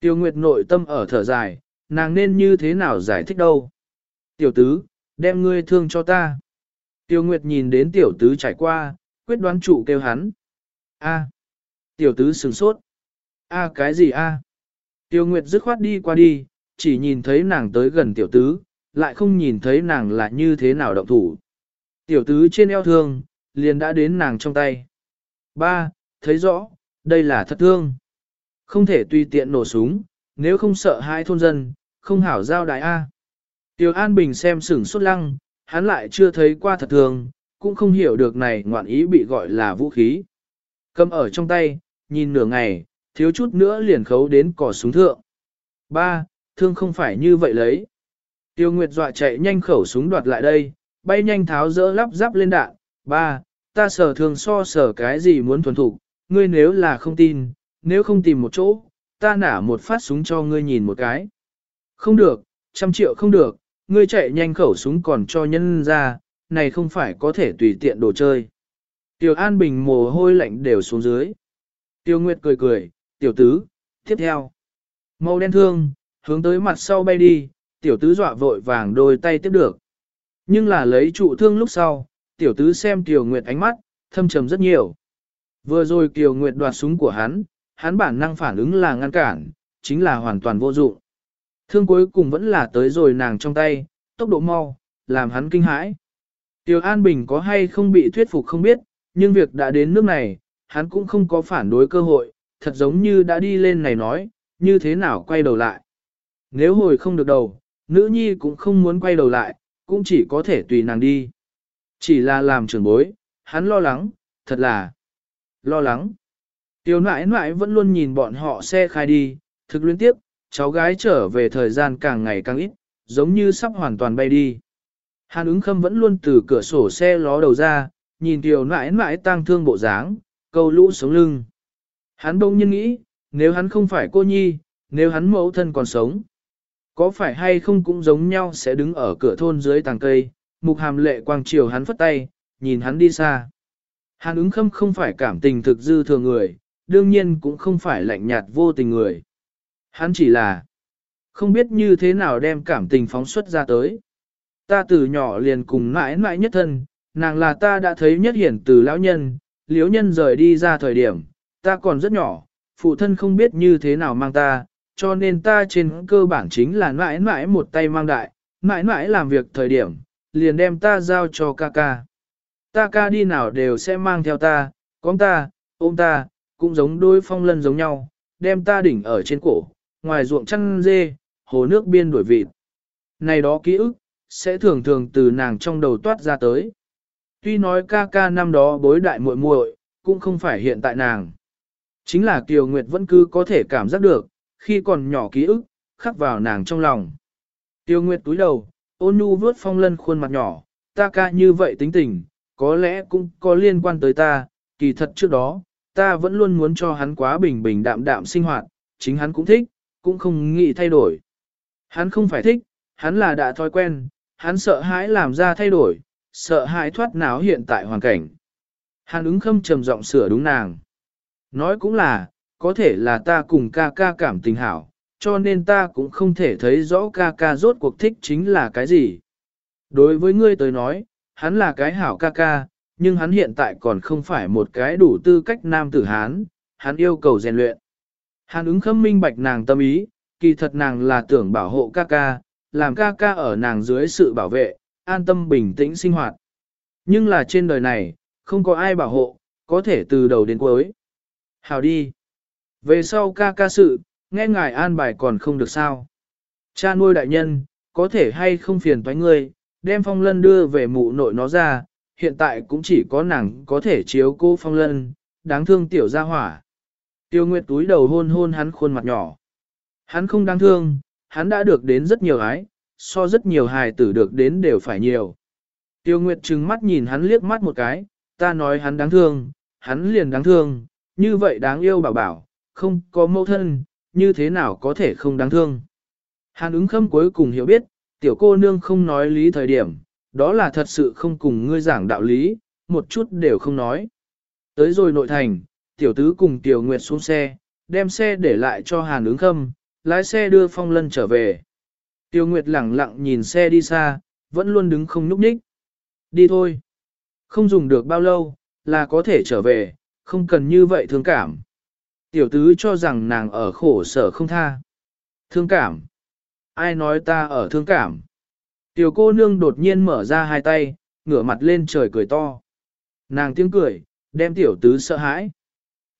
Tiêu Nguyệt nội tâm ở thở dài, nàng nên như thế nào giải thích đâu. Tiểu tứ, đem ngươi thương cho ta. Tiêu Nguyệt nhìn đến tiểu tứ trải qua, quyết đoán trụ kêu hắn. A. Tiểu tứ sừng sốt. A cái gì a? Tiêu Nguyệt dứt khoát đi qua đi, chỉ nhìn thấy nàng tới gần tiểu tứ, lại không nhìn thấy nàng là như thế nào động thủ. Tiểu tứ trên eo thương, liền đã đến nàng trong tay. Ba, thấy rõ, đây là thật thương. Không thể tùy tiện nổ súng, nếu không sợ hai thôn dân, không hảo giao đại A. Tiểu An Bình xem sửng sốt lăng, hắn lại chưa thấy qua thật thường, cũng không hiểu được này ngoạn ý bị gọi là vũ khí. Cầm ở trong tay, nhìn nửa ngày, thiếu chút nữa liền khấu đến cỏ súng thượng. Ba, thương không phải như vậy lấy. Tiêu Nguyệt dọa chạy nhanh khẩu súng đoạt lại đây, bay nhanh tháo rỡ lắp ráp lên đạn. Ba, ta sở thường so sở cái gì muốn thuần thủ, ngươi nếu là không tin, nếu không tìm một chỗ, ta nả một phát súng cho ngươi nhìn một cái. Không được, trăm triệu không được, ngươi chạy nhanh khẩu súng còn cho nhân ra, này không phải có thể tùy tiện đồ chơi. Tiểu An Bình mồ hôi lạnh đều xuống dưới. Tiêu Nguyệt cười cười, tiểu tứ, tiếp theo. Màu đen thương, hướng tới mặt sau bay đi, tiểu tứ dọa vội vàng đôi tay tiếp được. Nhưng là lấy trụ thương lúc sau, tiểu tứ xem Tiểu Nguyệt ánh mắt, thâm trầm rất nhiều. Vừa rồi Tiểu Nguyệt đoạt súng của hắn, hắn bản năng phản ứng là ngăn cản, chính là hoàn toàn vô dụng. Thương cuối cùng vẫn là tới rồi nàng trong tay, tốc độ mau, làm hắn kinh hãi. Tiểu An Bình có hay không bị thuyết phục không biết, nhưng việc đã đến nước này, hắn cũng không có phản đối cơ hội, thật giống như đã đi lên này nói, như thế nào quay đầu lại. Nếu hồi không được đầu, nữ nhi cũng không muốn quay đầu lại, cũng chỉ có thể tùy nàng đi. Chỉ là làm trưởng bối, hắn lo lắng, thật là lo lắng. Tiểu nãi nãi vẫn luôn nhìn bọn họ xe khai đi, thực liên tiếp, cháu gái trở về thời gian càng ngày càng ít, giống như sắp hoàn toàn bay đi. Hàn ứng khâm vẫn luôn từ cửa sổ xe ló đầu ra, nhìn tiểu nãi nãi tang thương bộ dáng, câu lũ sống lưng. Hắn bỗng nhiên nghĩ, nếu hắn không phải cô nhi, nếu hắn mẫu thân còn sống, có phải hay không cũng giống nhau sẽ đứng ở cửa thôn dưới tàng cây, mục hàm lệ quang chiều hắn phất tay, nhìn hắn đi xa. Hàn ứng khâm không phải cảm tình thực dư thừa người, đương nhiên cũng không phải lạnh nhạt vô tình người. Hắn chỉ là không biết như thế nào đem cảm tình phóng xuất ra tới. Ta từ nhỏ liền cùng mãi mãi nhất thân, nàng là ta đã thấy nhất hiển từ lão nhân, liếu nhân rời đi ra thời điểm, ta còn rất nhỏ, phụ thân không biết như thế nào mang ta, cho nên ta trên cơ bản chính là mãi mãi một tay mang đại, mãi mãi làm việc thời điểm, liền đem ta giao cho ca ca. Ta ca đi nào đều sẽ mang theo ta, con ta, ôm ta, cũng giống đôi phong lân giống nhau, đem ta đỉnh ở trên cổ, ngoài ruộng chăn dê, hồ nước biên đuổi vịt. Này đó ký ức, sẽ thường thường từ nàng trong đầu toát ra tới. Tuy nói ca ca năm đó bối đại muội muội, cũng không phải hiện tại nàng. Chính là Kiều Nguyệt vẫn cứ có thể cảm giác được, khi còn nhỏ ký ức, khắc vào nàng trong lòng. Tiêu Nguyệt túi đầu, ôn nhu vướt phong lân khuôn mặt nhỏ, ta ca như vậy tính tình, có lẽ cũng có liên quan tới ta, kỳ thật trước đó, ta vẫn luôn muốn cho hắn quá bình bình đạm đạm sinh hoạt, chính hắn cũng thích, cũng không nghĩ thay đổi. Hắn không phải thích, hắn là đã thói quen, hắn sợ hãi làm ra thay đổi, sợ hãi thoát náo hiện tại hoàn cảnh. Hàn ứng khâm trầm giọng sửa đúng nàng. Nói cũng là, có thể là ta cùng ca ca cảm tình hảo, cho nên ta cũng không thể thấy rõ ca ca rốt cuộc thích chính là cái gì. Đối với ngươi tới nói, hắn là cái hảo ca ca, nhưng hắn hiện tại còn không phải một cái đủ tư cách nam tử hán, hắn yêu cầu rèn luyện. Hàn ứng khâm minh bạch nàng tâm ý, kỳ thật nàng là tưởng bảo hộ ca ca, làm ca ca ở nàng dưới sự bảo vệ, an tâm bình tĩnh sinh hoạt. Nhưng là trên đời này, không có ai bảo hộ, có thể từ đầu đến cuối. Hào đi. Về sau ca ca sự, nghe ngài an bài còn không được sao. Cha nuôi đại nhân, có thể hay không phiền toái ngươi, đem phong lân đưa về mụ nội nó ra, hiện tại cũng chỉ có nàng có thể chiếu cô phong lân, đáng thương tiểu gia hỏa. Tiêu Nguyệt túi đầu hôn hôn hắn khuôn mặt nhỏ. Hắn không đáng thương, hắn đã được đến rất nhiều ái, so rất nhiều hài tử được đến đều phải nhiều. Tiêu Nguyệt trừng mắt nhìn hắn liếc mắt một cái, ta nói hắn đáng thương, hắn liền đáng thương, như vậy đáng yêu bảo bảo, không có mẫu thân, như thế nào có thể không đáng thương. Hàn ứng khâm cuối cùng hiểu biết, tiểu cô nương không nói lý thời điểm, đó là thật sự không cùng ngươi giảng đạo lý, một chút đều không nói. Tới rồi nội thành, tiểu tứ cùng tiểu nguyệt xuống xe, đem xe để lại cho hàn ứng khâm, lái xe đưa phong lân trở về. tiểu Nguyệt lẳng lặng nhìn xe đi xa, vẫn luôn đứng không nhúc nhích. Đi thôi. Không dùng được bao lâu, là có thể trở về, không cần như vậy thương cảm. Tiểu tứ cho rằng nàng ở khổ sở không tha. Thương cảm. Ai nói ta ở thương cảm. Tiểu cô nương đột nhiên mở ra hai tay, ngửa mặt lên trời cười to. Nàng tiếng cười, đem tiểu tứ sợ hãi.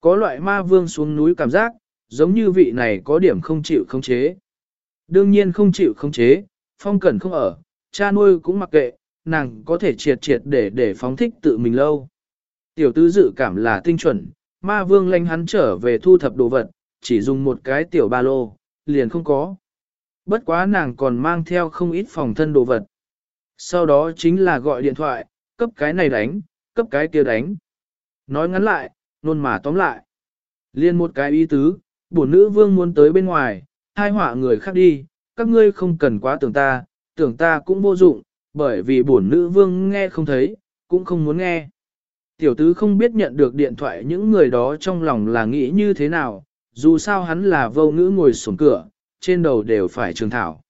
Có loại ma vương xuống núi cảm giác, giống như vị này có điểm không chịu khống chế. Đương nhiên không chịu khống chế, phong cẩn không ở, cha nuôi cũng mặc kệ, nàng có thể triệt triệt để để phóng thích tự mình lâu. Tiểu tứ dự cảm là tinh chuẩn, ma vương lanh hắn trở về thu thập đồ vật, chỉ dùng một cái tiểu ba lô, liền không có. Bất quá nàng còn mang theo không ít phòng thân đồ vật. Sau đó chính là gọi điện thoại, cấp cái này đánh, cấp cái kia đánh. Nói ngắn lại, nôn mà tóm lại. Liên một cái ý tứ, bổn nữ vương muốn tới bên ngoài, hai họa người khác đi, các ngươi không cần quá tưởng ta, tưởng ta cũng vô dụng, bởi vì bổn nữ vương nghe không thấy, cũng không muốn nghe. Tiểu tứ không biết nhận được điện thoại những người đó trong lòng là nghĩ như thế nào, dù sao hắn là vô ngữ ngồi xuống cửa, trên đầu đều phải trường thảo.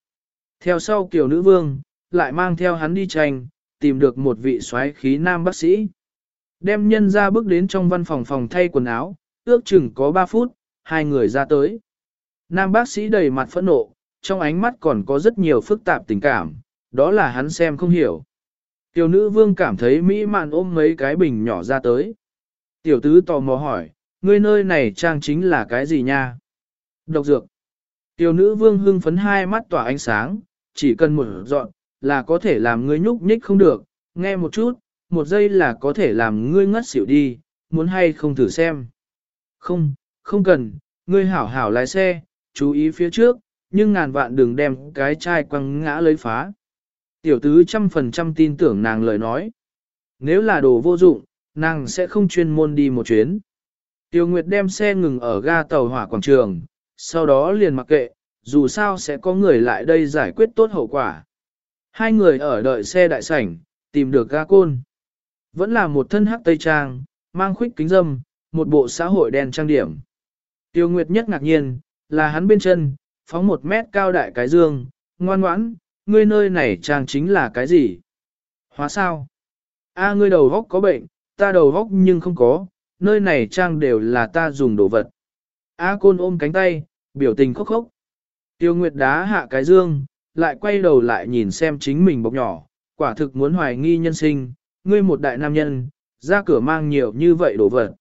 Theo sau kiều nữ vương, lại mang theo hắn đi tranh, tìm được một vị soái khí nam bác sĩ. Đem nhân ra bước đến trong văn phòng phòng thay quần áo, ước chừng có 3 phút, hai người ra tới. Nam bác sĩ đầy mặt phẫn nộ, trong ánh mắt còn có rất nhiều phức tạp tình cảm, đó là hắn xem không hiểu. Tiểu nữ vương cảm thấy mỹ mạn ôm mấy cái bình nhỏ ra tới. Tiểu tứ tò mò hỏi, ngươi nơi này trang chính là cái gì nha? Độc dược. Tiểu nữ vương hưng phấn hai mắt tỏa ánh sáng, chỉ cần một dọn, là có thể làm ngươi nhúc nhích không được, nghe một chút, một giây là có thể làm ngươi ngất xỉu đi, muốn hay không thử xem. Không, không cần, ngươi hảo hảo lái xe, chú ý phía trước, nhưng ngàn vạn đừng đem cái chai quăng ngã lấy phá. Tiểu tứ trăm phần trăm tin tưởng nàng lời nói. Nếu là đồ vô dụng, nàng sẽ không chuyên môn đi một chuyến. Tiêu Nguyệt đem xe ngừng ở ga tàu hỏa quảng trường, sau đó liền mặc kệ, dù sao sẽ có người lại đây giải quyết tốt hậu quả. Hai người ở đợi xe đại sảnh, tìm được ga côn. Vẫn là một thân hắc tây trang, mang khuyết kính dâm, một bộ xã hội đen trang điểm. Tiêu Nguyệt nhất ngạc nhiên, là hắn bên chân, phóng một mét cao đại cái dương, ngoan ngoãn, ngươi nơi này trang chính là cái gì? Hóa sao? A ngươi đầu góc có bệnh, ta đầu góc nhưng không có, nơi này trang đều là ta dùng đồ vật. A côn ôm cánh tay, biểu tình khóc khóc. Tiêu Nguyệt đá hạ cái dương, lại quay đầu lại nhìn xem chính mình bọc nhỏ, quả thực muốn hoài nghi nhân sinh, ngươi một đại nam nhân, ra cửa mang nhiều như vậy đồ vật.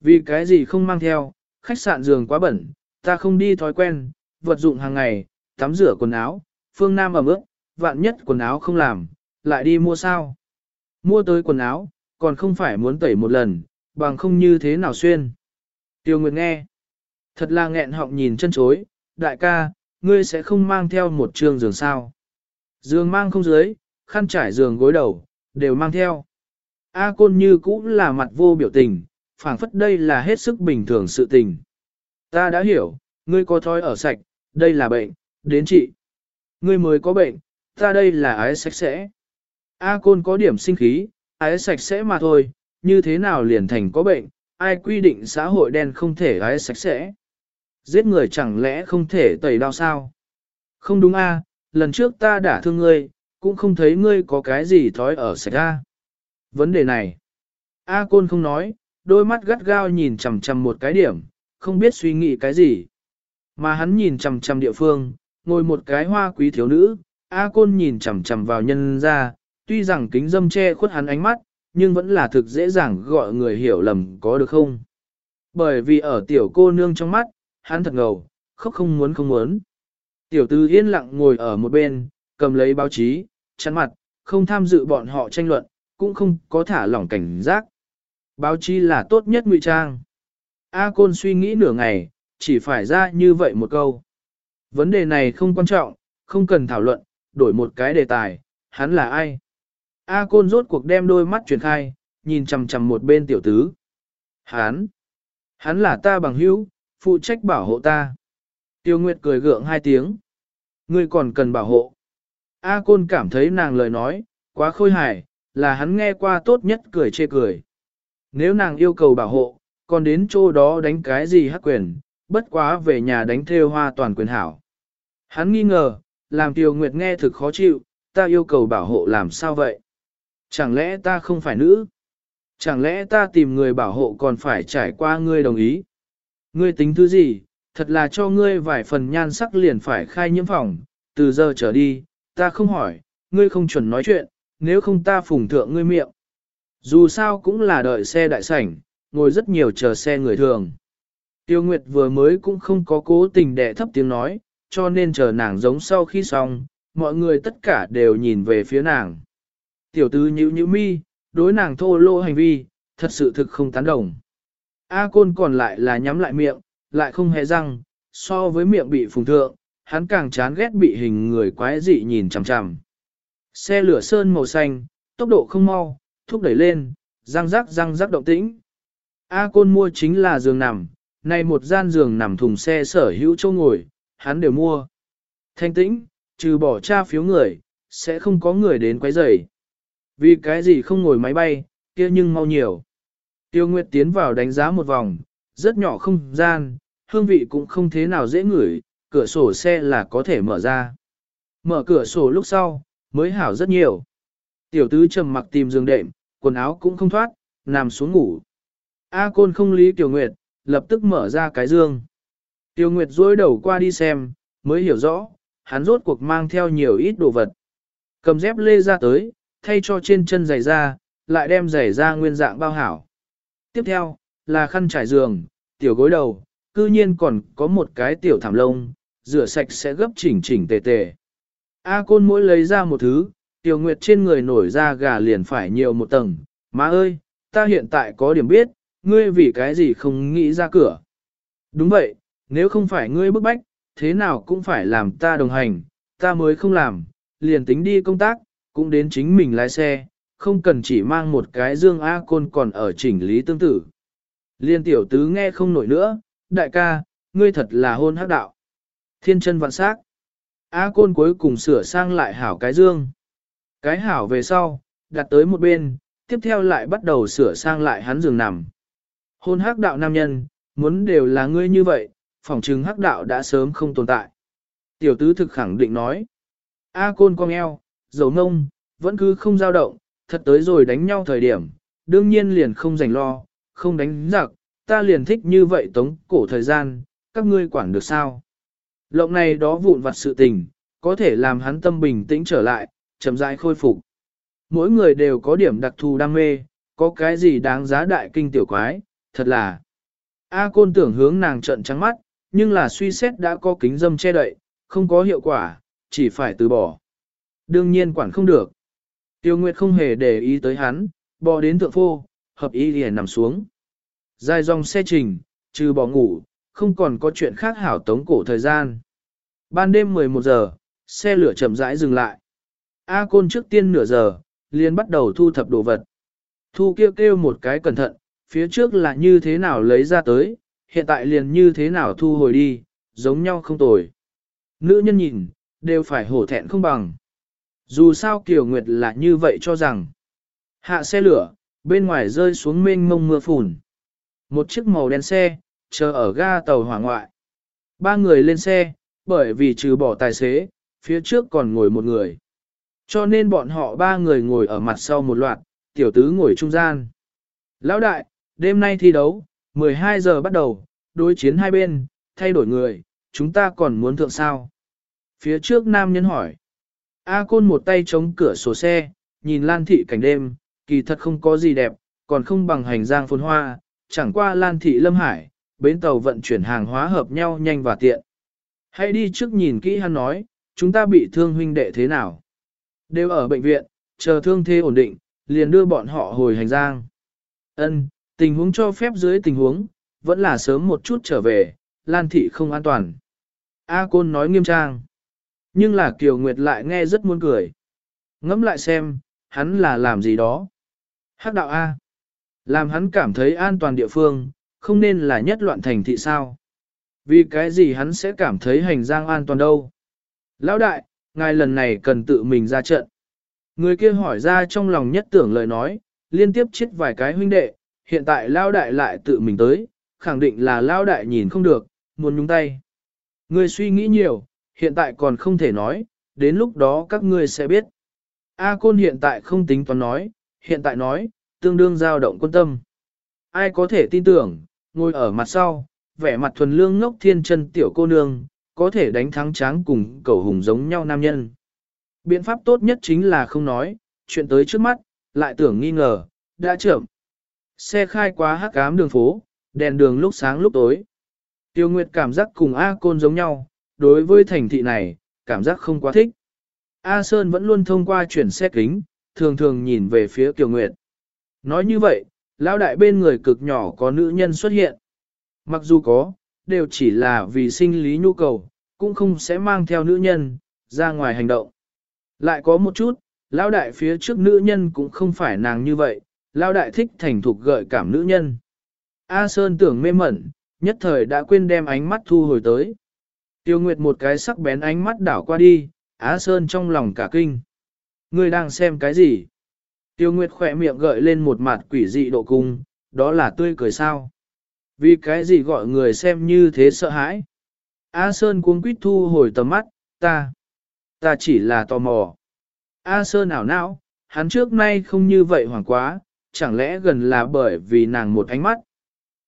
Vì cái gì không mang theo, khách sạn giường quá bẩn, ta không đi thói quen, vật dụng hàng ngày, tắm rửa quần áo, phương Nam ẩm ướt, vạn nhất quần áo không làm, lại đi mua sao. Mua tới quần áo, còn không phải muốn tẩy một lần, bằng không như thế nào xuyên. Tiêu Nguyệt nghe, thật là nghẹn họng nhìn chân chối, đại ca, ngươi sẽ không mang theo một trường giường sao. Giường mang không dưới, khăn trải giường gối đầu, đều mang theo. A côn như cũng là mặt vô biểu tình, phảng phất đây là hết sức bình thường sự tình. Ta đã hiểu, ngươi có thói ở sạch, đây là bệnh, đến trị. Ngươi mới có bệnh, ta đây là ái sạch sẽ. A côn có điểm sinh khí, ái sạch sẽ mà thôi, như thế nào liền thành có bệnh, ai quy định xã hội đen không thể ái sạch sẽ. Giết người chẳng lẽ không thể tẩy đau sao? Không đúng a, lần trước ta đã thương ngươi, cũng không thấy ngươi có cái gì thói ở sạch a. Vấn đề này, A Côn không nói, đôi mắt gắt gao nhìn chằm chằm một cái điểm, không biết suy nghĩ cái gì. Mà hắn nhìn chằm chằm địa phương, ngồi một cái hoa quý thiếu nữ, A Côn nhìn chằm chằm vào nhân ra, tuy rằng kính dâm che khuất hắn ánh mắt, nhưng vẫn là thực dễ dàng gọi người hiểu lầm có được không. Bởi vì ở tiểu cô nương trong mắt, hắn thật ngầu, khóc không muốn không muốn. Tiểu tư yên lặng ngồi ở một bên, cầm lấy báo chí, chắn mặt, không tham dự bọn họ tranh luận, cũng không có thả lỏng cảnh giác. Báo chí là tốt nhất ngụy trang. A Côn suy nghĩ nửa ngày, chỉ phải ra như vậy một câu. Vấn đề này không quan trọng, không cần thảo luận, đổi một cái đề tài, hắn là ai? A Côn rốt cuộc đem đôi mắt chuyển khai, nhìn chằm chằm một bên tiểu tứ. Hắn! Hắn là ta bằng hữu, phụ trách bảo hộ ta. Tiêu Nguyệt cười gượng hai tiếng. Ngươi còn cần bảo hộ. A Côn cảm thấy nàng lời nói, quá khôi hài, là hắn nghe qua tốt nhất cười chê cười. Nếu nàng yêu cầu bảo hộ, còn đến chỗ đó đánh cái gì hắc quyền, bất quá về nhà đánh theo hoa toàn quyền hảo. Hắn nghi ngờ, làm Tiêu Nguyệt nghe thực khó chịu, ta yêu cầu bảo hộ làm sao vậy? Chẳng lẽ ta không phải nữ? Chẳng lẽ ta tìm người bảo hộ còn phải trải qua ngươi đồng ý? Ngươi tính thứ gì? Thật là cho ngươi vài phần nhan sắc liền phải khai nhiễm phòng, từ giờ trở đi, ta không hỏi, ngươi không chuẩn nói chuyện, nếu không ta phùng thượng ngươi miệng. Dù sao cũng là đợi xe đại sảnh, ngồi rất nhiều chờ xe người thường. Tiêu Nguyệt vừa mới cũng không có cố tình đẻ thấp tiếng nói, cho nên chờ nàng giống sau khi xong, mọi người tất cả đều nhìn về phía nàng. Tiểu tứ nhữ nhữ mi, đối nàng thô lô hành vi, thật sự thực không tán đồng. A côn còn lại là nhắm lại miệng, lại không hề răng, so với miệng bị phùng thượng, hắn càng chán ghét bị hình người quái dị nhìn chằm chằm. Xe lửa sơn màu xanh, tốc độ không mau, thúc đẩy lên, răng rắc răng rắc động tĩnh. A côn mua chính là giường nằm, này một gian giường nằm thùng xe sở hữu châu ngồi, hắn đều mua. Thanh tĩnh, trừ bỏ tra phiếu người, sẽ không có người đến quấy rầy. Vì cái gì không ngồi máy bay, kia nhưng mau nhiều. Tiêu Nguyệt tiến vào đánh giá một vòng, rất nhỏ không gian, hương vị cũng không thế nào dễ ngửi, cửa sổ xe là có thể mở ra. Mở cửa sổ lúc sau, mới hảo rất nhiều. Tiểu tứ trầm mặc tìm giường đệm, quần áo cũng không thoát, nằm xuống ngủ. A côn không lý Tiểu Nguyệt, lập tức mở ra cái dương. Tiêu Nguyệt dối đầu qua đi xem, mới hiểu rõ, hắn rốt cuộc mang theo nhiều ít đồ vật. Cầm dép lê ra tới, thay cho trên chân giày ra, lại đem giày ra nguyên dạng bao hảo. Tiếp theo, là khăn trải giường, tiểu gối đầu, cư nhiên còn có một cái tiểu thảm lông, rửa sạch sẽ gấp chỉnh chỉnh tề tề. A côn mỗi lấy ra một thứ, tiểu nguyệt trên người nổi ra gà liền phải nhiều một tầng. Má ơi, ta hiện tại có điểm biết, ngươi vì cái gì không nghĩ ra cửa. Đúng vậy, nếu không phải ngươi bức bách, thế nào cũng phải làm ta đồng hành, ta mới không làm, liền tính đi công tác, cũng đến chính mình lái xe, không cần chỉ mang một cái dương A côn còn ở chỉnh lý tương tự. Liên tiểu tứ nghe không nổi nữa, đại ca, ngươi thật là hôn hắc đạo. Thiên chân vạn sắc. A côn cuối cùng sửa sang lại hảo cái dương. Cái hảo về sau, đặt tới một bên, tiếp theo lại bắt đầu sửa sang lại hắn giường nằm. Hôn hắc đạo nam nhân, muốn đều là ngươi như vậy, phỏng chừng hắc đạo đã sớm không tồn tại. Tiểu tứ thực khẳng định nói. A côn cong eo, dầu nông, vẫn cứ không dao động, thật tới rồi đánh nhau thời điểm, đương nhiên liền không rảnh lo, không đánh giặc, ta liền thích như vậy tống cổ thời gian, các ngươi quản được sao. Lộng này đó vụn vặt sự tình, có thể làm hắn tâm bình tĩnh trở lại, chậm rãi khôi phục. Mỗi người đều có điểm đặc thù đam mê, có cái gì đáng giá đại kinh tiểu quái, thật là. A côn tưởng hướng nàng trận trắng mắt, nhưng là suy xét đã có kính dâm che đậy, không có hiệu quả, chỉ phải từ bỏ. Đương nhiên quản không được. Tiêu Nguyệt không hề để ý tới hắn, bò đến thượng phô, hợp ý liền nằm xuống. Dài dòng xe trình, trừ bỏ ngủ, không còn có chuyện khác hảo tống cổ thời gian. Ban đêm 11 giờ, xe lửa chậm rãi dừng lại. A Côn trước tiên nửa giờ, liền bắt đầu thu thập đồ vật. Thu kêu kêu một cái cẩn thận, phía trước là như thế nào lấy ra tới, hiện tại liền như thế nào thu hồi đi, giống nhau không tồi. Nữ nhân nhìn, đều phải hổ thẹn không bằng. Dù sao Kiều Nguyệt là như vậy cho rằng. Hạ xe lửa, bên ngoài rơi xuống mênh mông mưa phùn. Một chiếc màu đen xe, chờ ở ga tàu hỏa ngoại. Ba người lên xe, bởi vì trừ bỏ tài xế, phía trước còn ngồi một người. Cho nên bọn họ ba người ngồi ở mặt sau một loạt, tiểu tứ ngồi trung gian. Lão đại, đêm nay thi đấu, 12 giờ bắt đầu, đối chiến hai bên, thay đổi người, chúng ta còn muốn thượng sao? Phía trước nam nhân hỏi. A Côn một tay chống cửa sổ xe, nhìn Lan Thị cảnh đêm, kỳ thật không có gì đẹp, còn không bằng hành giang phồn hoa, chẳng qua Lan Thị Lâm Hải, bến tàu vận chuyển hàng hóa hợp nhau nhanh và tiện. Hãy đi trước nhìn kỹ hắn nói, chúng ta bị thương huynh đệ thế nào? Đều ở bệnh viện, chờ thương thế ổn định, liền đưa bọn họ hồi hành giang. Ân, tình huống cho phép dưới tình huống, vẫn là sớm một chút trở về, Lan Thị không an toàn. A Côn nói nghiêm trang. Nhưng là Kiều Nguyệt lại nghe rất muốn cười. Ngẫm lại xem, hắn là làm gì đó. Hắc đạo A. Làm hắn cảm thấy an toàn địa phương, không nên là nhất loạn thành thị sao. Vì cái gì hắn sẽ cảm thấy hành giang an toàn đâu. Lão đại, ngài lần này cần tự mình ra trận. Người kia hỏi ra trong lòng nhất tưởng lời nói, liên tiếp chết vài cái huynh đệ, hiện tại Lão đại lại tự mình tới, khẳng định là Lão đại nhìn không được, muốn nhúng tay. người suy nghĩ nhiều, hiện tại còn không thể nói, đến lúc đó các ngươi sẽ biết. A Côn hiện tại không tính toán nói, hiện tại nói, tương đương dao động quân tâm. Ai có thể tin tưởng, ngồi ở mặt sau, vẻ mặt thuần lương ngốc thiên chân tiểu cô nương, có thể đánh thắng tráng cùng cầu hùng giống nhau nam nhân. Biện pháp tốt nhất chính là không nói, chuyện tới trước mắt, lại tưởng nghi ngờ, đã chậm. Xe khai quá hắc ám đường phố, đèn đường lúc sáng lúc tối. Tiêu Nguyệt cảm giác cùng A Côn giống nhau, đối với thành thị này, cảm giác không quá thích. A Sơn vẫn luôn thông qua chuyển xe kính, thường thường nhìn về phía Kiều Nguyệt. Nói như vậy, lão đại bên người cực nhỏ có nữ nhân xuất hiện. Mặc dù có, đều chỉ là vì sinh lý nhu cầu, cũng không sẽ mang theo nữ nhân, ra ngoài hành động. Lại có một chút, lão đại phía trước nữ nhân cũng không phải nàng như vậy, lão đại thích thành thục gợi cảm nữ nhân. A Sơn tưởng mê mẩn, nhất thời đã quên đem ánh mắt thu hồi tới. Tiêu Nguyệt một cái sắc bén ánh mắt đảo qua đi, Á Sơn trong lòng cả kinh. Ngươi đang xem cái gì? Tiêu Nguyệt khỏe miệng gợi lên một mặt quỷ dị độ cung, đó là tươi cười sao? Vì cái gì gọi người xem như thế sợ hãi? A Sơn cuống quýt thu hồi tầm mắt, ta, ta chỉ là tò mò. A Sơn ảo não, hắn trước nay không như vậy hoảng quá, chẳng lẽ gần là bởi vì nàng một ánh mắt.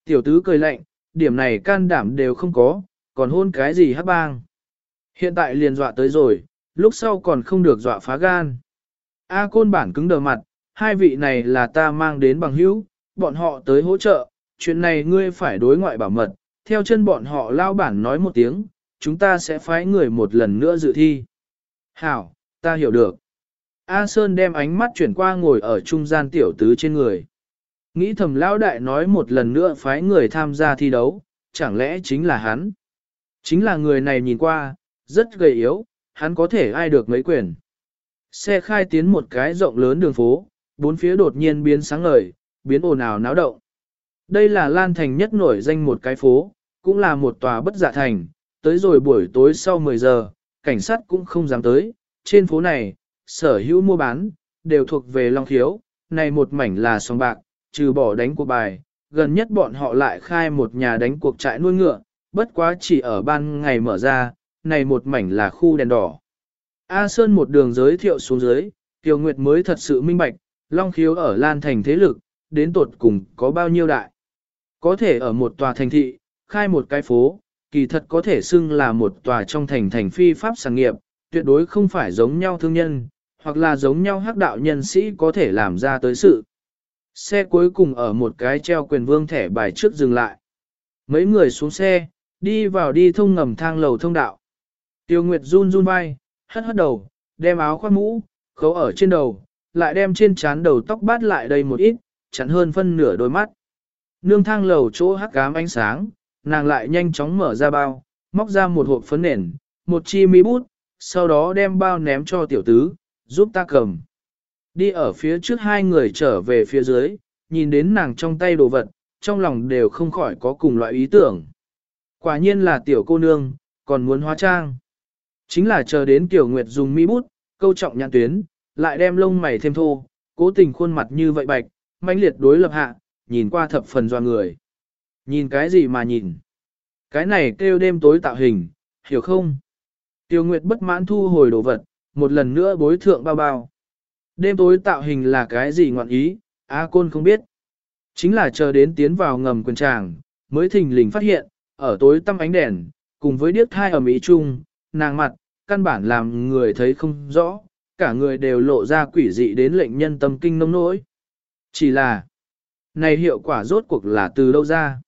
Tiểu tứ cười lạnh, điểm này can đảm đều không có, còn hôn cái gì hát bang. Hiện tại liền dọa tới rồi, lúc sau còn không được dọa phá gan. A côn bản cứng đờ mặt, hai vị này là ta mang đến bằng hữu, bọn họ tới hỗ trợ, chuyện này ngươi phải đối ngoại bảo mật, theo chân bọn họ lao bản nói một tiếng, chúng ta sẽ phái người một lần nữa dự thi. Hảo, ta hiểu được. A Sơn đem ánh mắt chuyển qua ngồi ở trung gian tiểu tứ trên người. Nghĩ thầm lão đại nói một lần nữa phái người tham gia thi đấu, chẳng lẽ chính là hắn? Chính là người này nhìn qua, rất gầy yếu, hắn có thể ai được mấy quyền. Xe khai tiến một cái rộng lớn đường phố, bốn phía đột nhiên biến sáng ngời, biến ồn ào náo động. Đây là Lan Thành nhất nổi danh một cái phố, cũng là một tòa bất dạ thành, tới rồi buổi tối sau 10 giờ, cảnh sát cũng không dám tới, trên phố này, sở hữu mua bán, đều thuộc về Long Khiếu, này một mảnh là song bạc, trừ bỏ đánh cuộc bài, gần nhất bọn họ lại khai một nhà đánh cuộc trại nuôi ngựa, bất quá chỉ ở ban ngày mở ra, này một mảnh là khu đèn đỏ. A Sơn một đường giới thiệu xuống dưới, Kiều Nguyệt mới thật sự minh bạch, Long Khiếu ở Lan Thành thế lực, đến tột cùng có bao nhiêu đại. Có thể ở một tòa thành thị, khai một cái phố, kỳ thật có thể xưng là một tòa trong thành thành phi pháp sản nghiệp, tuyệt đối không phải giống nhau thương nhân, hoặc là giống nhau hắc đạo nhân sĩ có thể làm ra tới sự. Xe cuối cùng ở một cái treo quyền vương thẻ bài trước dừng lại. Mấy người xuống xe, đi vào đi thông ngầm thang lầu thông đạo. Tiêu Nguyệt run run vai, hất hất đầu, đem áo khoác mũ, khấu ở trên đầu, lại đem trên trán đầu tóc bát lại đây một ít, chắn hơn phân nửa đôi mắt. Nương thang lầu chỗ hắc ám ánh sáng, nàng lại nhanh chóng mở ra bao, móc ra một hộp phấn nền, một chi mi bút, sau đó đem bao ném cho tiểu tứ, giúp ta cầm. Đi ở phía trước hai người trở về phía dưới, nhìn đến nàng trong tay đồ vật, trong lòng đều không khỏi có cùng loại ý tưởng. Quả nhiên là tiểu cô nương, còn muốn hóa trang. Chính là chờ đến tiểu nguyệt dùng mi bút, câu trọng nhãn tuyến, lại đem lông mày thêm thô, cố tình khuôn mặt như vậy bạch, mãnh liệt đối lập hạ, nhìn qua thập phần doa người. Nhìn cái gì mà nhìn? Cái này kêu đêm tối tạo hình, hiểu không? Tiêu Nguyệt bất mãn thu hồi đồ vật, một lần nữa bối thượng bao bao. Đêm tối tạo hình là cái gì ngọn ý, A Côn không biết. Chính là chờ đến tiến vào ngầm quần tràng, mới thình lình phát hiện, ở tối tăm ánh đèn, cùng với điếc thai ở Mỹ Trung, nàng mặt, căn bản làm người thấy không rõ, cả người đều lộ ra quỷ dị đến lệnh nhân tâm kinh nông nỗi. Chỉ là, này hiệu quả rốt cuộc là từ đâu ra?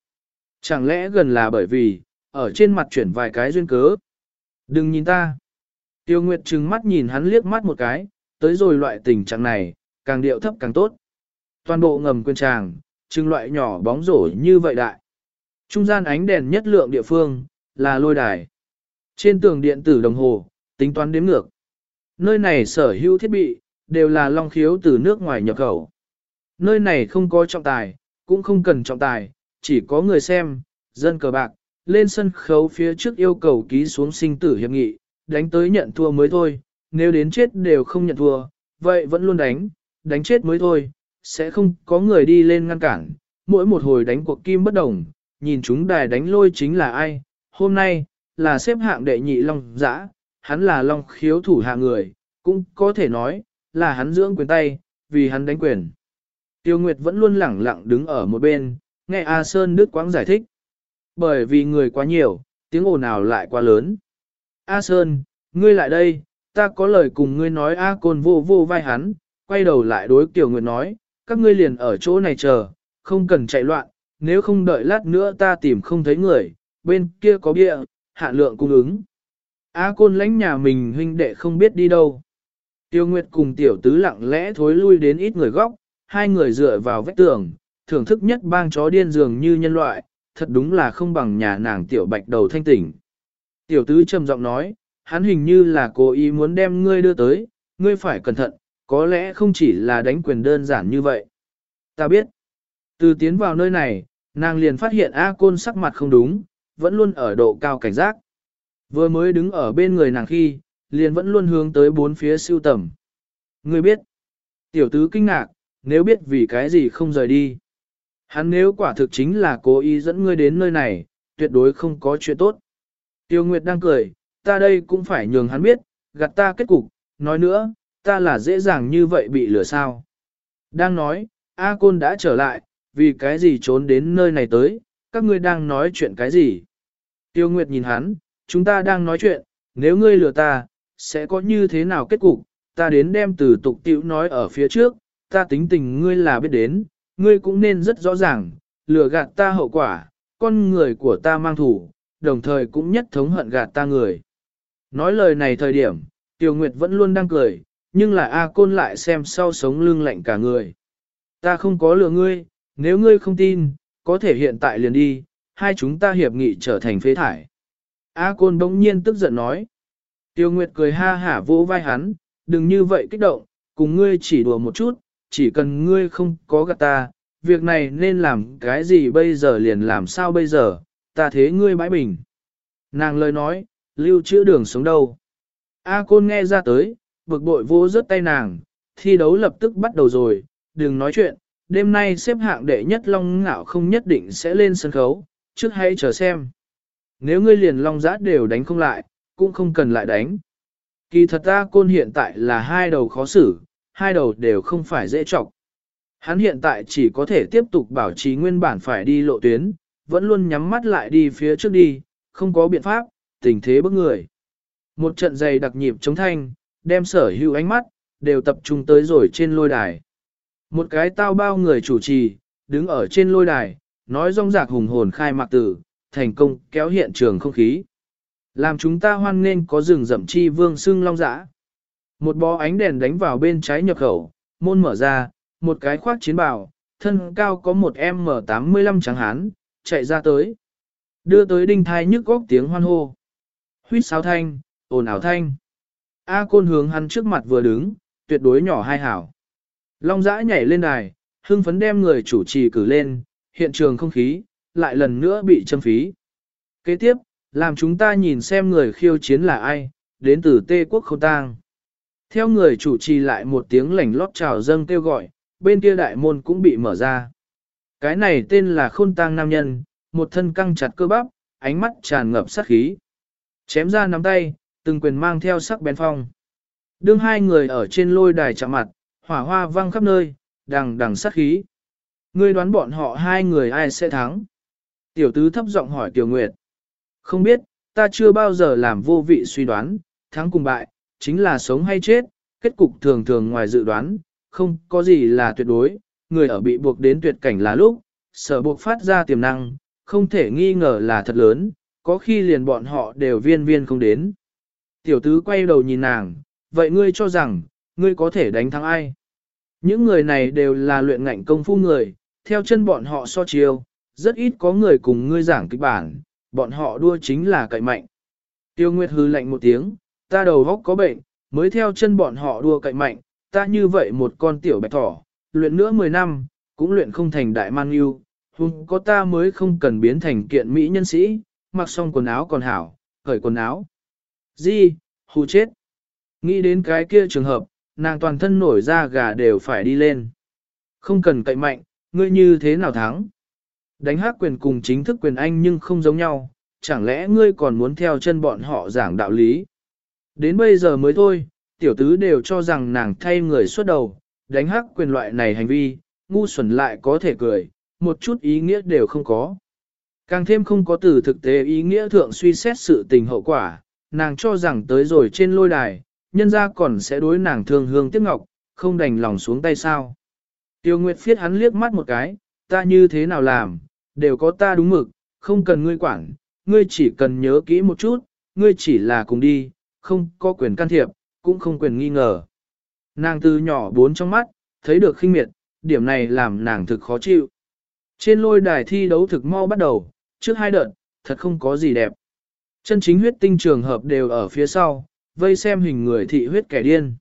Chẳng lẽ gần là bởi vì, ở trên mặt chuyển vài cái duyên cớ? Đừng nhìn ta. Tiêu Nguyệt trừng mắt nhìn hắn liếc mắt một cái, tới rồi loại tình trạng này, càng điệu thấp càng tốt. Toàn bộ ngầm quên tràng, trừng loại nhỏ bóng rổ như vậy đại. Trung gian ánh đèn nhất lượng địa phương, là lôi đài. Trên tường điện tử đồng hồ, tính toán đếm ngược. Nơi này sở hữu thiết bị, đều là long khiếu từ nước ngoài nhập khẩu. Nơi này không có trọng tài, cũng không cần trọng tài, chỉ có người xem, dân cờ bạc, lên sân khấu phía trước yêu cầu ký xuống sinh tử hiệp nghị, đánh tới nhận thua mới thôi, nếu đến chết đều không nhận thua, vậy vẫn luôn đánh, đánh chết mới thôi, sẽ không có người đi lên ngăn cản, mỗi một hồi đánh cuộc kim bất đồng, nhìn chúng đài đánh lôi chính là ai, hôm nay, là xếp hạng đệ nhị long giã, hắn là long khiếu thủ hạ người, cũng có thể nói, là hắn dưỡng quyền tay, vì hắn đánh quyền. Tiêu Nguyệt vẫn luôn lẳng lặng đứng ở một bên, nghe A Sơn Đức Quáng giải thích. Bởi vì người quá nhiều, tiếng ồn ào lại quá lớn. A Sơn, ngươi lại đây, ta có lời cùng ngươi nói A Côn vô vô vai hắn, quay đầu lại đối Tiêu Nguyệt nói, các ngươi liền ở chỗ này chờ, không cần chạy loạn, nếu không đợi lát nữa ta tìm không thấy người, bên kia có bia, hạn lượng cung ứng. A Côn lãnh nhà mình huynh đệ không biết đi đâu. Tiêu Nguyệt cùng tiểu tứ lặng lẽ thối lui đến ít người góc, hai người dựa vào vách tường, thưởng thức nhất bang chó điên dường như nhân loại, thật đúng là không bằng nhà nàng tiểu bạch đầu thanh tỉnh. Tiểu tứ trầm giọng nói, hắn hình như là cố ý muốn đem ngươi đưa tới, ngươi phải cẩn thận, có lẽ không chỉ là đánh quyền đơn giản như vậy. Ta biết, từ tiến vào nơi này, nàng liền phát hiện A Côn sắc mặt không đúng, vẫn luôn ở độ cao cảnh giác. Vừa mới đứng ở bên người nàng khi, liền vẫn luôn hướng tới bốn phía siêu tầm. Ngươi biết, tiểu tứ kinh ngạc, nếu biết vì cái gì không rời đi. Hắn nếu quả thực chính là cố ý dẫn ngươi đến nơi này, tuyệt đối không có chuyện tốt. Tiêu Nguyệt đang cười, ta đây cũng phải nhường hắn biết, gạt ta kết cục, nói nữa, ta là dễ dàng như vậy bị lừa sao. Đang nói, A Côn đã trở lại, vì cái gì trốn đến nơi này tới, các ngươi đang nói chuyện cái gì. Tiêu Nguyệt nhìn hắn, chúng ta đang nói chuyện, nếu ngươi lừa ta, sẽ có như thế nào kết cục, ta đến đem từ tục tiểu nói ở phía trước, ta tính tình ngươi là biết đến, ngươi cũng nên rất rõ ràng, lừa gạt ta hậu quả, con người của ta mang thủ, đồng thời cũng nhất thống hận gạt ta người. Nói lời này thời điểm, Tiêu Nguyệt vẫn luôn đang cười, nhưng là A Côn lại xem sau sống lưng lạnh cả người. Ta không có lừa ngươi, nếu ngươi không tin, có thể hiện tại liền đi, hai chúng ta hiệp nghị trở thành phế thải. A Côn bỗng nhiên tức giận nói. Tiêu Nguyệt cười ha hả vỗ vai hắn, đừng như vậy kích động, cùng ngươi chỉ đùa một chút, chỉ cần ngươi không có gạt ta, việc này nên làm cái gì bây giờ liền làm sao bây giờ, ta thế ngươi bãi bình. Nàng lời nói, lưu chữ đường sống đâu. A Côn nghe ra tới, bực bội vô rớt tay nàng, thi đấu lập tức bắt đầu rồi, đừng nói chuyện, đêm nay xếp hạng đệ nhất Long Ngạo không nhất định sẽ lên sân khấu, trước hãy chờ xem. Nếu ngươi liền Long Giã đều đánh không lại, cũng không cần lại đánh. Kỳ thật ta côn hiện tại là hai đầu khó xử, hai đầu đều không phải dễ chọc. Hắn hiện tại chỉ có thể tiếp tục bảo trì nguyên bản phải đi lộ tuyến, vẫn luôn nhắm mắt lại đi phía trước đi, không có biện pháp, tình thế bức người. Một trận giày đặc nhịp chống thanh, đem sở hữu ánh mắt, đều tập trung tới rồi trên lôi đài. Một cái tao bao người chủ trì, đứng ở trên lôi đài, nói rong rạc hùng hồn khai mạc tử, thành công kéo hiện trường không khí. Làm chúng ta hoan nghênh có rừng rậm chi vương xưng long dã. Một bó ánh đèn đánh vào bên trái nhập khẩu, môn mở ra, một cái khoác chiến bào, thân cao có một M85 trắng hán, chạy ra tới. Đưa tới đinh thai nhức góc tiếng hoan hô. Huyết sáo thanh, ồn ảo thanh. A côn hướng hắn trước mặt vừa đứng, tuyệt đối nhỏ hai hảo. Long giã nhảy lên đài, hưng phấn đem người chủ trì cử lên, hiện trường không khí, lại lần nữa bị châm phí. Kế tiếp, làm chúng ta nhìn xem người khiêu chiến là ai, đến từ Tê Quốc Khâu Tang. Theo người chủ trì lại một tiếng lảnh lót chào dâng kêu gọi, bên kia đại môn cũng bị mở ra. Cái này tên là Khôn Tang Nam Nhân, một thân căng chặt cơ bắp, ánh mắt tràn ngập sát khí. Chém ra nắm tay, từng quyền mang theo sắc bén phong. Đương hai người ở trên lôi đài chạm mặt, hỏa hoa văng khắp nơi, đằng đằng sát khí. Ngươi đoán bọn họ hai người ai sẽ thắng? Tiểu tứ thấp giọng hỏi Tiểu Nguyệt. Không biết, ta chưa bao giờ làm vô vị suy đoán, thắng cùng bại, chính là sống hay chết, kết cục thường thường ngoài dự đoán, không có gì là tuyệt đối, người ở bị buộc đến tuyệt cảnh là lúc, sở buộc phát ra tiềm năng, không thể nghi ngờ là thật lớn, có khi liền bọn họ đều viên viên không đến. Tiểu tứ quay đầu nhìn nàng, vậy ngươi cho rằng, ngươi có thể đánh thắng ai? Những người này đều là luyện ngạnh công phu người, theo chân bọn họ so chiêu, rất ít có người cùng ngươi giảng kịch bản, bọn họ đua chính là cậy mạnh. Tiêu Nguyệt hư lạnh một tiếng, ta đầu góc có bệnh, mới theo chân bọn họ đua cậy mạnh, ta như vậy một con tiểu bạch thỏ, luyện nữa 10 năm, cũng luyện không thành đại man yêu, hùng có ta mới không cần biến thành kiện mỹ nhân sĩ, mặc xong quần áo còn hảo, cởi quần áo. Di, hù chết. Nghĩ đến cái kia trường hợp, nàng toàn thân nổi ra gà đều phải đi lên. Không cần cậy mạnh, ngươi như thế nào thắng. Đánh hát quyền cùng chính thức quyền anh nhưng không giống nhau, chẳng lẽ ngươi còn muốn theo chân bọn họ giảng đạo lý? Đến bây giờ mới thôi, tiểu tứ đều cho rằng nàng thay người xuất đầu, đánh hắc quyền loại này hành vi, ngu xuẩn lại có thể cười, một chút ý nghĩa đều không có. Càng thêm không có từ thực tế ý nghĩa thượng suy xét sự tình hậu quả, nàng cho rằng tới rồi trên lôi đài, nhân ra còn sẽ đối nàng thương hương tiếc ngọc, không đành lòng xuống tay sao. Tiêu Nguyệt phiết hắn liếc mắt một cái, ta như thế nào làm, đều có ta đúng mực, không cần ngươi quản, ngươi chỉ cần nhớ kỹ một chút, ngươi chỉ là cùng đi, không có quyền can thiệp, cũng không quyền nghi ngờ. Nàng từ nhỏ bốn trong mắt, thấy được khinh miệt, điểm này làm nàng thực khó chịu. Trên lôi đài thi đấu thực mau bắt đầu, trước hai đợt, thật không có gì đẹp. Chân chính huyết tinh trường hợp đều ở phía sau, vây xem hình người thị huyết kẻ điên.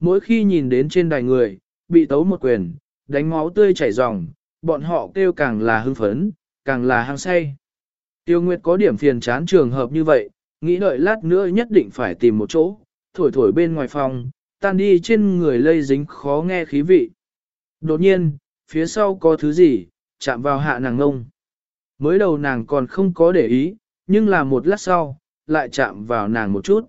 Mỗi khi nhìn đến trên đài người, bị tấu một quyền, đánh máu tươi chảy ròng, bọn họ kêu càng là hưng phấn, càng là hăng say. Tiêu Nguyệt có điểm phiền chán trường hợp như vậy, nghĩ đợi lát nữa nhất định phải tìm một chỗ, thổi thổi bên ngoài phòng, tan đi trên người lây dính khó nghe khí vị. Đột nhiên, phía sau có thứ gì, chạm vào hạ nàng ngông. Mới đầu nàng còn không có để ý, nhưng là một lát sau, lại chạm vào nàng một chút.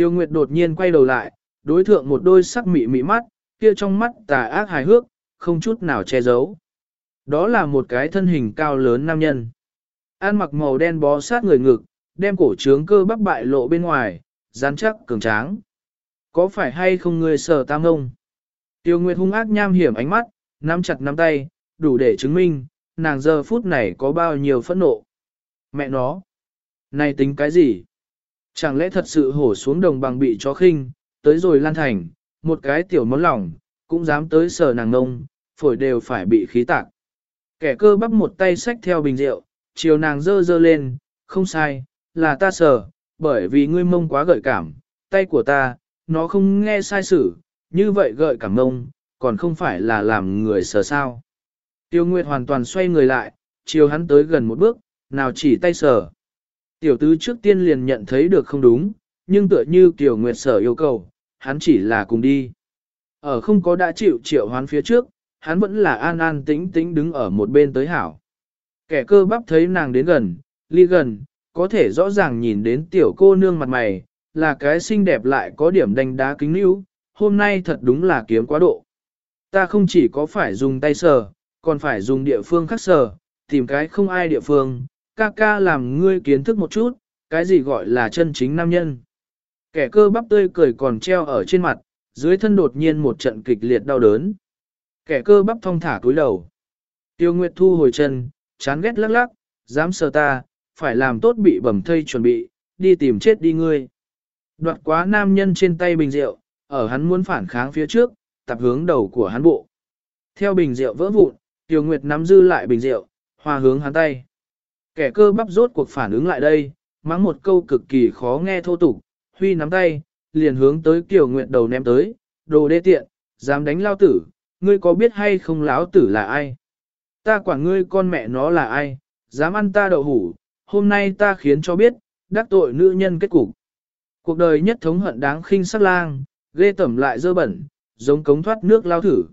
Tiêu Nguyệt đột nhiên quay đầu lại, đối thượng một đôi sắc mị mị mắt, kia trong mắt tà ác hài hước, không chút nào che giấu. Đó là một cái thân hình cao lớn nam nhân. An mặc màu đen bó sát người ngực, đem cổ trướng cơ bắp bại lộ bên ngoài, rắn chắc cường tráng. Có phải hay không người sở tam ông? Tiêu Nguyệt hung ác nham hiểm ánh mắt, nắm chặt nắm tay, đủ để chứng minh, nàng giờ phút này có bao nhiêu phẫn nộ. Mẹ nó! Này tính cái gì? Chẳng lẽ thật sự hổ xuống đồng bằng bị chó khinh, tới rồi lan thành, một cái tiểu món lỏng, cũng dám tới sờ nàng ngông, phổi đều phải bị khí tạc. Kẻ cơ bắp một tay xách theo bình rượu, chiều nàng dơ dơ lên, không sai, là ta sờ, bởi vì ngươi mông quá gợi cảm, tay của ta, nó không nghe sai sử, như vậy gợi cảm mông, còn không phải là làm người sờ sao. Tiêu Nguyệt hoàn toàn xoay người lại, chiều hắn tới gần một bước, nào chỉ tay sờ. Tiểu tứ trước tiên liền nhận thấy được không đúng, nhưng tựa như Tiểu Nguyệt sở yêu cầu, hắn chỉ là cùng đi. Ở không có đã chịu triệu hoán phía trước, hắn vẫn là an an tĩnh tĩnh đứng ở một bên tới hảo. Kẻ cơ bắp thấy nàng đến gần, ly gần, có thể rõ ràng nhìn đến tiểu cô nương mặt mày, là cái xinh đẹp lại có điểm đánh đá kính níu, hôm nay thật đúng là kiếm quá độ. Ta không chỉ có phải dùng tay sờ, còn phải dùng địa phương khác sờ, tìm cái không ai địa phương, ca ca làm ngươi kiến thức một chút, cái gì gọi là chân chính nam nhân. Kẻ cơ bắp tươi cười còn treo ở trên mặt, dưới thân đột nhiên một trận kịch liệt đau đớn. Kẻ cơ bắp thong thả túi đầu. Tiêu Nguyệt thu hồi chân, chán ghét lắc lắc, dám sờ ta, phải làm tốt bị bầm thây chuẩn bị, đi tìm chết đi ngươi. Đoạt quá nam nhân trên tay bình rượu, ở hắn muốn phản kháng phía trước, tập hướng đầu của hắn bộ. Theo bình rượu vỡ vụn, Tiêu Nguyệt nắm dư lại bình rượu, hòa hướng hắn tay. Kẻ cơ bắp rốt cuộc phản ứng lại đây, mắng một câu cực kỳ khó nghe thô tục, huy nắm tay, liền hướng tới Kiều Nguyệt đầu ném tới, đồ đê tiện, dám đánh lao tử, ngươi có biết hay không lão tử là ai? Ta quản ngươi con mẹ nó là ai, dám ăn ta đậu hủ, hôm nay ta khiến cho biết, đắc tội nữ nhân kết cục. Cuộc đời nhất thống hận đáng khinh sắc lang, ghê tẩm lại dơ bẩn, giống cống thoát nước lao thử.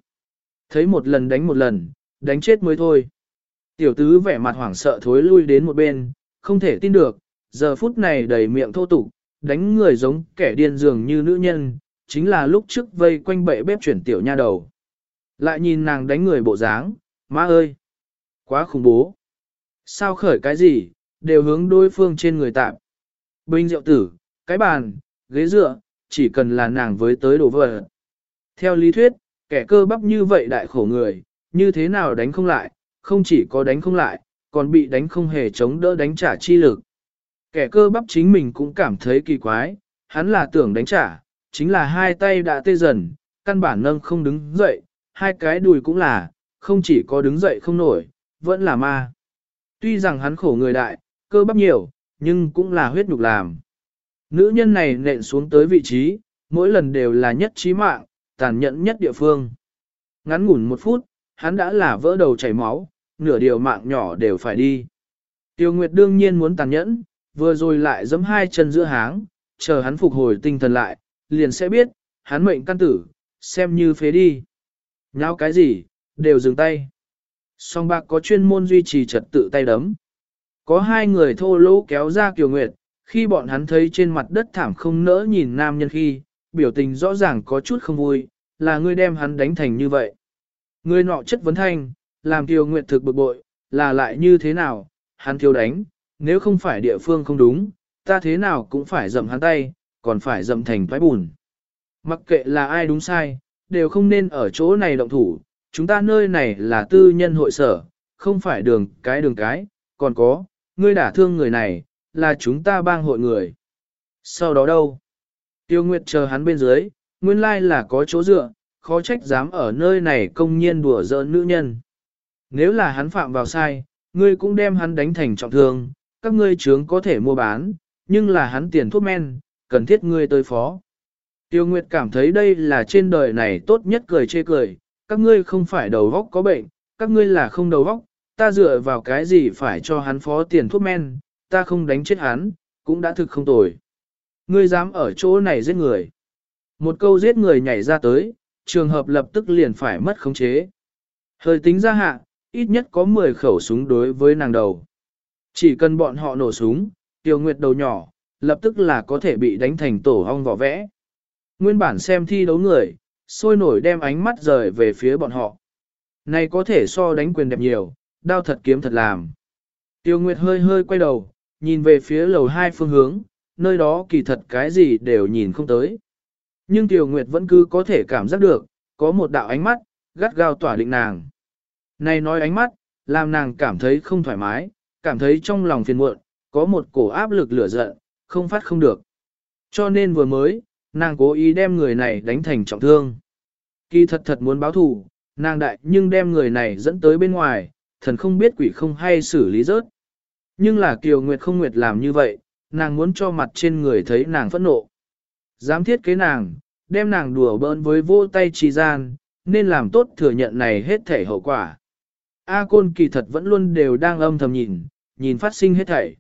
Thấy một lần đánh một lần, đánh chết mới thôi. Tiểu tứ vẻ mặt hoảng sợ thối lui đến một bên, không thể tin được, giờ phút này đầy miệng thô tục, đánh người giống kẻ điên dường như nữ nhân, chính là lúc trước vây quanh bệ bếp chuyển tiểu nha đầu. Lại nhìn nàng đánh người bộ dáng, má ơi! Quá khủng bố! Sao khởi cái gì, đều hướng đối phương trên người tạm. Bình rượu tử, cái bàn, ghế dựa, chỉ cần là nàng với tới đồ vật. Theo lý thuyết, kẻ cơ bắp như vậy đại khổ người, như thế nào đánh không lại, không chỉ có đánh không lại, còn bị đánh không hề chống đỡ đánh trả chi lực. Kẻ cơ bắp chính mình cũng cảm thấy kỳ quái, hắn là tưởng đánh trả, chính là hai tay đã tê dần, căn bản nâng không đứng dậy, hai cái đùi cũng là, không chỉ có đứng dậy không nổi, vẫn là ma. Tuy rằng hắn khổ người đại, cơ bắp nhiều, nhưng cũng là huyết nhục làm. Nữ nhân này nện xuống tới vị trí, mỗi lần đều là nhất trí mạng, tàn nhẫn nhất địa phương. Ngắn ngủn một phút, hắn đã là vỡ đầu chảy máu, nửa điều mạng nhỏ đều phải đi. Tiêu Nguyệt đương nhiên muốn tàn nhẫn, vừa rồi lại giẫm hai chân giữa háng, chờ hắn phục hồi tinh thần lại, liền sẽ biết, hắn mệnh căn tử, xem như phế đi. Nháo cái gì, đều dừng tay. Song bạc có chuyên môn duy trì trật tự tay đấm. Có hai người thô lỗ kéo ra Kiều Nguyệt, khi bọn hắn thấy trên mặt đất thảm không nỡ nhìn nam nhân khi, biểu tình rõ ràng có chút không vui, là ngươi đem hắn đánh thành như vậy. Ngươi nọ chất vấn thanh, làm Tiêu Nguyệt thực bực bội, là lại như thế nào, hắn thiếu đánh, nếu không phải địa phương không đúng, ta thế nào cũng phải dậm hắn tay, còn phải dậm thành toái bùn. Mặc kệ là ai đúng sai, đều không nên ở chỗ này động thủ, chúng ta nơi này là tư nhân hội sở, không phải đường cái đường cái, còn có, ngươi đả thương người này, là chúng ta bang hội người. Sau đó đâu? Tiêu Nguyệt chờ hắn bên dưới, nguyên lai là có chỗ dựa, khó trách dám ở nơi này công nhiên đùa giỡn nữ nhân. Nếu là hắn phạm vào sai, ngươi cũng đem hắn đánh thành trọng thương, các ngươi trướng có thể mua bán, nhưng là hắn tiền thuốc men, cần thiết ngươi tới phó. Tiêu Nguyệt cảm thấy đây là trên đời này tốt nhất cười chê cười, các ngươi không phải đầu vóc có bệnh, các ngươi là không đầu vóc, ta dựa vào cái gì phải cho hắn phó tiền thuốc men, ta không đánh chết hắn, cũng đã thực không tồi. Ngươi dám ở chỗ này giết người. Một câu giết người nhảy ra tới, trường hợp lập tức liền phải mất khống chế. Hơi tính ra hạ, ít nhất có 10 khẩu súng đối với nàng đầu. Chỉ cần bọn họ nổ súng, tiêu nguyệt đầu nhỏ, lập tức là có thể bị đánh thành tổ hong vỏ vẽ. Nguyên bản xem thi đấu người, sôi nổi đem ánh mắt rời về phía bọn họ. Này có thể so đánh quyền đẹp nhiều, đao thật kiếm thật làm. Tiêu Nguyệt hơi hơi quay đầu, nhìn về phía lầu hai phương hướng, nơi đó kỳ thật cái gì đều nhìn không tới. Nhưng Tiêu Nguyệt vẫn cứ có thể cảm giác được, có một đạo ánh mắt, gắt gao tỏa định nàng. Này nói ánh mắt, làm nàng cảm thấy không thoải mái, cảm thấy trong lòng phiền muộn, có một cổ áp lực lửa giận, không phát không được. Cho nên vừa mới, nàng cố ý đem người này đánh thành trọng thương. Kỳ thật thật muốn báo thù, nàng đại nhưng đem người này dẫn tới bên ngoài, thần không biết quỷ không hay xử lý rớt. Nhưng là Kiều Nguyệt không Nguyệt làm như vậy, nàng muốn cho mặt trên người thấy nàng phẫn nộ. Dám thiết kế nàng, đem nàng đùa bỡn với vô tay trì gian, nên làm tốt thừa nhận này hết thể hậu quả. A Côn kỳ thật vẫn luôn đều đang âm thầm nhìn, nhìn phát sinh hết thảy.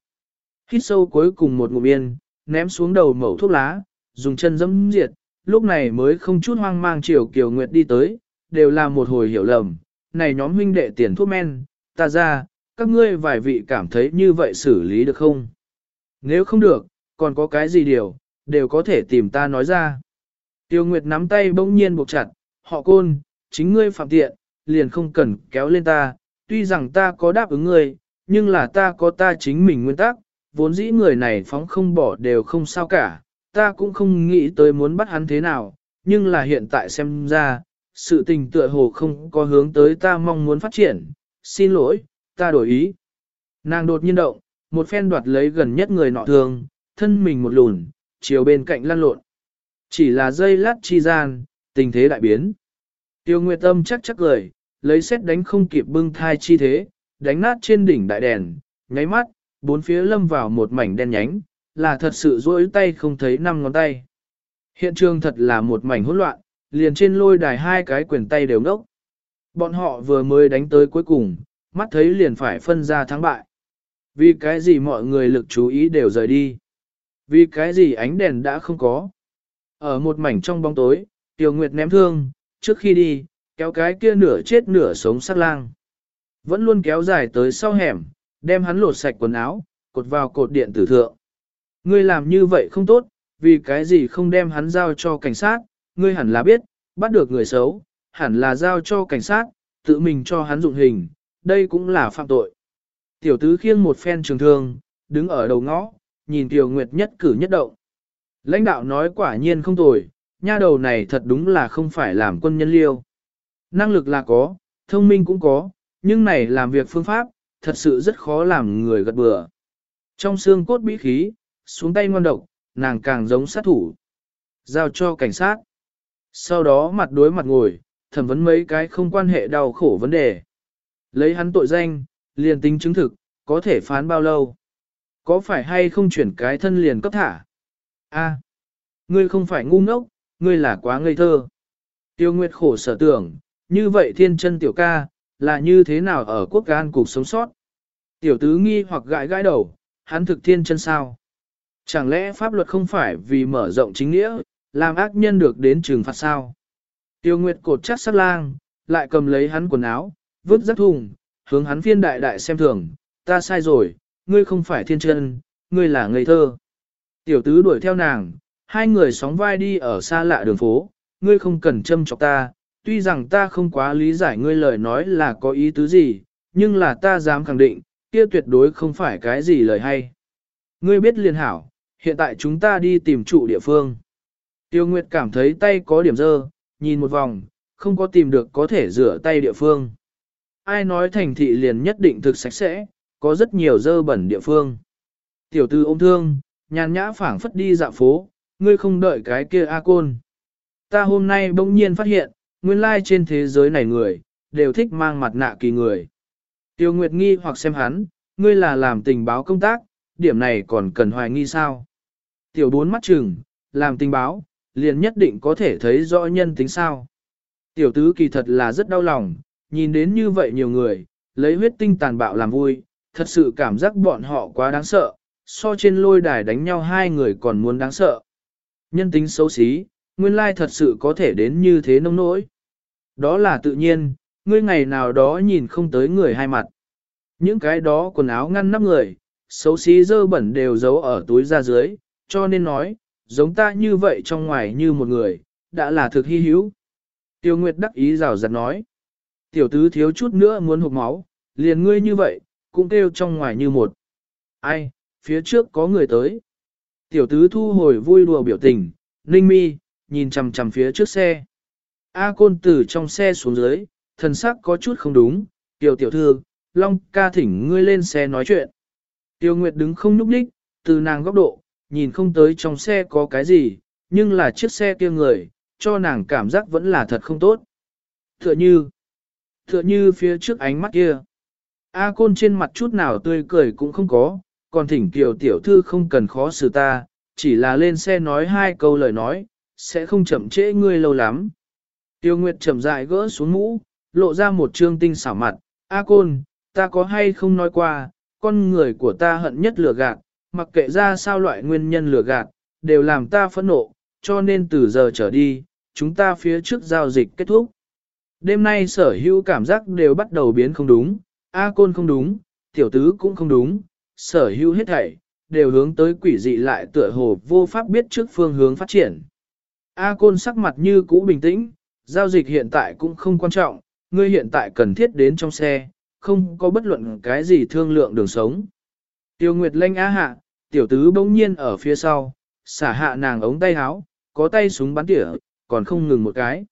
Hít sâu cuối cùng một ngụm yên, ném xuống đầu mẩu thuốc lá, dùng chân dẫm diệt, lúc này mới không chút hoang mang chiều Kiều Nguyệt đi tới, đều là một hồi hiểu lầm, này nhóm huynh đệ tiền thuốc men, ta ra, các ngươi vài vị cảm thấy như vậy xử lý được không? Nếu không được, còn có cái gì điều, đều có thể tìm ta nói ra. Tiêu Nguyệt nắm tay bỗng nhiên buộc chặt, họ côn, chính ngươi phạm tiện, liền không cần kéo lên ta, tuy rằng ta có đáp ứng ngươi, nhưng là ta có ta chính mình nguyên tắc, vốn dĩ người này phóng không bỏ đều không sao cả, ta cũng không nghĩ tới muốn bắt hắn thế nào, nhưng là hiện tại xem ra, sự tình tựa hồ không có hướng tới ta mong muốn phát triển, xin lỗi, ta đổi ý. Nàng đột nhiên động, một phen đoạt lấy gần nhất người nọ thường, thân mình một lùn, chiều bên cạnh lăn lộn. Chỉ là dây lát chi gian, tình thế đại biến. Tiêu Nguyệt Tâm chắc chắc cười, lấy xét đánh không kịp bưng thai chi thế, đánh nát trên đỉnh đại đèn, nháy mắt, bốn phía lâm vào một mảnh đen nhánh, là thật sự rối tay không thấy năm ngón tay. Hiện trường thật là một mảnh hỗn loạn, liền trên lôi đài hai cái quyền tay đều nốc. Bọn họ vừa mới đánh tới cuối cùng, mắt thấy liền phải phân ra thắng bại. Vì cái gì mọi người lực chú ý đều rời đi. Vì cái gì ánh đèn đã không có. Ở một mảnh trong bóng tối, Tiểu Nguyệt ném thương, trước khi đi, kéo cái kia nửa chết nửa sống sát lang. Vẫn luôn kéo dài tới sau hẻm, đem hắn lột sạch quần áo, cột vào cột điện tử thượng. Ngươi làm như vậy không tốt, vì cái gì không đem hắn giao cho cảnh sát, ngươi hẳn là biết, bắt được người xấu, hẳn là giao cho cảnh sát, tự mình cho hắn dụng hình, đây cũng là phạm tội. Tiểu tứ khiêng một phen trường thương, đứng ở đầu ngõ, nhìn Tiểu Nguyệt nhất cử nhất động. Lãnh đạo nói quả nhiên không tồi, nha đầu này thật đúng là không phải làm quân nhân liêu. Năng lực là có, thông minh cũng có, nhưng này làm việc phương pháp, thật sự rất khó làm người gật bừa. Trong xương cốt bí khí, xuống tay ngoan độc, nàng càng giống sát thủ. Giao cho cảnh sát. Sau đó mặt đối mặt ngồi, thẩm vấn mấy cái không quan hệ đau khổ vấn đề. Lấy hắn tội danh, liền tính chứng thực, có thể phán bao lâu? Có phải hay không chuyển cái thân liền cấp thả? A, ngươi không phải ngu ngốc, ngươi là quá ngây thơ. Tiêu Nguyệt khổ sở tưởng, như vậy thiên chân tiểu ca, là như thế nào ở quốc gan cục sống sót? Tiểu tứ nghi hoặc gãi gãi đầu, hắn thực thiên chân sao? Chẳng lẽ pháp luật không phải vì mở rộng chính nghĩa, làm ác nhân được đến trừng phạt sao? Tiêu Nguyệt cột chắc sát lang, lại cầm lấy hắn quần áo, vứt rác thùng, hướng hắn phiên đại đại xem thường, ta sai rồi, ngươi không phải thiên chân, ngươi là ngây thơ. Tiểu tứ đuổi theo nàng, hai người sóng vai đi ở xa lạ đường phố, ngươi không cần châm chọc ta, tuy rằng ta không quá lý giải ngươi lời nói là có ý tứ gì, nhưng là ta dám khẳng định, kia tuyệt đối không phải cái gì lời hay. Ngươi biết liền hảo, hiện tại chúng ta đi tìm trụ địa phương. Tiêu Nguyệt cảm thấy tay có điểm dơ, nhìn một vòng, không có tìm được có thể rửa tay địa phương. Ai nói thành thị liền nhất định thực sạch sẽ, có rất nhiều dơ bẩn địa phương. Tiểu tư ôm thương, nhàn nhã phảng phất đi dạo phố, ngươi không đợi cái kia A Côn. Ta hôm nay bỗng nhiên phát hiện, nguyên lai trên thế giới này người, đều thích mang mặt nạ kỳ người. Tiêu Nguyệt nghi hoặc xem hắn, ngươi là làm tình báo công tác, điểm này còn cần hoài nghi sao. Tiểu bốn mắt chừng, làm tình báo, liền nhất định có thể thấy rõ nhân tính sao. Tiểu tứ kỳ thật là rất đau lòng, nhìn đến như vậy nhiều người, lấy huyết tinh tàn bạo làm vui, thật sự cảm giác bọn họ quá đáng sợ, so trên lôi đài đánh nhau hai người còn muốn đáng sợ. Nhân tính xấu xí, nguyên lai thật sự có thể đến như thế nông nỗi. Đó là tự nhiên, ngươi ngày nào đó nhìn không tới người hai mặt. Những cái đó quần áo ngăn nắp người, xấu xí dơ bẩn đều giấu ở túi ra dưới, cho nên nói, giống ta như vậy trong ngoài như một người, đã là thực hy hữu. Tiêu Nguyệt đắc ý rào rạt nói. Tiểu tứ thiếu chút nữa muốn hụt máu, liền ngươi như vậy, cũng kêu trong ngoài như một. Ai, phía trước có người tới. Tiểu tứ thu hồi vui đùa biểu tình, ninh mi, nhìn chằm chằm phía trước xe. A côn từ trong xe xuống dưới, thần sắc có chút không đúng, tiểu tiểu thư, Long ca thỉnh ngươi lên xe nói chuyện. Tiêu Nguyệt đứng không nhúc nhích, từ nàng góc độ, nhìn không tới trong xe có cái gì, nhưng là chiếc xe kia người, cho nàng cảm giác vẫn là thật không tốt. Tựa như, tựa như phía trước ánh mắt kia. A côn trên mặt chút nào tươi cười cũng không có, còn thỉnh kiều tiểu thư không cần khó xử ta, chỉ là lên xe nói hai câu lời nói, sẽ không chậm trễ ngươi lâu lắm. Tiêu Nguyệt chậm rãi gỡ xuống mũ, lộ ra một trương tinh xảo mặt, A côn, ta có hay không nói qua, con người của ta hận nhất lừa gạt, mặc kệ ra sao loại nguyên nhân lừa gạt, đều làm ta phẫn nộ, cho nên từ giờ trở đi, chúng ta phía trước giao dịch kết thúc. Đêm nay sở hữu cảm giác đều bắt đầu biến không đúng, A côn không đúng, tiểu tứ cũng không đúng, sở hữu hết thảy, đều hướng tới quỷ dị lại tựa hồ vô pháp biết trước phương hướng phát triển. A côn sắc mặt như cũ bình tĩnh, giao dịch hiện tại cũng không quan trọng, ngươi hiện tại cần thiết đến trong xe, không có bất luận cái gì thương lượng đường sống. Tiêu Nguyệt lanh á hạ, tiểu tứ bỗng nhiên ở phía sau, xả hạ nàng ống tay áo, có tay súng bắn tỉa, còn không ngừng một cái.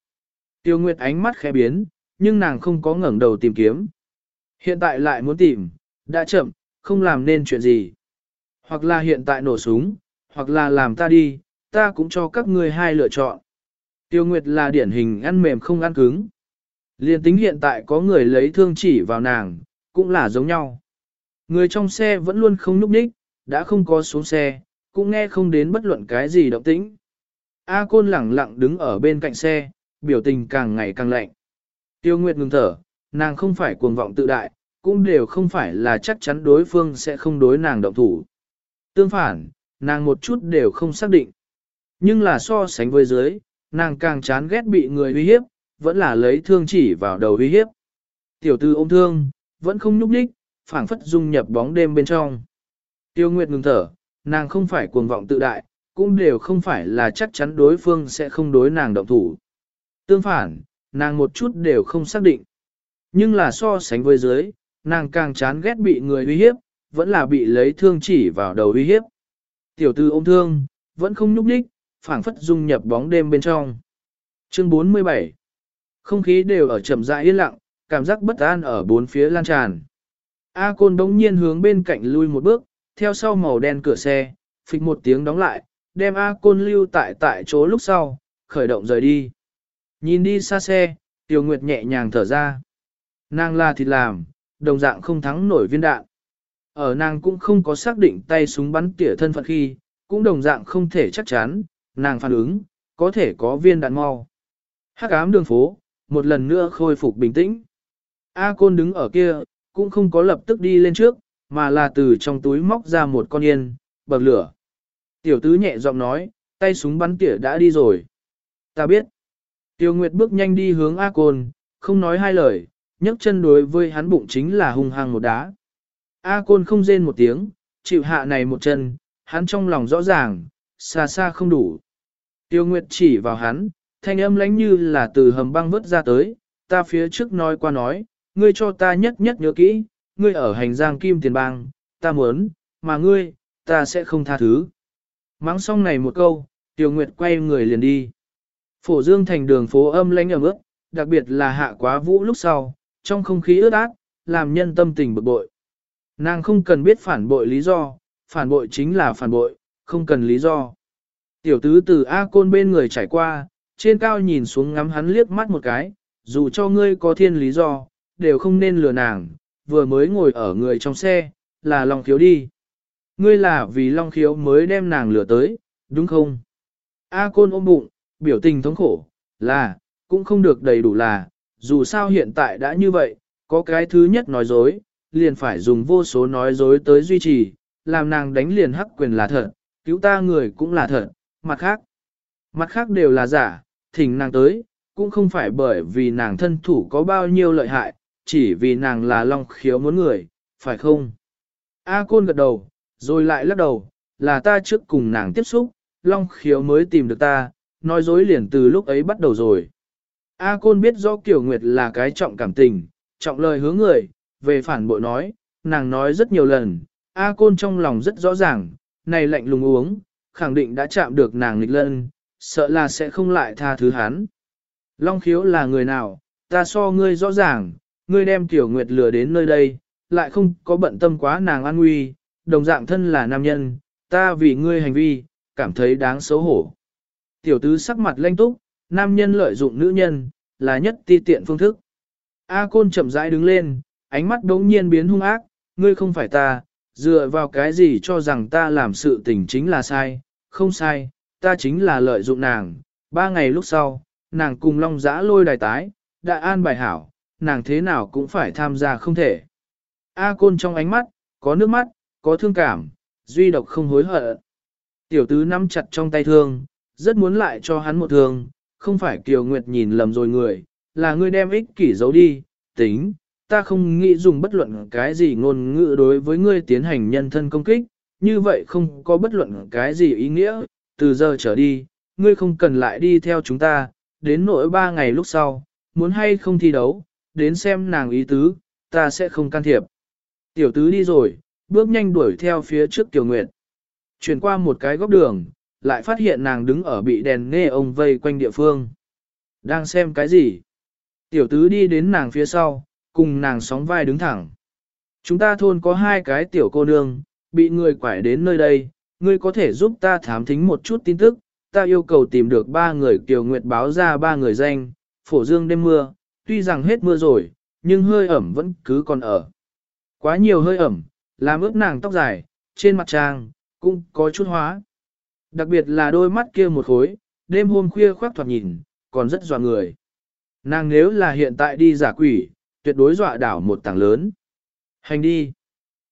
Tiêu Nguyệt ánh mắt khẽ biến, nhưng nàng không có ngẩng đầu tìm kiếm. Hiện tại lại muốn tìm, đã chậm, không làm nên chuyện gì. Hoặc là hiện tại nổ súng, hoặc là làm ta đi, ta cũng cho các ngươi hai lựa chọn. Tiêu Nguyệt là điển hình ăn mềm không ăn cứng. Liên tính hiện tại có người lấy thương chỉ vào nàng, cũng là giống nhau. Người trong xe vẫn luôn không núp đích, đã không có xuống xe, cũng nghe không đến bất luận cái gì động tĩnh. A Côn lẳng lặng đứng ở bên cạnh xe, biểu tình càng ngày càng lạnh. Tiêu Nguyệt ngừng thở, nàng không phải cuồng vọng tự đại, cũng đều không phải là chắc chắn đối phương sẽ không đối nàng động thủ. Tương phản, nàng một chút đều không xác định. Nhưng là so sánh với dưới, nàng càng chán ghét bị người uy hiếp, vẫn là lấy thương chỉ vào đầu uy hiếp. Tiểu tư ôm thương, vẫn không nhúc nhích, phảng phất dung nhập bóng đêm bên trong. Tiêu Nguyệt ngừng thở, nàng không phải cuồng vọng tự đại, cũng đều không phải là chắc chắn đối phương sẽ không đối nàng động thủ. Tương phản, nàng một chút đều không xác định. Nhưng là so sánh với dưới, nàng càng chán ghét bị người uy hiếp, vẫn là bị lấy thương chỉ vào đầu uy hiếp. Tiểu tư ôm thương, vẫn không nhúc nhích, phảng phất dung nhập bóng đêm bên trong. Chương 47 Không khí đều ở chậm rãi yên lặng, cảm giác bất an ở bốn phía lan tràn. A Côn đống nhiên hướng bên cạnh lui một bước, theo sau màu đen cửa xe, phịch một tiếng đóng lại, đem A Côn lưu tại tại chỗ lúc sau, khởi động rời đi. Nhìn đi xa xe, Tiểu Nguyệt nhẹ nhàng thở ra. Nàng là thịt làm, đồng dạng không thắng nổi viên đạn. Ở nàng cũng không có xác định tay súng bắn tỉa thân phận khi, cũng đồng dạng không thể chắc chắn, nàng phản ứng, có thể có viên đạn mau. Hắc ám đường phố, một lần nữa khôi phục bình tĩnh. A Côn đứng ở kia, cũng không có lập tức đi lên trước, mà là từ trong túi móc ra một con yên, bậc lửa. Tiểu tứ nhẹ giọng nói, tay súng bắn tỉa đã đi rồi. Ta biết. Tiêu Nguyệt bước nhanh đi hướng A Côn, không nói hai lời, nhấc chân đối với hắn bụng chính là hung hăng một đá. A Côn không rên một tiếng, chịu hạ này một chân, hắn trong lòng rõ ràng, xa xa không đủ. Tiêu Nguyệt chỉ vào hắn, thanh âm lánh như là từ hầm băng vớt ra tới, ta phía trước nói qua nói, ngươi cho ta nhất nhất nhớ kỹ, ngươi ở hành giang kim tiền bang, ta muốn, mà ngươi, ta sẽ không tha thứ. Mắng xong này một câu, Tiêu Nguyệt quay người liền đi. Phổ Dương thành đường phố âm lãnh ở ướt, đặc biệt là hạ quá vũ lúc sau, trong không khí ướt át, làm nhân tâm tình bực bội. Nàng không cần biết phản bội lý do, phản bội chính là phản bội, không cần lý do. Tiểu tứ từ A côn bên người trải qua, trên cao nhìn xuống ngắm hắn liếc mắt một cái, dù cho ngươi có thiên lý do, đều không nên lừa nàng, vừa mới ngồi ở người trong xe, là Long Khiếu đi. Ngươi là vì Long Khiếu mới đem nàng lừa tới, đúng không? A Côn ôm bụng, biểu tình thống khổ, là, cũng không được đầy đủ là, dù sao hiện tại đã như vậy, có cái thứ nhất nói dối, liền phải dùng vô số nói dối tới duy trì, làm nàng đánh liền hắc quyền là thật, cứu ta người cũng là thật, mặt khác. Mặt khác đều là giả, thỉnh nàng tới, cũng không phải bởi vì nàng thân thủ có bao nhiêu lợi hại, chỉ vì nàng là long khiếu muốn người, phải không? A Côn gật đầu, rồi lại lắc đầu, là ta trước cùng nàng tiếp xúc, long khiếu mới tìm được ta, nói dối liền từ lúc ấy bắt đầu rồi. A Côn biết rõ Kiều Nguyệt là cái trọng cảm tình, trọng lời hướng người, về phản bội nói, nàng nói rất nhiều lần, A Côn trong lòng rất rõ ràng, này lạnh lùng uống, khẳng định đã chạm được nàng nghịch lân, sợ là sẽ không lại tha thứ hắn. Long khiếu là người nào, ta so ngươi rõ ràng, ngươi đem Tiểu Nguyệt lừa đến nơi đây, lại không có bận tâm quá nàng an nguy, đồng dạng thân là nam nhân, ta vì ngươi hành vi, cảm thấy đáng xấu hổ. Tiểu tứ sắc mặt lanh túc, nam nhân lợi dụng nữ nhân, là nhất ti tiện phương thức. A côn chậm rãi đứng lên, ánh mắt đống nhiên biến hung ác, ngươi không phải ta, dựa vào cái gì cho rằng ta làm sự tình chính là sai, không sai, ta chính là lợi dụng nàng. Ba ngày lúc sau, nàng cùng long giã lôi đài tái, đã an bài hảo, nàng thế nào cũng phải tham gia không thể. A côn trong ánh mắt, có nước mắt, có thương cảm, duy độc không hối hận. Tiểu tứ nắm chặt trong tay thương, rất muốn lại cho hắn một thương, không phải Kiều Nguyệt nhìn lầm rồi người, là ngươi đem ích kỷ giấu đi, tính, ta không nghĩ dùng bất luận cái gì ngôn ngữ đối với ngươi tiến hành nhân thân công kích, như vậy không có bất luận cái gì ý nghĩa, từ giờ trở đi, ngươi không cần lại đi theo chúng ta, đến nỗi ba ngày lúc sau, muốn hay không thi đấu, đến xem nàng ý tứ, ta sẽ không can thiệp. Tiểu tứ đi rồi, bước nhanh đuổi theo phía trước Tiểu Nguyệt. Chuyển qua một cái góc đường, lại phát hiện nàng đứng ở bị đèn nghe ông vây quanh địa phương. Đang xem cái gì? Tiểu tứ đi đến nàng phía sau, cùng nàng sóng vai đứng thẳng. Chúng ta thôn có hai cái tiểu cô nương, bị người quải đến nơi đây, ngươi có thể giúp ta thám thính một chút tin tức, ta yêu cầu tìm được ba người Kiều Nguyệt báo ra ba người danh, phổ dương đêm mưa, tuy rằng hết mưa rồi, nhưng hơi ẩm vẫn cứ còn ở. Quá nhiều hơi ẩm, làm ướt nàng tóc dài, trên mặt trang, cũng có chút hóa. Đặc biệt là đôi mắt kia một khối, đêm hôm khuya khoác thoạt nhìn, còn rất dọa người. Nàng nếu là hiện tại đi giả quỷ, tuyệt đối dọa đảo một tảng lớn. Hành đi.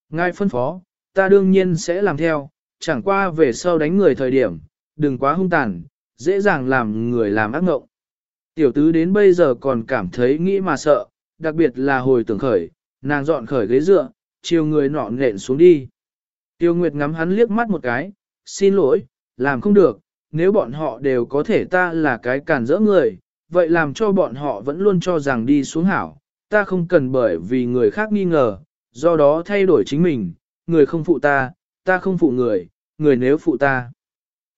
Ngài phân phó, ta đương nhiên sẽ làm theo, chẳng qua về sau đánh người thời điểm, đừng quá hung tàn, dễ dàng làm người làm ác ngộng. Tiểu tứ đến bây giờ còn cảm thấy nghĩ mà sợ, đặc biệt là hồi tưởng khởi, nàng dọn khởi ghế dựa, chiều người nọ nện xuống đi. Tiêu Nguyệt ngắm hắn liếc mắt một cái, xin lỗi, làm không được, nếu bọn họ đều có thể ta là cái cản rỡ người, vậy làm cho bọn họ vẫn luôn cho rằng đi xuống hảo, ta không cần bởi vì người khác nghi ngờ, do đó thay đổi chính mình, người không phụ ta, ta không phụ người, người nếu phụ ta.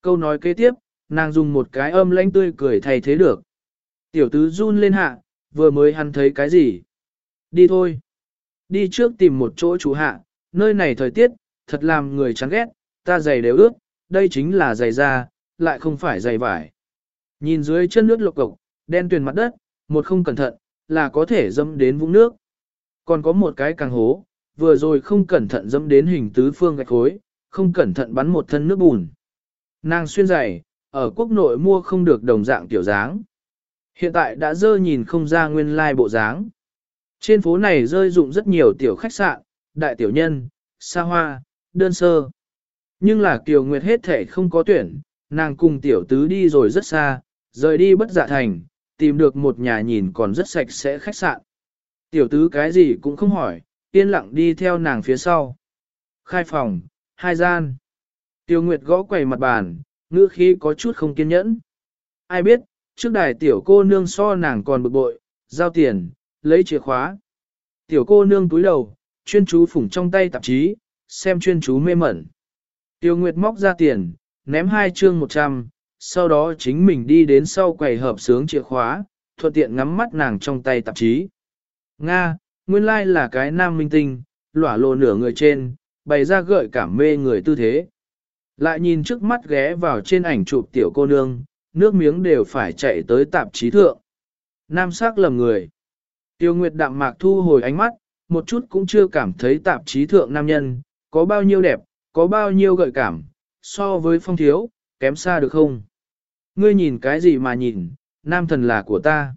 Câu nói kế tiếp, nàng dùng một cái âm lãnh tươi cười thay thế được. Tiểu tứ run lên hạ, vừa mới hắn thấy cái gì? Đi thôi. Đi trước tìm một chỗ chú hạ, nơi này thời tiết, thật làm người chán ghét, ta giày đều ướt, đây chính là giày da, lại không phải giày vải. Nhìn dưới chân nước lộc cộc, đen tuyền mặt đất, một không cẩn thận, là có thể dâm đến vũng nước. Còn có một cái càng hố, vừa rồi không cẩn thận dẫm đến hình tứ phương gạch khối, không cẩn thận bắn một thân nước bùn. Nàng xuyên giày, ở quốc nội mua không được đồng dạng tiểu dáng. Hiện tại đã dơ nhìn không ra nguyên lai bộ dáng. Trên phố này rơi dụng rất nhiều tiểu khách sạn, đại tiểu nhân, xa hoa, đơn sơ. Nhưng là Kiều Nguyệt hết thể không có tuyển, nàng cùng tiểu tứ đi rồi rất xa, rời đi bất dạ thành, tìm được một nhà nhìn còn rất sạch sẽ khách sạn. Tiểu tứ cái gì cũng không hỏi, yên lặng đi theo nàng phía sau. Khai phòng, hai gian. Tiêu Nguyệt gõ quầy mặt bàn, ngữ khí có chút không kiên nhẫn. Ai biết, trước đài tiểu cô nương so nàng còn bực bội, giao tiền, lấy chìa khóa. Tiểu cô nương túi đầu, chuyên chú phủng trong tay tạp chí, xem chuyên chú mê mẩn. Tiêu Nguyệt móc ra tiền, ném hai chương một trăm, sau đó chính mình đi đến sau quầy hợp sướng chìa khóa, thuận tiện ngắm mắt nàng trong tay tạp chí. Nga, nguyên lai là cái nam minh tinh, lỏa lộ nửa người trên, bày ra gợi cảm mê người tư thế. Lại nhìn trước mắt ghé vào trên ảnh chụp tiểu cô nương, nước miếng đều phải chạy tới tạp chí thượng. Nam sắc lầm người. Tiêu Nguyệt đạm mạc thu hồi ánh mắt, một chút cũng chưa cảm thấy tạp chí thượng nam nhân, có bao nhiêu đẹp, có bao nhiêu gợi cảm, so với phong thiếu, kém xa được không? Ngươi nhìn cái gì mà nhìn, nam thần là của ta.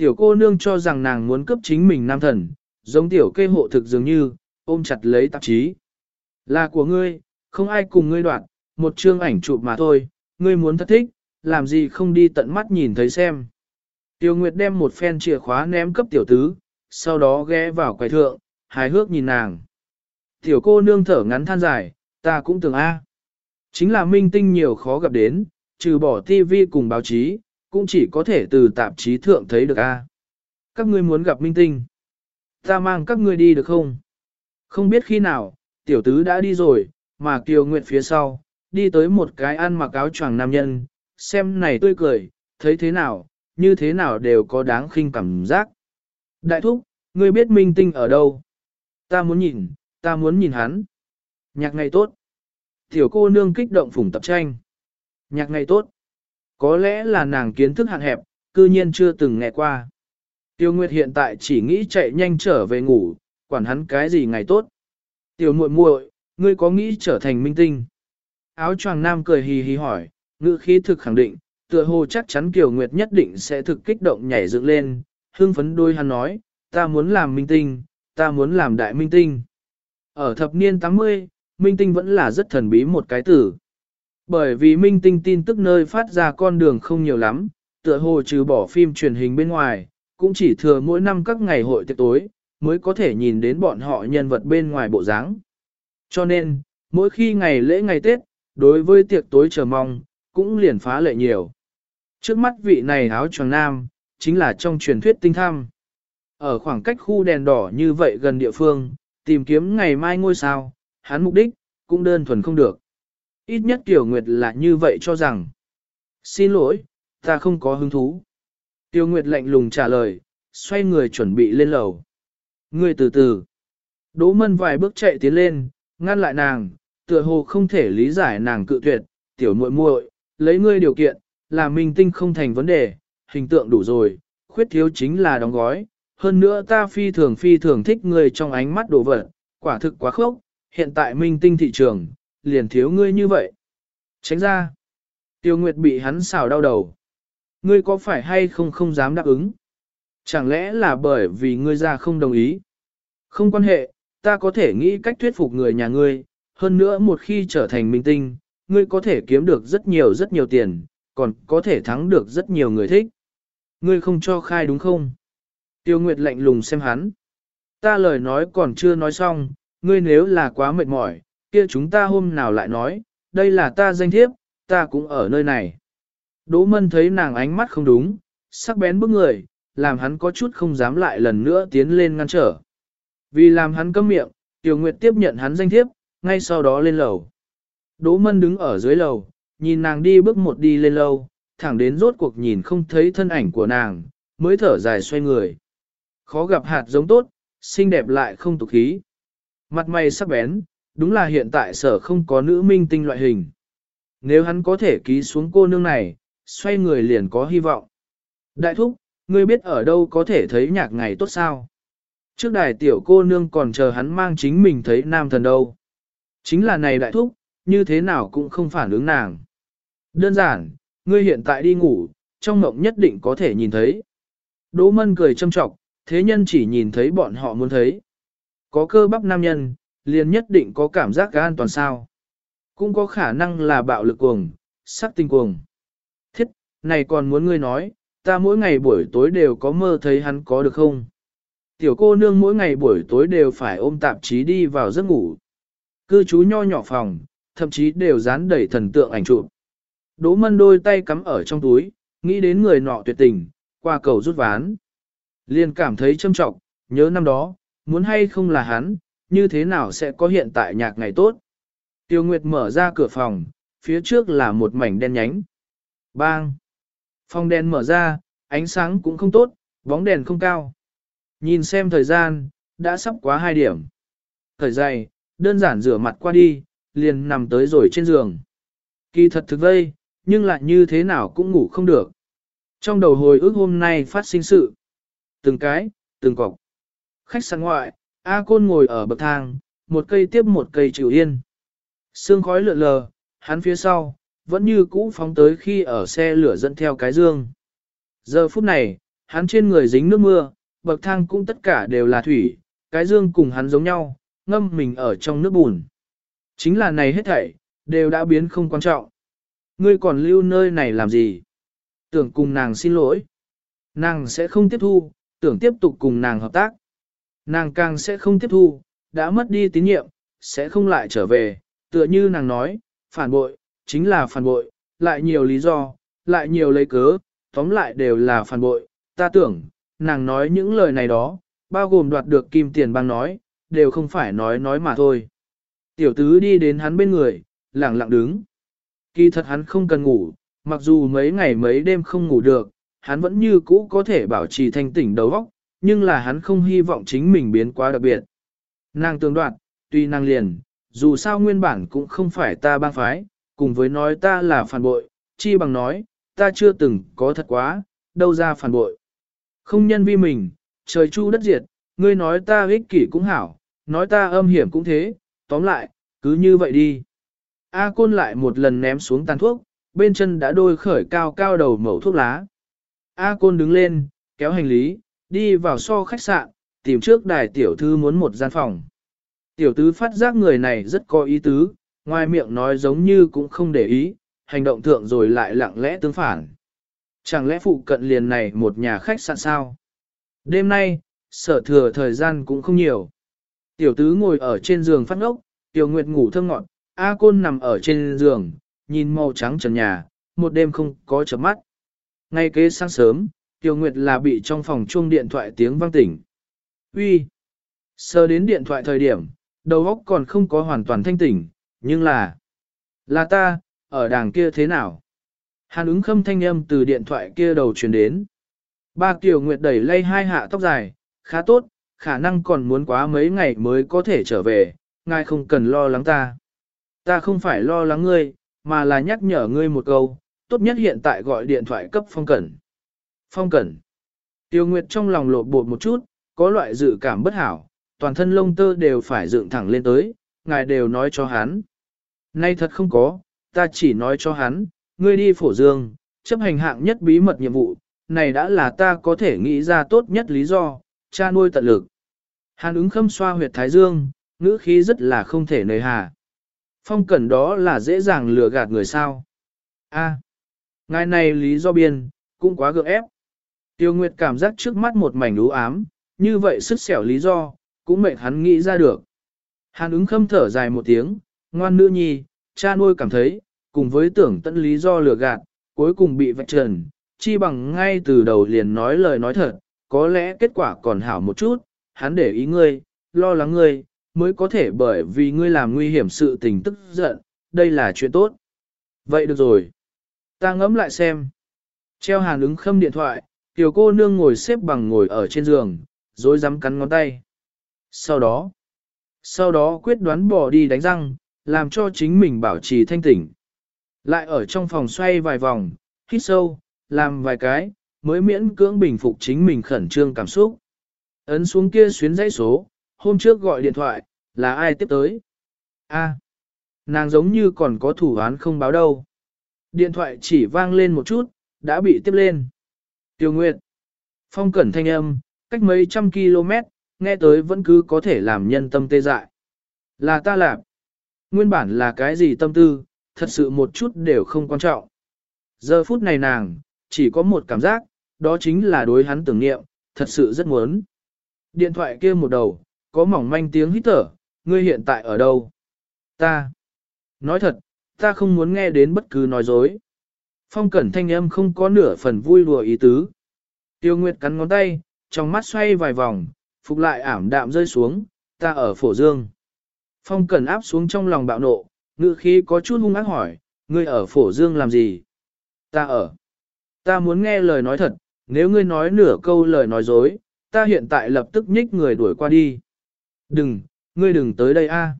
Tiểu cô nương cho rằng nàng muốn cấp chính mình nam thần, giống tiểu kê hộ thực dường như, ôm chặt lấy tạp chí. Là của ngươi, không ai cùng ngươi đoạn, một chương ảnh chụp mà thôi, ngươi muốn thật thích, làm gì không đi tận mắt nhìn thấy xem. Tiêu Nguyệt đem một phen chìa khóa ném cấp tiểu tứ, sau đó ghé vào quầy thượng, hài hước nhìn nàng. Tiểu cô nương thở ngắn than dài, ta cũng tưởng A. Chính là minh tinh nhiều khó gặp đến, trừ bỏ tivi cùng báo chí, cũng chỉ có thể từ tạp chí thượng thấy được A. Các ngươi muốn gặp minh tinh. Ta mang các ngươi đi được không? Không biết khi nào, tiểu tứ đã đi rồi, mà Kiều Nguyệt phía sau, đi tới một cái ăn mặc áo choàng nam nhân, xem này tươi cười, thấy thế nào, như thế nào đều có đáng khinh cảm giác. Đại thúc, ngươi biết minh tinh ở đâu? Ta muốn nhìn, ta muốn nhìn hắn. Nhạc ngày tốt. Tiểu cô nương kích động phủng tập tranh. Nhạc ngày tốt. Có lẽ là nàng kiến thức hạn hẹp, cư nhiên chưa từng nghe qua. Tiêu Nguyệt hiện tại chỉ nghĩ chạy nhanh trở về ngủ, quản hắn cái gì ngày tốt. Tiểu muội muội, ngươi có nghĩ trở thành minh tinh? Áo choàng nam cười hì hì hỏi, ngữ khí thực khẳng định, tựa hồ chắc chắn Kiều Nguyệt nhất định sẽ thực kích động nhảy dựng lên, hương phấn đôi hắn nói, ta muốn làm minh tinh, ta muốn làm đại minh tinh. Ở thập niên 80, minh tinh vẫn là rất thần bí một cái tử. Bởi vì minh tinh tin tức nơi phát ra con đường không nhiều lắm, tựa hồ trừ bỏ phim truyền hình bên ngoài, cũng chỉ thừa mỗi năm các ngày hội tiệc tối, mới có thể nhìn đến bọn họ nhân vật bên ngoài bộ dáng. Cho nên, mỗi khi ngày lễ ngày Tết, đối với tiệc tối chờ mong, cũng liền phá lệ nhiều. Trước mắt vị này áo choàng nam, chính là trong truyền thuyết tinh tham. Ở khoảng cách khu đèn đỏ như vậy gần địa phương, tìm kiếm ngày mai ngôi sao, hắn mục đích, cũng đơn thuần không được. Ít nhất Tiểu Nguyệt là như vậy cho rằng. Xin lỗi, ta không có hứng thú. Tiêu Nguyệt lạnh lùng trả lời, xoay người chuẩn bị lên lầu. Ngươi từ từ. Đỗ mân vài bước chạy tiến lên, ngăn lại nàng, tựa hồ không thể lý giải nàng cự tuyệt, tiểu muội muội, lấy ngươi điều kiện, là minh tinh không thành vấn đề, hình tượng đủ rồi, khuyết thiếu chính là đóng gói. Hơn nữa ta phi thường phi thường thích ngươi trong ánh mắt đồ vật, quả thực quá khốc, hiện tại minh tinh thị trường, liền thiếu ngươi như vậy. Tránh ra. Tiêu Nguyệt bị hắn xào đau đầu. Ngươi có phải hay không không dám đáp ứng? Chẳng lẽ là bởi vì ngươi ra không đồng ý? Không quan hệ, ta có thể nghĩ cách thuyết phục người nhà ngươi, hơn nữa một khi trở thành minh tinh, ngươi có thể kiếm được rất nhiều rất nhiều tiền, còn có thể thắng được rất nhiều người thích. Ngươi không cho khai đúng không? Tiêu Nguyệt lạnh lùng xem hắn. Ta lời nói còn chưa nói xong, ngươi nếu là quá mệt mỏi, kia chúng ta hôm nào lại nói, đây là ta danh thiếp, ta cũng ở nơi này. Đỗ Mân thấy nàng ánh mắt không đúng, sắc bén bức người, làm hắn có chút không dám lại lần nữa tiến lên ngăn trở. Vì làm hắn câm miệng, Tiểu Nguyệt tiếp nhận hắn danh thiếp, ngay sau đó lên lầu. Đỗ Mân đứng ở dưới lầu, nhìn nàng đi bước một đi lên lầu, thẳng đến rốt cuộc nhìn không thấy thân ảnh của nàng, mới thở dài xoay người. Khó gặp hạt giống tốt, xinh đẹp lại không tục khí. Mặt mày sắc bén, đúng là hiện tại sở không có nữ minh tinh loại hình. Nếu hắn có thể ký xuống cô nương này, xoay người liền có hy vọng. Đại thúc, ngươi biết ở đâu có thể thấy nhạc ngày tốt sao? Trước đài tiểu cô nương còn chờ hắn mang chính mình thấy nam thần đâu. Chính là này đại thúc, như thế nào cũng không phản ứng nàng. Đơn giản, ngươi hiện tại đi ngủ, trong mộng nhất định có thể nhìn thấy. Đỗ mân cười châm trọng, thế nhân chỉ nhìn thấy bọn họ muốn thấy. Có cơ bắp nam nhân, liền nhất định có cảm giác an toàn sao. Cũng có khả năng là bạo lực cuồng, sắc tinh cuồng. Thiết, này còn muốn ngươi nói, ta mỗi ngày buổi tối đều có mơ thấy hắn có được không? Tiểu cô nương mỗi ngày buổi tối đều phải ôm tạp chí đi vào giấc ngủ. Cư trú nho nhỏ phòng, thậm chí đều dán đầy thần tượng ảnh chụp. Đỗ mân đôi tay cắm ở trong túi, nghĩ đến người nọ tuyệt tình, qua cầu rút ván. Liền cảm thấy châm trọng, nhớ năm đó, muốn hay không là hắn, như thế nào sẽ có hiện tại nhạc ngày tốt. Tiêu Nguyệt mở ra cửa phòng, phía trước là một mảnh đen nhánh. Bang! Phòng đèn mở ra, ánh sáng cũng không tốt, bóng đèn không cao. Nhìn xem thời gian, đã sắp quá hai điểm. Thời dày, đơn giản rửa mặt qua đi, liền nằm tới rồi trên giường. Kỳ thật thực vây, nhưng lại như thế nào cũng ngủ không được. Trong đầu hồi ước hôm nay phát sinh sự. Từng cái, từng cọc. Khách sạn ngoại, A Côn ngồi ở bậc thang, một cây tiếp một cây chịu yên. Sương khói lượn lờ, hắn phía sau, vẫn như cũ phóng tới khi ở xe lửa dẫn theo cái dương. Giờ phút này, hắn trên người dính nước mưa, bậc thang cũng tất cả đều là thủy, cái dương cùng hắn giống nhau, ngâm mình ở trong nước bùn. Chính là này hết thảy, đều đã biến không quan trọng. Ngươi còn lưu nơi này làm gì? Tưởng cùng nàng xin lỗi. Nàng sẽ không tiếp thu, tưởng tiếp tục cùng nàng hợp tác. Nàng càng sẽ không tiếp thu, đã mất đi tín nhiệm, sẽ không lại trở về, tựa như nàng nói, phản bội, chính là phản bội, lại nhiều lý do, lại nhiều lấy cớ, tóm lại đều là phản bội, ta tưởng, nàng nói những lời này đó, bao gồm đoạt được kim tiền băng nói, đều không phải nói nói mà thôi. Tiểu tứ đi đến hắn bên người, lặng lặng đứng. Kỳ thật hắn không cần ngủ, mặc dù mấy ngày mấy đêm không ngủ được, hắn vẫn như cũ có thể bảo trì thanh tỉnh đầu óc, nhưng là hắn không hy vọng chính mình biến quá đặc biệt. Nàng tương đoạn tuy nàng liền, dù sao nguyên bản cũng không phải ta bang phái, cùng với nói ta là phản bội, chi bằng nói, ta chưa từng có thật quá, đâu ra phản bội. Không nhân vi mình, trời chu đất diệt, ngươi nói ta ích kỷ cũng hảo, nói ta âm hiểm cũng thế, tóm lại, cứ như vậy đi. A côn lại một lần ném xuống tàn thuốc, bên chân đã đôi khởi cao cao đầu mẩu thuốc lá. A côn đứng lên, kéo hành lý, đi vào so khách sạn, tìm trước đài tiểu thư muốn một gian phòng. Tiểu tứ phát giác người này rất có ý tứ, ngoài miệng nói giống như cũng không để ý, hành động thượng rồi lại lặng lẽ tương phản. Chẳng lẽ phụ cận liền này một nhà khách sạn sao? Đêm nay, sở thừa thời gian cũng không nhiều. Tiểu tứ ngồi ở trên giường phát ngốc, tiểu nguyệt ngủ thơm ngọn, A côn nằm ở trên giường, nhìn màu trắng trần nhà, một đêm không có chấm mắt. Ngay kế sáng sớm, tiểu nguyệt là bị trong phòng chuông điện thoại tiếng vang tỉnh. Uy, Sơ đến điện thoại thời điểm, đầu óc còn không có hoàn toàn thanh tỉnh, nhưng là... Là ta, ở đàng kia thế nào? Hàn ứng khâm thanh âm từ điện thoại kia đầu truyền đến. Ba Kiều Nguyệt đẩy lay hai hạ tóc dài, khá tốt, khả năng còn muốn quá mấy ngày mới có thể trở về, ngài không cần lo lắng ta. Ta không phải lo lắng ngươi, mà là nhắc nhở ngươi một câu, tốt nhất hiện tại gọi điện thoại cấp phong cẩn. Phong cẩn. Tiêu Nguyệt trong lòng lộ bột một chút, có loại dự cảm bất hảo, toàn thân lông tơ đều phải dựng thẳng lên tới, ngài đều nói cho hắn. Nay thật không có, ta chỉ nói cho hắn, ngươi đi phổ dương, chấp hành hạng nhất bí mật nhiệm vụ, này đã là ta có thể nghĩ ra tốt nhất lý do, cha nuôi tận lực. Hàn ứng khâm xoa huyệt thái dương, ngữ khí rất là không thể nời hà. Phong cẩn đó là dễ dàng lừa gạt người sao. A, ngài này lý do biên, cũng quá gượng ép. Tiêu Nguyệt cảm giác trước mắt một mảnh đú ám, như vậy sức xẻo lý do, cũng mệnh hắn nghĩ ra được. Hàn ứng khâm thở dài một tiếng, ngoan nữ nhi, cha nuôi cảm thấy, cùng với tưởng tận lý do lừa gạt, cuối cùng bị vạch trần, chi bằng ngay từ đầu liền nói lời nói thật, có lẽ kết quả còn hảo một chút, hắn để ý ngươi, lo lắng ngươi, mới có thể bởi vì ngươi làm nguy hiểm sự tình tức giận, đây là chuyện tốt. Vậy được rồi. Ta ngẫm lại xem. Treo hàn ứng khâm điện thoại, tiểu cô nương ngồi xếp bằng ngồi ở trên giường, rồi dám cắn ngón tay. Sau đó, sau đó quyết đoán bỏ đi đánh răng, làm cho chính mình bảo trì thanh tỉnh. Lại ở trong phòng xoay vài vòng, hít sâu, làm vài cái, mới miễn cưỡng bình phục chính mình khẩn trương cảm xúc. Ấn xuống kia xuyến dãy số, hôm trước gọi điện thoại, là ai tiếp tới? A, nàng giống như còn có thủ án không báo đâu. Điện thoại chỉ vang lên một chút, đã bị tiếp lên. Tiêu Nguyệt. Phong cẩn thanh âm, cách mấy trăm km, nghe tới vẫn cứ có thể làm nhân tâm tê dại. Là ta làm. Nguyên bản là cái gì tâm tư, thật sự một chút đều không quan trọng. Giờ phút này nàng, chỉ có một cảm giác, đó chính là đối hắn tưởng niệm, thật sự rất muốn. Điện thoại kia một đầu, có mỏng manh tiếng hít thở, ngươi hiện tại ở đâu? Ta. Nói thật, ta không muốn nghe đến bất cứ nói dối. Phong cẩn thanh âm không có nửa phần vui đùa ý tứ. Tiêu Nguyệt cắn ngón tay, trong mắt xoay vài vòng, phục lại ảm đạm rơi xuống, ta ở phổ dương. Phong cẩn áp xuống trong lòng bạo nộ, ngự khí có chút hung ác hỏi, ngươi ở phổ dương làm gì? Ta ở. Ta muốn nghe lời nói thật, nếu ngươi nói nửa câu lời nói dối, ta hiện tại lập tức nhích người đuổi qua đi. Đừng, ngươi đừng tới đây a.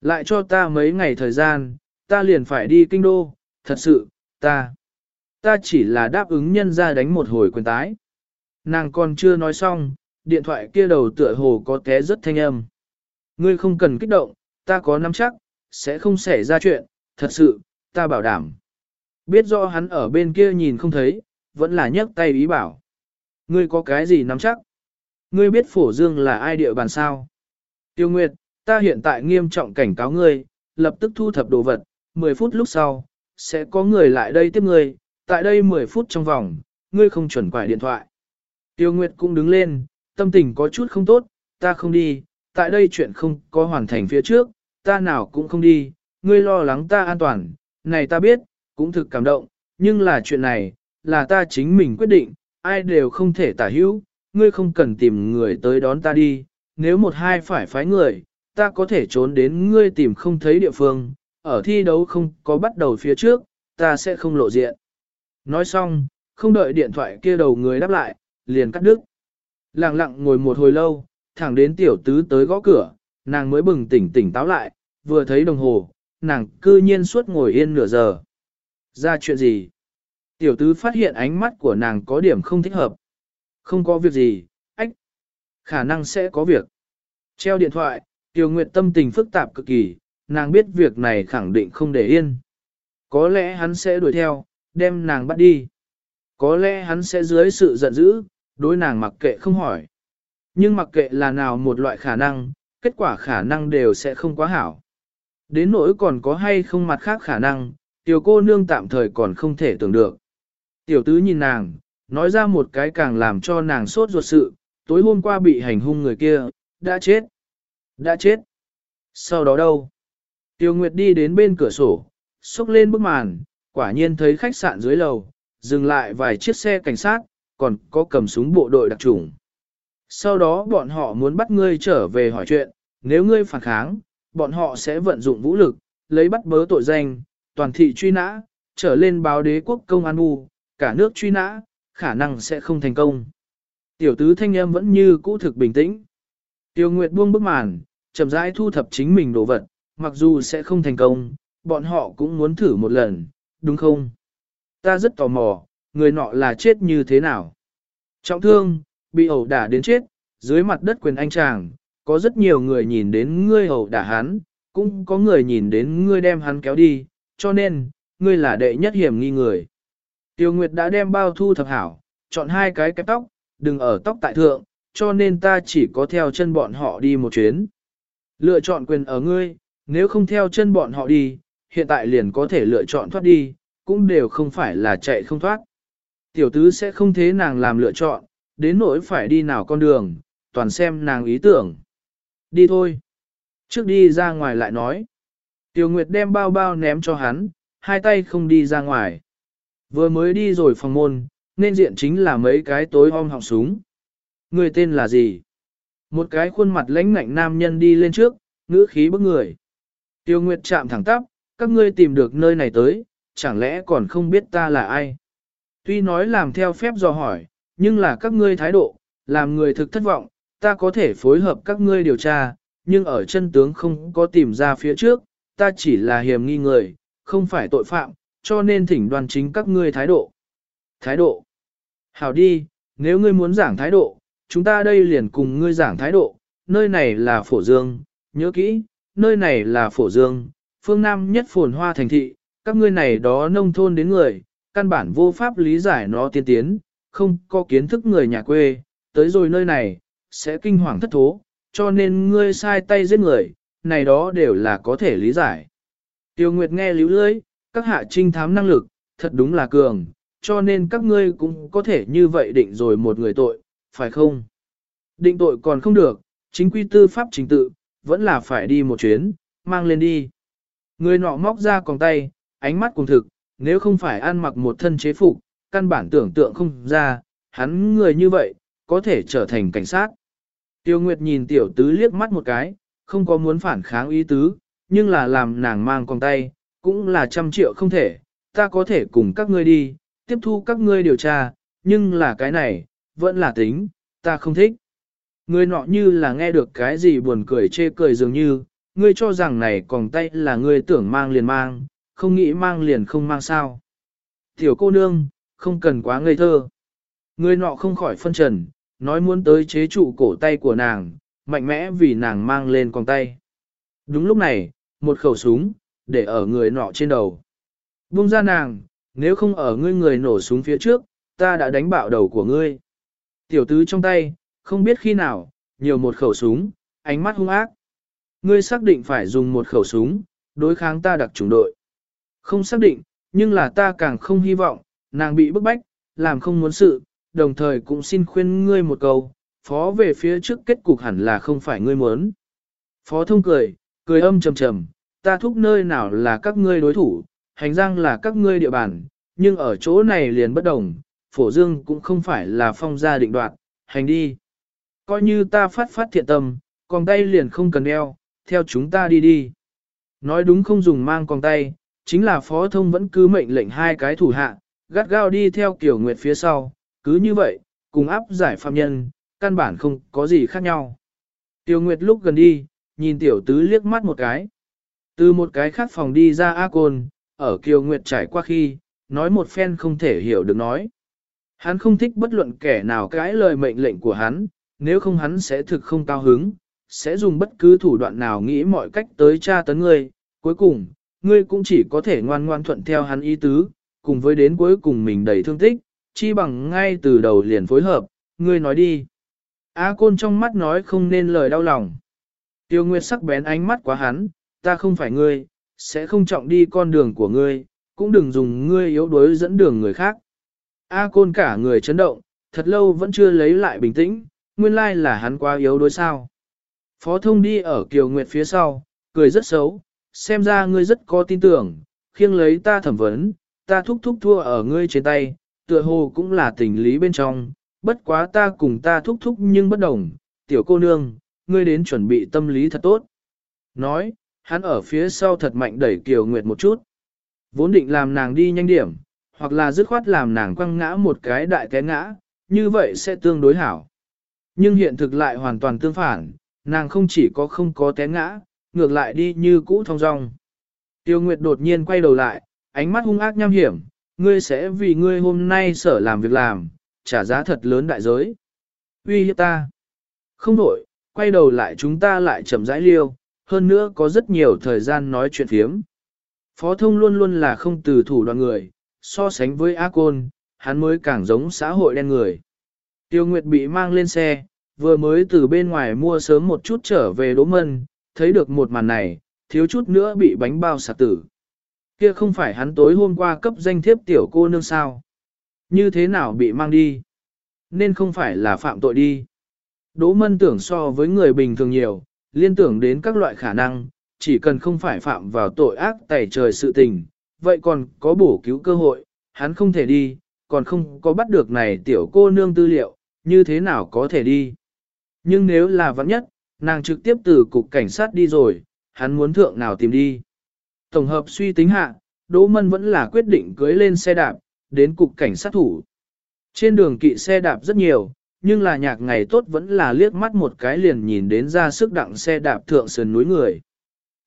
Lại cho ta mấy ngày thời gian, ta liền phải đi kinh đô, thật sự, ta. Ta chỉ là đáp ứng nhân ra đánh một hồi quyền tái. Nàng còn chưa nói xong, điện thoại kia đầu tựa hồ có té rất thanh âm. Ngươi không cần kích động, ta có nắm chắc, sẽ không xảy ra chuyện, thật sự, ta bảo đảm. Biết rõ hắn ở bên kia nhìn không thấy, vẫn là nhấc tay ý bảo. Ngươi có cái gì nắm chắc? Ngươi biết phổ dương là ai địa bàn sao? Tiêu Nguyệt, ta hiện tại nghiêm trọng cảnh cáo ngươi, lập tức thu thập đồ vật, 10 phút lúc sau, sẽ có người lại đây tiếp ngươi, tại đây 10 phút trong vòng, ngươi không chuẩn quải điện thoại. Tiêu Nguyệt cũng đứng lên, tâm tình có chút không tốt, ta không đi, tại đây chuyện không có hoàn thành phía trước, ta nào cũng không đi, ngươi lo lắng ta an toàn, này ta biết, cũng thực cảm động, nhưng là chuyện này, là ta chính mình quyết định, ai đều không thể tả hữu, ngươi không cần tìm người tới đón ta đi, nếu một hai phải phái người, ta có thể trốn đến ngươi tìm không thấy địa phương, ở thi đấu không có bắt đầu phía trước, ta sẽ không lộ diện. Nói xong, không đợi điện thoại kia đầu người đáp lại, liền cắt đứt. Lặng lặng ngồi một hồi lâu, thẳng đến tiểu tứ tới gõ cửa, nàng mới bừng tỉnh tỉnh táo lại, vừa thấy đồng hồ, nàng cư nhiên suốt ngồi yên nửa giờ. Ra chuyện gì? Tiểu tứ phát hiện ánh mắt của nàng có điểm không thích hợp. Không có việc gì, ách. Khả năng sẽ có việc. Treo điện thoại, Tiểu Nguyệt tâm tình phức tạp cực kỳ, nàng biết việc này khẳng định không để yên. Có lẽ hắn sẽ đuổi theo, đem nàng bắt đi. Có lẽ hắn sẽ dưới sự giận dữ, đối nàng mặc kệ không hỏi. Nhưng mặc kệ là nào một loại khả năng, kết quả khả năng đều sẽ không quá hảo. Đến nỗi còn có hay không mặt khác khả năng, tiểu cô nương tạm thời còn không thể tưởng được. Tiểu tứ nhìn nàng, nói ra một cái càng làm cho nàng sốt ruột sự, tối hôm qua bị hành hung người kia, đã chết. Đã chết. Sau đó đâu? Tiêu Nguyệt đi đến bên cửa sổ, xúc lên bức màn, quả nhiên thấy khách sạn dưới lầu, dừng lại vài chiếc xe cảnh sát, còn có cầm súng bộ đội đặc trùng. Sau đó bọn họ muốn bắt ngươi trở về hỏi chuyện, nếu ngươi phản kháng, bọn họ sẽ vận dụng vũ lực, lấy bắt bớ tội danh, toàn thị truy nã, trở lên báo đế quốc công an u, cả nước truy nã, khả năng sẽ không thành công. Tiểu tứ thanh em vẫn như cũ thực bình tĩnh. Tiêu Nguyệt buông bức màn, chậm rãi thu thập chính mình đồ vật, mặc dù sẽ không thành công, bọn họ cũng muốn thử một lần, đúng không? Ta rất tò mò, người nọ là chết như thế nào? Trọng thương, bị ẩu đả đến chết, dưới mặt đất quyền anh chàng, có rất nhiều người nhìn đến ngươi ẩu đả hắn, cũng có người nhìn đến ngươi đem hắn kéo đi, cho nên, ngươi là đệ nhất hiểm nghi người. Tiêu Nguyệt đã đem bao thu thập hảo, chọn hai cái cái tóc, đừng ở tóc tại thượng, cho nên ta chỉ có theo chân bọn họ đi một chuyến. Lựa chọn quyền ở ngươi, nếu không theo chân bọn họ đi, hiện tại liền có thể lựa chọn thoát đi, cũng đều không phải là chạy không thoát. Tiểu tứ sẽ không thế nàng làm lựa chọn, đến nỗi phải đi nào con đường, toàn xem nàng ý tưởng. Đi thôi. Trước đi ra ngoài lại nói. Tiểu Nguyệt đem bao bao ném cho hắn, hai tay không đi ra ngoài. Vừa mới đi rồi phòng môn, nên diện chính là mấy cái tối om họng súng. Người tên là gì? Một cái khuôn mặt lãnh ngạnh nam nhân đi lên trước, ngữ khí bức người. Tiêu Nguyệt chạm thẳng tắp, các ngươi tìm được nơi này tới, chẳng lẽ còn không biết ta là ai? Tuy nói làm theo phép dò hỏi, nhưng là các ngươi thái độ, làm người thực thất vọng, ta có thể phối hợp các ngươi điều tra, nhưng ở chân tướng không có tìm ra phía trước, ta chỉ là hiểm nghi người, không phải tội phạm, cho nên thỉnh đoàn chính các ngươi thái độ. Thái độ. Hảo đi, nếu ngươi muốn giảng thái độ, chúng ta đây liền cùng ngươi giảng thái độ, nơi này là phổ dương, nhớ kỹ, nơi này là phổ dương, phương Nam nhất phồn hoa thành thị, các ngươi này đó nông thôn đến người, căn bản vô pháp lý giải nó tiên tiến, không có kiến thức người nhà quê, tới rồi nơi này, sẽ kinh hoàng thất thố, cho nên ngươi sai tay giết người, này đó đều là có thể lý giải. Tiêu Nguyệt nghe líu lưỡi, các hạ trinh thám năng lực, thật đúng là cường, cho nên các ngươi cũng có thể như vậy định rồi một người tội, phải không? Định tội còn không được, chính quy tư pháp chính tự, vẫn là phải đi một chuyến, mang lên đi. Người nọ móc ra còng tay, ánh mắt cùng thực, nếu không phải ăn mặc một thân chế phục, căn bản tưởng tượng không ra, hắn người như vậy, có thể trở thành cảnh sát. Tiêu Nguyệt nhìn tiểu tứ liếc mắt một cái, không có muốn phản kháng ý tứ, nhưng là làm nàng mang con tay, cũng là trăm triệu không thể, ta có thể cùng các ngươi đi, tiếp thu các ngươi điều tra, nhưng là cái này, vẫn là tính, ta không thích. Người nọ như là nghe được cái gì buồn cười chê cười dường như, ngươi cho rằng này còn tay là ngươi tưởng mang liền mang, không nghĩ mang liền không mang sao. Tiểu cô nương, không cần quá ngây thơ. Người nọ không khỏi phân trần, nói muốn tới chế trụ cổ tay của nàng, mạnh mẽ vì nàng mang lên con tay. Đúng lúc này, một khẩu súng, để ở người nọ trên đầu. Buông ra nàng, nếu không ở ngươi người nổ súng phía trước, ta đã đánh bạo đầu của ngươi. Tiểu tứ trong tay, không biết khi nào, nhiều một khẩu súng, ánh mắt hung ác. Ngươi xác định phải dùng một khẩu súng, đối kháng ta đặc chủng đội. Không xác định, nhưng là ta càng không hy vọng, nàng bị bức bách, làm không muốn sự, đồng thời cũng xin khuyên ngươi một câu, phó về phía trước kết cục hẳn là không phải ngươi muốn. Phó thông cười, cười âm trầm trầm, ta thúc nơi nào là các ngươi đối thủ, hành giang là các ngươi địa bàn, nhưng ở chỗ này liền bất đồng, phổ dương cũng không phải là phong gia định đoạt, hành đi. Coi như ta phát phát thiện tâm, còn tay liền không cần đeo, theo chúng ta đi đi. Nói đúng không dùng mang còn tay, chính là phó thông vẫn cứ mệnh lệnh hai cái thủ hạ, gắt gao đi theo kiểu nguyệt phía sau, cứ như vậy, cùng áp giải phạm nhân, căn bản không có gì khác nhau. Tiểu Nguyệt lúc gần đi, nhìn tiểu tứ liếc mắt một cái. Từ một cái khác phòng đi ra A Côn, ở Kiều Nguyệt trải qua khi, nói một phen không thể hiểu được nói. Hắn không thích bất luận kẻ nào cãi lời mệnh lệnh của hắn, nếu không hắn sẽ thực không cao hứng, sẽ dùng bất cứ thủ đoạn nào nghĩ mọi cách tới tra tấn ngươi. Cuối cùng, ngươi cũng chỉ có thể ngoan ngoan thuận theo hắn ý tứ, cùng với đến cuối cùng mình đầy thương tích, chi bằng ngay từ đầu liền phối hợp, ngươi nói đi. A côn trong mắt nói không nên lời đau lòng. Tiêu Nguyệt sắc bén ánh mắt quá hắn, ta không phải ngươi, sẽ không trọng đi con đường của ngươi, cũng đừng dùng ngươi yếu đuối dẫn đường người khác. A côn cả người chấn động, thật lâu vẫn chưa lấy lại bình tĩnh, nguyên lai là hắn quá yếu đuối sao. Phó thông đi ở Kiều Nguyệt phía sau, cười rất xấu, xem ra ngươi rất có tin tưởng, khiêng lấy ta thẩm vấn, ta thúc thúc thua ở ngươi trên tay, tựa hồ cũng là tình lý bên trong, bất quá ta cùng ta thúc thúc nhưng bất đồng, tiểu cô nương, ngươi đến chuẩn bị tâm lý thật tốt. Nói, hắn ở phía sau thật mạnh đẩy Kiều Nguyệt một chút. Vốn định làm nàng đi nhanh điểm, hoặc là dứt khoát làm nàng quăng ngã một cái đại té ngã, như vậy sẽ tương đối hảo. Nhưng hiện thực lại hoàn toàn tương phản, nàng không chỉ có không có té ngã, ngược lại đi như cũ thong dong. Tiêu Nguyệt đột nhiên quay đầu lại, ánh mắt hung ác nham hiểm, ngươi sẽ vì ngươi hôm nay sở làm việc làm, trả giá thật lớn đại giới. Uy hiếp ta. Không đổi, quay đầu lại chúng ta lại chậm rãi liêu, hơn nữa có rất nhiều thời gian nói chuyện phiếm. Phó thông luôn luôn là không từ thủ đoàn người, so sánh với A Côn, hắn mới càng giống xã hội đen người. Tiêu Nguyệt bị mang lên xe, vừa mới từ bên ngoài mua sớm một chút trở về Đỗ Mân, thấy được một màn này, thiếu chút nữa bị bánh bao sạc tử. Kia không phải hắn tối hôm qua cấp danh thiếp tiểu cô nương sao. Như thế nào bị mang đi? Nên không phải là phạm tội đi. Đỗ mân tưởng so với người bình thường nhiều, liên tưởng đến các loại khả năng, chỉ cần không phải phạm vào tội ác tẩy trời sự tình, vậy còn có bổ cứu cơ hội, hắn không thể đi, còn không có bắt được này tiểu cô nương tư liệu, như thế nào có thể đi. Nhưng nếu là vắng nhất, nàng trực tiếp từ cục cảnh sát đi rồi, hắn muốn thượng nào tìm đi. Tổng hợp suy tính hạ, Đỗ Mân vẫn là quyết định cưới lên xe đạp, đến cục cảnh sát thủ. Trên đường kỵ xe đạp rất nhiều, nhưng là nhạc ngày tốt vẫn là liếc mắt một cái liền nhìn đến ra sức đặng xe đạp thượng sườn núi người.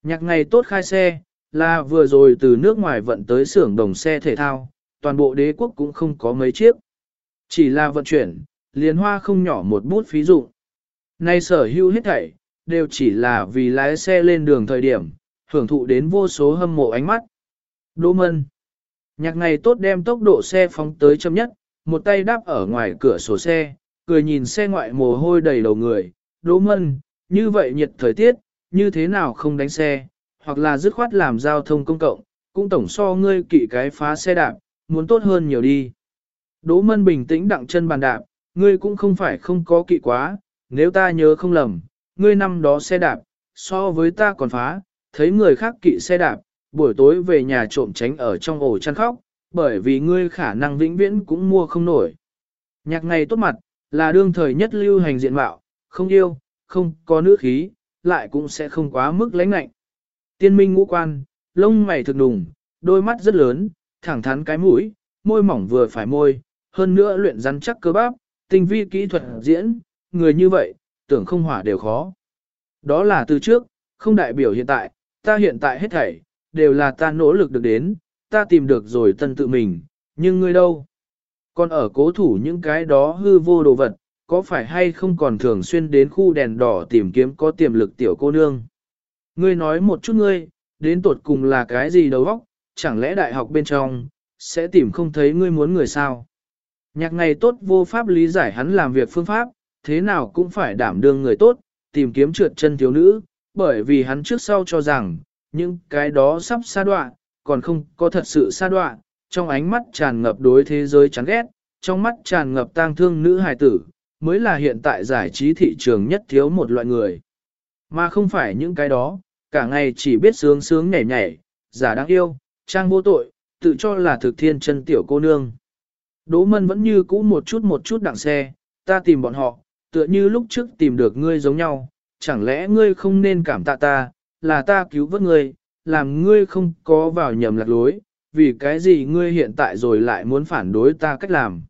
Nhạc ngày tốt khai xe, là vừa rồi từ nước ngoài vận tới xưởng đồng xe thể thao, toàn bộ đế quốc cũng không có mấy chiếc. Chỉ là vận chuyển, liền hoa không nhỏ một bút phí dụng. Nay sở hữu hết thảy, đều chỉ là vì lái xe lên đường thời điểm, hưởng thụ đến vô số hâm mộ ánh mắt. Đỗ Mân Nhạc ngày tốt đem tốc độ xe phóng tới chậm nhất, một tay đáp ở ngoài cửa sổ xe, cười nhìn xe ngoại mồ hôi đầy đầu người. Đỗ Mân, như vậy nhiệt thời tiết, như thế nào không đánh xe, hoặc là dứt khoát làm giao thông công cộng, cũng tổng so ngươi kỵ cái phá xe đạp, muốn tốt hơn nhiều đi. Đỗ Mân bình tĩnh đặng chân bàn đạp, ngươi cũng không phải không có kỵ quá, nếu ta nhớ không lầm, ngươi năm đó xe đạp, so với ta còn phá, thấy người khác kỵ xe đạp, buổi tối về nhà trộm tránh ở trong ổ chăn khóc, bởi vì ngươi khả năng vĩnh viễn cũng mua không nổi. Nhạc này tốt mặt, là đương thời nhất lưu hành diện mạo, không yêu, không có nữ khí, lại cũng sẽ không quá mức lãnh lạnh. Tiên minh ngũ quan, lông mày thực đùng, đôi mắt rất lớn, thẳng thắn cái mũi, môi mỏng vừa phải môi, hơn nữa luyện rắn chắc cơ bắp, tinh vi kỹ thuật diễn, người như vậy, tưởng không hỏa đều khó. Đó là từ trước, không đại biểu hiện tại, ta hiện tại hết thảy, đều là ta nỗ lực được đến, ta tìm được rồi tân tự mình, nhưng ngươi đâu? Còn ở cố thủ những cái đó hư vô đồ vật, có phải hay không còn thường xuyên đến khu đèn đỏ tìm kiếm có tiềm lực tiểu cô nương? Ngươi nói một chút ngươi, đến tột cùng là cái gì đầu óc, chẳng lẽ đại học bên trong, sẽ tìm không thấy ngươi muốn người sao? Nhạc ngày tốt vô pháp lý giải hắn làm việc phương pháp, thế nào cũng phải đảm đương người tốt, tìm kiếm trượt chân thiếu nữ, bởi vì hắn trước sau cho rằng, những cái đó sắp xa đoạn, còn không có thật sự xa đoạn, trong ánh mắt tràn ngập đối thế giới chán ghét, trong mắt tràn ngập tang thương nữ hài tử, mới là hiện tại giải trí thị trường nhất thiếu một loại người. Mà không phải những cái đó, cả ngày chỉ biết sướng sướng nhảy nhảy, giả đáng yêu, trang vô tội, tự cho là thực thiên chân tiểu cô nương. Đỗ mân vẫn như cũ một chút một chút đặng xe, ta tìm bọn họ, tựa như lúc trước tìm được ngươi giống nhau, chẳng lẽ ngươi không nên cảm tạ ta, là ta cứu vớt ngươi, làm ngươi không có vào nhầm lạc lối, vì cái gì ngươi hiện tại rồi lại muốn phản đối ta cách làm.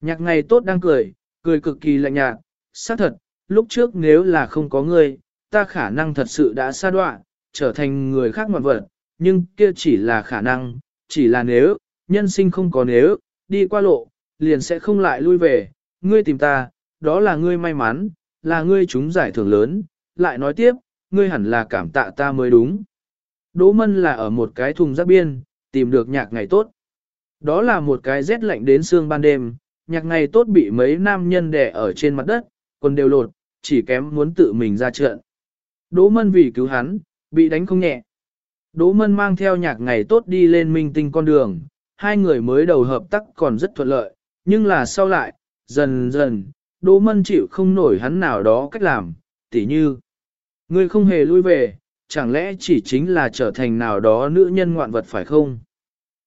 Nhạc ngày tốt đang cười, cười cực kỳ lạnh nhạt, xác thật, lúc trước nếu là không có ngươi, ta khả năng thật sự đã xa đoạn, trở thành người khác ngoạn vật, nhưng kia chỉ là khả năng, chỉ là nếu, nhân sinh không có nếu, đi qua lộ, liền sẽ không lại lui về, ngươi tìm ta, đó là ngươi may mắn, là ngươi trúng giải thưởng lớn, lại nói tiếp, ngươi hẳn là cảm tạ ta mới đúng. Đỗ Mân là ở một cái thùng rác biên, tìm được nhạc ngày tốt. Đó là một cái rét lạnh đến xương ban đêm, nhạc ngày tốt bị mấy nam nhân đè ở trên mặt đất, quần đều lột, chỉ kém muốn tự mình ra trận. Đỗ Mân vì cứu hắn, bị đánh không nhẹ. Đỗ Mân mang theo nhạc ngày tốt đi lên minh tinh con đường, hai người mới đầu hợp tác còn rất thuận lợi, nhưng là sau lại, dần dần, Đỗ Mân chịu không nổi hắn nào đó cách làm, tỉ như. Ngươi không hề lui về, chẳng lẽ chỉ chính là trở thành nào đó nữ nhân ngoạn vật phải không?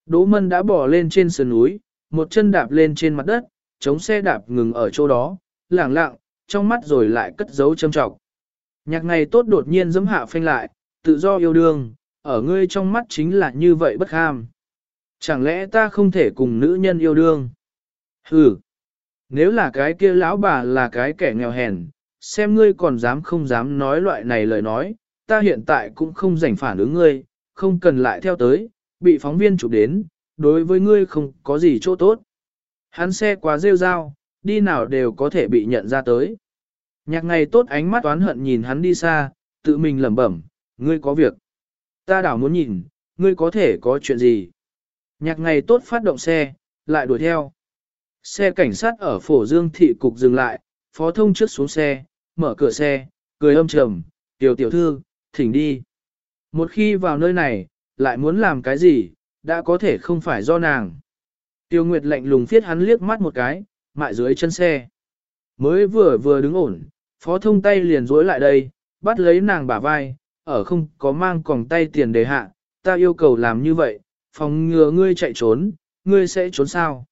Đỗ Mân đã bỏ lên trên sườn núi, một chân đạp lên trên mặt đất, chống xe đạp ngừng ở chỗ đó, lảng lặng, trong mắt rồi lại cất giấu châm trọng. Nhạc này tốt đột nhiên giẫm hạ phanh lại, tự do yêu đương, ở ngươi trong mắt chính là như vậy bất ham. Chẳng lẽ ta không thể cùng nữ nhân yêu đương? Hừ, nếu là cái kia lão bà là cái kẻ nghèo hèn, xem ngươi còn dám không dám nói loại này lời nói, ta hiện tại cũng không rảnh phản ứng ngươi, không cần lại theo tới, bị phóng viên chụp đến, đối với ngươi không có gì chỗ tốt. Hắn xe quá rêu rao, đi nào đều có thể bị nhận ra tới. Nhạc ngày tốt ánh mắt oán hận nhìn hắn đi xa, tự mình lẩm bẩm, ngươi có việc. Ta đảo muốn nhìn, ngươi có thể có chuyện gì. Nhạc ngày tốt phát động xe, lại đuổi theo. Xe cảnh sát ở phổ dương thị cục dừng lại, phó thông trước xuống xe, mở cửa xe, cười âm trầm, tiểu tiểu thư, thỉnh đi. Một khi vào nơi này, lại muốn làm cái gì, đã có thể không phải do nàng. Tiêu Nguyệt lạnh lùng phiết hắn liếc mắt một cái, mại dưới chân xe. Mới vừa vừa đứng ổn, phó thông tay liền dối lại đây, bắt lấy nàng bả vai, ở không có mang còng tay tiền đề hạ, ta yêu cầu làm như vậy, phòng ngừa ngươi chạy trốn, ngươi sẽ trốn sao?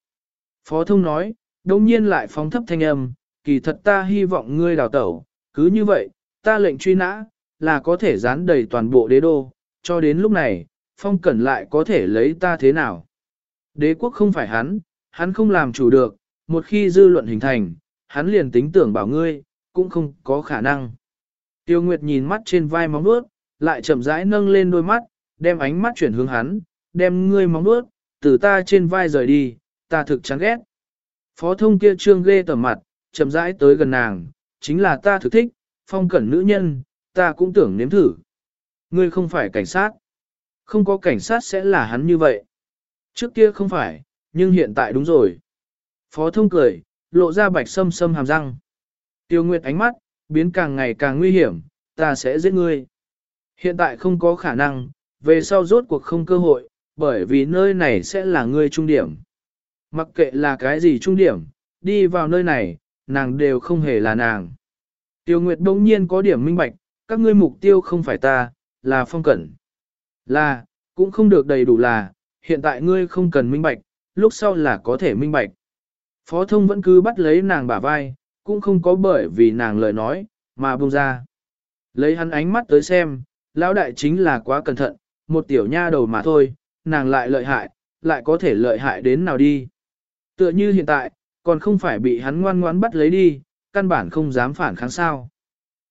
Phó thông nói, đồng nhiên lại phóng thấp thanh âm, kỳ thật ta hy vọng ngươi đào tẩu, cứ như vậy, ta lệnh truy nã, là có thể dán đầy toàn bộ đế đô, cho đến lúc này, phong cẩn lại có thể lấy ta thế nào. Đế quốc không phải hắn, hắn không làm chủ được, một khi dư luận hình thành, hắn liền tính tưởng bảo ngươi, cũng không có khả năng. Tiêu Nguyệt nhìn mắt trên vai móng nuốt, lại chậm rãi nâng lên đôi mắt, đem ánh mắt chuyển hướng hắn, đem ngươi móng nuốt, từ ta trên vai rời đi, ta thực chán ghét. Phó thông kia trương ghê tởm mặt, chậm rãi tới gần nàng, chính là ta thực thích, phong cẩn nữ nhân, ta cũng tưởng nếm thử. Ngươi không phải cảnh sát. Không có cảnh sát sẽ là hắn như vậy. Trước kia không phải, nhưng hiện tại đúng rồi. Phó thông cười, lộ ra bạch sâm sâm hàm răng. Tiêu Nguyệt ánh mắt, biến càng ngày càng nguy hiểm, ta sẽ giết ngươi. Hiện tại không có khả năng, về sau rốt cuộc không cơ hội, bởi vì nơi này sẽ là ngươi trung điểm. Mặc kệ là cái gì trung điểm, đi vào nơi này, nàng đều không hề là nàng. Tiêu Nguyệt đông nhiên có điểm minh bạch, các ngươi mục tiêu không phải ta, là phong cẩn. Là, cũng không được đầy đủ là, hiện tại ngươi không cần minh bạch, lúc sau là có thể minh bạch. Phó thông vẫn cứ bắt lấy nàng bả vai, cũng không có bởi vì nàng lời nói, mà buông ra. Lấy hắn ánh mắt tới xem, lão đại chính là quá cẩn thận, một tiểu nha đầu mà thôi, nàng lại lợi hại, lại có thể lợi hại đến nào đi. Tựa như hiện tại, còn không phải bị hắn ngoan ngoãn bắt lấy đi, căn bản không dám phản kháng sao.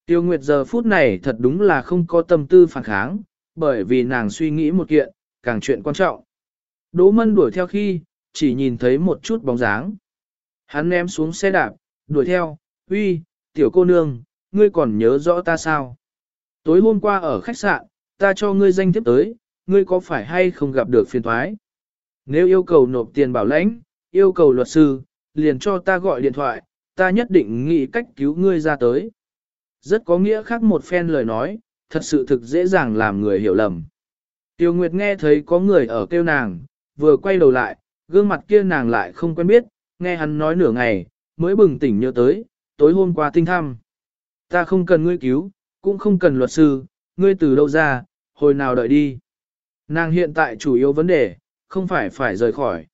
Tiêu Nguyệt giờ phút này thật đúng là không có tâm tư phản kháng, bởi vì nàng suy nghĩ một kiện, càng chuyện quan trọng. Đỗ Mân đuổi theo khi, chỉ nhìn thấy một chút bóng dáng. Hắn ném xuống xe đạp, đuổi theo, uy, tiểu cô nương, ngươi còn nhớ rõ ta sao? Tối hôm qua ở khách sạn, ta cho ngươi danh tiếp tới, ngươi có phải hay không gặp được phiền thoái? Nếu yêu cầu nộp tiền bảo lãnh, yêu cầu luật sư, liền cho ta gọi điện thoại, ta nhất định nghĩ cách cứu ngươi ra tới. Rất có nghĩa khác một phen lời nói, thật sự thực dễ dàng làm người hiểu lầm. Tiêu Nguyệt nghe thấy có người ở kêu nàng, vừa quay đầu lại, gương mặt kia nàng lại không quen biết, nghe hắn nói nửa ngày, mới bừng tỉnh nhớ tới, tối hôm qua tinh thăm. Ta không cần ngươi cứu, cũng không cần luật sư, ngươi từ đâu ra, hồi nào đợi đi. Nàng hiện tại chủ yếu vấn đề, không phải phải rời khỏi.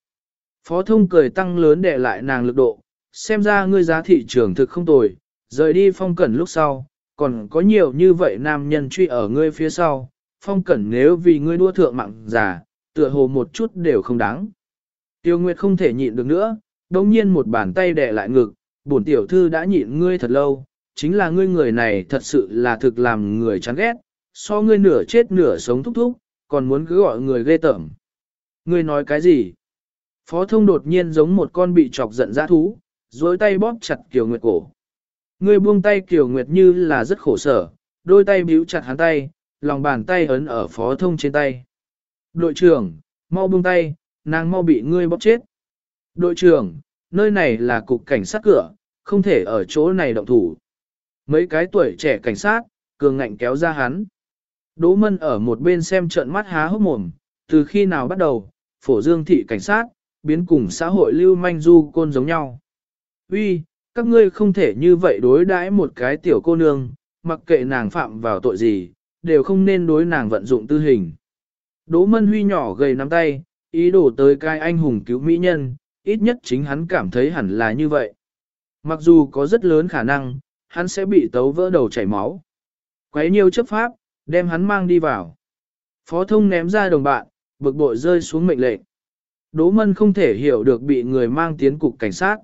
Phó thông cười tăng lớn để lại nàng lực độ, xem ra ngươi giá thị trường thực không tồi, rời đi phong cẩn lúc sau, còn có nhiều như vậy nam nhân truy ở ngươi phía sau, phong cẩn nếu vì ngươi đua thượng mạng giả, tựa hồ một chút đều không đáng. Tiêu Nguyệt không thể nhịn được nữa, đồng nhiên một bàn tay đè lại ngực, bổn tiểu thư đã nhịn ngươi thật lâu, chính là ngươi người này thật sự là thực làm người chán ghét, so ngươi nửa chết nửa sống thúc thúc, còn muốn cứ gọi người ghê tởm. Ngươi nói cái gì? Phó thông đột nhiên giống một con bị chọc giận dã thú, dối tay bóp chặt Kiều Nguyệt cổ. Ngươi buông tay Kiều Nguyệt như là rất khổ sở, đôi tay bíu chặt hắn tay, lòng bàn tay ấn ở phó thông trên tay. Đội trưởng, mau buông tay, nàng mau bị ngươi bóp chết. Đội trưởng, nơi này là cục cảnh sát cửa, không thể ở chỗ này động thủ. Mấy cái tuổi trẻ cảnh sát, cường ngạnh kéo ra hắn. Đỗ Mân ở một bên xem trận mắt há hốc mồm, từ khi nào bắt đầu, phổ dương thị cảnh sát, biến cùng xã hội lưu manh du côn giống nhau. Uy, các ngươi không thể như vậy đối đãi một cái tiểu cô nương, mặc kệ nàng phạm vào tội gì, đều không nên đối nàng vận dụng tư hình. Đỗ Mân Huy nhỏ gầy nắm tay, ý đồ tới cai anh hùng cứu mỹ nhân, ít nhất chính hắn cảm thấy hẳn là như vậy. Mặc dù có rất lớn khả năng, hắn sẽ bị tấu vỡ đầu chảy máu. Quấy nhiều chấp pháp, đem hắn mang đi vào. Phó thông ném ra đồng bạn, bực bội rơi xuống mệnh lệnh. Đỗ Mân không thể hiểu được bị người mang tiến cục cảnh sát.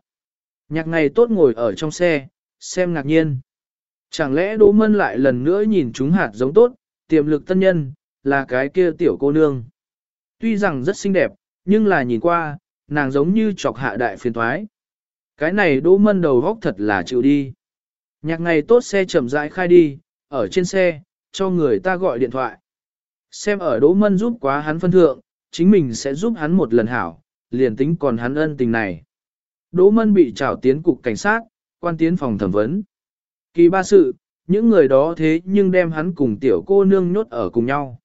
Nhạc ngày tốt ngồi ở trong xe, xem ngạc nhiên. Chẳng lẽ Đỗ Mân lại lần nữa nhìn chúng hạt giống tốt, tiềm lực tân nhân, là cái kia tiểu cô nương. Tuy rằng rất xinh đẹp, nhưng là nhìn qua, nàng giống như chọc hạ đại phiền thoái. Cái này Đỗ Mân đầu góc thật là chịu đi. Nhạc ngày tốt xe chậm rãi khai đi, ở trên xe, cho người ta gọi điện thoại. Xem ở Đỗ Mân giúp quá hắn phân thượng, chính mình sẽ giúp hắn một lần hảo, liền tính còn hắn ân tình này. Đỗ Mân bị trảo tiến cục cảnh sát, quan tiến phòng thẩm vấn. Kỳ ba sự, những người đó thế nhưng đem hắn cùng tiểu cô nương nhốt ở cùng nhau.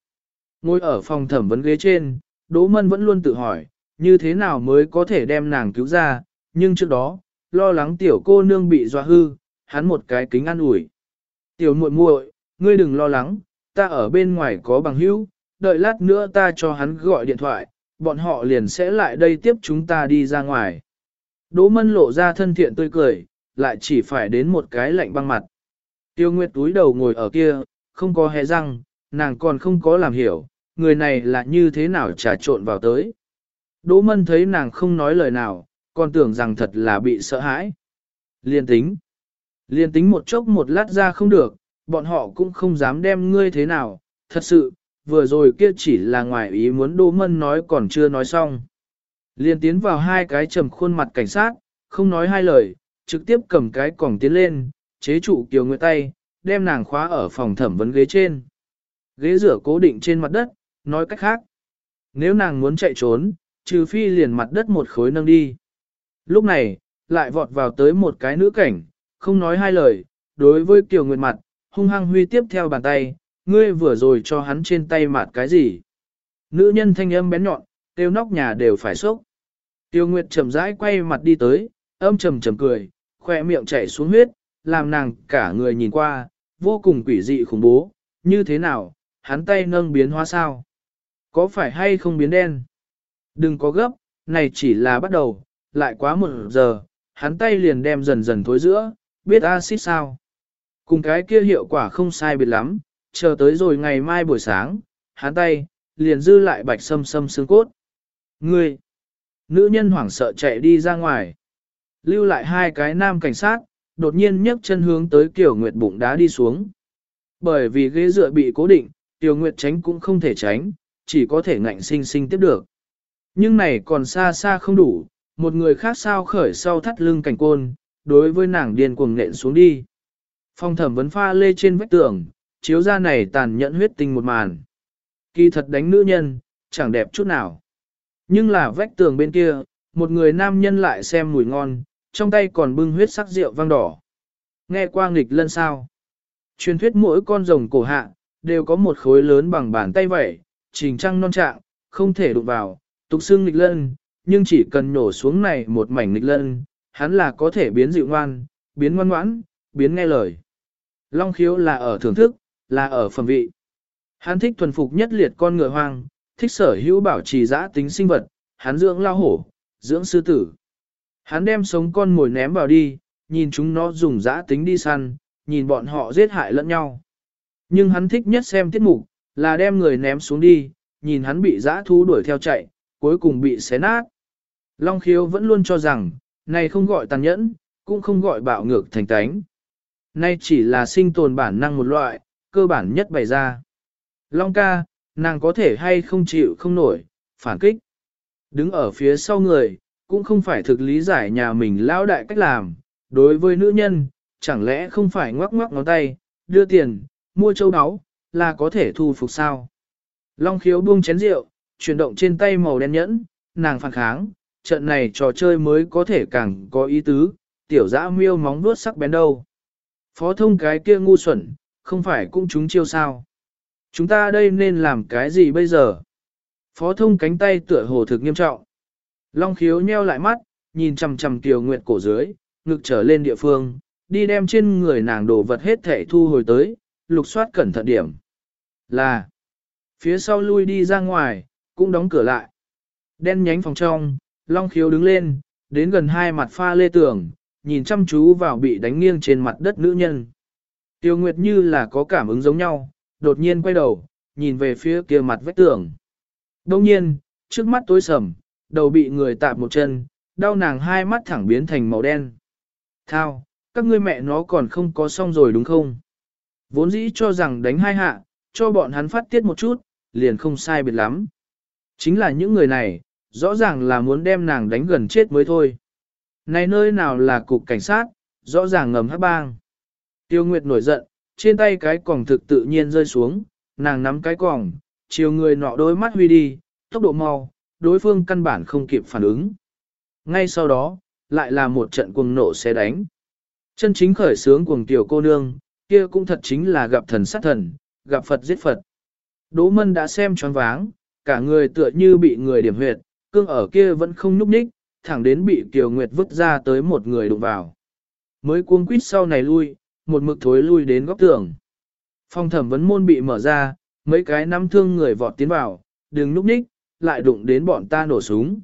Ngồi ở phòng thẩm vấn ghế trên, Đỗ Mân vẫn luôn tự hỏi, như thế nào mới có thể đem nàng cứu ra, nhưng trước đó, lo lắng tiểu cô nương bị dọa hư, hắn một cái kính an ủi. Tiểu muội muội, ngươi đừng lo lắng, ta ở bên ngoài có bằng hữu, đợi lát nữa ta cho hắn gọi điện thoại, bọn họ liền sẽ lại đây tiếp chúng ta đi ra ngoài. Đỗ mân lộ ra thân thiện tươi cười, lại chỉ phải đến một cái lạnh băng mặt. Tiêu Nguyệt túi đầu ngồi ở kia, không có hé răng, nàng còn không có làm hiểu, người này là như thế nào trà trộn vào tới. Đỗ mân thấy nàng không nói lời nào, còn tưởng rằng thật là bị sợ hãi. Liên tính. Liên tính một chốc một lát ra không được, bọn họ cũng không dám đem ngươi thế nào, thật sự, vừa rồi kia chỉ là ngoài ý muốn Đỗ Mân nói còn chưa nói xong. Liên tiến vào hai cái trầm khuôn mặt cảnh sát, không nói hai lời, trực tiếp cầm cái còng tiến lên, chế trụ Kiều Nguyệt tay, đem nàng khóa ở phòng thẩm vấn ghế trên. Ghế rửa cố định trên mặt đất, nói cách khác. Nếu nàng muốn chạy trốn, trừ phi liền mặt đất một khối nâng đi. Lúc này, lại vọt vào tới một cái nữ cảnh, không nói hai lời, đối với Kiều Nguyệt mặt, hung hăng huy tiếp theo bàn tay, ngươi vừa rồi cho hắn trên tay mặt cái gì. Nữ nhân thanh âm bén nhọn, tiêu nóc nhà đều phải sốc. Tiêu Nguyệt chậm rãi quay mặt đi tới, âm trầm trầm cười, khoe miệng chảy xuống huyết, làm nàng cả người nhìn qua, vô cùng quỷ dị khủng bố, như thế nào, hắn tay nâng biến hóa sao? Có phải hay không biến đen? Đừng có gấp, này chỉ là bắt đầu, lại quá một giờ, hắn tay liền đem dần dần thối giữa, biết axit sao? Cùng cái kia hiệu quả không sai biệt lắm, chờ tới rồi ngày mai buổi sáng, hắn tay, liền dư lại bạch sâm sâm xương cốt. Ngươi! Nữ nhân hoảng sợ chạy đi ra ngoài. Lưu lại hai cái nam cảnh sát, đột nhiên nhấc chân hướng tới Kiều Nguyệt bụng đá đi xuống. Bởi vì ghế dựa bị cố định, Kiều Nguyệt tránh cũng không thể tránh, chỉ có thể ngạnh sinh sinh tiếp được. Nhưng này còn xa xa không đủ, một người khác sao khởi sau thắt lưng cảnh côn, đối với nàng điên cuồng nện xuống đi. Phong thẩm vấn pha lê trên vách tường, chiếu ra này tàn nhẫn huyết tinh một màn. Kỳ thật đánh nữ nhân, chẳng đẹp chút nào. Nhưng là vách tường bên kia, một người nam nhân lại xem mùi ngon, trong tay còn bưng huyết sắc rượu vang đỏ. Nghe qua nghịch lân sao. Truyền thuyết mỗi con rồng cổ hạ, đều có một khối lớn bằng bàn tay vậy, trình trăng non trạng, không thể đụng vào, tục xương nghịch lân, nhưng chỉ cần nổ xuống này một mảnh nghịch lân, hắn là có thể biến dịu ngoan, biến ngoan ngoãn, biến nghe lời. Long khiếu là ở thưởng thức, là ở phẩm vị. Hắn thích thuần phục nhất liệt con ngựa hoang, thích sở hữu bảo trì giã tính sinh vật, hắn dưỡng lao hổ, dưỡng sư tử. Hắn đem sống con mồi ném vào đi, nhìn chúng nó dùng giã tính đi săn, nhìn bọn họ giết hại lẫn nhau. Nhưng hắn thích nhất xem tiết mục, là đem người ném xuống đi, nhìn hắn bị giã thú đuổi theo chạy, cuối cùng bị xé nát. Long khiếu vẫn luôn cho rằng, này không gọi tàn nhẫn, cũng không gọi bạo ngược thành tánh. Nay chỉ là sinh tồn bản năng một loại, cơ bản nhất bày ra. Long ca, nàng có thể hay không chịu không nổi, phản kích. Đứng ở phía sau người, cũng không phải thực lý giải nhà mình lao đại cách làm, đối với nữ nhân, chẳng lẽ không phải ngoắc ngoắc ngón tay, đưa tiền, mua châu áo, là có thể thu phục sao. Long khiếu buông chén rượu, chuyển động trên tay màu đen nhẫn, nàng phản kháng, trận này trò chơi mới có thể càng có ý tứ, tiểu dã miêu móng vuốt sắc bén đâu. Phó thông cái kia ngu xuẩn, không phải cũng chúng chiêu sao. Chúng ta đây nên làm cái gì bây giờ? Phó thông cánh tay tựa hồ thực nghiêm trọng. Long khiếu nheo lại mắt, nhìn chằm chằm tiểu Nguyệt cổ dưới, ngực trở lên địa phương, đi đem trên người nàng đồ vật hết thể thu hồi tới, lục soát cẩn thận điểm. Là, phía sau lui đi ra ngoài, cũng đóng cửa lại. Đen nhánh phòng trong, Long khiếu đứng lên, đến gần hai mặt pha lê tường, nhìn chăm chú vào bị đánh nghiêng trên mặt đất nữ nhân. Tiêu Nguyệt như là có cảm ứng giống nhau, đột nhiên quay đầu, nhìn về phía kia mặt vách tường. Đông nhiên, trước mắt tối sầm, đầu bị người tạp một chân, đau nàng hai mắt thẳng biến thành màu đen. Thao, các ngươi mẹ nó còn không có xong rồi đúng không? Vốn dĩ cho rằng đánh hai hạ, cho bọn hắn phát tiết một chút, liền không sai biệt lắm. Chính là những người này, rõ ràng là muốn đem nàng đánh gần chết mới thôi. Này nơi nào là cục cảnh sát, rõ ràng ngầm hát bang. Tiêu Nguyệt nổi giận, trên tay cái còng thực tự nhiên rơi xuống, nàng nắm cái còng, chiều người nọ đôi mắt huy đi, tốc độ mau, đối phương căn bản không kịp phản ứng. Ngay sau đó, lại là một trận cuồng nộ xe đánh. Chân chính khởi sướng cuồng tiểu cô nương, kia cũng thật chính là gặp thần sát thần, gặp Phật giết Phật. Đỗ Mân đã xem choáng váng, cả người tựa như bị người điểm huyệt, cương ở kia vẫn không nhúc nhích, thẳng đến bị Kiều Nguyệt vứt ra tới một người đụng vào. Mới cuống quýt sau này lui, một mực thối lui đến góc tường. Phòng thẩm vấn môn bị mở ra, mấy cái nắm thương người vọt tiến vào, đừng nhúc nhích, lại đụng đến bọn ta nổ súng.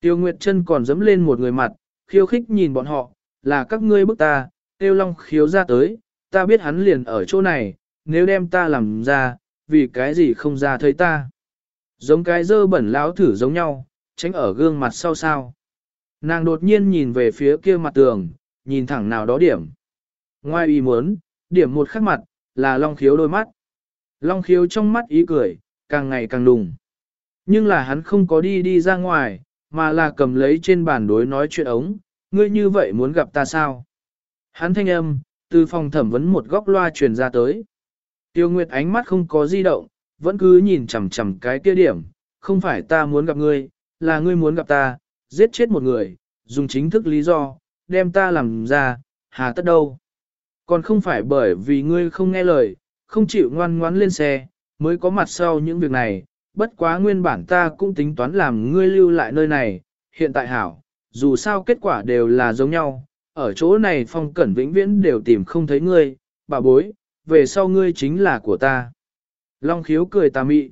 Tiêu Nguyệt chân còn dẫm lên một người mặt, khiêu khích nhìn bọn họ, là các ngươi bức ta, tiêu long khiếu ra tới, ta biết hắn liền ở chỗ này, nếu đem ta làm ra, vì cái gì không ra thấy ta. Giống cái dơ bẩn lão thử giống nhau, tránh ở gương mặt sau sao. Nàng đột nhiên nhìn về phía kia mặt tường, nhìn thẳng nào đó điểm. Ngoài ý muốn, điểm một khắc mặt, là long khiếu đôi mắt. Long khiếu trong mắt ý cười, càng ngày càng đùng. Nhưng là hắn không có đi đi ra ngoài, mà là cầm lấy trên bàn đối nói chuyện ống, ngươi như vậy muốn gặp ta sao? Hắn thanh âm, từ phòng thẩm vấn một góc loa truyền ra tới. Tiêu Nguyệt ánh mắt không có di động, vẫn cứ nhìn chằm chằm cái kia điểm, không phải ta muốn gặp ngươi, là ngươi muốn gặp ta, giết chết một người, dùng chính thức lý do, đem ta làm ra, hà tất đâu. Còn không phải bởi vì ngươi không nghe lời, không chịu ngoan ngoãn lên xe, mới có mặt sau những việc này, bất quá nguyên bản ta cũng tính toán làm ngươi lưu lại nơi này, hiện tại hảo, dù sao kết quả đều là giống nhau, ở chỗ này phong cẩn vĩnh viễn đều tìm không thấy ngươi, bà bối, về sau ngươi chính là của ta. Long khiếu cười tà mị.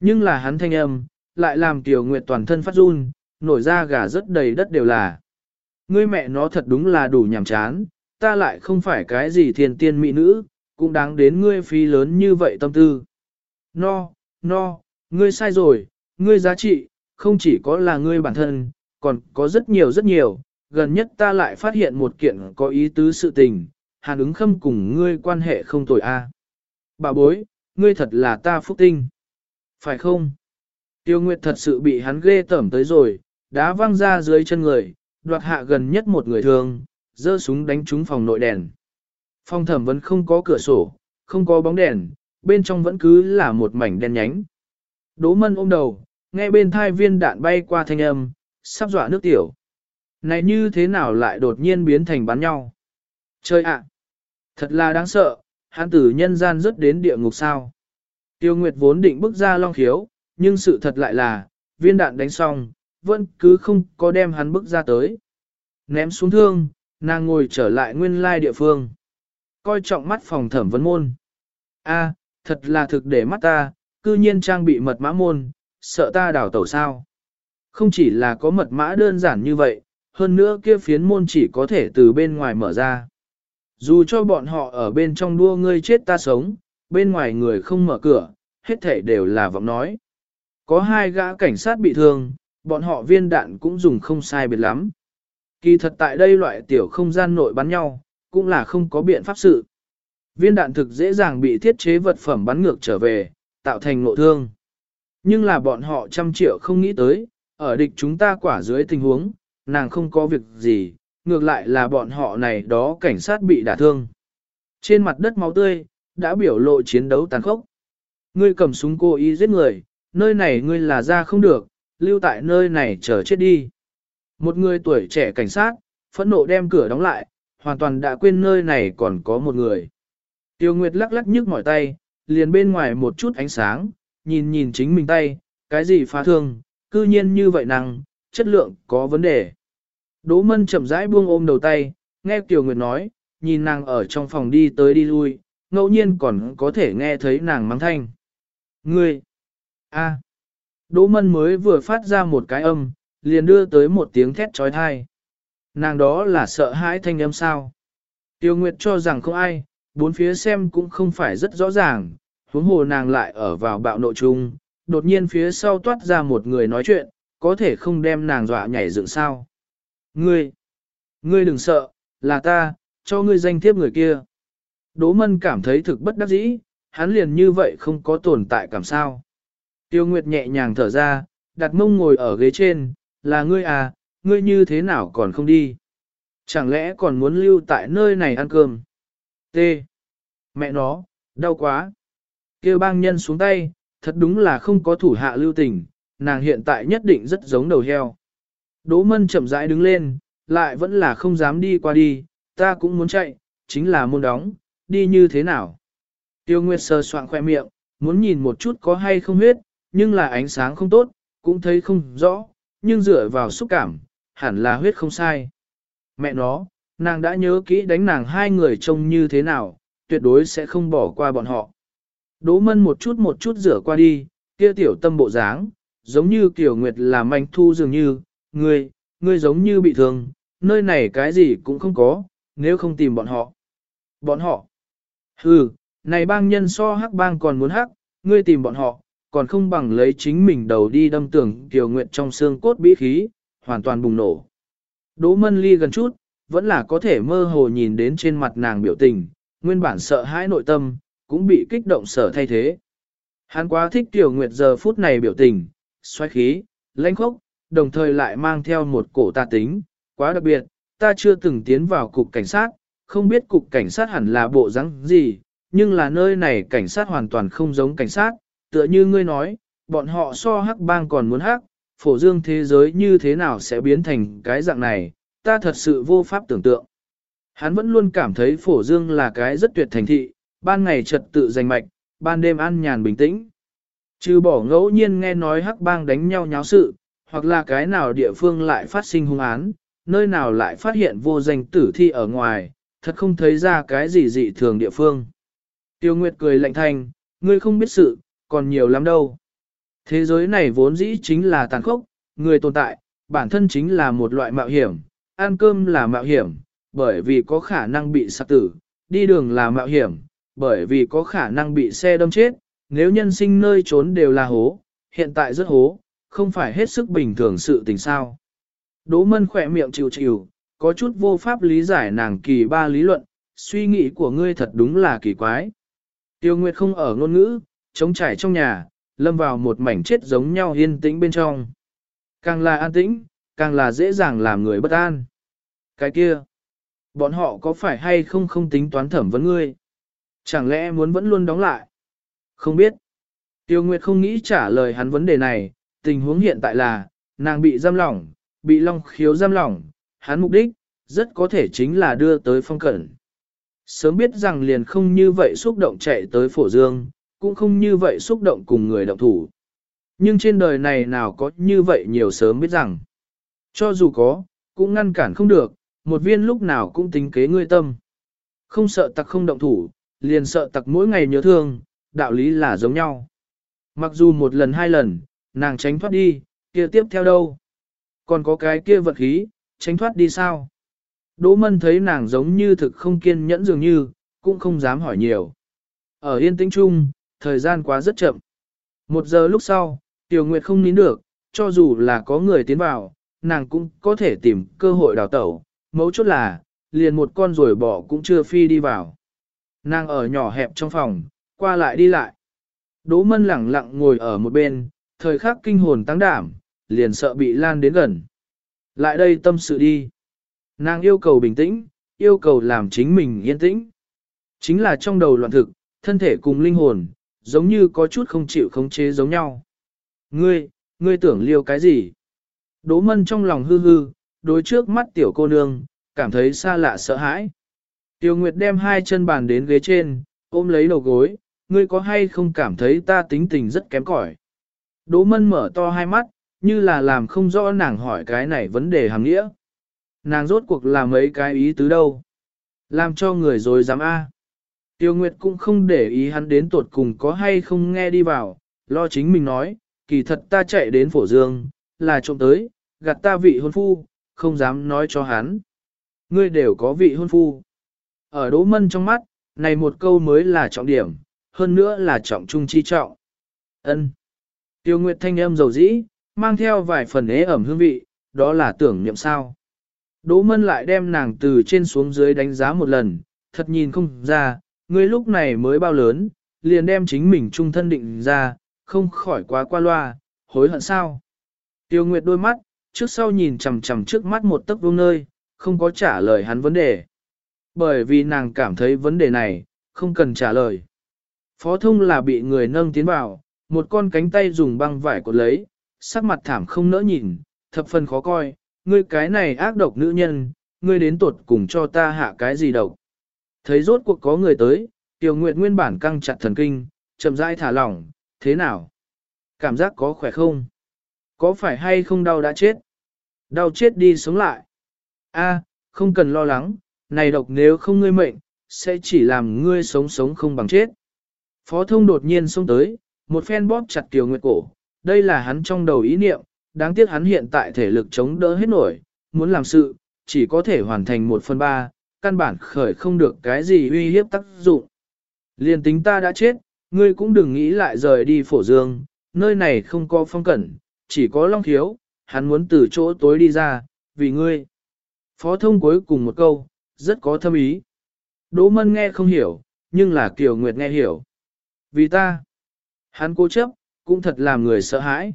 Nhưng là hắn thanh âm, lại làm Tiểu Nguyệt toàn thân phát run, nổi ra gà rất đầy đất đều là. Ngươi mẹ nó thật đúng là đủ nhàm chán, ta lại không phải cái gì thiền tiên mỹ nữ, cũng đáng đến ngươi phí lớn như vậy tâm tư. No, no, ngươi sai rồi, ngươi giá trị, không chỉ có là ngươi bản thân, còn có rất nhiều rất nhiều, gần nhất ta lại phát hiện một kiện có ý tứ sự tình, hàn ứng khâm cùng ngươi quan hệ không tồi a. Bà bối, ngươi thật là ta phúc tinh. Phải không? Tiêu Nguyệt thật sự bị hắn ghê tởm tới rồi, đá văng ra dưới chân người, đoạt hạ gần nhất một người thường, giơ súng đánh trúng phòng nội đèn. Phòng thẩm vẫn không có cửa sổ, không có bóng đèn, bên trong vẫn cứ là một mảnh đen nhánh. Đỗ mân ôm đầu, nghe bên thai viên đạn bay qua thanh âm, sắp dọa nước tiểu. Này như thế nào lại đột nhiên biến thành bắn nhau? Chơi ạ! thật là đáng sợ, hắn tử nhân gian rớt đến địa ngục sao. Tiêu Nguyệt vốn định bước ra long khiếu, nhưng sự thật lại là, viên đạn đánh xong, vẫn cứ không có đem hắn bước ra tới. Ném xuống thương, nàng ngồi trở lại nguyên lai địa phương. Coi trọng mắt phòng thẩm vấn môn. A, thật là thực để mắt ta, cư nhiên trang bị mật mã môn, sợ ta đảo tẩu sao. Không chỉ là có mật mã đơn giản như vậy, hơn nữa kia phiến môn chỉ có thể từ bên ngoài mở ra. Dù cho bọn họ ở bên trong đua ngươi chết ta sống, bên ngoài người không mở cửa, hết thể đều là vọng nói. Có hai gã cảnh sát bị thương, bọn họ viên đạn cũng dùng không sai biệt lắm. Kỳ thật tại đây loại tiểu không gian nội bắn nhau, cũng là không có biện pháp sự. Viên đạn thực dễ dàng bị thiết chế vật phẩm bắn ngược trở về, tạo thành nội thương. Nhưng là bọn họ trăm triệu không nghĩ tới, ở địch chúng ta quả dưới tình huống, nàng không có việc gì, ngược lại là bọn họ này đó cảnh sát bị đả thương. Trên mặt đất máu tươi, đã biểu lộ chiến đấu tàn khốc. Ngươi cầm súng cố ý giết người, nơi này ngươi là ra không được, lưu tại nơi này chờ chết đi. Một người tuổi trẻ cảnh sát, phẫn nộ đem cửa đóng lại, hoàn toàn đã quên nơi này còn có một người. Tiêu Nguyệt lắc lắc nhức mỏi tay, liền bên ngoài một chút ánh sáng, nhìn nhìn chính mình tay, cái gì phá thương, cư nhiên như vậy năng, chất lượng có vấn đề. Đỗ Mân chậm rãi buông ôm đầu tay, nghe Tiêu Nguyệt nói, nhìn nàng ở trong phòng đi tới đi lui, ngẫu nhiên còn có thể nghe thấy nàng mắng thanh. Ngươi! a, Đỗ Mân mới vừa phát ra một cái âm, liền đưa tới một tiếng thét trói thai. Nàng đó là sợ hãi thanh âm sao. Tiêu Nguyệt cho rằng không ai, bốn phía xem cũng không phải rất rõ ràng, huống hồ nàng lại ở vào bạo nộ trung, đột nhiên phía sau toát ra một người nói chuyện, có thể không đem nàng dọa nhảy dựng sao. Ngươi, ngươi đừng sợ, là ta, cho ngươi danh thiếp người kia. Đỗ Mân cảm thấy thực bất đắc dĩ, hắn liền như vậy không có tồn tại cảm sao. Tiêu Nguyệt nhẹ nhàng thở ra, đặt mông ngồi ở ghế trên, là ngươi à, ngươi như thế nào còn không đi? Chẳng lẽ còn muốn lưu tại nơi này ăn cơm? T. Mẹ nó, đau quá. Kêu bang nhân xuống tay, thật đúng là không có thủ hạ lưu tình, nàng hiện tại nhất định rất giống đầu heo. Đỗ mân chậm rãi đứng lên, lại vẫn là không dám đi qua đi, ta cũng muốn chạy, chính là môn đóng, đi như thế nào? Tiêu Nguyệt sơ soạn khoe miệng, muốn nhìn một chút có hay không huyết, nhưng là ánh sáng không tốt, cũng thấy không rõ, nhưng dựa vào xúc cảm, hẳn là huyết không sai. Mẹ nó, nàng đã nhớ kỹ đánh nàng hai người trông như thế nào, tuyệt đối sẽ không bỏ qua bọn họ. Đỗ mân một chút một chút rửa qua đi, kia tiểu tâm bộ dáng, giống như tiểu nguyệt là manh thu dường như, ngươi, ngươi giống như bị thương, nơi này cái gì cũng không có, nếu không tìm bọn họ. Bọn họ? Hừ, này bang nhân so hắc bang còn muốn hắc, ngươi tìm bọn họ, còn không bằng lấy chính mình đầu đi đâm tưởng kiều nguyệt trong xương cốt bĩ khí, hoàn toàn bùng nổ. Đỗ mân ly gần chút, vẫn là có thể mơ hồ nhìn đến trên mặt nàng biểu tình, nguyên bản sợ hãi nội tâm, cũng bị kích động sở thay thế. Hắn quá thích tiểu nguyệt giờ phút này biểu tình, xoay khí, lãnh khốc, đồng thời lại mang theo một cổ ta tính, quá đặc biệt, ta chưa từng tiến vào cục cảnh sát, không biết cục cảnh sát hẳn là bộ dáng gì, nhưng là nơi này cảnh sát hoàn toàn không giống cảnh sát, tựa như ngươi nói, bọn họ so hắc bang còn muốn hắc, phổ dương thế giới như thế nào sẽ biến thành cái dạng này, ta thật sự vô pháp tưởng tượng. Hắn vẫn luôn cảm thấy phổ dương là cái rất tuyệt thành thị, ban ngày trật tự giành mạch, ban đêm ăn nhàn bình tĩnh. Trừ bỏ ngẫu nhiên nghe nói hắc bang đánh nhau nháo sự, hoặc là cái nào địa phương lại phát sinh hung án, nơi nào lại phát hiện vô danh tử thi ở ngoài, thật không thấy ra cái gì dị thường địa phương. Tiêu Nguyệt cười lạnh thanh, ngươi không biết sự, còn nhiều lắm đâu. Thế giới này vốn dĩ chính là tàn khốc, người tồn tại, bản thân chính là một loại mạo hiểm, ăn cơm là mạo hiểm, bởi vì có khả năng bị sát tử, đi đường là mạo hiểm, bởi vì có khả năng bị xe đâm chết, nếu nhân sinh nơi trốn đều là hố, hiện tại rất hố, không phải hết sức bình thường sự tình sao. Đỗ mân khỏe miệng chịu chịu, có chút vô pháp lý giải nàng kỳ ba lý luận, suy nghĩ của ngươi thật đúng là kỳ quái. Tiêu Nguyệt không ở ngôn ngữ, chống trải trong nhà, lâm vào một mảnh chết giống nhau yên tĩnh bên trong. Càng là an tĩnh, càng là dễ dàng làm người bất an. Cái kia, bọn họ có phải hay không không tính toán thẩm vấn ngươi? Chẳng lẽ muốn vẫn luôn đóng lại? Không biết. Tiêu Nguyệt không nghĩ trả lời hắn vấn đề này, tình huống hiện tại là, nàng bị giam lỏng, bị long khiếu giam lỏng, hắn mục đích, rất có thể chính là đưa tới phong cẩn. Sớm biết rằng liền không như vậy xúc động chạy tới phổ dương, cũng không như vậy xúc động cùng người động thủ. Nhưng trên đời này nào có như vậy nhiều sớm biết rằng, cho dù có, cũng ngăn cản không được, một viên lúc nào cũng tính kế ngươi tâm. Không sợ tặc không động thủ, liền sợ tặc mỗi ngày nhớ thương, đạo lý là giống nhau. Mặc dù một lần hai lần, nàng tránh thoát đi, kia tiếp theo đâu? Còn có cái kia vật khí, tránh thoát đi sao? Đỗ mân thấy nàng giống như thực không kiên nhẫn dường như, cũng không dám hỏi nhiều. Ở yên tĩnh chung, thời gian quá rất chậm. Một giờ lúc sau, Tiểu Nguyệt không nín được, cho dù là có người tiến vào, nàng cũng có thể tìm cơ hội đào tẩu. Mấu chốt là, liền một con rồi bỏ cũng chưa phi đi vào. Nàng ở nhỏ hẹp trong phòng, qua lại đi lại. Đỗ mân lẳng lặng ngồi ở một bên, thời khắc kinh hồn tăng đảm, liền sợ bị lan đến gần. Lại đây tâm sự đi. Nàng yêu cầu bình tĩnh, yêu cầu làm chính mình yên tĩnh. Chính là trong đầu loạn thực, thân thể cùng linh hồn, giống như có chút không chịu khống chế giống nhau. Ngươi, ngươi tưởng liêu cái gì? Đỗ mân trong lòng hư hư, đối trước mắt tiểu cô nương, cảm thấy xa lạ sợ hãi. Tiêu Nguyệt đem hai chân bàn đến ghế trên, ôm lấy đầu gối, ngươi có hay không cảm thấy ta tính tình rất kém cỏi? Đỗ mân mở to hai mắt, như là làm không rõ nàng hỏi cái này vấn đề hàng nghĩa. Nàng rốt cuộc là mấy cái ý tứ đâu. Làm cho người rồi dám a. Tiêu Nguyệt cũng không để ý hắn đến tuột cùng có hay không nghe đi vào, lo chính mình nói, kỳ thật ta chạy đến phổ dương, là trộm tới, gạt ta vị hôn phu, không dám nói cho hắn. Ngươi đều có vị hôn phu. Ở đỗ mân trong mắt, này một câu mới là trọng điểm, hơn nữa là trọng trung chi trọng. Ân. Tiêu Nguyệt thanh âm dầu dĩ, mang theo vài phần ế ẩm hương vị, đó là tưởng niệm sao. Đỗ mân lại đem nàng từ trên xuống dưới đánh giá một lần, thật nhìn không ra, ngươi lúc này mới bao lớn, liền đem chính mình trung thân định ra, không khỏi quá qua loa, hối hận sao. Tiêu Nguyệt đôi mắt, trước sau nhìn chằm chằm trước mắt một tấc vuông nơi, không có trả lời hắn vấn đề. Bởi vì nàng cảm thấy vấn đề này, không cần trả lời. Phó thông là bị người nâng tiến vào, một con cánh tay dùng băng vải cột lấy, sắc mặt thảm không nỡ nhìn, thập phần khó coi, ngươi cái này ác độc nữ nhân, ngươi đến tuột cùng cho ta hạ cái gì độc. Thấy rốt cuộc có người tới, Tiểu Nguyệt nguyên bản căng chặt thần kinh, chậm rãi thả lỏng, thế nào? Cảm giác có khỏe không? Có phải hay không đau đã chết? Đau chết đi sống lại. A, không cần lo lắng, này độc nếu không ngươi mệnh, sẽ chỉ làm ngươi sống sống không bằng chết. Phó thông đột nhiên xông tới, một phen bóp chặt Tiểu Nguyệt cổ, đây là hắn trong đầu ý niệm, đáng tiếc hắn hiện tại thể lực chống đỡ hết nổi, muốn làm sự, chỉ có thể hoàn thành một phần ba, căn bản khởi không được cái gì uy hiếp tác dụng. Liên tính ta đã chết, ngươi cũng đừng nghĩ lại rời đi phổ dương, nơi này không có phong cẩn, chỉ có long thiếu. hắn muốn từ chỗ tối đi ra, vì ngươi. Phó thông cuối cùng một câu, rất có thâm ý. Đỗ mân nghe không hiểu, nhưng là Kiều Nguyệt nghe hiểu. Vì ta, hắn cố chấp, cũng thật làm người sợ hãi.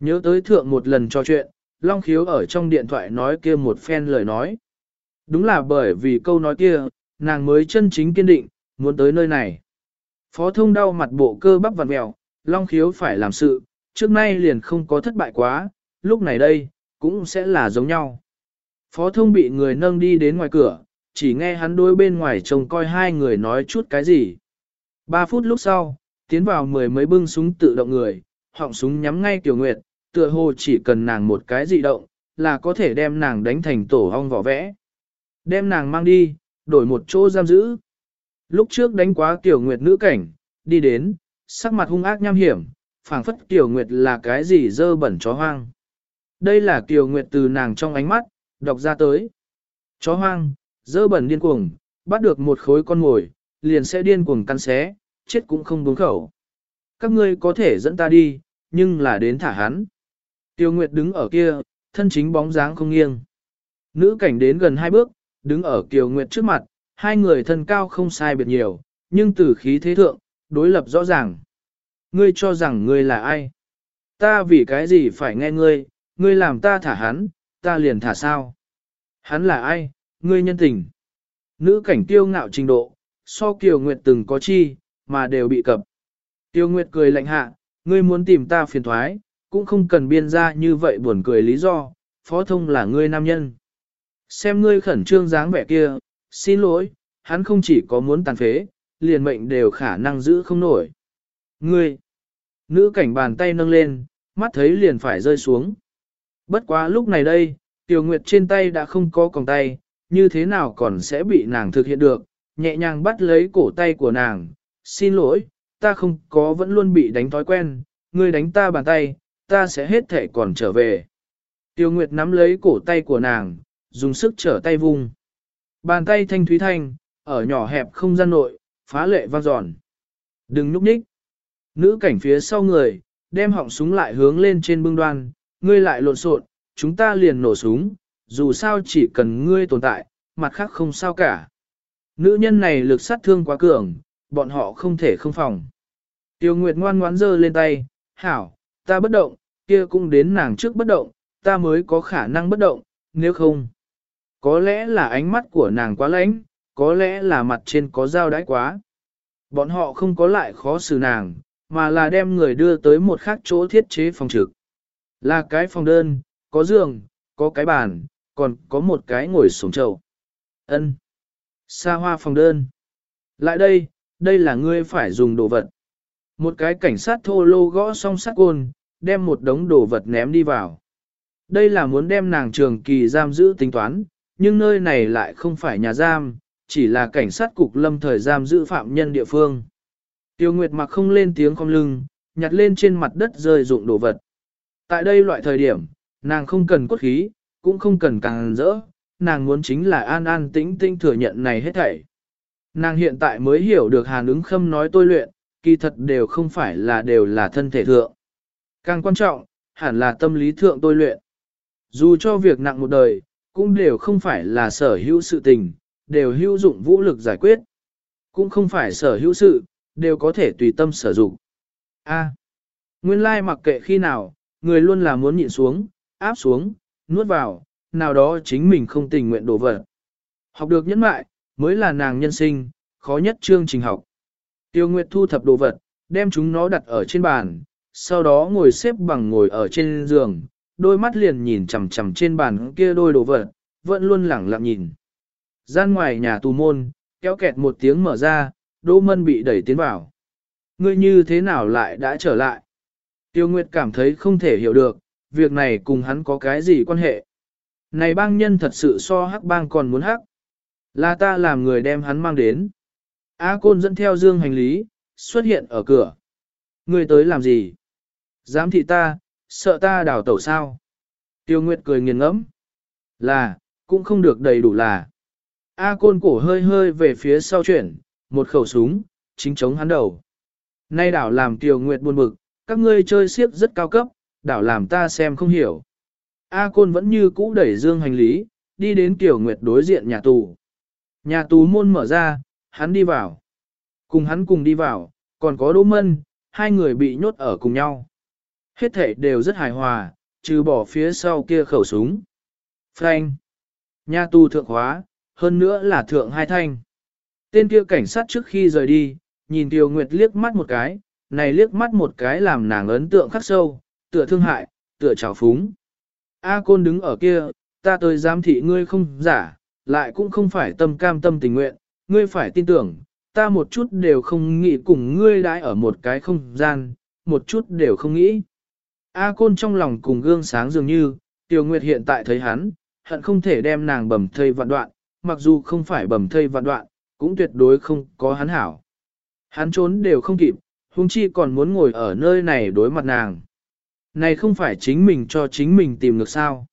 Nhớ tới thượng một lần trò chuyện, Long Khiếu ở trong điện thoại nói kia một phen lời nói. Đúng là bởi vì câu nói kia, nàng mới chân chính kiên định, muốn tới nơi này. Phó thông đau mặt bộ cơ bắp vặn mèo, Long Khiếu phải làm sự, trước nay liền không có thất bại quá, lúc này đây, cũng sẽ là giống nhau. Phó thông bị người nâng đi đến ngoài cửa, chỉ nghe hắn đối bên ngoài trông coi hai người nói chút cái gì. Ba phút lúc sau, tiến vào mười mấy bưng súng tự động người, họng súng nhắm ngay Tiểu Nguyệt, tựa hồ chỉ cần nàng một cái dị động, là có thể đem nàng đánh thành tổ hong vỏ vẽ. Đem nàng mang đi, đổi một chỗ giam giữ. Lúc trước đánh quá Tiểu Nguyệt nữ cảnh, đi đến, sắc mặt hung ác nham hiểm, phảng phất Tiểu Nguyệt là cái gì dơ bẩn chó hoang. Đây là Tiểu Nguyệt từ nàng trong ánh mắt, đọc ra tới. Chó hoang, dơ bẩn điên cuồng, bắt được một khối con ngồi, liền sẽ điên cuồng căn xé, chết cũng không buông khẩu. Các ngươi có thể dẫn ta đi, nhưng là đến thả hắn. Tiêu Nguyệt đứng ở kia, thân chính bóng dáng không nghiêng. Nữ cảnh đến gần hai bước, đứng ở Kiều Nguyệt trước mặt, hai người thân cao không sai biệt nhiều, nhưng từ khí thế thượng, đối lập rõ ràng. Ngươi cho rằng ngươi là ai? Ta vì cái gì phải nghe ngươi, ngươi làm ta thả hắn, ta liền thả sao? Hắn là ai? Ngươi nhân tình. Nữ cảnh tiêu ngạo trình độ, so Kiều Nguyệt từng có chi, mà đều bị cập. Tiêu Nguyệt cười lạnh hạ, ngươi muốn tìm ta phiền thoái, cũng không cần biên ra như vậy buồn cười lý do, phó thông là ngươi nam nhân. Xem ngươi khẩn trương dáng vẻ kia, xin lỗi, hắn không chỉ có muốn tàn phế, liền mệnh đều khả năng giữ không nổi. Ngươi, nữ cảnh bàn tay nâng lên, mắt thấy liền phải rơi xuống. Bất quá lúc này đây, Tiêu Nguyệt trên tay đã không có còng tay, như thế nào còn sẽ bị nàng thực hiện được, nhẹ nhàng bắt lấy cổ tay của nàng, xin lỗi, ta không có vẫn luôn bị đánh thói quen, ngươi đánh ta bàn tay, ta sẽ hết thể còn trở về. Tiêu Nguyệt nắm lấy cổ tay của nàng, dùng sức trở tay vung. Bàn tay thanh thúy thanh, ở nhỏ hẹp không gian nội, phá lệ vang giòn. Đừng núp nhích. Nữ cảnh phía sau người, đem họng súng lại hướng lên trên bưng đoan, ngươi lại lộn xộn, chúng ta liền nổ súng, dù sao chỉ cần ngươi tồn tại, mặt khác không sao cả. Nữ nhân này lực sát thương quá cường, bọn họ không thể không phòng. Tiêu Nguyệt ngoan ngoãn giơ lên tay, hảo, ta bất động, kia cũng đến nàng trước bất động, ta mới có khả năng bất động, nếu không. Có lẽ là ánh mắt của nàng quá lãnh, có lẽ là mặt trên có dao đãi quá. Bọn họ không có lại khó xử nàng, mà là đem người đưa tới một khác chỗ thiết chế phòng trực. Là cái phòng đơn, có giường, có cái bàn, còn có một cái ngồi sống trầu. Ân, Xa hoa phòng đơn. Lại đây, đây là ngươi phải dùng đồ vật. Một cái cảnh sát thô lô gõ song sắt côn, đem một đống đồ vật ném đi vào. Đây là muốn đem nàng trường kỳ giam giữ tính toán, nhưng nơi này lại không phải nhà giam, chỉ là cảnh sát cục lâm thời giam giữ phạm nhân địa phương. Tiêu Nguyệt mặc không lên tiếng không lưng, nhặt lên trên mặt đất rơi dụng đồ vật. Tại đây loại thời điểm, nàng không cần cốt khí, cũng không cần càng rỡ, nàng muốn chính là an an tĩnh tĩnh thừa nhận này hết thảy. Nàng hiện tại mới hiểu được hàn ứng khâm nói tôi luyện, kỳ thật đều không phải là đều là thân thể thượng. Càng quan trọng, hẳn là tâm lý thượng tôi luyện. Dù cho việc nặng một đời, cũng đều không phải là sở hữu sự tình, đều hữu dụng vũ lực giải quyết. Cũng không phải sở hữu sự, đều có thể tùy tâm sử dụng. A. nguyên lai mặc kệ khi nào, người luôn là muốn nhịn xuống, áp xuống, nuốt vào, nào đó chính mình không tình nguyện đổ vật. Học được nhẫn mại, mới là nàng nhân sinh, khó nhất chương trình học. Tiêu Nguyệt thu thập đồ vật, đem chúng nó đặt ở trên bàn, sau đó ngồi xếp bằng ngồi ở trên giường, đôi mắt liền nhìn chằm chằm trên bàn kia đôi đồ vật, vẫn luôn lẳng lặng nhìn. Gian ngoài nhà tù môn, kéo kẹt một tiếng mở ra, Đỗ Mân bị đẩy tiến vào. Ngươi như thế nào lại đã trở lại? Tiêu Nguyệt cảm thấy không thể hiểu được, việc này cùng hắn có cái gì quan hệ. Này bang nhân thật sự so hắc bang còn muốn hắc. Là ta làm người đem hắn mang đến. A Côn dẫn theo dương hành lý, xuất hiện ở cửa. người tới làm gì? Dám thị ta, sợ ta đào tẩu sao? Tiêu Nguyệt cười nghiền ngẫm. Là, cũng không được đầy đủ là. A Côn cổ hơi hơi về phía sau chuyển, một khẩu súng, chính chống hắn đầu. Nay đảo làm Tiêu Nguyệt buồn bực, các ngươi chơi siếp rất cao cấp, đảo làm ta xem không hiểu. A Côn vẫn như cũ đẩy dương hành lý, đi đến Tiêu Nguyệt đối diện nhà tù. Nhà tù môn mở ra, hắn đi vào. Cùng hắn cùng đi vào, còn có Đỗ Mân, hai người bị nhốt ở cùng nhau. Hết thể đều rất hài hòa, trừ bỏ phía sau kia khẩu súng. Frank. Nhà tù thượng hóa, hơn nữa là thượng hai thanh. Tên kia cảnh sát trước khi rời đi, nhìn Tiêu Nguyệt liếc mắt một cái, này liếc mắt một cái làm nàng ấn tượng khắc sâu, tựa thương hại, tựa trào phúng. A Côn đứng ở kia, ta tới giám thị ngươi không giả, lại cũng không phải tâm cam tâm tình nguyện, ngươi phải tin tưởng, ta một chút đều không nghĩ cùng ngươi đãi ở một cái không gian, một chút đều không nghĩ. A Côn trong lòng cùng gương sáng dường như, Tiêu Nguyệt hiện tại thấy hắn, hận không thể đem nàng bầm thây vạn đoạn, mặc dù không phải bầm thây vạn đoạn, cũng tuyệt đối không có hắn hảo. Hắn trốn đều không kịp, huống chi còn muốn ngồi ở nơi này đối mặt nàng. Này không phải chính mình cho chính mình tìm được sao.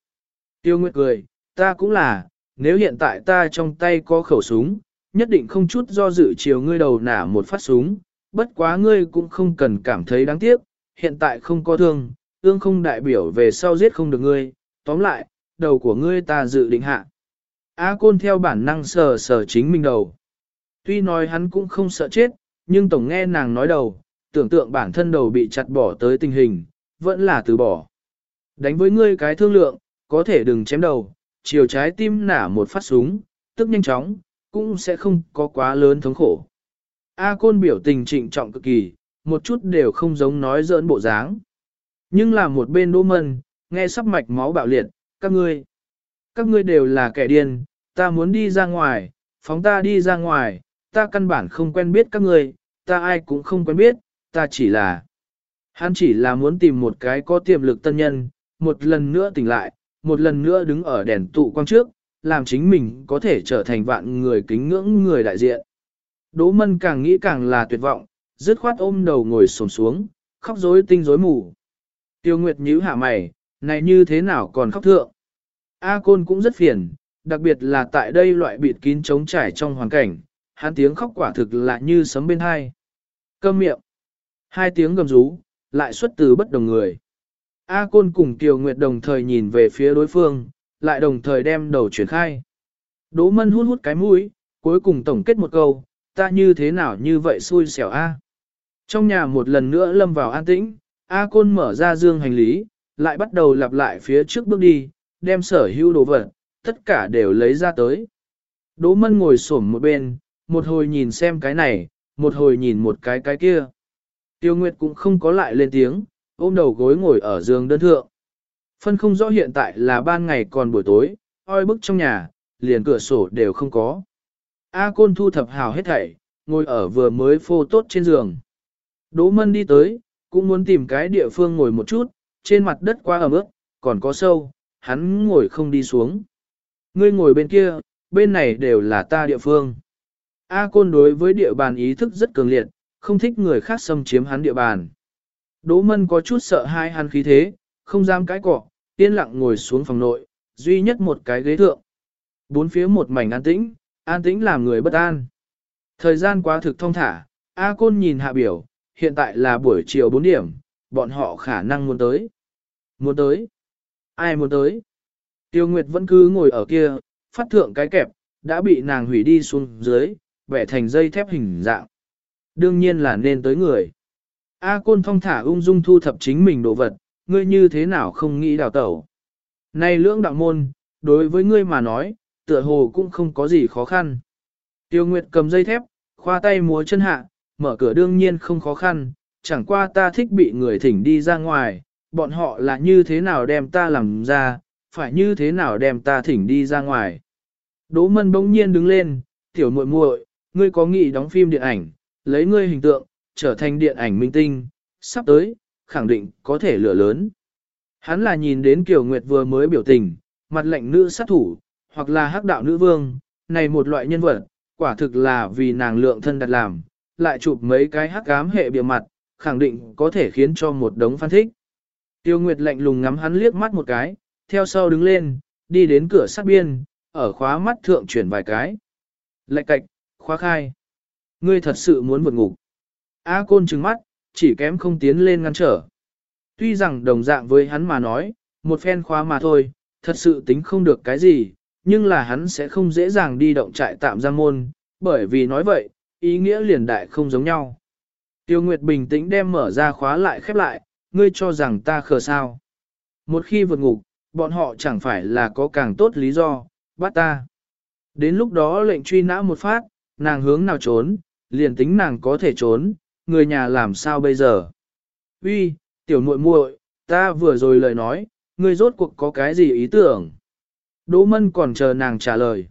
Tiêu Nguyệt cười, ta cũng là, nếu hiện tại ta trong tay có khẩu súng, nhất định không chút do dự chiều ngươi đầu nả một phát súng, bất quá ngươi cũng không cần cảm thấy đáng tiếc, hiện tại không có thương, ương không đại biểu về sau giết không được ngươi, tóm lại, đầu của ngươi ta dự định hạ. A côn theo bản năng sờ sờ chính mình đầu. Tuy nói hắn cũng không sợ chết, nhưng tổng nghe nàng nói đầu, tưởng tượng bản thân đầu bị chặt bỏ tới tình hình, vẫn là từ bỏ. Đánh với ngươi cái thương lượng, có thể đừng chém đầu, chiều trái tim nả một phát súng, tức nhanh chóng, cũng sẽ không có quá lớn thống khổ. A côn biểu tình trịnh trọng cực kỳ, một chút đều không giống nói giỡn bộ dáng. Nhưng là một bên đô mân, nghe sắp mạch máu bạo liệt, các ngươi, các ngươi đều là kẻ điên, ta muốn đi ra ngoài, phóng ta đi ra ngoài, ta căn bản không quen biết các ngươi, ta ai cũng không quen biết, ta chỉ là, hắn chỉ là muốn tìm một cái có tiềm lực tân nhân, một lần nữa tỉnh lại, một lần nữa đứng ở đèn tụ quang trước, làm chính mình có thể trở thành vạn người kính ngưỡng người đại diện. Đỗ mân càng nghĩ càng là tuyệt vọng, dứt khoát ôm đầu ngồi xổm xuống, khóc rối tinh rối mù. Tiêu Nguyệt nhíu hạ mày, này như thế nào còn khóc thượng. A Côn cũng rất phiền, đặc biệt là tại đây loại bịt kín trống trải trong hoàn cảnh, hắn tiếng khóc quả thực là như sấm bên hai. Câm miệng. Hai tiếng gầm rú, lại xuất từ bất đồng người. A Côn cùng Tiêu Nguyệt đồng thời nhìn về phía đối phương, lại đồng thời đem đầu chuyển khai. Đỗ Mân hút hút cái mũi, cuối cùng tổng kết một câu, ta như thế nào như vậy xui xẻo A. Trong nhà một lần nữa lâm vào an tĩnh, A Côn mở ra dương hành lý, lại bắt đầu lặp lại phía trước bước đi, đem sở hữu đồ vật, tất cả đều lấy ra tới. Đỗ Mân ngồi xổm một bên, một hồi nhìn xem cái này, một hồi nhìn một cái cái kia. Tiêu Nguyệt cũng không có lại lên tiếng, ôm đầu gối ngồi ở giường đơn thượng. Phân không rõ hiện tại là ban ngày còn buổi tối, oi bức trong nhà, liền cửa sổ đều không có. A Côn thu thập hào hết thảy, ngồi ở vừa mới phô tốt trên giường. Đỗ Mân đi tới, cũng muốn tìm cái địa phương ngồi một chút, trên mặt đất quá ẩm ướt, còn có sâu, hắn ngồi không đi xuống. Ngươi ngồi bên kia, bên này đều là ta địa phương. A Côn đối với địa bàn ý thức rất cường liệt, không thích người khác xâm chiếm hắn địa bàn. Đỗ Mân có chút sợ hai hắn khí thế, không dám cái cọ, yên lặng ngồi xuống phòng nội, duy nhất một cái ghế thượng. Bốn phía một mảnh an tĩnh, an tĩnh làm người bất an. Thời gian quá thực thông thả, A Côn nhìn hạ biểu, hiện tại là buổi chiều 4 điểm, bọn họ khả năng muốn tới. Muốn tới? Ai muốn tới? Tiêu Nguyệt vẫn cứ ngồi ở kia, phát thượng cái kẹp, đã bị nàng hủy đi xuống dưới, vẽ thành dây thép hình dạng. Đương nhiên là nên tới người. A Côn thong thả ung dung thu thập chính mình đồ vật, ngươi như thế nào không nghĩ đào tẩu. Này lưỡng đạo môn, đối với ngươi mà nói, tựa hồ cũng không có gì khó khăn. Tiêu Nguyệt cầm dây thép, khoa tay múa chân hạ, mở cửa đương nhiên không khó khăn, chẳng qua ta thích bị người thỉnh đi ra ngoài, bọn họ là như thế nào đem ta làm ra, phải như thế nào đem ta thỉnh đi ra ngoài. Đỗ Mân bỗng nhiên đứng lên, tiểu muội muội, ngươi có nghĩ đóng phim điện ảnh, lấy ngươi hình tượng, trở thành điện ảnh minh tinh, sắp tới, khẳng định có thể lửa lớn. Hắn là nhìn đến Kiều Nguyệt vừa mới biểu tình, mặt lệnh nữ sát thủ, hoặc là hắc đạo nữ vương, này một loại nhân vật, quả thực là vì nàng lượng thân đặt làm, lại chụp mấy cái hắc ám hệ bìa mặt, khẳng định có thể khiến cho một đống phân thích. Tiêu Nguyệt lạnh lùng ngắm hắn liếc mắt một cái, theo sau đứng lên, đi đến cửa sát biên, ở khóa mắt thượng chuyển vài cái. Lạch cạch, khóa khai. Ngươi thật sự muốn vượt ngục. A côn trừng mắt, chỉ kém không tiến lên ngăn trở. Tuy rằng đồng dạng với hắn mà nói, một phen khóa mà thôi, thật sự tính không được cái gì, nhưng là hắn sẽ không dễ dàng đi động trại tạm giam môn, bởi vì nói vậy, ý nghĩa liền đại không giống nhau. Tiêu Nguyệt bình tĩnh đem mở ra khóa lại khép lại, ngươi cho rằng ta khờ sao. Một khi vượt ngục, bọn họ chẳng phải là có càng tốt lý do, bắt ta. Đến lúc đó lệnh truy nã một phát, nàng hướng nào trốn, liền tính nàng có thể trốn, người nhà làm sao bây giờ. Uy, tiểu muội muội, ta vừa rồi lời nói, ngươi rốt cuộc có cái gì ý tưởng? Đỗ Mân còn chờ nàng trả lời.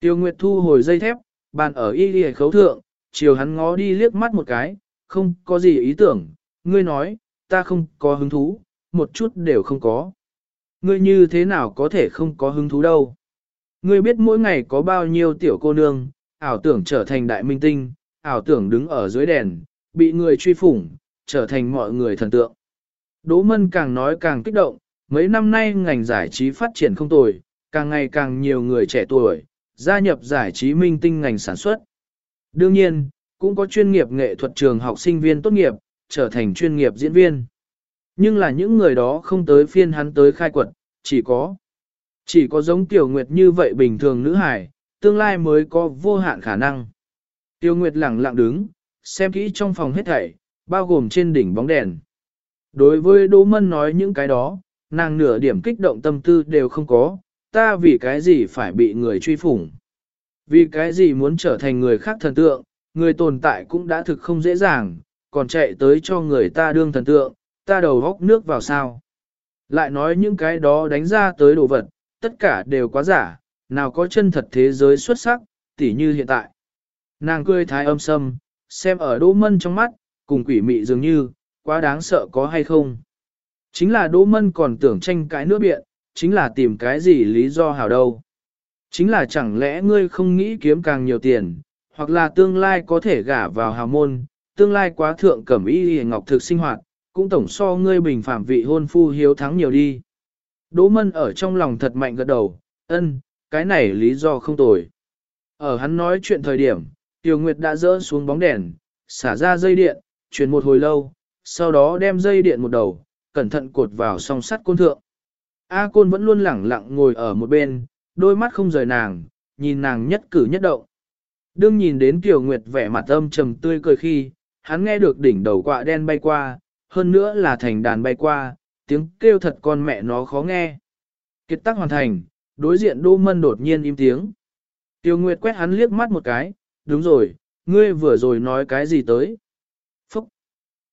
Tiêu Nguyệt thu hồi dây thép, bàn ở y y khấu thượng, chiều hắn ngó đi liếc mắt một cái, không có gì ý tưởng, ngươi nói, ta không có hứng thú, một chút đều không có. Ngươi như thế nào có thể không có hứng thú đâu. Ngươi biết mỗi ngày có bao nhiêu tiểu cô nương, ảo tưởng trở thành đại minh tinh, ảo tưởng đứng ở dưới đèn, bị người truy phủng, trở thành mọi người thần tượng. Đỗ Mân càng nói càng kích động, mấy năm nay ngành giải trí phát triển không tồi, càng ngày càng nhiều người trẻ tuổi, gia nhập giải trí minh tinh ngành sản xuất. Đương nhiên, cũng có chuyên nghiệp nghệ thuật trường học sinh viên tốt nghiệp, trở thành chuyên nghiệp diễn viên. Nhưng là những người đó không tới phiên hắn tới khai quật, chỉ có chỉ có giống Tiểu Nguyệt như vậy bình thường nữ hải, tương lai mới có vô hạn khả năng. Tiêu Nguyệt lặng lặng đứng, xem kỹ trong phòng hết thảy, bao gồm trên đỉnh bóng đèn. Đối với Đỗ Mân nói những cái đó, nàng nửa điểm kích động tâm tư đều không có, ta vì cái gì phải bị người truy phủng. Vì cái gì muốn trở thành người khác thần tượng, người tồn tại cũng đã thực không dễ dàng, còn chạy tới cho người ta đương thần tượng, ta đầu góc nước vào sao. Lại nói những cái đó đánh ra tới đồ vật, tất cả đều quá giả, nào có chân thật thế giới xuất sắc, tỉ như hiện tại. Nàng cười thái âm sâm, xem ở Đỗ Mân trong mắt, cùng quỷ mị dường như, quá đáng sợ có hay không. Chính là Đỗ Mân còn tưởng tranh cái nữa biện, chính là tìm cái gì lý do hảo đâu. Chính là chẳng lẽ ngươi không nghĩ kiếm càng nhiều tiền, hoặc là tương lai có thể gả vào hào môn, tương lai quá thượng cẩm y hề ngọc thực sinh hoạt, cũng tổng so ngươi bình phạm vị hôn phu hiếu thắng nhiều đi. Đỗ Mân ở trong lòng thật mạnh gật đầu, ân, cái này lý do không tồi. Ở hắn nói chuyện thời điểm, Tiểu Nguyệt đã dỡ xuống bóng đèn, xả ra dây điện, chuyển một hồi lâu, sau đó đem dây điện một đầu, cẩn thận cột vào song sắt côn thượng. A côn vẫn luôn lẳng lặng ngồi ở một bên, đôi mắt không rời nàng, nhìn nàng nhất cử nhất động. Đương nhìn đến Tiểu Nguyệt vẻ mặt âm trầm tươi cười khi, hắn nghe được đỉnh đầu quạ đen bay qua, hơn nữa là thành đàn bay qua, tiếng kêu thật con mẹ nó khó nghe. Kết tác hoàn thành, đối diện Đô Mân đột nhiên im tiếng. Tiêu Nguyệt quét hắn liếc mắt một cái, đúng rồi, ngươi vừa rồi nói cái gì tới. Phúc!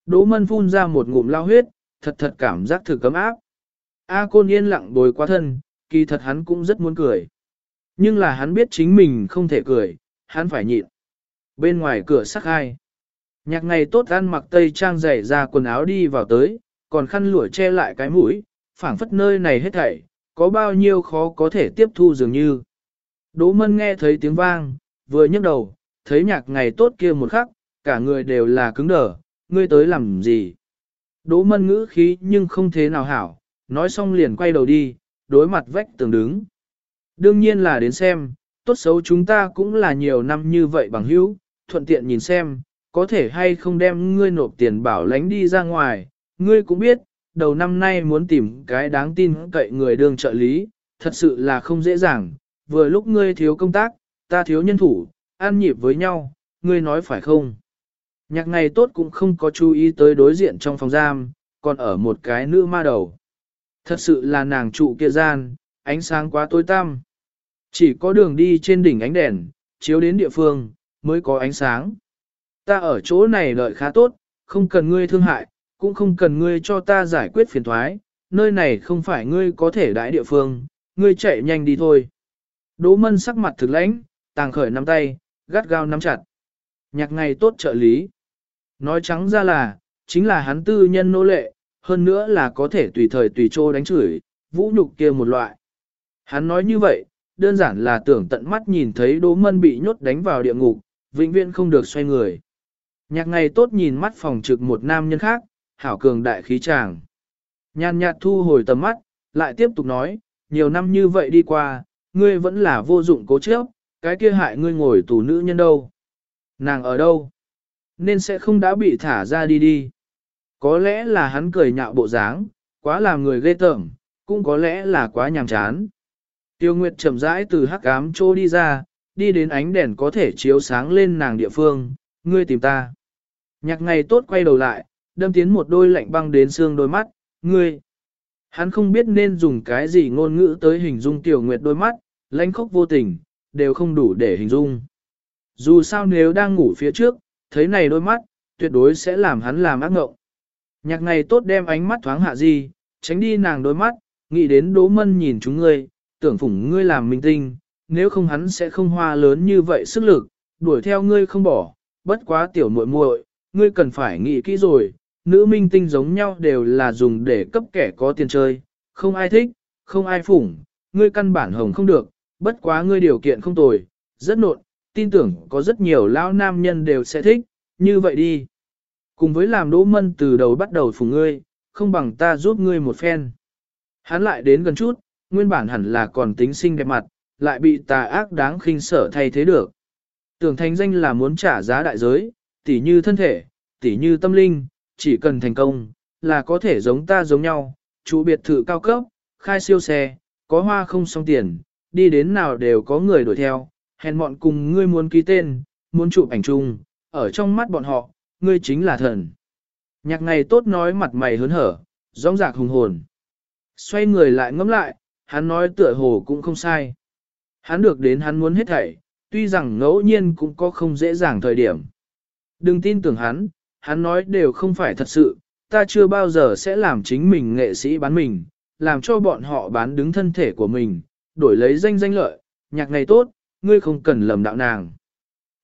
Đỗ Mân phun ra một ngụm lao huyết, thật thật cảm giác thử cấm áp. A Côn yên lặng bồi qua thân, kỳ thật hắn cũng rất muốn cười. Nhưng là hắn biết chính mình không thể cười, hắn phải nhịn. Bên ngoài cửa sắc hai. Nhạc ngày tốt ăn mặc tây trang dày ra quần áo đi vào tới, còn khăn lụa che lại cái mũi, phảng phất nơi này hết thảy, có bao nhiêu khó có thể tiếp thu dường như. Đỗ mân nghe thấy tiếng vang, vừa nhấc đầu, thấy nhạc ngày tốt kia một khắc, cả người đều là cứng đờ, ngươi tới làm gì? Đỗ mân ngữ khí nhưng không thế nào hảo, nói xong liền quay đầu đi, đối mặt vách tường đứng. Đương nhiên là đến xem, tốt xấu chúng ta cũng là nhiều năm như vậy bằng hữu, thuận tiện nhìn xem, có thể hay không đem ngươi nộp tiền bảo lánh đi ra ngoài, ngươi cũng biết, đầu năm nay muốn tìm cái đáng tin cậy người đương trợ lý, thật sự là không dễ dàng, vừa lúc ngươi thiếu công tác, ta thiếu nhân thủ, an nhịp với nhau, ngươi nói phải không? Nhạc ngày tốt cũng không có chú ý tới đối diện trong phòng giam, còn ở một cái nữ ma đầu. Thật sự là nàng trụ kia gian, ánh sáng quá tối tăm. Chỉ có đường đi trên đỉnh ánh đèn, chiếu đến địa phương, mới có ánh sáng. Ta ở chỗ này lợi khá tốt, không cần ngươi thương hại, cũng không cần ngươi cho ta giải quyết phiền thoái, nơi này không phải ngươi có thể đãi địa phương, ngươi chạy nhanh đi thôi. Đỗ mân sắc mặt thực lãnh, tàng khởi nắm tay, gắt gao nắm chặt. Nhạc ngày tốt trợ lý. Nói trắng ra là, chính là hắn tư nhân nô lệ, hơn nữa là có thể tùy thời tùy chỗ đánh chửi, vũ nhục kia một loại. Hắn nói như vậy, đơn giản là tưởng tận mắt nhìn thấy Đỗ Mân bị nhốt đánh vào địa ngục, vĩnh viễn không được xoay người. Nhạc ngày tốt nhìn mắt phòng trực một nam nhân khác, hảo cường đại khí tràng. Nhàn nhạt thu hồi tầm mắt, lại tiếp tục nói, nhiều năm như vậy đi qua, ngươi vẫn là vô dụng cố chấp, cái kia hại ngươi ngồi tù nữ nhân đâu. Nàng ở đâu? Nên sẽ không đã bị thả ra đi đi. Có lẽ là hắn cười nhạo bộ dáng, quá làm người ghê tởm, cũng có lẽ là quá nhàm chán. Tiêu Nguyệt chậm rãi từ hắc ám trô đi ra, đi đến ánh đèn có thể chiếu sáng lên nàng địa phương, ngươi tìm ta. Nhạc ngày tốt quay đầu lại, đâm tiến một đôi lạnh băng đến xương đôi mắt, ngươi. Hắn không biết nên dùng cái gì ngôn ngữ tới hình dung tiểu nguyệt đôi mắt, lãnh khốc vô tình, đều không đủ để hình dung. Dù sao nếu đang ngủ phía trước, thấy này đôi mắt, tuyệt đối sẽ làm hắn làm ác ngộng. Nhạc này tốt đem ánh mắt thoáng hạ gì, tránh đi nàng đôi mắt, nghĩ đến đố mân nhìn chúng ngươi, tưởng phủng ngươi làm minh tinh, nếu không hắn sẽ không hoa lớn như vậy sức lực, đuổi theo ngươi không bỏ, bất quá tiểu muội muội, ngươi cần phải nghĩ kỹ rồi, nữ minh tinh giống nhau đều là dùng để cấp kẻ có tiền chơi, không ai thích, không ai phủng, ngươi căn bản hồng không được, bất quá ngươi điều kiện không tồi, rất nộn, tin tưởng có rất nhiều lão nam nhân đều sẽ thích, như vậy đi. Cùng với làm đỗ mân từ đầu bắt đầu phủng ngươi, không bằng ta giúp ngươi một phen. Hắn lại đến gần chút, nguyên bản hẳn là còn tính xinh đẹp mặt, lại bị tà ác đáng khinh sở thay thế được. Tưởng thành danh là muốn trả giá đại giới, tỉ như thân thể, tỉ như tâm linh, chỉ cần thành công, là có thể giống ta giống nhau, chủ biệt thự cao cấp, khai siêu xe, có hoa không xong tiền, đi đến nào đều có người đuổi theo, hèn mọn cùng ngươi muốn ký tên, muốn chụp ảnh chung, ở trong mắt bọn họ, ngươi chính là thần. Nhạc ngày tốt nói mặt mày hớn hở, rong rạc hùng hồn. Xoay người lại ngẫm lại, hắn nói tựa hồ cũng không sai. Hắn được đến hắn muốn hết thảy, tuy rằng ngẫu nhiên cũng có không dễ dàng thời điểm. Đừng tin tưởng hắn, hắn nói đều không phải thật sự, ta chưa bao giờ sẽ làm chính mình nghệ sĩ bán mình, làm cho bọn họ bán đứng thân thể của mình, đổi lấy danh danh lợi, nhạc này tốt, ngươi không cần lầm đạo nàng.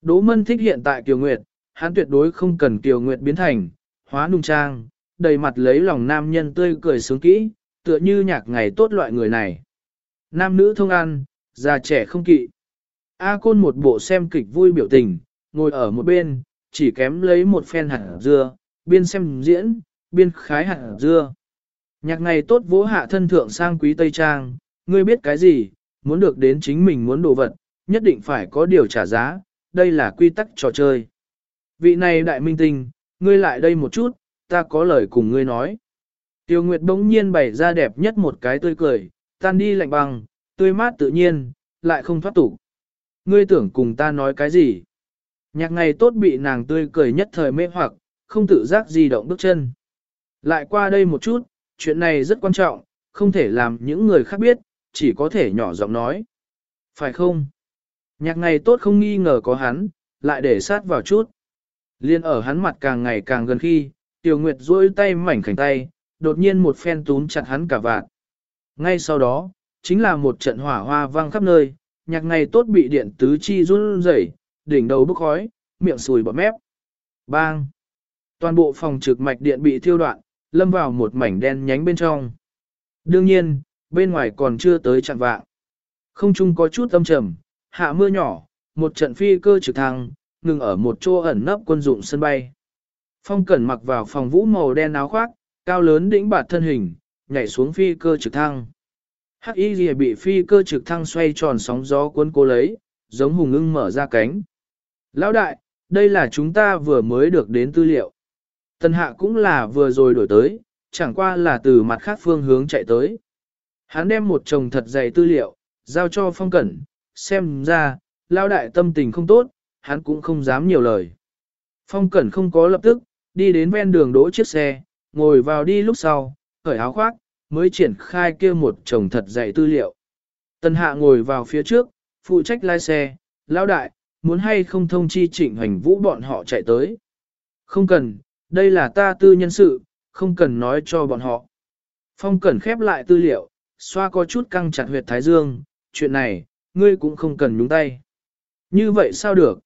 Đỗ Mân thích hiện tại Kiều Nguyệt, hắn tuyệt đối không cần Kiều Nguyệt biến thành, hóa nung trang, đầy mặt lấy lòng nam nhân tươi cười sướng kỹ, tựa như nhạc ngày tốt loại người này. Nam nữ thông ăn, già trẻ không kỵ. A Côn một bộ xem kịch vui biểu tình, ngồi ở một bên, chỉ kém lấy một phen hạt dưa, biên xem diễn, biên khái hạt dưa. Nhạc ngày tốt vỗ hạ thân thượng sang quý Tây Trang, ngươi biết cái gì, muốn được đến chính mình muốn đồ vật, nhất định phải có điều trả giá, đây là quy tắc trò chơi. Vị này đại minh tinh, ngươi lại đây một chút, ta có lời cùng ngươi nói. Tiêu Nguyệt bỗng nhiên bày ra đẹp nhất một cái tươi cười, tan đi lạnh băng, tươi mát tự nhiên, lại không thoát tục. Ngươi tưởng cùng ta nói cái gì? Nhạc ngày tốt bị nàng tươi cười nhất thời mê hoặc, không tự giác di động bước chân. Lại qua đây một chút, chuyện này rất quan trọng, không thể làm những người khác biết, chỉ có thể nhỏ giọng nói. Phải không? Nhạc ngày tốt không nghi ngờ có hắn, lại để sát vào chút. Liên ở hắn mặt càng ngày càng gần khi, Tiểu Nguyệt duỗi tay mảnh khảnh tay, đột nhiên một phen túm chặt hắn cả vạt. Ngay sau đó, chính là một trận hỏa hoa vang khắp nơi, nhạc ngày tốt bị điện tứ chi run rẩy, đỉnh đầu bốc khói, miệng sùi bọt mép. Bang! Toàn bộ phòng trực mạch điện bị thiêu đoạn, lâm vào một mảnh đen nhánh bên trong. Đương nhiên, bên ngoài còn chưa tới chặn vạng. Không chung có chút âm trầm, hạ mưa nhỏ, một trận phi cơ trực thăng, ngừng ở một chỗ ẩn nấp quân dụng sân bay. Phong Cẩn mặc vào phòng vũ màu đen áo khoác, cao lớn đĩnh bạt thân hình, nhảy xuống phi cơ trực thăng. Hắc y lìa bị phi cơ trực thăng xoay tròn sóng gió cuốn cố lấy, giống hùng ưng mở ra cánh. Lão đại, đây là chúng ta vừa mới được đến tư liệu. Tần hạ cũng là vừa rồi đổi tới, chẳng qua là từ mặt khác phương hướng chạy tới. Hắn đem một chồng thật dày tư liệu, giao cho phong cẩn, xem ra, lao đại tâm tình không tốt, hắn cũng không dám nhiều lời. Phong cẩn không có lập tức, đi đến ven đường đỗ chiếc xe, ngồi vào đi lúc sau, khởi áo khoác, mới triển khai kia một chồng thật dày tư liệu. Tần hạ ngồi vào phía trước, phụ trách lái xe, lao đại, muốn hay không thông chi trịnh hành vũ bọn họ chạy tới. Không cần, đây là ta tư nhân sự, không cần nói cho bọn họ. Phong Cẩn khép lại tư liệu, xoa có chút căng chặt huyệt thái dương, chuyện này, ngươi cũng không cần nhúng tay. Như vậy sao được?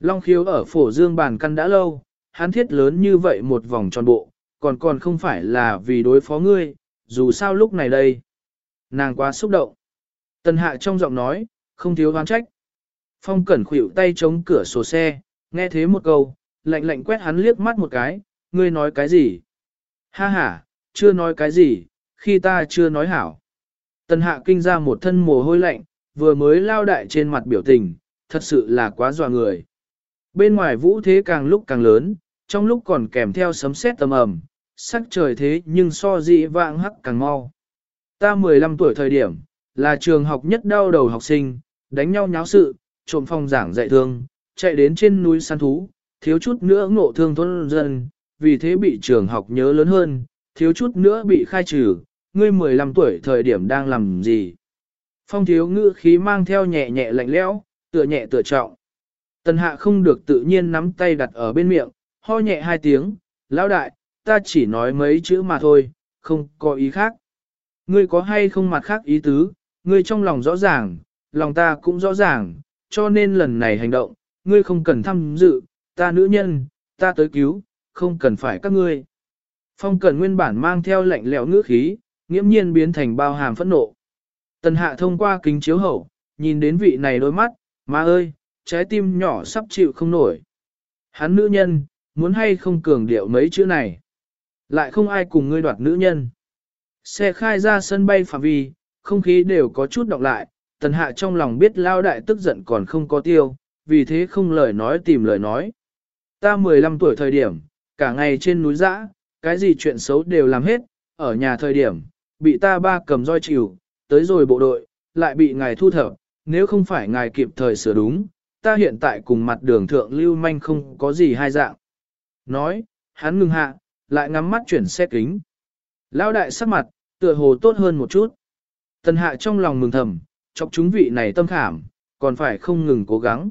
Long khiếu ở phổ dương bàn căn đã lâu, hắn thiết lớn như vậy một vòng tròn bộ, còn còn không phải là vì đối phó ngươi, dù sao lúc này đây. Nàng quá xúc động. Tần hạ trong giọng nói, không thiếu oán trách. Phong cẩn khuỵu tay chống cửa sổ xe, nghe thế một câu, lạnh lạnh quét hắn liếc mắt một cái, ngươi nói cái gì? Ha ha, chưa nói cái gì, khi ta chưa nói hảo. Tần hạ kinh ra một thân mồ hôi lạnh, vừa mới lao đại trên mặt biểu tình, thật sự là quá dọa người. Bên ngoài vũ thế càng lúc càng lớn, trong lúc còn kèm theo sấm sét tầm ầm, sắc trời thế nhưng so dị vạng hắc càng mau. Ta 15 tuổi thời điểm, là trường học nhất đau đầu học sinh, đánh nhau nháo sự, trộm phòng giảng dạy thương, chạy đến trên núi săn thú, thiếu chút nữa ngộ thương thôn dân, vì thế bị trường học nhớ lớn hơn, thiếu chút nữa bị khai trừ, ngươi 15 tuổi thời điểm đang làm gì? Phong thiếu ngữ khí mang theo nhẹ nhẹ lạnh lẽo, tựa nhẹ tựa trọng. Tần hạ không được tự nhiên nắm tay đặt ở bên miệng, ho nhẹ hai tiếng, lão đại, ta chỉ nói mấy chữ mà thôi, không có ý khác. Ngươi có hay không mặt khác ý tứ, ngươi trong lòng rõ ràng, lòng ta cũng rõ ràng, cho nên lần này hành động, ngươi không cần tham dự, ta nữ nhân, ta tới cứu, không cần phải các ngươi. Phong Cẩn nguyên bản mang theo lạnh lẽo ngữ khí, nghiễm nhiên biến thành bao hàm phẫn nộ. Tần hạ thông qua kính chiếu hậu, nhìn đến vị này đôi mắt, má ơi, trái tim nhỏ sắp chịu không nổi. Hắn nữ nhân, muốn hay không cường điệu mấy chữ này. Lại không ai cùng ngươi đoạt nữ nhân. Xe khai ra sân bay phạm vi, không khí đều có chút đọc lại, tần hạ trong lòng biết lao đại tức giận còn không có tiêu, vì thế không lời nói tìm lời nói. Ta 15 tuổi thời điểm, cả ngày trên núi dã, cái gì chuyện xấu đều làm hết, ở nhà thời điểm, bị ta ba cầm roi chịu, tới rồi bộ đội, lại bị ngài thu thập, nếu không phải ngài kịp thời sửa đúng, ta hiện tại cùng mặt đường thượng lưu manh không có gì hai dạng. Nói, hắn ngừng hạ, lại ngắm mắt chuyển xe kính. Lao đại sắc mặt, tựa hồ tốt hơn một chút. Tần hạ trong lòng mừng thầm, chọc chúng vị này tâm khảm, còn phải không ngừng cố gắng.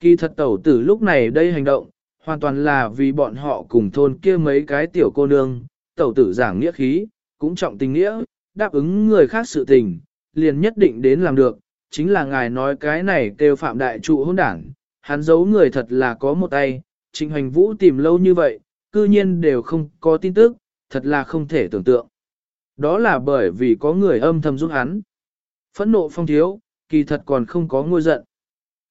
Kỳ thật tẩu tử lúc này đây hành động, hoàn toàn là vì bọn họ cùng thôn kia mấy cái tiểu cô nương, tẩu tử giảng nghĩa khí, cũng trọng tình nghĩa, đáp ứng người khác sự tình, liền nhất định đến làm được, chính là ngài nói cái này kêu phạm đại trụ hôn đảng, hắn giấu người thật là có một tay, trịnh hành vũ tìm lâu như vậy, cư nhiên đều không có tin tức, thật là không thể tưởng tượng. Đó là bởi vì có người âm thầm giúp hắn. Phẫn nộ phong thiếu, kỳ thật còn không có ngôi giận.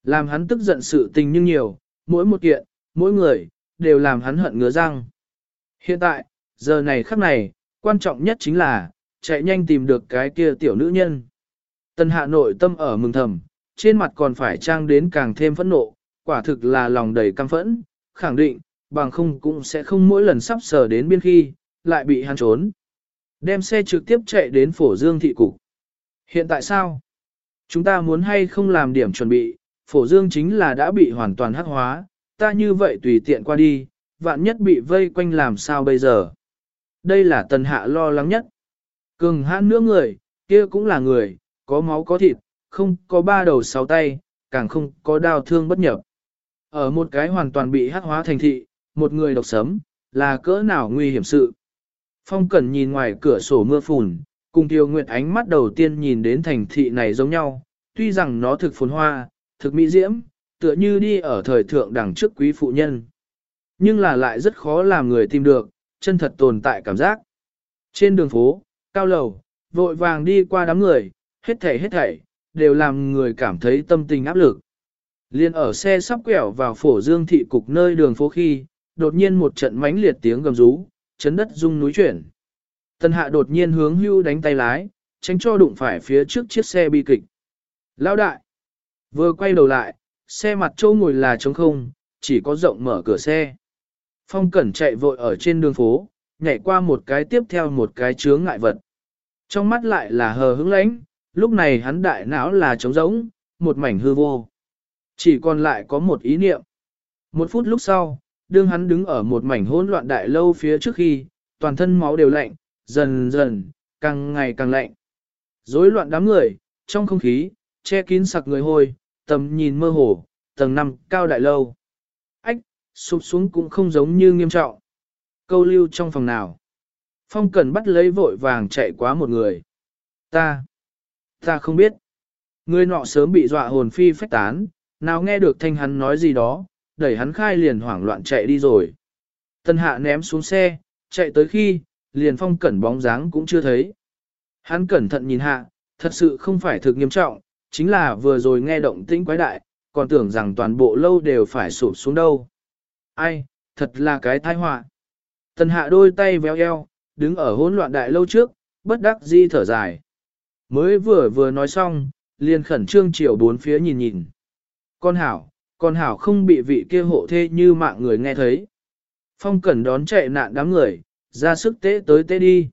Làm hắn tức giận sự tình nhưng nhiều, mỗi một kiện, mỗi người, đều làm hắn hận ngứa răng. Hiện tại, giờ này khắc này, quan trọng nhất chính là, chạy nhanh tìm được cái kia tiểu nữ nhân. Tân hạ nội tâm ở mừng thầm, trên mặt còn phải trang đến càng thêm phẫn nộ, quả thực là lòng đầy căm phẫn, khẳng định, bằng không cũng sẽ không mỗi lần sắp sờ đến biên khi, lại bị hắn trốn. Đem xe trực tiếp chạy đến phổ dương thị cục. Hiện tại sao? Chúng ta muốn hay không làm điểm chuẩn bị, phổ dương chính là đã bị hoàn toàn hắc hóa, ta như vậy tùy tiện qua đi, vạn nhất bị vây quanh làm sao bây giờ? Đây là tần hạ lo lắng nhất. Cường hãn nữa người, kia cũng là người, có máu có thịt, không có ba đầu sáu tay, càng không có đau thương bất nhập. Ở một cái hoàn toàn bị hắc hóa thành thị, một người độc sấm, là cỡ nào nguy hiểm sự. Phong Cẩn nhìn ngoài cửa sổ mưa phùn, cùng Tiêu Nguyệt ánh mắt đầu tiên nhìn đến thành thị này giống nhau, tuy rằng nó thực phồn hoa, thực mỹ diễm, tựa như đi ở thời thượng đằng trước quý phụ nhân. Nhưng là lại rất khó làm người tìm được, chân thật tồn tại cảm giác. Trên đường phố, cao lầu, vội vàng đi qua đám người, hết thảy hết thảy, đều làm người cảm thấy tâm tình áp lực. Liên ở xe sắp quẹo vào phổ dương thị cục nơi đường phố khi, đột nhiên một trận mãnh liệt tiếng gầm rú, chấn đất rung núi chuyển. Tân hạ đột nhiên hướng hưu đánh tay lái, tránh cho đụng phải phía trước chiếc xe bi kịch. Lao đại! Vừa quay đầu lại, xe mặt châu ngồi là trống không, chỉ có rộng mở cửa xe. Phong Cẩn chạy vội ở trên đường phố, nhảy qua một cái tiếp theo một cái chướng ngại vật. Trong mắt lại là hờ hững lãnh, lúc này hắn đại não là trống rỗng, một mảnh hư vô. Chỉ còn lại có một ý niệm. Một phút lúc sau, đương hắn đứng ở một mảnh hỗn loạn đại lâu phía trước khi, toàn thân máu đều lạnh, dần dần, càng ngày càng lạnh. Rối loạn đám người, trong không khí, che kín sặc người hôi, tầm nhìn mơ hồ, tầng năm cao đại lâu. Ách, sụp xuống cũng không giống như nghiêm trọng. Câu lưu trong phòng nào. Phong Cần bắt lấy vội vàng chạy quá một người. Ta, ta không biết. Người nọ sớm bị dọa hồn phi phách tán, nào nghe được thanh hắn nói gì đó, đẩy hắn khai liền hoảng loạn chạy đi rồi. Tân hạ ném xuống xe, chạy tới khi, liền phong cẩn bóng dáng cũng chưa thấy. Hắn cẩn thận nhìn hạ, thật sự không phải thực nghiêm trọng, chính là vừa rồi nghe động tĩnh quái đại, còn tưởng rằng toàn bộ lâu đều phải sụp xuống đâu. Ai, thật là cái tai họa. Tần hạ đôi tay véo eo, đứng ở hỗn loạn đại lâu trước, bất đắc di thở dài. Mới vừa vừa nói xong, liền khẩn trương chiều bốn phía nhìn nhìn. Con hảo, con hảo không bị vị kia hộ thê như mạng người nghe thấy. Phong cẩn đón chạy nạn đám người, ra sức tế tới tế đi.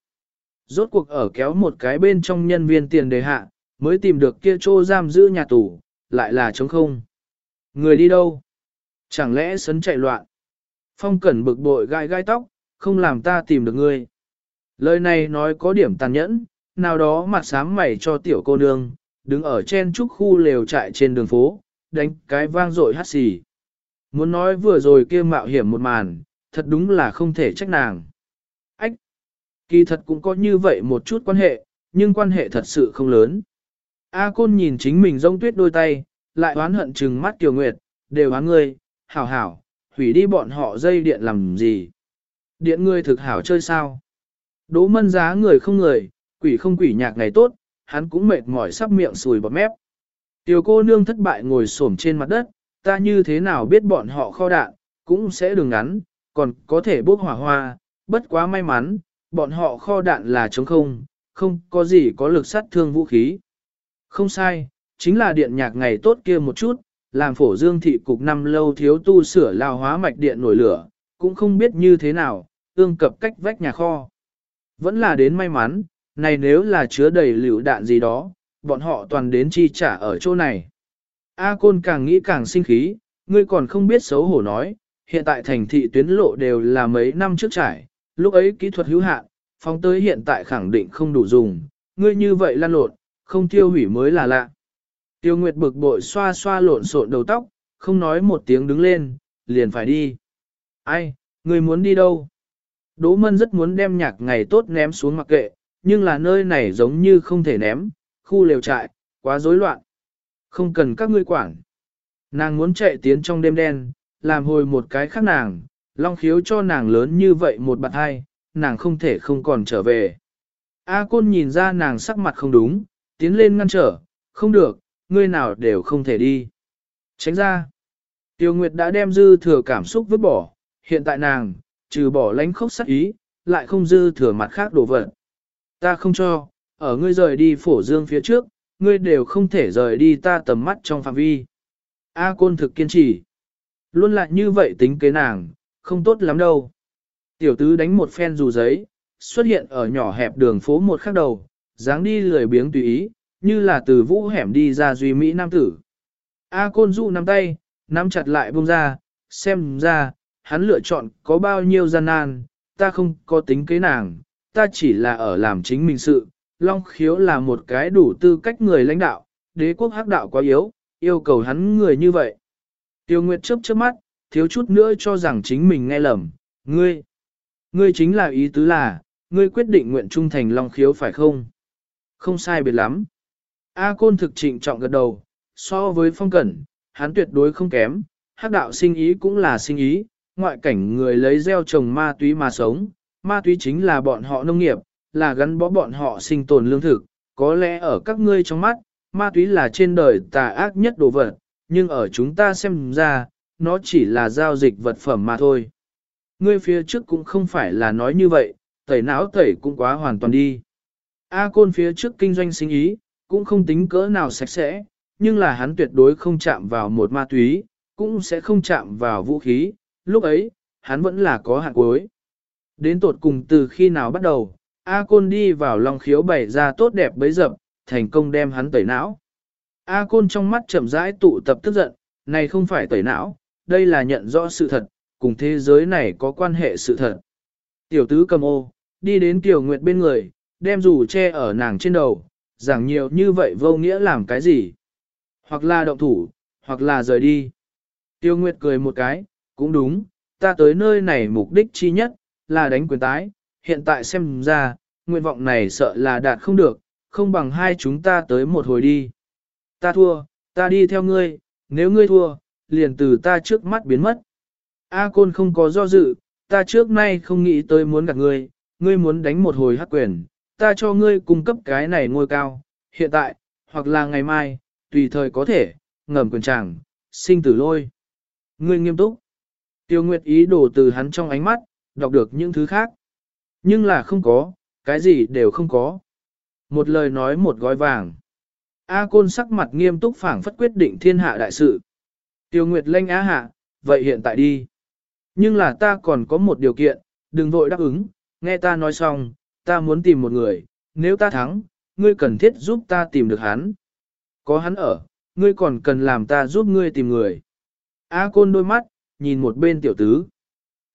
Rốt cuộc ở kéo một cái bên trong nhân viên tiền đề hạ, mới tìm được kia chỗ giam giữ nhà tù, lại là trống không. Người đi đâu? Chẳng lẽ sấn chạy loạn? Phong cẩn bực bội gai gai tóc, không làm ta tìm được ngươi. Lời này nói có điểm tàn nhẫn, nào đó mặt sám mày cho tiểu cô nương, đứng ở trên trúc khu lều trại trên đường phố, đánh cái vang dội hát xì. Muốn nói vừa rồi kia mạo hiểm một màn, thật đúng là không thể trách nàng. Ách! Kỳ thật cũng có như vậy một chút quan hệ, nhưng quan hệ thật sự không lớn. A Côn nhìn chính mình rông tuyết đôi tay, lại oán hận trừng mắt Kiều Nguyệt, đều oán ngươi, hảo hảo, hủy đi bọn họ dây điện làm gì. Điện ngươi thực hảo chơi sao? Đỗ mân giá người không người, quỷ không quỷ nhạc ngày tốt, hắn cũng mệt mỏi sắp miệng sùi bọt mép. Tiểu cô nương thất bại ngồi xổm trên mặt đất, ta như thế nào biết bọn họ kho đạn, cũng sẽ đường ngắn, còn có thể bốc hỏa hoa, bất quá may mắn, bọn họ kho đạn là trống không, không có gì có lực sát thương vũ khí. Không sai, chính là điện nhạc ngày tốt kia một chút, làm phổ dương thị cục năm lâu thiếu tu sửa lao hóa mạch điện nổi lửa, cũng không biết như thế nào, ương cập cách vách nhà kho. Vẫn là đến may mắn, này nếu là chứa đầy lựu đạn gì đó, bọn họ toàn đến chi trả ở chỗ này. A Côn càng nghĩ càng sinh khí, ngươi còn không biết xấu hổ nói, hiện tại thành thị tuyến lộ đều là mấy năm trước trải, lúc ấy kỹ thuật hữu hạn, phóng tới hiện tại khẳng định không đủ dùng, ngươi như vậy lan lộn, không tiêu hủy mới là lạ. Tiêu Nguyệt bực bội xoa xoa lộn xộn đầu tóc, không nói một tiếng đứng lên, liền phải đi. Ai, người muốn đi đâu? Đỗ Mân rất muốn đem nhạc ngày tốt ném xuống mặc kệ, nhưng là nơi này giống như không thể ném, khu lều trại, quá rối loạn. Không cần các ngươi quản. Nàng muốn chạy tiến trong đêm đen, làm hồi một cái khác nàng, long khiếu cho nàng lớn như vậy một bạn hai, nàng không thể không còn trở về. A côn nhìn ra nàng sắc mặt không đúng, tiến lên ngăn trở, không được, ngươi nào đều không thể đi. Tránh ra. Tiêu Nguyệt đã đem dư thừa cảm xúc vứt bỏ, hiện tại nàng, trừ bỏ lánh khóc sắc ý, lại không dư thừa mặt khác đổ vật. Ta không cho, ở ngươi rời đi phổ dương phía trước, ngươi đều không thể rời đi ta tầm mắt trong phạm vi. A côn thực kiên trì. Luôn lại như vậy tính kế nàng, không tốt lắm đâu. Tiểu tứ đánh một phen dù giấy, xuất hiện ở nhỏ hẹp đường phố một khắc đầu, dáng đi lười biếng tùy ý, như là từ vũ hẻm đi ra duy Mỹ Nam tử. A côn du nắm tay, nắm chặt lại buông ra, xem ra, hắn lựa chọn có bao nhiêu gian nan, ta không có tính kế nàng, ta chỉ là ở làm chính mình sự. Long khiếu là một cái đủ tư cách người lãnh đạo, đế quốc hắc đạo quá yếu, yêu cầu hắn người như vậy. Tiêu Nguyệt chớp chớp mắt, thiếu chút nữa cho rằng chính mình nghe lầm, ngươi, ngươi chính là ý tứ là, ngươi quyết định nguyện trung thành Long khiếu phải không? Không sai biệt lắm. A Côn thực trịnh trọng gật đầu, so với phong cẩn, hắn tuyệt đối không kém, hắc đạo sinh ý cũng là sinh ý, ngoại cảnh người lấy gieo trồng ma túy mà sống, ma túy chính là bọn họ nông nghiệp, là gắn bó bọn họ sinh tồn lương thực, có lẽ ở các ngươi trong mắt, ma túy là trên đời tà ác nhất đồ vật, nhưng ở chúng ta xem ra, nó chỉ là giao dịch vật phẩm mà thôi. Ngươi phía trước cũng không phải là nói như vậy, tẩy não tẩy cũng quá hoàn toàn đi. A côn phía trước kinh doanh sinh ý, cũng không tính cỡ nào sạch sẽ, nhưng là hắn tuyệt đối không chạm vào một ma túy, cũng sẽ không chạm vào vũ khí, lúc ấy, hắn vẫn là có hạn cuối. Đến tột cùng từ khi nào bắt đầu, A Côn đi vào lòng khiếu bày ra tốt đẹp bấy dập, thành công đem hắn tẩy não. A Côn trong mắt chậm rãi tụ tập tức giận, này không phải tẩy não, đây là nhận rõ sự thật, cùng thế giới này có quan hệ sự thật. Tiểu tứ cầm ô, đi đến Tiểu Nguyệt bên người, đem dù che ở nàng trên đầu, giảng nhiều như vậy vô nghĩa làm cái gì. Hoặc là động thủ, hoặc là rời đi. Tiêu Nguyệt cười một cái, cũng đúng, ta tới nơi này mục đích chi nhất, là đánh quyền tái, hiện tại xem ra, nguyện vọng này sợ là đạt không được, không bằng hai chúng ta tới một hồi đi. Ta thua, ta đi theo ngươi, nếu ngươi thua, liền từ ta trước mắt biến mất. A Côn không có do dự, ta trước nay không nghĩ tới muốn gặp ngươi, ngươi muốn đánh một hồi hắc quyền, ta cho ngươi cung cấp cái này ngôi cao, hiện tại, hoặc là ngày mai, tùy thời có thể, ngầm quyền chàng, sinh tử lôi. Ngươi nghiêm túc. Tiêu Nguyệt ý đồ từ hắn trong ánh mắt, đọc được những thứ khác. Nhưng là không có, cái gì đều không có. Một lời nói một gói vàng. A Côn sắc mặt nghiêm túc phảng phất quyết định thiên hạ đại sự. Tiêu Nguyệt lanh á hạ, vậy hiện tại đi. Nhưng là ta còn có một điều kiện, đừng vội đáp ứng, nghe ta nói xong, ta muốn tìm một người, nếu ta thắng, ngươi cần thiết giúp ta tìm được hắn. Có hắn ở, ngươi còn cần làm ta giúp ngươi tìm người. A Côn đôi mắt, nhìn một bên tiểu tứ.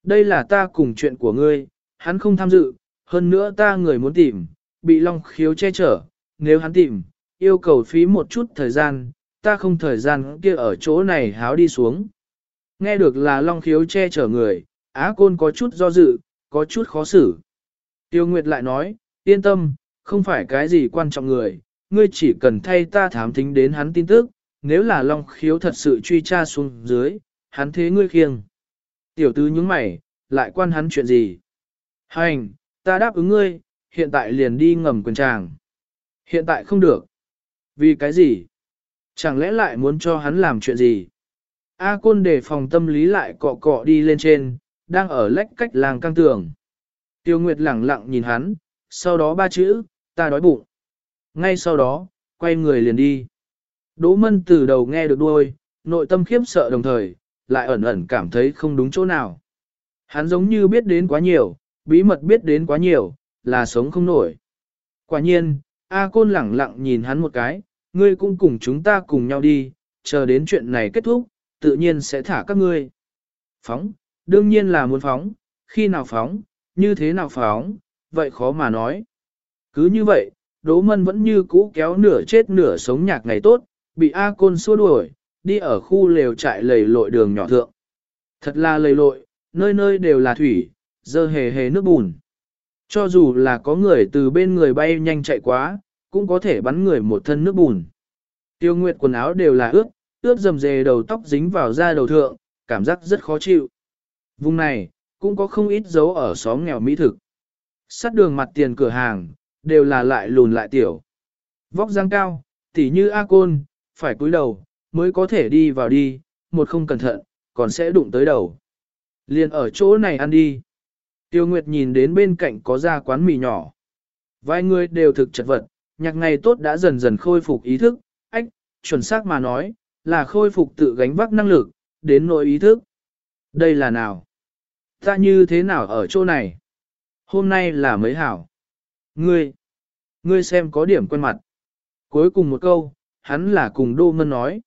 Đây là ta cùng chuyện của ngươi, hắn không tham dự, hơn nữa ta người muốn tìm, bị Long Khiếu che chở, nếu hắn tìm, yêu cầu phí một chút thời gian, ta không thời gian kia ở chỗ này háo đi xuống. Nghe được là Long Khiếu che chở người, Á Côn có chút do dự, có chút khó xử. Tiêu Nguyệt lại nói, yên tâm, không phải cái gì quan trọng người, ngươi chỉ cần thay ta thám thính đến hắn tin tức, nếu là Long Khiếu thật sự truy tra xuống dưới, hắn thế ngươi khiêng. Tiểu tứ nhướng mày, lại quan hắn chuyện gì? Hành, ta đáp ứng ngươi, hiện tại liền đi ngầm quyền tràng. Hiện tại không được. Vì cái gì? Chẳng lẽ lại muốn cho hắn làm chuyện gì? A côn để phòng tâm lý lại cọ cọ đi lên trên, đang ở lách cách làng căng tường. Tiêu Nguyệt lẳng lặng nhìn hắn, sau đó ba chữ, ta đói bụng. Ngay sau đó, quay người liền đi. Đỗ Mân từ đầu nghe được đuôi, nội tâm khiếp sợ đồng thời, lại ẩn ẩn cảm thấy không đúng chỗ nào. Hắn giống như biết đến quá nhiều, bí mật biết đến quá nhiều, là sống không nổi. Quả nhiên, A Côn lẳng lặng nhìn hắn một cái, ngươi cũng cùng chúng ta cùng nhau đi, chờ đến chuyện này kết thúc, tự nhiên sẽ thả các ngươi. Phóng, đương nhiên là muốn phóng, khi nào phóng, như thế nào phóng, vậy khó mà nói. Cứ như vậy, Đỗ Mân vẫn như cũ kéo nửa chết nửa sống nhạc ngày tốt, bị A Côn xua đuổi, đi ở khu lều trại lầy lội đường nhỏ thượng. Thật là lầy lội, nơi nơi đều là thủy, dơ hề hề nước bùn. Cho dù là có người từ bên người bay nhanh chạy quá, cũng có thể bắn người một thân nước bùn. Tiêu Nguyệt quần áo đều là ướt, ướt dầm dề đầu tóc dính vào da đầu thượng, cảm giác rất khó chịu. Vùng này, cũng có không ít dấu ở xóm nghèo mỹ thực. Sát đường mặt tiền cửa hàng, đều là lại lùn lại tiểu. Vóc dáng cao, tỉ như A Côn, phải cúi đầu, mới có thể đi vào đi, một không cẩn thận, còn sẽ đụng tới đầu. Liền ở chỗ này ăn đi. Tiêu Nguyệt nhìn đến bên cạnh có ra quán mì nhỏ. Vài người đều thực chật vật, nhạc ngày tốt đã dần dần khôi phục ý thức, ách, chuẩn xác mà nói, là khôi phục tự gánh vác năng lực, đến nội ý thức. Đây là nào? Ta như thế nào ở chỗ này? Hôm nay là mấy hảo. Ngươi, ngươi xem có điểm quen mặt. Cuối cùng một câu, hắn là cùng Đô Mân nói.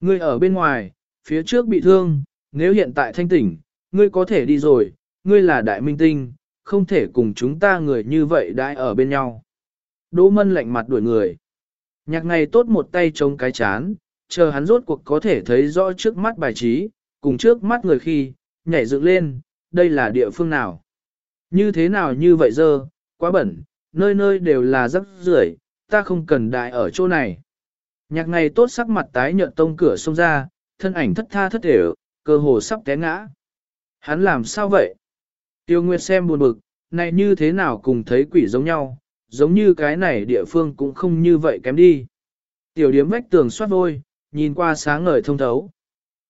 Ngươi ở bên ngoài, phía trước bị thương, nếu hiện tại thanh tỉnh, ngươi có thể đi rồi, ngươi là đại minh tinh, không thể cùng chúng ta người như vậy đãi ở bên nhau. Đỗ Mân lạnh mặt đuổi người. Nhạc ngày tốt một tay chống cái chán, chờ hắn rốt cuộc có thể thấy rõ trước mắt bài trí, cùng trước mắt người khi, nhảy dựng lên, đây là địa phương nào. Như thế nào như vậy dơ, quá bẩn, nơi nơi đều là rắc rưởi, ta không cần đại ở chỗ này. Nhạc ngày tốt sắc mặt tái nhợt tông cửa xông ra, thân ảnh thất tha thất thể, cơ hồ sắp té ngã. Hắn làm sao vậy? Tiêu Nguyệt xem buồn bực, này như thế nào cùng thấy quỷ giống nhau, giống như cái này địa phương cũng không như vậy kém đi. Tiểu điếm vách tường xoát vôi, nhìn qua sáng ngời thông thấu.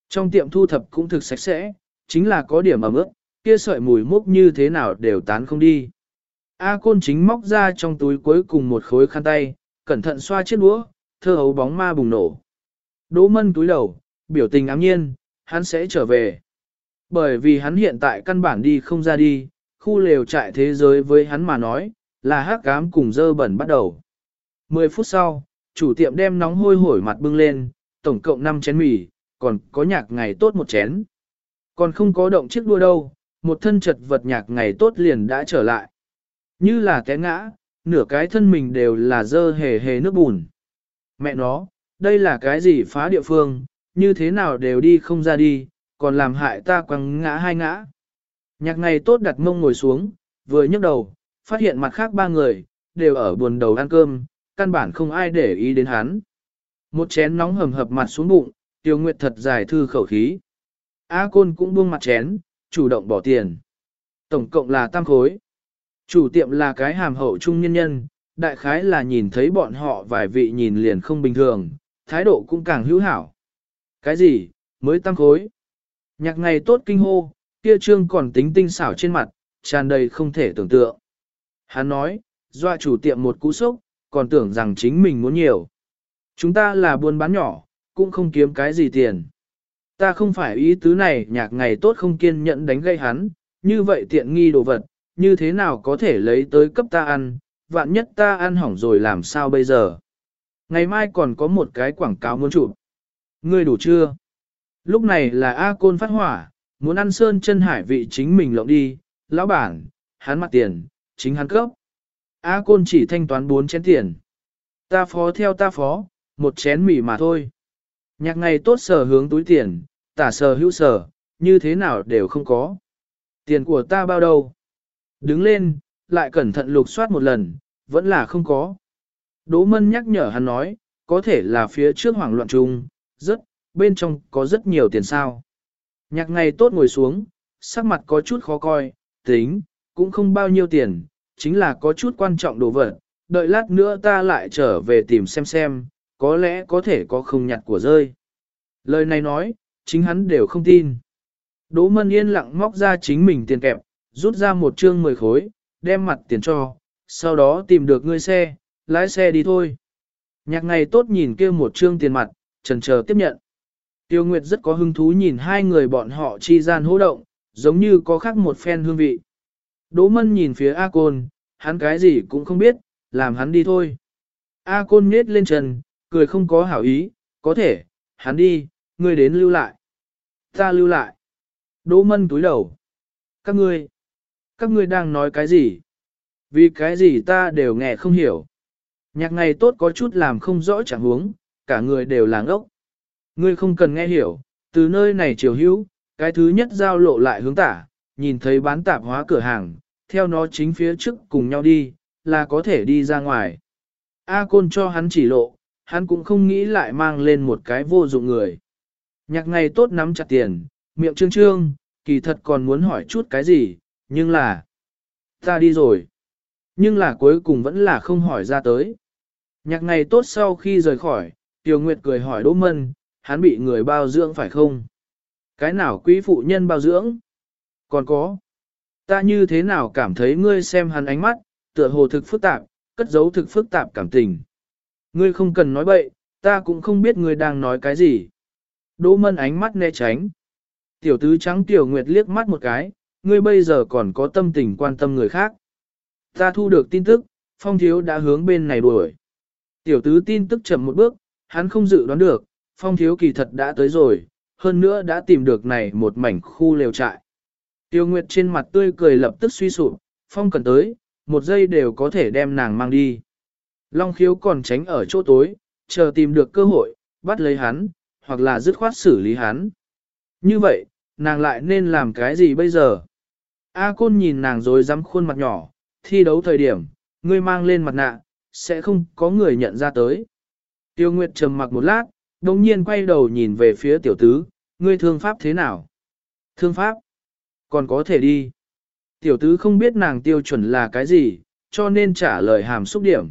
Trong tiệm thu thập cũng thực sạch sẽ, chính là có điểm ẩm ướt, kia sợi mùi mốc như thế nào đều tán không đi. A côn chính móc ra trong túi cuối cùng một khối khăn tay, cẩn thận xoa chiếc đũa, thơ hấu bóng ma bùng nổ. Đỗ mân túi đầu, biểu tình ám nhiên, hắn sẽ trở về. Bởi vì hắn hiện tại căn bản đi không ra đi, khu lều trại thế giới với hắn mà nói, là hát cám cùng dơ bẩn bắt đầu. Mười phút sau, chủ tiệm đem nóng hôi hổi mặt bưng lên, tổng cộng 5 chén mì, còn có nhạc ngày tốt một chén. Còn không có động chiếc đua đâu, một thân chật vật nhạc ngày tốt liền đã trở lại. Như là té ngã, nửa cái thân mình đều là dơ hề hề nước bùn. Mẹ nó, đây là cái gì phá địa phương, như thế nào đều đi không ra đi, còn làm hại ta quăng ngã hai ngã. Nhạc ngày tốt đặt mông ngồi xuống, vừa nhấc đầu, phát hiện mặt khác ba người, đều ở buồn đầu ăn cơm, căn bản không ai để ý đến hắn. Một chén nóng hầm hập mặt xuống bụng, tiêu nguyệt thật dài thư khẩu khí. A côn cũng buông mặt chén, chủ động bỏ tiền. Tổng cộng là tam khối. Chủ tiệm là cái hàm hậu trung nhân nhân, đại khái là nhìn thấy bọn họ vài vị nhìn liền không bình thường, thái độ cũng càng hữu hảo. Cái gì, mới tam khối? Nhạc ngày tốt kinh hô, kia trương còn tính tinh xảo trên mặt, tràn đầy không thể tưởng tượng. Hắn nói, dọa chủ tiệm một cú sốc, còn tưởng rằng chính mình muốn nhiều. Chúng ta là buôn bán nhỏ, cũng không kiếm cái gì tiền. Ta không phải ý tứ này nhạc ngày tốt không kiên nhẫn đánh gây hắn, như vậy tiện nghi đồ vật, như thế nào có thể lấy tới cấp ta ăn, vạn nhất ta ăn hỏng rồi làm sao bây giờ. Ngày mai còn có một cái quảng cáo muốn chụp. Ngươi đủ chưa? Lúc này là A Côn phát hỏa, muốn ăn sơn chân hải vị chính mình lộng đi, lão bản, hắn mặt tiền, chính hắn cấp. A Côn chỉ thanh toán 4 chén tiền. Ta phó theo ta phó, một chén mì mà thôi. Nhạc ngày tốt sở hướng túi tiền, tả sờ hữu sờ như thế nào đều không có. Tiền của ta bao đâu? Đứng lên, lại cẩn thận lục soát một lần, vẫn là không có. Đỗ Mân nhắc nhở hắn nói, có thể là phía trước hoảng loạn chung, rất, bên trong có rất nhiều tiền sao. Nhạc ngày tốt ngồi xuống, sắc mặt có chút khó coi, tính, cũng không bao nhiêu tiền, chính là có chút quan trọng đồ vật, đợi lát nữa ta lại trở về tìm xem xem, có lẽ có thể có không nhặt của rơi. Lời này nói, chính hắn đều không tin. Đỗ Mân yên lặng móc ra chính mình tiền kẹp, rút ra một chương mười khối, đem mặt tiền cho, sau đó tìm được ngươi xe, lái xe đi thôi. Nhạc ngày tốt nhìn kia một chương tiền mặt, trần chờ tiếp nhận. Tiêu Nguyệt rất có hứng thú nhìn hai người bọn họ chi gian hỗ động, giống như có khác một phen hương vị. Đỗ Mân nhìn phía A Côn, hắn cái gì cũng không biết, làm hắn đi thôi. A Côn nhết lên trần, cười không có hảo ý, có thể, hắn đi, ngươi đến lưu lại. Ta lưu lại. Đỗ Mân túi đầu. Các ngươi, các ngươi đang nói cái gì? Vì cái gì ta đều nghe không hiểu. Nhạc ngày tốt có chút làm không rõ chẳng huống, cả người đều làng ốc. Ngươi không cần nghe hiểu, từ nơi này chiều hữu, cái thứ nhất giao lộ lại hướng tả, nhìn thấy bán tạp hóa cửa hàng, theo nó chính phía trước cùng nhau đi, là có thể đi ra ngoài. A côn cho hắn chỉ lộ, hắn cũng không nghĩ lại mang lên một cái vô dụng người. Nhạc ngày tốt nắm chặt tiền, miệng trương trương, kỳ thật còn muốn hỏi chút cái gì, nhưng là... Ta đi rồi. Nhưng là cuối cùng vẫn là không hỏi ra tới. Nhạc ngày tốt sau khi rời khỏi, Tiểu Nguyệt cười hỏi Đỗ Mân, hắn bị người bao dưỡng phải không? Cái nào quý phụ nhân bao dưỡng? Còn có. Ta như thế nào cảm thấy ngươi xem hắn ánh mắt, tựa hồ thực phức tạp, cất giấu thực phức tạp cảm tình. Ngươi không cần nói bậy, ta cũng không biết ngươi đang nói cái gì. Đỗ Mân ánh mắt né tránh. Tiểu tứ trắng Tiểu Nguyệt liếc mắt một cái, ngươi bây giờ còn có tâm tình quan tâm người khác. Ta thu được tin tức, phong thiếu đã hướng bên này đuổi. Tiểu tứ tin tức chậm một bước, hắn không dự đoán được, phong thiếu kỳ thật đã tới rồi, hơn nữa đã tìm được này một mảnh khu lều trại. Tiêu Nguyệt trên mặt tươi cười lập tức suy sụp, phong cần tới, một giây đều có thể đem nàng mang đi. Long khiếu còn tránh ở chỗ tối, chờ tìm được cơ hội, bắt lấy hắn, hoặc là dứt khoát xử lý hắn. Như vậy, nàng lại nên làm cái gì bây giờ? A Côn nhìn nàng rồi dám khuôn mặt nhỏ, thi đấu thời điểm, ngươi mang lên mặt nạ, sẽ không có người nhận ra tới. Tiêu Nguyệt trầm mặc một lát, đồng nhiên quay đầu nhìn về phía tiểu tứ, ngươi thương pháp thế nào? Thương pháp? Còn có thể đi. Tiểu tứ không biết nàng tiêu chuẩn là cái gì, cho nên trả lời hàm xúc điểm.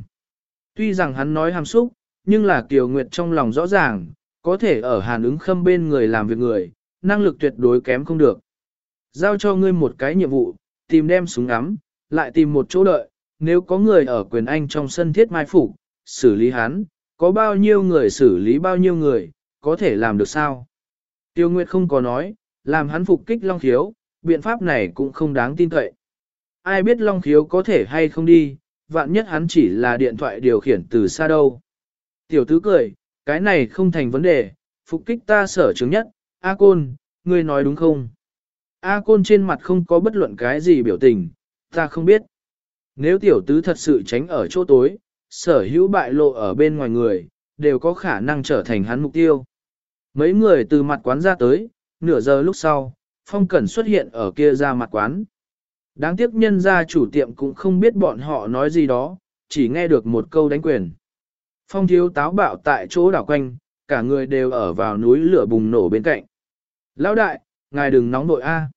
Tuy rằng hắn nói hàm xúc, nhưng là Kiều Nguyệt trong lòng rõ ràng, có thể ở hàn ứng khâm bên người làm việc người, năng lực tuyệt đối kém không được. Giao cho ngươi một cái nhiệm vụ, tìm đem súng ngắm, lại tìm một chỗ đợi, nếu có người ở quyền anh trong sân thiết mai phục, xử lý hắn, có bao nhiêu người xử lý bao nhiêu người, có thể làm được sao? Tiêu Nguyệt không có nói, làm hắn phục kích Long Khiếu, biện pháp này cũng không đáng tin cậy. Ai biết Long Khiếu có thể hay không đi, vạn nhất hắn chỉ là điện thoại điều khiển từ xa đâu. Tiểu tứ cười, cái này không thành vấn đề, phục kích ta sở chứng nhất, A Côn, ngươi nói đúng không? A Côn trên mặt không có bất luận cái gì biểu tình, ta không biết. Nếu tiểu tứ thật sự tránh ở chỗ tối, sở hữu bại lộ ở bên ngoài người, đều có khả năng trở thành hắn mục tiêu. Mấy người từ mặt quán ra tới, nửa giờ lúc sau, phong cẩn xuất hiện ở kia ra mặt quán. Đáng tiếc nhân gia chủ tiệm cũng không biết bọn họ nói gì đó, chỉ nghe được một câu đánh quyền. Phong thiếu táo bạo tại chỗ đảo quanh, cả người đều ở vào núi lửa bùng nổ bên cạnh. Lão đại, ngài đừng nóng nội A.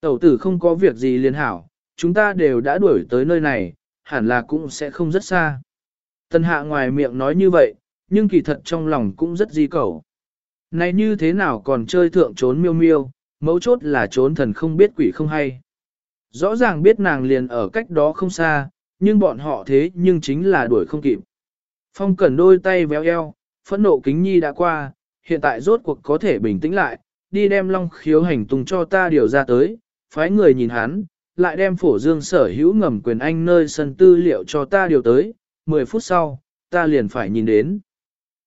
Tẩu tử không có việc gì liên hảo, chúng ta đều đã đuổi tới nơi này, hẳn là cũng sẽ không rất xa. Tân hạ ngoài miệng nói như vậy, nhưng kỳ thật trong lòng cũng rất di cầu. Này như thế nào còn chơi thượng trốn miêu miêu, mấu chốt là trốn thần không biết quỷ không hay. Rõ ràng biết nàng liền ở cách đó không xa, nhưng bọn họ thế nhưng chính là đuổi không kịp. Phong cẩn đôi tay véo eo, phẫn nộ kính nhi đã qua, hiện tại rốt cuộc có thể bình tĩnh lại, đi đem long khiếu hành tung cho ta điều ra tới, phái người nhìn hắn, lại đem phổ dương sở hữu ngầm quyền anh nơi sân tư liệu cho ta điều tới, 10 phút sau, ta liền phải nhìn đến.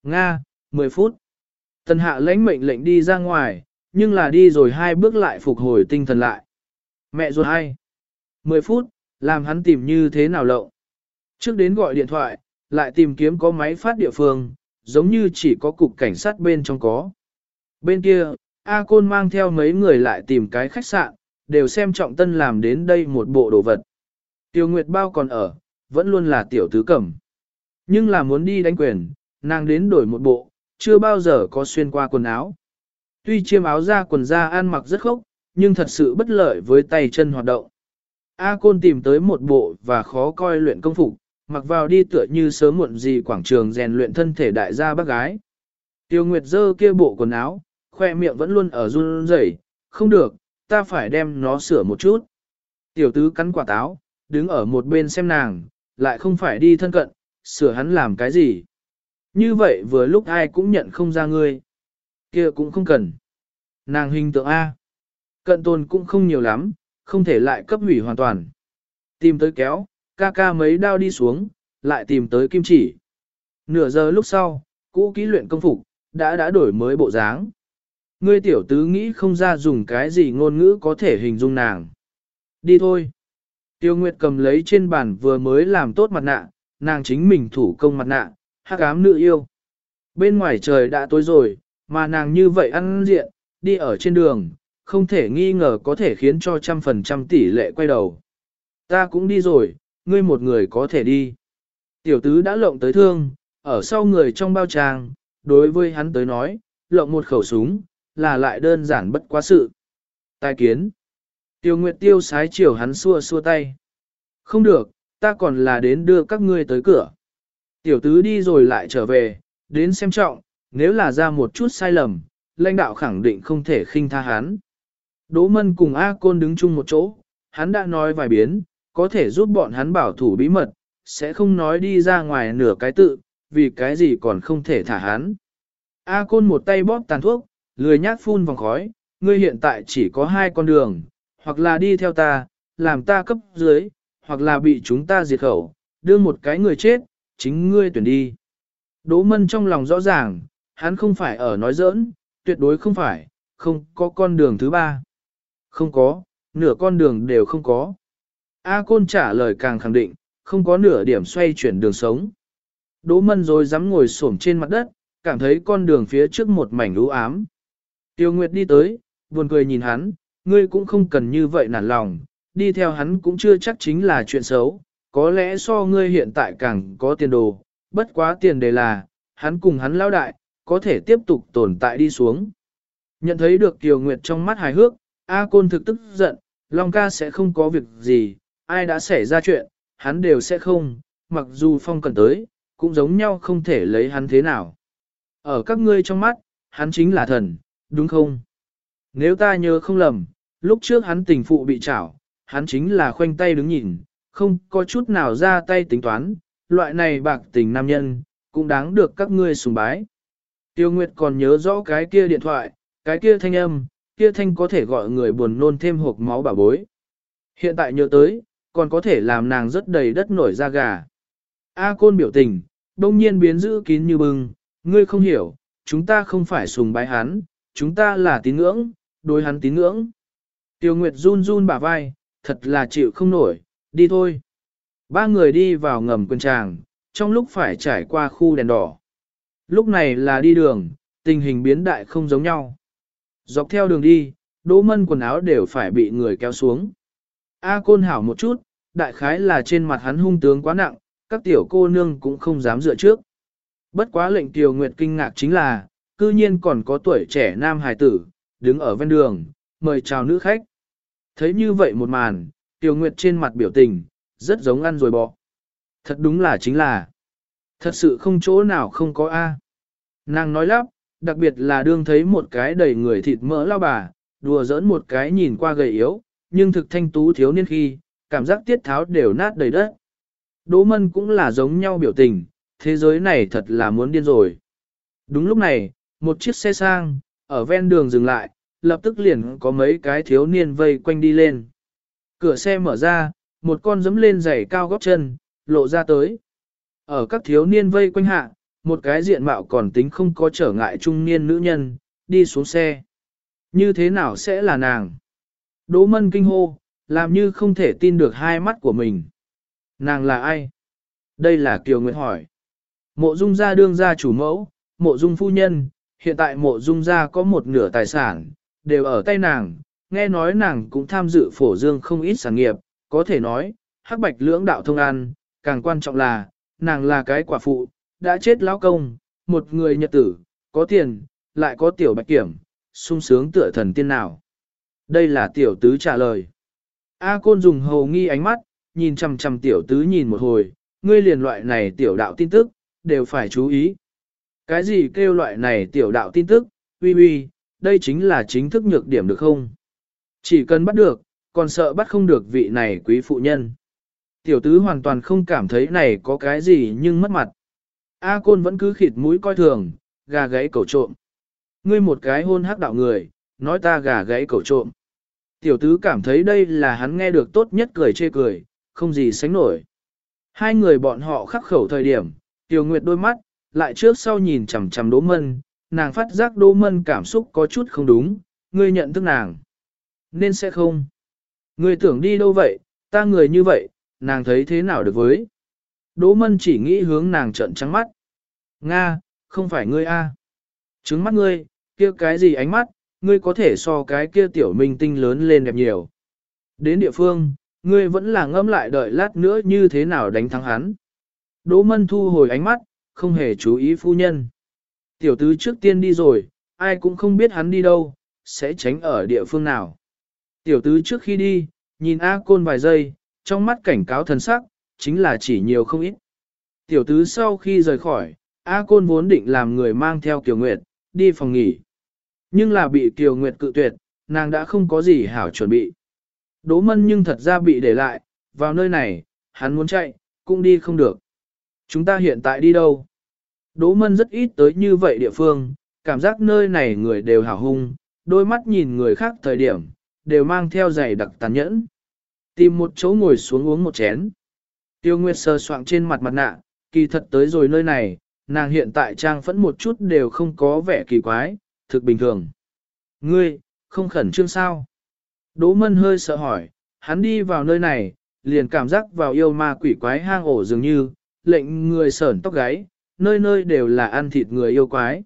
Nga, 10 phút. Tần hạ lãnh mệnh lệnh đi ra ngoài, nhưng là đi rồi hai bước lại phục hồi tinh thần lại. Mẹ ruột hay. 10 phút, làm hắn tìm như thế nào lậu. Trước đến gọi điện thoại, lại tìm kiếm có máy phát địa phương, giống như chỉ có cục cảnh sát bên trong có. Bên kia, A Côn mang theo mấy người lại tìm cái khách sạn, đều xem trọng tân làm đến đây một bộ đồ vật. Tiêu Nguyệt Bao còn ở, vẫn luôn là tiểu tứ cẩm. Nhưng là muốn đi đánh quyền, nàng đến đổi một bộ, chưa bao giờ có xuyên qua quần áo. Tuy chiêm áo ra quần da ăn mặc rất khốc, nhưng thật sự bất lợi với tay chân hoạt động. A Côn tìm tới một bộ và khó coi luyện công phục, mặc vào đi tựa như sớm muộn gì quảng trường rèn luyện thân thể đại gia bác gái. Tiêu Nguyệt dơ kia bộ quần áo, khoe miệng vẫn luôn ở run rẩy, không được, ta phải đem nó sửa một chút. Tiểu tứ cắn quả táo, đứng ở một bên xem nàng, lại không phải đi thân cận, sửa hắn làm cái gì. Như vậy vừa lúc ai cũng nhận không ra ngươi. kia cũng không cần. Nàng hình tượng A. Cận tồn cũng không nhiều lắm, không thể lại cấp hủy hoàn toàn. Tìm tới kéo, ca ca mấy đao đi xuống, lại tìm tới kim chỉ. Nửa giờ lúc sau, cũ kỹ luyện công phục, đã đã đổi mới bộ dáng. Ngươi tiểu tứ nghĩ không ra dùng cái gì ngôn ngữ có thể hình dung nàng. Đi thôi. Tiêu Nguyệt cầm lấy trên bàn vừa mới làm tốt mặt nạ, nàng chính mình thủ công mặt nạ, hắc ám nữ yêu. Bên ngoài trời đã tối rồi, mà nàng như vậy ăn diện, đi ở trên đường, không thể nghi ngờ có thể khiến cho trăm phần trăm tỷ lệ quay đầu. Ta cũng đi rồi, ngươi một người có thể đi. Tiểu tứ đã lộng tới thương, ở sau người trong bao tràng, đối với hắn tới nói, lộng một khẩu súng, là lại đơn giản bất quá sự. Tài kiến. Tiêu Nguyệt tiêu sái chiều hắn xua xua tay. Không được, ta còn là đến đưa các ngươi tới cửa. Tiểu tứ đi rồi lại trở về, đến xem trọng, nếu là ra một chút sai lầm, lãnh đạo khẳng định không thể khinh tha hắn. Đỗ Mân cùng A Côn đứng chung một chỗ, hắn đã nói vài biến, có thể giúp bọn hắn bảo thủ bí mật, sẽ không nói đi ra ngoài nửa cái tự, vì cái gì còn không thể thả hắn. A Côn một tay bóp tàn thuốc, lười nhác phun vòng khói, ngươi hiện tại chỉ có hai con đường, hoặc là đi theo ta, làm ta cấp dưới, hoặc là bị chúng ta diệt khẩu, đưa một cái người chết, chính ngươi tuyển đi. Đỗ Mân trong lòng rõ ràng, hắn không phải ở nói giỡn, tuyệt đối không phải, không có con đường thứ ba. Không có, nửa con đường đều không có. A Côn trả lời càng khẳng định, không có nửa điểm xoay chuyển đường sống. Đỗ Mân rồi dám ngồi xổm trên mặt đất, cảm thấy con đường phía trước một mảnh u ám. Tiêu Nguyệt đi tới, buồn cười nhìn hắn, ngươi cũng không cần như vậy nản lòng, đi theo hắn cũng chưa chắc chính là chuyện xấu, có lẽ so ngươi hiện tại càng có tiền đồ, bất quá tiền đề là, hắn cùng hắn lao đại, có thể tiếp tục tồn tại đi xuống. Nhận thấy được Tiêu Nguyệt trong mắt hài hước, A Côn thực tức giận, Long ca sẽ không có việc gì, ai đã xảy ra chuyện, hắn đều sẽ không, mặc dù phong cần tới, cũng giống nhau không thể lấy hắn thế nào. Ở các ngươi trong mắt, hắn chính là thần, đúng không? Nếu ta nhớ không lầm, lúc trước hắn tình phụ bị trảo, hắn chính là khoanh tay đứng nhìn, không có chút nào ra tay tính toán, loại này bạc tình nam nhân, cũng đáng được các ngươi sùng bái. Tiêu Nguyệt còn nhớ rõ cái kia điện thoại, cái kia thanh âm, kia thanh có thể gọi người buồn nôn thêm hộp máu bà bối. Hiện tại nhớ tới, còn có thể làm nàng rất đầy đất nổi da gà. A côn biểu tình, đông nhiên biến giữ kín như bưng, ngươi không hiểu, chúng ta không phải sùng bái hắn, chúng ta là tín ngưỡng, đối hắn tín ngưỡng. Tiêu Nguyệt run run bả vai, thật là chịu không nổi, đi thôi. Ba người đi vào ngầm quân tràng, trong lúc phải trải qua khu đèn đỏ. Lúc này là đi đường, tình hình biến đại không giống nhau. Dọc theo đường đi, đỗ mân quần áo đều phải bị người kéo xuống. A côn hảo một chút, đại khái là trên mặt hắn hung tướng quá nặng, các tiểu cô nương cũng không dám dựa trước. Bất quá lệnh tiểu nguyệt kinh ngạc chính là, cư nhiên còn có tuổi trẻ nam hài tử, đứng ở ven đường, mời chào nữ khách. Thấy như vậy một màn, tiểu nguyệt trên mặt biểu tình, rất giống ăn rồi bỏ. Thật đúng là chính là, thật sự không chỗ nào không có A. Nàng nói lắp, đặc biệt là đương thấy một cái đầy người thịt mỡ lao bà, đùa giỡn một cái nhìn qua gầy yếu, nhưng thực thanh tú thiếu niên khi, cảm giác tiết tháo đều nát đầy đất. Đỗ mân cũng là giống nhau biểu tình, thế giới này thật là muốn điên rồi. Đúng lúc này, một chiếc xe sang, ở ven đường dừng lại, lập tức liền có mấy cái thiếu niên vây quanh đi lên. Cửa xe mở ra, một con dẫm lên giày cao gót chân, lộ ra tới. Ở các thiếu niên vây quanh hạ, một cái diện mạo còn tính không có trở ngại trung niên nữ nhân, đi xuống xe. Như thế nào sẽ là nàng? Đỗ mân kinh hô, làm như không thể tin được hai mắt của mình. Nàng là ai? Đây là Kiều Nguyệt hỏi. Mộ dung gia đương gia chủ mẫu, mộ dung phu nhân, hiện tại mộ dung gia có một nửa tài sản, đều ở tay nàng, nghe nói nàng cũng tham dự phổ dương không ít sản nghiệp, có thể nói, hắc bạch lưỡng đạo thông an, càng quan trọng là, nàng là cái quả phụ, đã chết lão công, một người nhật tử, có tiền, lại có tiểu bạch kiểm, sung sướng tựa thần tiên nào. Đây là tiểu tứ trả lời. A Côn dùng hầu nghi ánh mắt, nhìn chằm chằm tiểu tứ nhìn một hồi, ngươi liền loại này tiểu đạo tin tức, đều phải chú ý. Cái gì kêu loại này tiểu đạo tin tức, uy uy, đây chính là chính thức nhược điểm được không? Chỉ cần bắt được, còn sợ bắt không được vị này quý phụ nhân. Tiểu tứ hoàn toàn không cảm thấy này có cái gì nhưng mất mặt. A Côn vẫn cứ khịt mũi coi thường, gà gáy cầu trộm. Ngươi một cái hôn hắc đạo người, nói ta gà gáy cầu trộm. Tiểu tứ cảm thấy đây là hắn nghe được tốt nhất cười chê cười, không gì sánh nổi. Hai người bọn họ khắc khẩu thời điểm, Tiểu Nguyệt đôi mắt, lại trước sau nhìn chằm chằm Đỗ Mân, nàng phát giác Đỗ Mân cảm xúc có chút không đúng, ngươi nhận thức nàng. Nên sẽ không. Ngươi tưởng đi đâu vậy, ta người như vậy, nàng thấy thế nào được với. Đỗ Mân chỉ nghĩ hướng nàng trợn trắng mắt. Nga, không phải ngươi a. Trứng mắt ngươi, kia cái gì ánh mắt, ngươi có thể so cái kia tiểu minh tinh lớn lên đẹp nhiều. Đến địa phương, ngươi vẫn là ngâm lại đợi lát nữa như thế nào đánh thắng hắn. Đỗ Mân thu hồi ánh mắt, không hề chú ý phu nhân. Tiểu tứ trước tiên đi rồi, ai cũng không biết hắn đi đâu, sẽ tránh ở địa phương nào. Tiểu tứ trước khi đi, nhìn A Côn vài giây, trong mắt cảnh cáo thần sắc, chính là chỉ nhiều không ít. Tiểu tứ sau khi rời khỏi, A Côn vốn định làm người mang theo Kiều Nguyệt, đi phòng nghỉ. Nhưng là bị Kiều Nguyệt cự tuyệt, nàng đã không có gì hảo chuẩn bị. Đỗ mân nhưng thật ra bị để lại, vào nơi này, hắn muốn chạy, cũng đi không được. Chúng ta hiện tại đi đâu? Đỗ mân rất ít tới như vậy địa phương, cảm giác nơi này người đều hảo hung, đôi mắt nhìn người khác thời điểm, đều mang theo giày đặc tàn nhẫn. Tìm một chỗ ngồi xuống uống một chén. Tiêu Nguyệt sờ soạng trên mặt mặt nạ, kỳ thật tới rồi nơi này, nàng hiện tại trang phẫn một chút đều không có vẻ kỳ quái, thực bình thường. Ngươi, không khẩn trương sao? Đỗ Mân hơi sợ hỏi, hắn đi vào nơi này, liền cảm giác vào yêu ma quỷ quái hang ổ dường như, lệnh người sởn tóc gáy, nơi nơi đều là ăn thịt người yêu quái.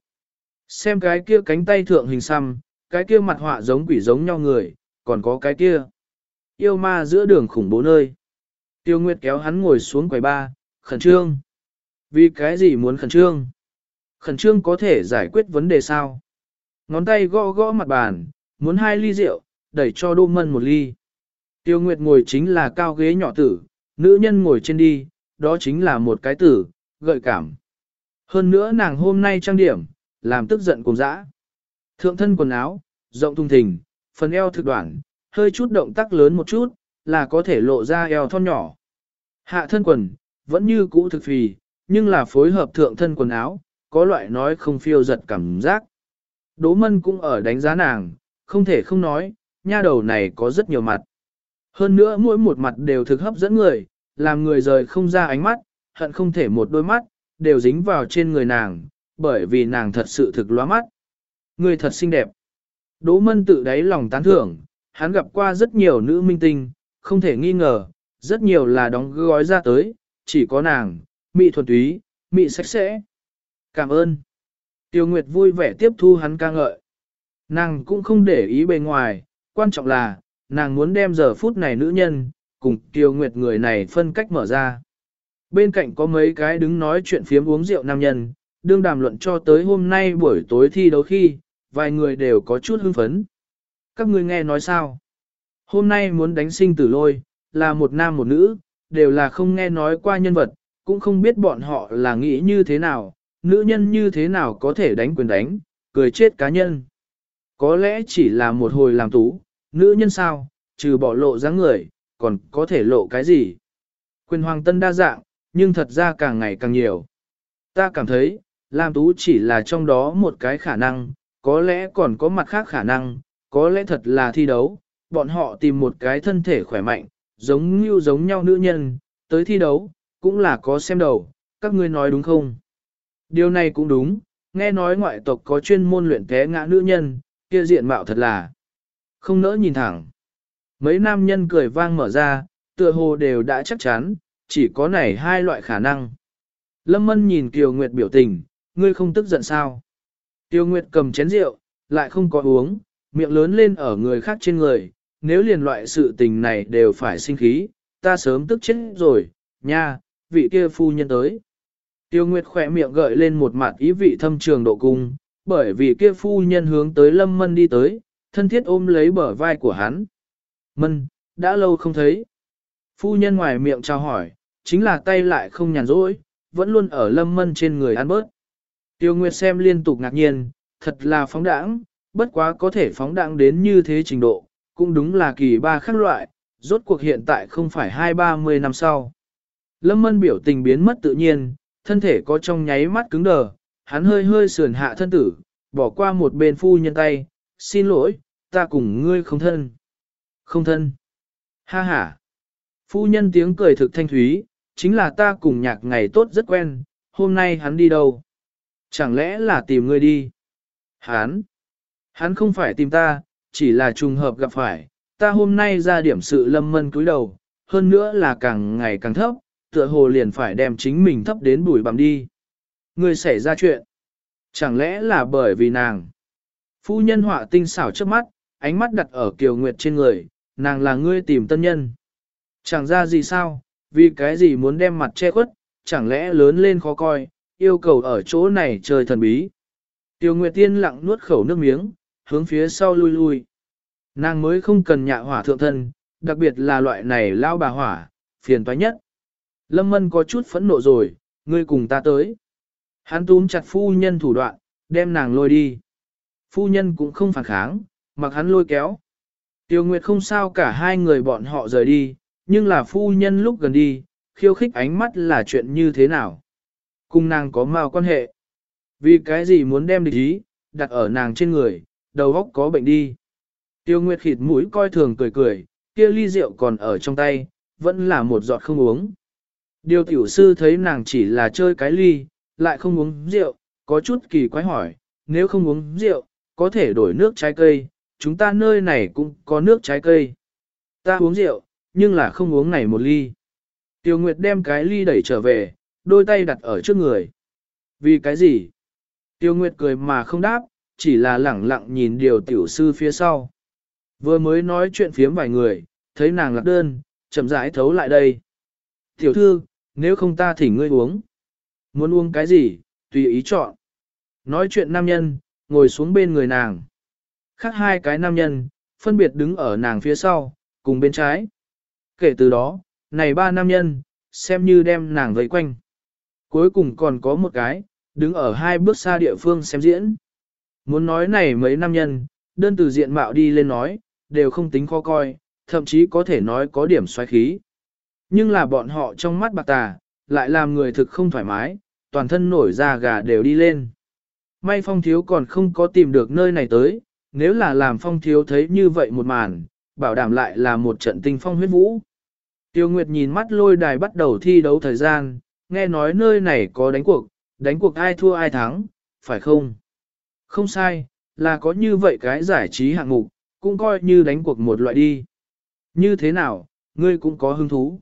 Xem cái kia cánh tay thượng hình xăm, cái kia mặt họa giống quỷ giống nhau người, còn có cái kia. Yêu ma giữa đường khủng bố nơi. Tiêu Nguyệt kéo hắn ngồi xuống quầy ba, khẩn trương. Vì cái gì muốn khẩn trương? Khẩn trương có thể giải quyết vấn đề sao? Ngón tay gõ gõ mặt bàn, muốn hai ly rượu, đẩy cho Đô Mân một ly. Tiêu Nguyệt ngồi chính là cao ghế nhỏ tử, nữ nhân ngồi trên đi, đó chính là một cái tử, gợi cảm. Hơn nữa nàng hôm nay trang điểm, làm tức giận cùng dã. Thượng thân quần áo, rộng thùng thình, phần eo thực đoạn, hơi chút động tác lớn một chút, là có thể lộ ra eo thon nhỏ. Hạ thân quần, vẫn như cũ thực phì, nhưng là phối hợp thượng thân quần áo, có loại nói không phiêu giật cảm giác. Đỗ mân cũng ở đánh giá nàng, không thể không nói, nha đầu này có rất nhiều mặt. Hơn nữa mỗi một mặt đều thực hấp dẫn người, làm người rời không ra ánh mắt, hận không thể một đôi mắt, đều dính vào trên người nàng, bởi vì nàng thật sự thực lóa mắt. Người thật xinh đẹp. Đỗ mân tự đáy lòng tán thưởng, hắn gặp qua rất nhiều nữ minh tinh, không thể nghi ngờ, rất nhiều là đóng gói ra tới, chỉ có nàng, mị thuần túy, mị sạch sẽ. Cảm ơn. Tiêu Nguyệt vui vẻ tiếp thu hắn ca ngợi. Nàng cũng không để ý bề ngoài, quan trọng là, nàng muốn đem giờ phút này nữ nhân, cùng Tiêu Nguyệt người này phân cách mở ra. Bên cạnh có mấy cái đứng nói chuyện phiếm uống rượu nam nhân, đương đàm luận cho tới hôm nay buổi tối thi đấu khi, vài người đều có chút hưng phấn. Các ngươi nghe nói sao? Hôm nay muốn đánh sinh tử lôi, là một nam một nữ, đều là không nghe nói qua nhân vật, cũng không biết bọn họ là nghĩ như thế nào, nữ nhân như thế nào có thể đánh quyền đánh, cười chết cá nhân. Có lẽ chỉ là một hồi làm tú, nữ nhân sao, trừ bỏ lộ dáng người, còn có thể lộ cái gì. Quyền hoàng tân đa dạng, nhưng thật ra càng ngày càng nhiều. Ta cảm thấy, làm tú chỉ là trong đó một cái khả năng, có lẽ còn có mặt khác khả năng, có lẽ thật là thi đấu, bọn họ tìm một cái thân thể khỏe mạnh, giống như giống nhau nữ nhân, tới thi đấu, cũng là có xem đầu, các ngươi nói đúng không? Điều này cũng đúng, nghe nói ngoại tộc có chuyên môn luyện té ngã nữ nhân, kia diện mạo thật là không nỡ nhìn thẳng. Mấy nam nhân cười vang mở ra, tựa hồ đều đã chắc chắn, chỉ có này hai loại khả năng. Lâm Mân nhìn Kiều Nguyệt biểu tình, ngươi không tức giận sao? Kiều Nguyệt cầm chén rượu, lại không có uống, miệng lớn lên ở người khác trên người, nếu liền loại sự tình này đều phải sinh khí, ta sớm tức chết rồi, nha, vị kia phu nhân tới. Tiêu Nguyệt khỏe miệng gợi lên một mặt ý vị thâm trường độ cung, bởi vì kia phu nhân hướng tới Lâm Mân đi tới, thân thiết ôm lấy bờ vai của hắn. Mân, đã lâu không thấy. Phu nhân ngoài miệng chào hỏi, chính là tay lại không nhàn rỗi, vẫn luôn ở lâm mân trên người ăn bớt. Tiêu Nguyệt xem liên tục ngạc nhiên, thật là phóng đãng, bất quá có thể phóng đãng đến như thế trình độ, cũng đúng là kỳ ba khác loại, rốt cuộc hiện tại không phải hai ba mươi năm sau. Lâm mân biểu tình biến mất tự nhiên, thân thể có trong nháy mắt cứng đờ, hắn hơi hơi sườn hạ thân tử, bỏ qua một bên phu nhân tay, xin lỗi, ta cùng ngươi không thân. Không thân. Ha ha. Phu nhân tiếng cười thực thanh thúy, chính là ta cùng nhạc ngày tốt rất quen, hôm nay hắn đi đâu? Chẳng lẽ là tìm ngươi đi? Hắn? Hắn không phải tìm ta, chỉ là trùng hợp gặp phải, ta hôm nay ra điểm sự lâm mân cúi đầu, hơn nữa là càng ngày càng thấp, tựa hồ liền phải đem chính mình thấp đến bùi bằng đi. Người xảy ra chuyện. Chẳng lẽ là bởi vì nàng? Phu nhân họa tinh xảo trước mắt, ánh mắt đặt ở Kiều Nguyệt trên người, nàng là ngươi tìm tân nhân. Chẳng ra gì sao, vì cái gì muốn đem mặt che khuất, chẳng lẽ lớn lên khó coi, yêu cầu ở chỗ này trời thần bí. Tiêu Nguyệt Tiên lặng nuốt khẩu nước miếng, hướng phía sau lui lui. Nàng mới không cần nhạ hỏa thượng thân, đặc biệt là loại này lao bà hỏa, phiền toái nhất. Lâm Mân có chút phẫn nộ rồi, ngươi cùng ta tới. Hắn túm chặt phu nhân thủ đoạn, đem nàng lôi đi. Phu nhân cũng không phản kháng, mặc hắn lôi kéo. Tiêu Nguyệt không sao cả hai người bọn họ rời đi, nhưng là phu nhân lúc gần đi, khiêu khích ánh mắt là chuyện như thế nào? Cùng nàng có mào quan hệ. Vì cái gì muốn đem địch ý, đặt ở nàng trên người, đầu óc có bệnh đi. Tiêu Nguyệt khịt mũi coi thường cười cười, kia ly rượu còn ở trong tay, vẫn là một giọt không uống. Điều tiểu sư thấy nàng chỉ là chơi cái ly, lại không uống rượu, có chút kỳ quái hỏi, nếu không uống rượu, có thể đổi nước trái cây, chúng ta nơi này cũng có nước trái cây. Ta uống rượu, nhưng là không uống này một ly. Tiêu Nguyệt đem cái ly đẩy trở về, đôi tay đặt ở trước người. Vì cái gì? Tiêu Nguyệt cười mà không đáp, chỉ là lẳng lặng nhìn điều tiểu sư phía sau. Vừa mới nói chuyện phiếm vài người, thấy nàng lạc đơn, chậm rãi thấu lại đây. Tiểu thư, nếu không ta thỉnh ngươi uống. Muốn uống cái gì, tùy ý chọn. Nói chuyện nam nhân, ngồi xuống bên người nàng. Khác hai cái nam nhân, phân biệt đứng ở nàng phía sau, cùng bên trái. Kể từ đó, này ba nam nhân, xem như đem nàng vây quanh. Cuối cùng còn có một cái, đứng ở hai bước xa địa phương xem diễn. Muốn nói này mấy nam nhân, đơn từ diện mạo đi lên nói, đều không tính khó coi, thậm chí có thể nói có điểm xoáy khí. Nhưng là bọn họ trong mắt bạc tà, lại làm người thực không thoải mái, toàn thân nổi da gà đều đi lên. May phong thiếu còn không có tìm được nơi này tới, nếu là làm phong thiếu thấy như vậy một màn, bảo đảm lại là một trận tinh phong huyết vũ. Tiêu Nguyệt nhìn mắt lôi đài bắt đầu thi đấu thời gian, nghe nói nơi này có đánh cuộc, đánh cuộc ai thua ai thắng, phải không? Không sai, là có như vậy cái giải trí hạng mục, cũng coi như đánh cuộc một loại đi. Như thế nào, ngươi cũng có hứng thú.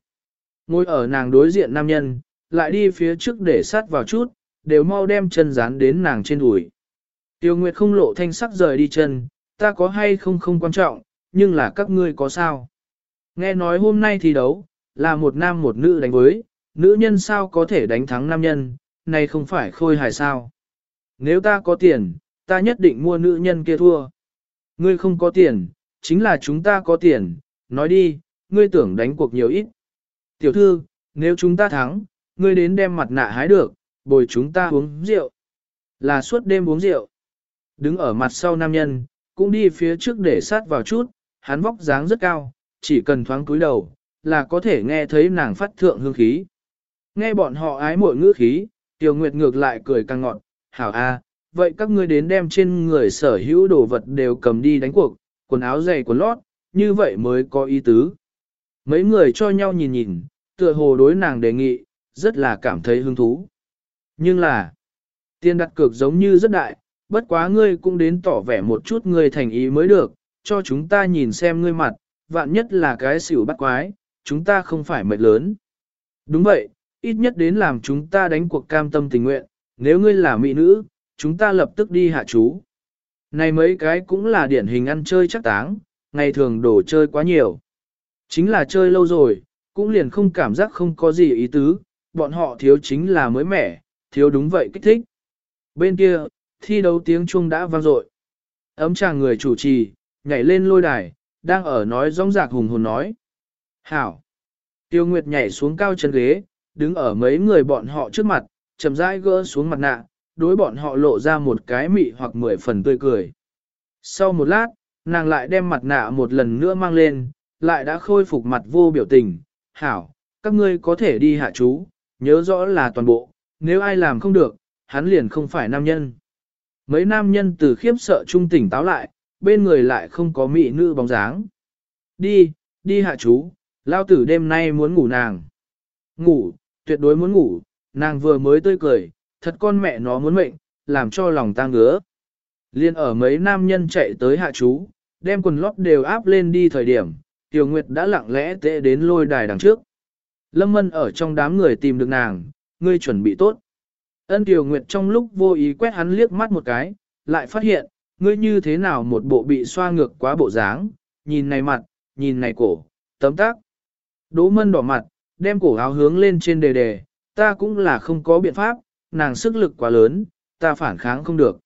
Ngồi ở nàng đối diện nam nhân, lại đi phía trước để sát vào chút, đều mau đem chân dán đến nàng trên đùi. Tiêu Nguyệt không lộ thanh sắc rời đi chân, ta có hay không không quan trọng, nhưng là các ngươi có sao. Nghe nói hôm nay thi đấu, là một nam một nữ đánh với, nữ nhân sao có thể đánh thắng nam nhân, này không phải khôi hài sao. Nếu ta có tiền, ta nhất định mua nữ nhân kia thua. Ngươi không có tiền, chính là chúng ta có tiền, nói đi, ngươi tưởng đánh cuộc nhiều ít. Tiểu thư, nếu chúng ta thắng, ngươi đến đem mặt nạ hái được, bồi chúng ta uống rượu. Là suốt đêm uống rượu. Đứng ở mặt sau nam nhân, cũng đi phía trước để sát vào chút, hắn vóc dáng rất cao, chỉ cần thoáng cúi đầu, là có thể nghe thấy nàng phát thượng hương khí. Nghe bọn họ ái mội ngữ khí, Tiểu Nguyệt ngược lại cười càng ngọn, hảo a, vậy các ngươi đến đem trên người sở hữu đồ vật đều cầm đi đánh cuộc, quần áo dày quần lót, như vậy mới có ý tứ. Mấy người cho nhau nhìn nhìn, tựa hồ đối nàng đề nghị, rất là cảm thấy hứng thú. Nhưng là, tiền đặt cược giống như rất đại, bất quá ngươi cũng đến tỏ vẻ một chút ngươi thành ý mới được, cho chúng ta nhìn xem ngươi mặt, vạn nhất là cái xỉu bắt quái, chúng ta không phải mệt lớn. Đúng vậy, ít nhất đến làm chúng ta đánh cuộc cam tâm tình nguyện, nếu ngươi là mỹ nữ, chúng ta lập tức đi hạ chú. Này mấy cái cũng là điển hình ăn chơi chắc táng, ngày thường đổ chơi quá nhiều. Chính là chơi lâu rồi, cũng liền không cảm giác không có gì ý tứ, bọn họ thiếu chính là mới mẻ, thiếu đúng vậy kích thích. Bên kia, thi đấu tiếng chuông đã vang dội. Ấm chàng người chủ trì, nhảy lên lôi đài, đang ở nói rong rạc hùng hồn nói, Hảo. Tiêu Nguyệt nhảy xuống cao chân ghế, đứng ở mấy người bọn họ trước mặt, chậm rãi gỡ xuống mặt nạ, đối bọn họ lộ ra một cái mị hoặc mười phần tươi cười. Sau một lát, nàng lại đem mặt nạ một lần nữa mang lên, lại đã khôi phục mặt vô biểu tình. Hảo, các ngươi có thể đi hạ chú, nhớ rõ là toàn bộ, nếu ai làm không được, hắn liền không phải nam nhân. Mấy nam nhân từ khiếp sợ trung tỉnh táo lại, bên người lại không có mị nữ bóng dáng. Đi, đi hạ chú, lao tử đêm nay muốn ngủ nàng. Ngủ, tuyệt đối muốn ngủ, nàng vừa mới tươi cười, thật con mẹ nó muốn mệnh, làm cho lòng ta ngứa. Liên ở mấy nam nhân chạy tới hạ chú, đem quần lót đều áp lên đi thời điểm, Tiểu Nguyệt đã lặng lẽ tệ đến lôi đài đằng trước. Lâm Mân ở trong đám người tìm được nàng, ngươi chuẩn bị tốt. Ân Tiểu Nguyệt trong lúc vô ý quét hắn liếc mắt một cái, lại phát hiện, ngươi như thế nào một bộ bị xoa ngược quá bộ dáng, nhìn này mặt, nhìn này cổ, tấm tác. Đỗ Mân đỏ mặt, đem cổ áo hướng lên trên đề đề, ta cũng là không có biện pháp, nàng sức lực quá lớn, ta phản kháng không được.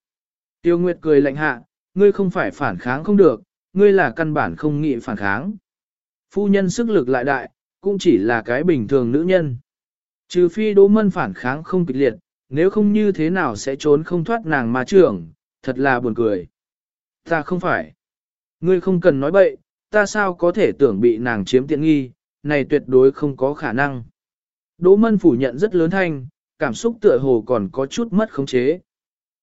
Tiêu Nguyệt cười lạnh hạ, ngươi không phải phản kháng không được, ngươi là căn bản không nghĩ phản kháng. Phu nhân sức lực lại đại, cũng chỉ là cái bình thường nữ nhân. Trừ phi Đỗ Mân phản kháng không kịch liệt, nếu không như thế nào sẽ trốn không thoát nàng mà trưởng, thật là buồn cười. Ta không phải. Ngươi không cần nói bậy, ta sao có thể tưởng bị nàng chiếm tiện nghi, này tuyệt đối không có khả năng. Đỗ Mân phủ nhận rất lớn thanh, cảm xúc tựa hồ còn có chút mất khống chế.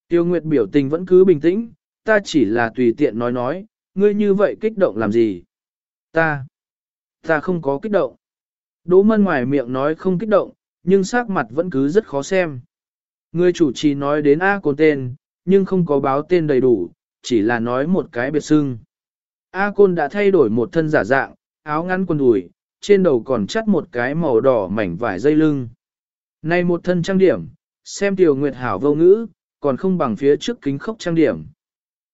Tiêu Nguyệt biểu tình vẫn cứ bình tĩnh, ta chỉ là tùy tiện nói nói, ngươi như vậy kích động làm gì? Ta, ta không có kích động. Đỗ Mân ngoài miệng nói không kích động, nhưng sắc mặt vẫn cứ rất khó xem. Người chủ trì nói đến A Côn tên, nhưng không có báo tên đầy đủ, chỉ là nói một cái biệt xưng. A Côn đã thay đổi một thân giả dạng, áo ngắn quần đùi, trên đầu còn chắt một cái màu đỏ mảnh vải dây lưng. Này một thân trang điểm, xem tiểu nguyệt hảo vô ngữ, còn không bằng phía trước kính khốc trang điểm.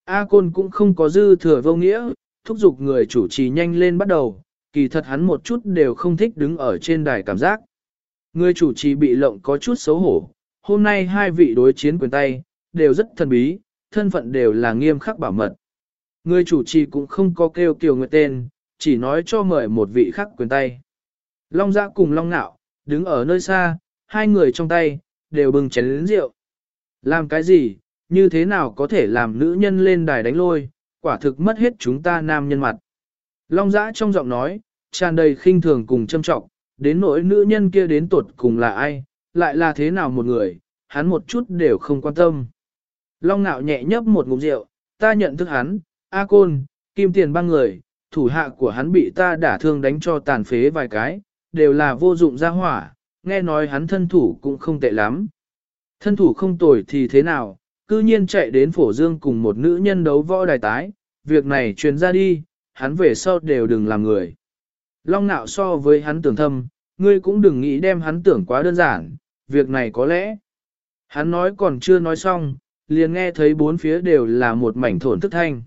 A Côn cũng không có dư thừa vô nghĩa, thúc giục người chủ trì nhanh lên bắt đầu, kỳ thật hắn một chút đều không thích đứng ở trên đài cảm giác. Người chủ trì bị lộng có chút xấu hổ, hôm nay hai vị đối chiến quyền tay, đều rất thần bí, thân phận đều là nghiêm khắc bảo mật. Người chủ trì cũng không có kêu kiều nguyệt tên, chỉ nói cho mời một vị khác quyền tay. Long Giã cùng Long Nạo, đứng ở nơi xa, hai người trong tay, đều bừng chén lĩnh rượu. Làm cái gì, như thế nào có thể làm nữ nhân lên đài đánh lôi, quả thực mất hết chúng ta nam nhân mặt. Long Giã trong giọng nói, tràn đầy khinh thường cùng châm trọng, đến nỗi nữ nhân kia đến tuột cùng là ai, lại là thế nào một người, hắn một chút đều không quan tâm. Long ngạo nhẹ nhấp một ngụm rượu, ta nhận thức hắn, A Côn, Kim Tiền ba người, thủ hạ của hắn bị ta đả thương đánh cho tàn phế vài cái, đều là vô dụng ra hỏa, nghe nói hắn thân thủ cũng không tệ lắm. Thân thủ không tồi thì thế nào, cư nhiên chạy đến phổ dương cùng một nữ nhân đấu võ đài tái, việc này truyền ra đi, hắn về sau đều đừng làm người. Long nạo so với hắn tưởng thâm, ngươi cũng đừng nghĩ đem hắn tưởng quá đơn giản, việc này có lẽ. Hắn nói còn chưa nói xong, liền nghe thấy bốn phía đều là một mảnh thổn thức thanh.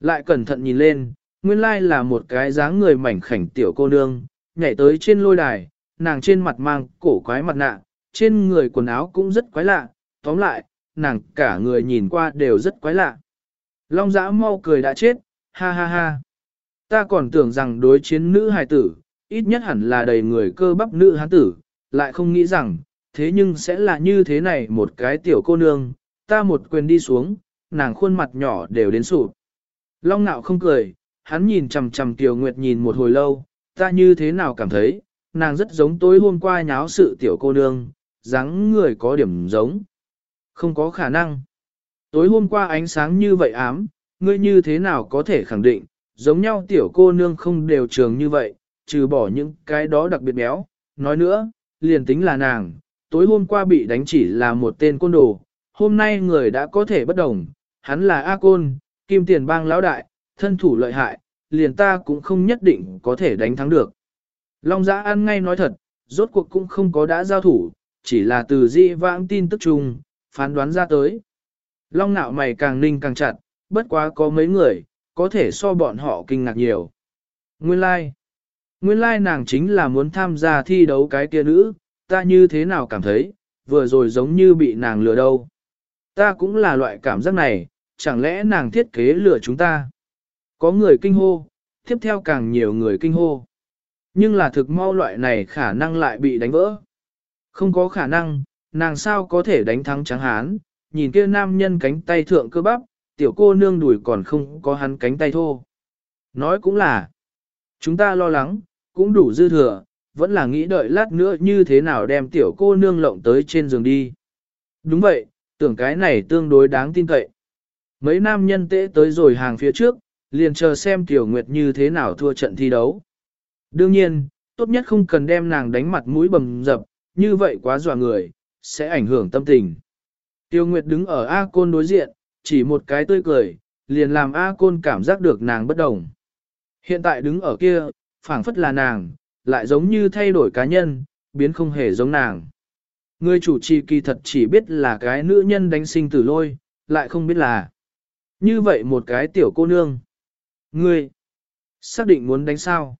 Lại cẩn thận nhìn lên, nguyên lai là một cái dáng người mảnh khảnh tiểu cô nương, nhảy tới trên lôi đài, nàng trên mặt mang cổ quái mặt nạ, trên người quần áo cũng rất quái lạ, tóm lại, nàng cả người nhìn qua đều rất quái lạ. Long giã mau cười đã chết, ha ha ha. Ta còn tưởng rằng đối chiến nữ hài tử, ít nhất hẳn là đầy người cơ bắp nữ hán tử, lại không nghĩ rằng, thế nhưng sẽ là như thế này một cái tiểu cô nương, ta một quyền đi xuống, nàng khuôn mặt nhỏ đều đến sụp. Long ngạo không cười, hắn nhìn chằm chằm Tiểu Nguyệt nhìn một hồi lâu, ta như thế nào cảm thấy, nàng rất giống tối hôm qua nháo sự tiểu cô nương, dáng người có điểm giống. Không có khả năng. Tối hôm qua ánh sáng như vậy ám, ngươi như thế nào có thể khẳng định, giống nhau tiểu cô nương không đều trường như vậy, trừ bỏ những cái đó đặc biệt béo. Nói nữa, liền tính là nàng, tối hôm qua bị đánh chỉ là một tên côn đồ, hôm nay người đã có thể bất đồng, hắn là A Côn, kim tiền bang lão đại, thân thủ lợi hại, liền ta cũng không nhất định có thể đánh thắng được. Long giã ăn ngay nói thật, rốt cuộc cũng không có đã giao thủ, chỉ là từ di vãng tin tức chung, phán đoán ra tới. Long nạo mày càng ninh càng chặt, bất quá có mấy người, có thể so bọn họ kinh ngạc nhiều. Nguyên lai, like. nguyên lai like nàng chính là muốn tham gia thi đấu cái kia nữ, ta như thế nào cảm thấy, vừa rồi giống như bị nàng lừa đâu. Ta cũng là loại cảm giác này, chẳng lẽ nàng thiết kế lừa chúng ta. Có người kinh hô, tiếp theo càng nhiều người kinh hô. Nhưng là thực mau loại này khả năng lại bị đánh vỡ. Không có khả năng, nàng sao có thể đánh thắng trắng hán, nhìn kia nam nhân cánh tay thượng cơ bắp, tiểu cô nương đùi còn không có hắn cánh tay thô. Nói cũng là, chúng ta lo lắng, cũng đủ dư thừa, vẫn là nghĩ đợi lát nữa như thế nào đem tiểu cô nương lộng tới trên giường đi. Đúng vậy, tưởng cái này tương đối đáng tin cậy. Mấy nam nhân tễ tới rồi hàng phía trước, liền chờ xem tiểu nguyệt như thế nào thua trận thi đấu. Đương nhiên, tốt nhất không cần đem nàng đánh mặt mũi bầm dập, như vậy quá dọa người, sẽ ảnh hưởng tâm tình. Tiêu Nguyệt đứng ở A Côn đối diện, chỉ một cái tươi cười, liền làm A Côn cảm giác được nàng bất đồng. Hiện tại đứng ở kia, phảng phất là nàng, lại giống như thay đổi cá nhân, biến không hề giống nàng. Người chủ trì kỳ thật chỉ biết là cái nữ nhân đánh sinh tử lôi, lại không biết là như vậy một cái tiểu cô nương. Ngươi, xác định muốn đánh sao?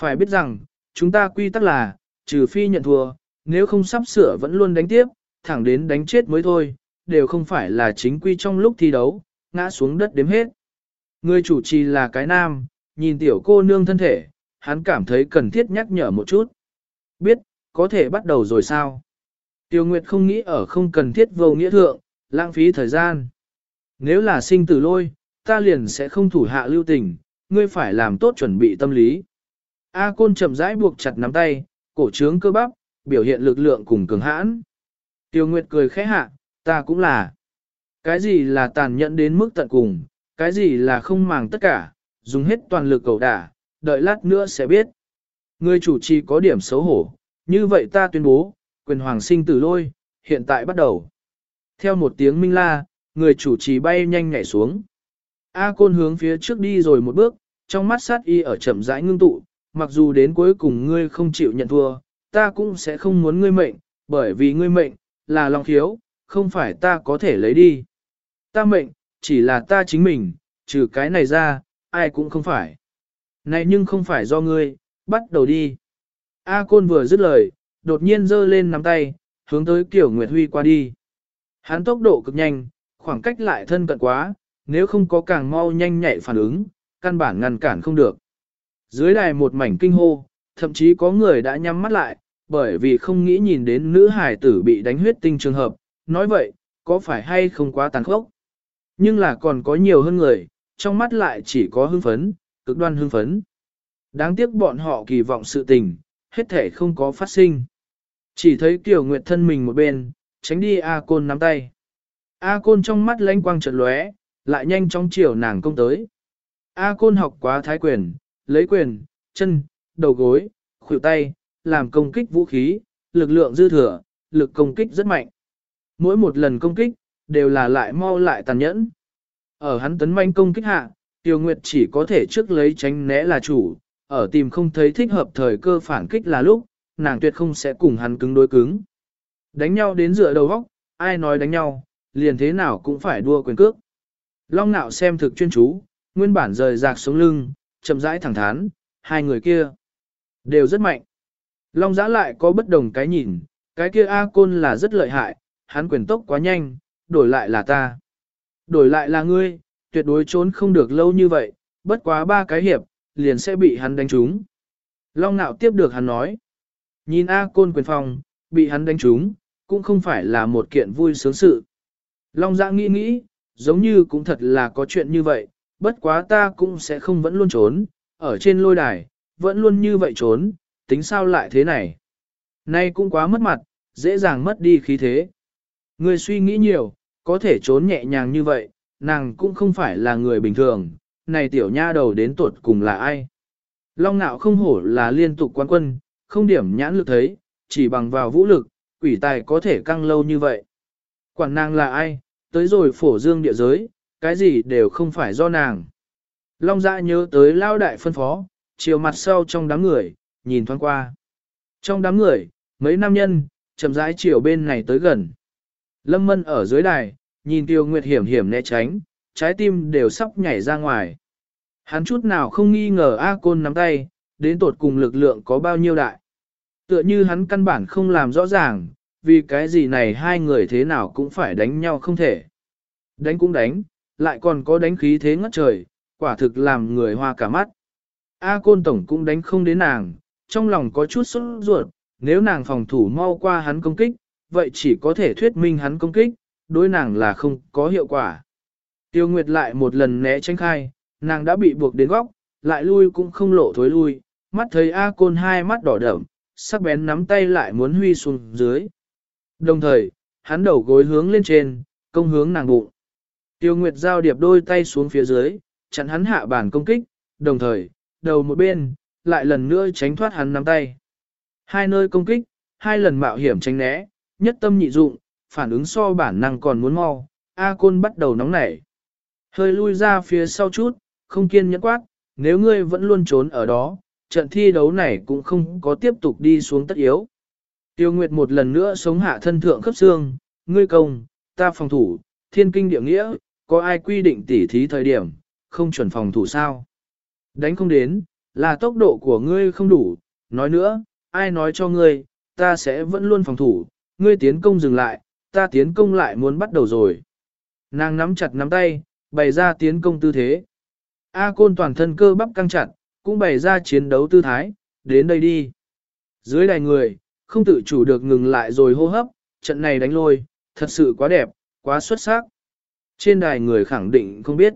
Phải biết rằng, chúng ta quy tắc là, trừ phi nhận thua, nếu không sắp sửa vẫn luôn đánh tiếp, thẳng đến đánh chết mới thôi, đều không phải là chính quy trong lúc thi đấu, ngã xuống đất đếm hết. Người chủ trì là cái nam, nhìn tiểu cô nương thân thể, hắn cảm thấy cần thiết nhắc nhở một chút. Biết, có thể bắt đầu rồi sao? Tiêu Nguyệt không nghĩ ở không cần thiết vô nghĩa thượng, lãng phí thời gian. Nếu là sinh tử lôi, ta liền sẽ không thủ hạ lưu tình, ngươi phải làm tốt chuẩn bị tâm lý. A Côn chậm rãi buộc chặt nắm tay, cổ trướng cơ bắp, biểu hiện lực lượng cùng cường hãn. Tiêu Nguyệt cười khẽ hạ, ta cũng là. Cái gì là tàn nhẫn đến mức tận cùng, cái gì là không màng tất cả, dùng hết toàn lực cầu đả, đợi lát nữa sẽ biết. Người chủ trì có điểm xấu hổ, như vậy ta tuyên bố, quyền hoàng sinh tử lôi, hiện tại bắt đầu. Theo một tiếng minh la, người chủ trì bay nhanh nhảy xuống. A côn hướng phía trước đi rồi một bước, trong mắt sát y ở chậm rãi ngưng tụ, mặc dù đến cuối cùng ngươi không chịu nhận thua, ta cũng sẽ không muốn ngươi mệnh, bởi vì ngươi mệnh, là lòng khiếu, không phải ta có thể lấy đi. Ta mệnh, chỉ là ta chính mình, trừ cái này ra, ai cũng không phải. Này nhưng không phải do ngươi, bắt đầu đi. A Côn vừa dứt lời, đột nhiên giơ lên nắm tay, hướng tới Kiểu Nguyệt Huy qua đi. Hắn tốc độ cực nhanh, khoảng cách lại thân cận quá, nếu không có càng mau nhanh nhạy phản ứng, căn bản ngăn cản không được. Dưới đài một mảnh kinh hô, thậm chí có người đã nhắm mắt lại, bởi vì không nghĩ nhìn đến nữ hải tử bị đánh huyết tinh trường hợp, nói vậy, có phải hay không quá tàn khốc. Nhưng là còn có nhiều hơn người, trong mắt lại chỉ có hưng phấn, cực đoan hưng phấn. Đáng tiếc bọn họ kỳ vọng sự tình, hết thể không có phát sinh. Chỉ thấy Kiều Nguyệt thân mình một bên, tránh đi A Côn nắm tay. A Côn trong mắt lánh quang chợt lóe, lại nhanh chóng chiều nàng công tới. A Côn học quá thái quyền, lấy quyền, chân, đầu gối, khuỷu tay, làm công kích vũ khí, lực lượng dư thừa, lực công kích rất mạnh. Mỗi một lần công kích, đều là lại mau lại tàn nhẫn. Ở hắn tấn manh công kích hạ, Tiêu Nguyệt chỉ có thể trước lấy tránh né là chủ, ở tìm không thấy thích hợp thời cơ phản kích là lúc, nàng tuyệt không sẽ cùng hắn cứng đối cứng. Đánh nhau đến dựa đầu góc, ai nói đánh nhau, liền thế nào cũng phải đua quyền cước. Long nạo xem thực chuyên chú, nguyên bản rời rạc xuống lưng, chậm rãi thẳng thắn, hai người kia đều rất mạnh. Long giã lại có bất đồng cái nhìn, cái kia A Côn là rất lợi hại, hắn quyền tốc quá nhanh, đổi lại là ta. Đổi lại là ngươi, tuyệt đối trốn không được lâu như vậy, bất quá ba cái hiệp, liền sẽ bị hắn đánh trúng. Long nạo tiếp được hắn nói. Nhìn A Côn quyền phòng, bị hắn đánh trúng, cũng không phải là một kiện vui sướng sự. Long dạ nghĩ nghĩ, giống như cũng thật là có chuyện như vậy, bất quá ta cũng sẽ không vẫn luôn trốn, ở trên lôi đài, vẫn luôn như vậy trốn, tính sao lại thế này. Nay cũng quá mất mặt, dễ dàng mất đi khí thế. Người suy nghĩ nhiều, có thể trốn nhẹ nhàng như vậy, nàng cũng không phải là người bình thường, này tiểu nha đầu đến tuột cùng là ai. Long nạo không hổ là liên tục quan quân, không điểm nhãn lực thấy, chỉ bằng vào vũ lực, quỷ tài có thể căng lâu như vậy. Quản nàng là ai, tới rồi phổ dương địa giới, cái gì đều không phải do nàng. Long dạ nhớ tới lao đại phân phó, chiều mặt sau trong đám người, nhìn thoáng qua. Trong đám người, mấy nam nhân, chậm rãi chiều bên này tới gần. Lâm Mân ở dưới đài, nhìn Tiêu Nguyệt hiểm hiểm né tránh, trái tim đều sắp nhảy ra ngoài. Hắn chút nào không nghi ngờ A Côn nắm tay, đến tột cùng lực lượng có bao nhiêu đại. Tựa như hắn căn bản không làm rõ ràng, vì cái gì này hai người thế nào cũng phải đánh nhau không thể. Đánh cũng đánh, lại còn có đánh khí thế ngất trời, quả thực làm người hoa cả mắt. A Côn Tổng cũng đánh không đến nàng, trong lòng có chút sốt ruột, nếu nàng phòng thủ mau qua hắn công kích, vậy chỉ có thể thuyết minh hắn công kích, đối nàng là không có hiệu quả. Tiêu Nguyệt lại một lần né tránh khai, nàng đã bị buộc đến góc, lại lui cũng không lộ thối lui, mắt thấy A Côn hai mắt đỏ đậm, sắc bén nắm tay lại muốn huy xuống dưới. Đồng thời, hắn đầu gối hướng lên trên, công hướng nàng bụng. Tiêu Nguyệt giao điệp đôi tay xuống phía dưới, chặn hắn hạ bản công kích, đồng thời, đầu một bên, lại lần nữa tránh thoát hắn nắm tay. Hai nơi công kích, hai lần mạo hiểm tránh né, nhất tâm nhị dụng, phản ứng so bản năng còn muốn mau, A Côn bắt đầu nóng nảy. Hơi lui ra phía sau chút, không kiên nhẫn quát, nếu ngươi vẫn luôn trốn ở đó, trận thi đấu này cũng không có tiếp tục đi xuống tất yếu. Tiêu Nguyệt một lần nữa sống hạ thân thượng khớp xương, ngươi công, ta phòng thủ, thiên kinh địa nghĩa, có ai quy định tỉ thí thời điểm, không chuẩn phòng thủ sao? Đánh không đến, là tốc độ của ngươi không đủ, nói nữa, ai nói cho ngươi, ta sẽ vẫn luôn phòng thủ, ngươi tiến công dừng lại, ta tiến công lại muốn bắt đầu rồi. Nàng nắm chặt nắm tay, bày ra tiến công tư thế. A côn toàn thân cơ bắp căng chặt, cũng bày ra chiến đấu tư thái, đến đây đi. Dưới đài người, không tự chủ được ngừng lại rồi hô hấp, trận này đánh lôi, thật sự quá đẹp, quá xuất sắc. Trên đài người khẳng định không biết.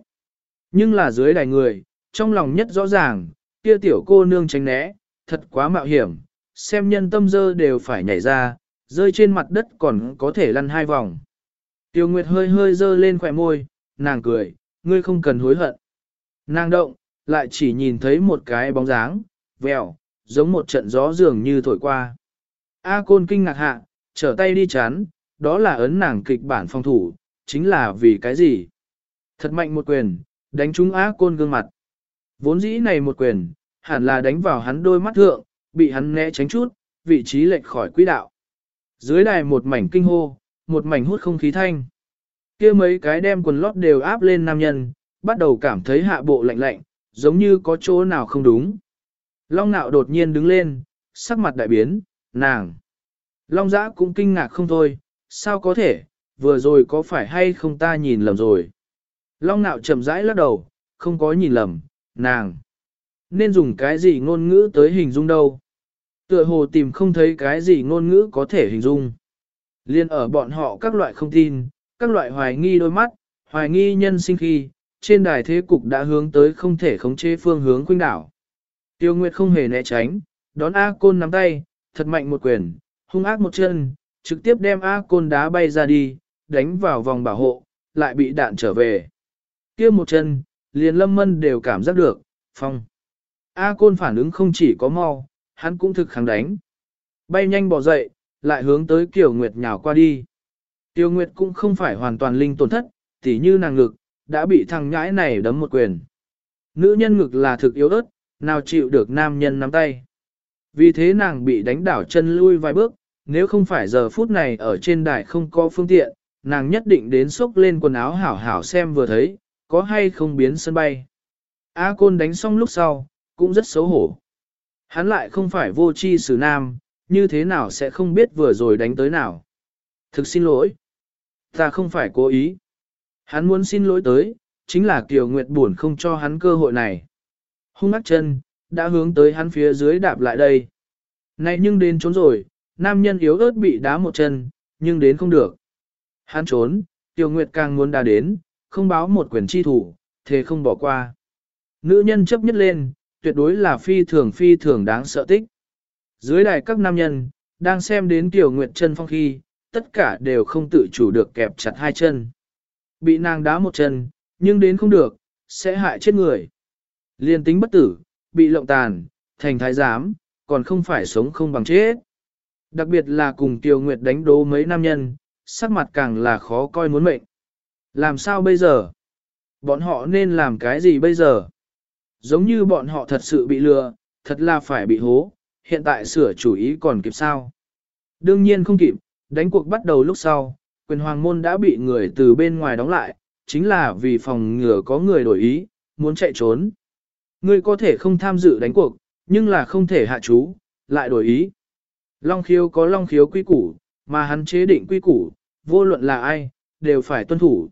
Nhưng là dưới đài người, trong lòng nhất rõ ràng, kia tiểu cô nương tránh né, thật quá mạo hiểm, xem nhân tâm dơ đều phải nhảy ra, rơi trên mặt đất còn có thể lăn hai vòng. Tiêu Nguyệt hơi hơi dơ lên khỏe môi, nàng cười, ngươi không cần hối hận. Nàng động, lại chỉ nhìn thấy một cái bóng dáng, vèo, giống một trận gió dường như thổi qua. A Côn kinh ngạc hạ, trở tay đi chán, đó là ấn nàng kịch bản phòng thủ, chính là vì cái gì? Thật mạnh một quyền, đánh trúng A Côn gương mặt. Vốn dĩ này một quyền, hẳn là đánh vào hắn đôi mắt thượng, bị hắn né tránh chút, vị trí lệch khỏi quỹ đạo. Dưới đài một mảnh kinh hô, một mảnh hút không khí thanh. kia mấy cái đem quần lót đều áp lên nam nhân, bắt đầu cảm thấy hạ bộ lạnh lạnh, giống như có chỗ nào không đúng. Long nạo đột nhiên đứng lên, sắc mặt đại biến, nàng. Long giã cũng kinh ngạc không thôi, sao có thể, vừa rồi có phải hay không ta nhìn lầm rồi. Long nạo chậm rãi lắc đầu, không có nhìn lầm, nàng. Nên dùng cái gì ngôn ngữ tới hình dung đâu. Tựa hồ tìm không thấy cái gì ngôn ngữ có thể hình dung. Liên ở bọn họ các loại không tin, các loại hoài nghi đôi mắt, hoài nghi nhân sinh khi, trên đài thế cục đã hướng tới không thể khống chế phương hướng khuynh đảo. Tiêu Nguyệt không hề né tránh, đón A Côn nắm tay, thật mạnh một quyền, hung ác một chân, trực tiếp đem A Côn đá bay ra đi, đánh vào vòng bảo hộ, lại bị đạn trở về. kia một chân, liền lâm mân đều cảm giác được, phong. A Côn phản ứng không chỉ có mau, hắn cũng thực kháng đánh. Bay nhanh bỏ dậy, lại hướng tới Kiều Nguyệt nhào qua đi. Tiêu Nguyệt cũng không phải hoàn toàn linh tổn thất, tỉ như nàng ngực, đã bị thằng nhãi này đấm một quyền. Nữ nhân ngực là thực yếu ớt, nào chịu được nam nhân nắm tay. Vì thế nàng bị đánh đảo chân lui vài bước, nếu không phải giờ phút này ở trên đài không có phương tiện, nàng nhất định đến xốc lên quần áo hảo hảo xem vừa thấy, có hay không biến sân bay. A Côn đánh xong lúc sau, cũng rất xấu hổ. Hắn lại không phải vô chi xử nam, như thế nào sẽ không biết vừa rồi đánh tới nào. Thực xin lỗi. Ta không phải cố ý. Hắn muốn xin lỗi tới, chính là Kiều Nguyệt buồn không cho hắn cơ hội này. Hung ác chân, đã hướng tới hắn phía dưới đạp lại đây. Này nhưng đến trốn rồi, nam nhân yếu ớt bị đá một chân, nhưng đến không được. Hắn trốn, Kiều Nguyệt càng muốn đá đến, không báo một quyền chi thủ, thế không bỏ qua. Nữ nhân chấp nhất lên, tuyệt đối là phi thường phi thường đáng sợ tích. Dưới đài các nam nhân, đang xem đến Tiểu Nguyệt chân phong khi, tất cả đều không tự chủ được kẹp chặt hai chân. Bị nàng đá một chân, nhưng đến không được, sẽ hại chết người. Liên tính bất tử, bị lộng tàn, thành thái giám, còn không phải sống không bằng chết. Đặc biệt là cùng Tiểu Nguyệt đánh đố mấy nam nhân, sắc mặt càng là khó coi muốn mệnh. Làm sao bây giờ? Bọn họ nên làm cái gì bây giờ? Giống như bọn họ thật sự bị lừa, thật là phải bị hố, hiện tại sửa chủ ý còn kịp sao? Đương nhiên không kịp, đánh cuộc bắt đầu lúc sau, quyền hoàng môn đã bị người từ bên ngoài đóng lại, chính là vì phòng ngừa có người đổi ý, muốn chạy trốn. Ngươi có thể không tham dự đánh cuộc, nhưng là không thể hạ chú, lại đổi ý. Long khiếu có long khiếu quy củ, mà hắn chế định quy củ, vô luận là ai, đều phải tuân thủ.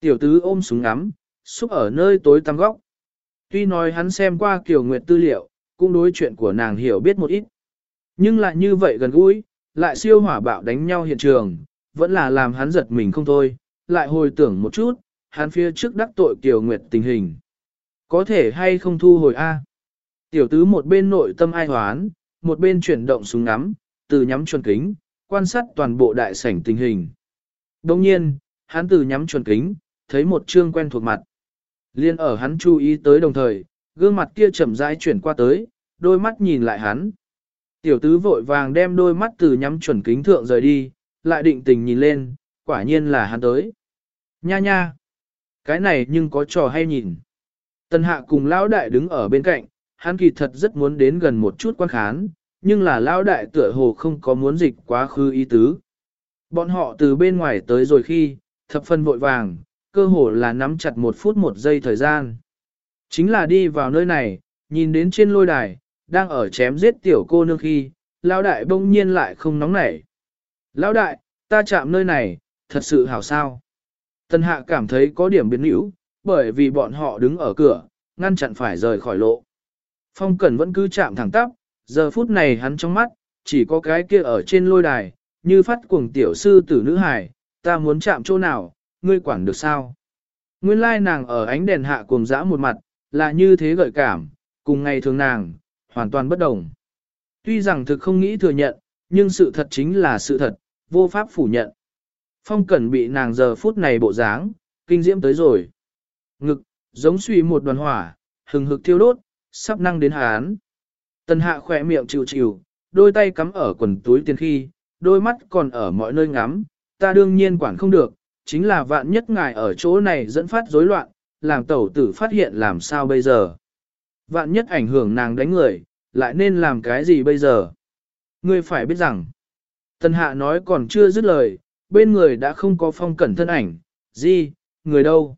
Tiểu tứ ôm súng ngắm, xúc ở nơi tối tăm góc. Tuy nói hắn xem qua kiểu nguyệt tư liệu, cũng đối chuyện của nàng hiểu biết một ít. Nhưng lại như vậy gần gũi, lại siêu hỏa bạo đánh nhau hiện trường, vẫn là làm hắn giật mình không thôi, lại hồi tưởng một chút, hắn phía trước đắc tội Kiều Nguyệt tình hình. Có thể hay không thu hồi A. Tiểu tứ một bên nội tâm ai hoán, một bên chuyển động súng ngắm, từ nhắm chuẩn kính, quan sát toàn bộ đại sảnh tình hình. Đồng nhiên, hắn từ nhắm chuẩn kính, thấy một trương quen thuộc mặt. Liên ở hắn chú ý tới đồng thời, gương mặt kia chậm rãi chuyển qua tới, đôi mắt nhìn lại hắn. Tiểu tứ vội vàng đem đôi mắt từ nhắm chuẩn kính thượng rời đi, lại định tình nhìn lên, quả nhiên là hắn tới. Nha nha! Cái này nhưng có trò hay nhìn. tân hạ cùng lão đại đứng ở bên cạnh, hắn kỳ thật rất muốn đến gần một chút quan khán, nhưng là lão đại tựa hồ không có muốn dịch quá khứ ý tứ. Bọn họ từ bên ngoài tới rồi khi, thập phân vội vàng, cơ hồ là nắm chặt một phút một giây thời gian. Chính là đi vào nơi này, nhìn đến trên lôi đài, đang ở chém giết tiểu cô nương khi, lão đại bỗng nhiên lại không nóng nảy. Lão đại, ta chạm nơi này, thật sự hảo sao. Tân hạ cảm thấy có điểm biến hữu, bởi vì bọn họ đứng ở cửa, ngăn chặn phải rời khỏi lộ. Phong Cẩn vẫn cứ chạm thẳng tắp, giờ phút này hắn trong mắt, chỉ có cái kia ở trên lôi đài, như phát cuồng tiểu sư tử nữ hải, ta muốn chạm chỗ nào, ngươi quản được sao? Nguyên lai nàng ở ánh đèn hạ cuồng dã một mặt, là như thế gợi cảm, cùng ngày thường nàng, hoàn toàn bất đồng. Tuy rằng thực không nghĩ thừa nhận, nhưng sự thật chính là sự thật, vô pháp phủ nhận. Phong Cẩn bị nàng giờ phút này bộ dáng, kinh diễm tới rồi. Ngực, giống suy một đoàn hỏa, hừng hực thiêu đốt, sắp năng đến hán. Tần hạ khỏe miệng chịu chịu, đôi tay cắm ở quần túi tiền khi, đôi mắt còn ở mọi nơi ngắm, ta đương nhiên quản không được, chính là vạn nhất ngài ở chỗ này dẫn phát rối loạn, làm tẩu tử phát hiện làm sao bây giờ. Vạn nhất ảnh hưởng nàng đánh người, lại nên làm cái gì bây giờ? Ngươi phải biết rằng, tân hạ nói còn chưa dứt lời, bên người đã không có phong cẩn thân ảnh, gì, người đâu?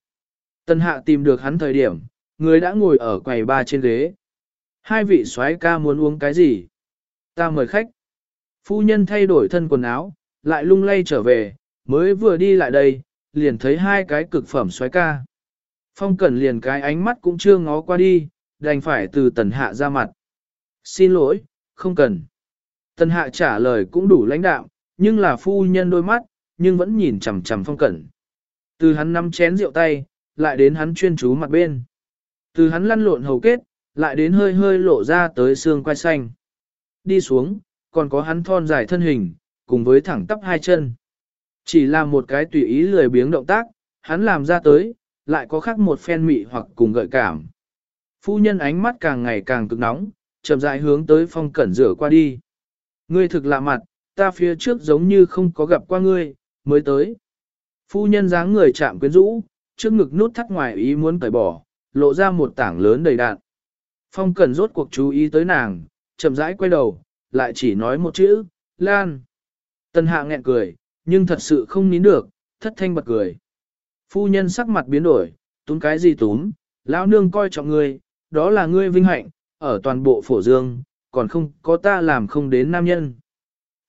tân hạ tìm được hắn thời điểm, người đã ngồi ở quầy ba trên ghế. Hai vị soái ca muốn uống cái gì? Ta mời khách. Phu nhân thay đổi thân quần áo, lại lung lay trở về, mới vừa đi lại đây, liền thấy hai cái cực phẩm xoáy ca. Phong Cẩn liền cái ánh mắt cũng chưa ngó qua đi, đành phải từ tần hạ ra mặt. Xin lỗi, không cần. Tần hạ trả lời cũng đủ lãnh đạo, nhưng là phu nhân đôi mắt, nhưng vẫn nhìn chằm chằm phong cẩn. Từ hắn nắm chén rượu tay, lại đến hắn chuyên chú mặt bên. Từ hắn lăn lộn hầu kết, lại đến hơi hơi lộ ra tới xương quai xanh. Đi xuống, còn có hắn thon dài thân hình, cùng với thẳng tắp hai chân. Chỉ là một cái tùy ý lười biếng động tác, hắn làm ra tới, lại có khác một phen mị hoặc cùng gợi cảm. Phu nhân ánh mắt càng ngày càng cực nóng, chậm rãi hướng tới phong cẩn rửa qua đi. Ngươi thực lạ mặt, ta phía trước giống như không có gặp qua ngươi, mới tới. Phu nhân dáng người chạm quyến rũ, trước ngực nút thắt ngoài ý muốn tẩy bỏ, lộ ra một tảng lớn đầy đạn. Phong Cẩn rốt cuộc chú ý tới nàng, chậm rãi quay đầu, lại chỉ nói một chữ, Lan. Tân hạ nghẹn cười, nhưng thật sự không nín được, thất thanh bật cười. Phu nhân sắc mặt biến đổi, túm cái gì túm, lão nương coi trọng ngươi, đó là ngươi vinh hạnh, ở toàn bộ phổ dương, còn không có ta làm không đến nam nhân.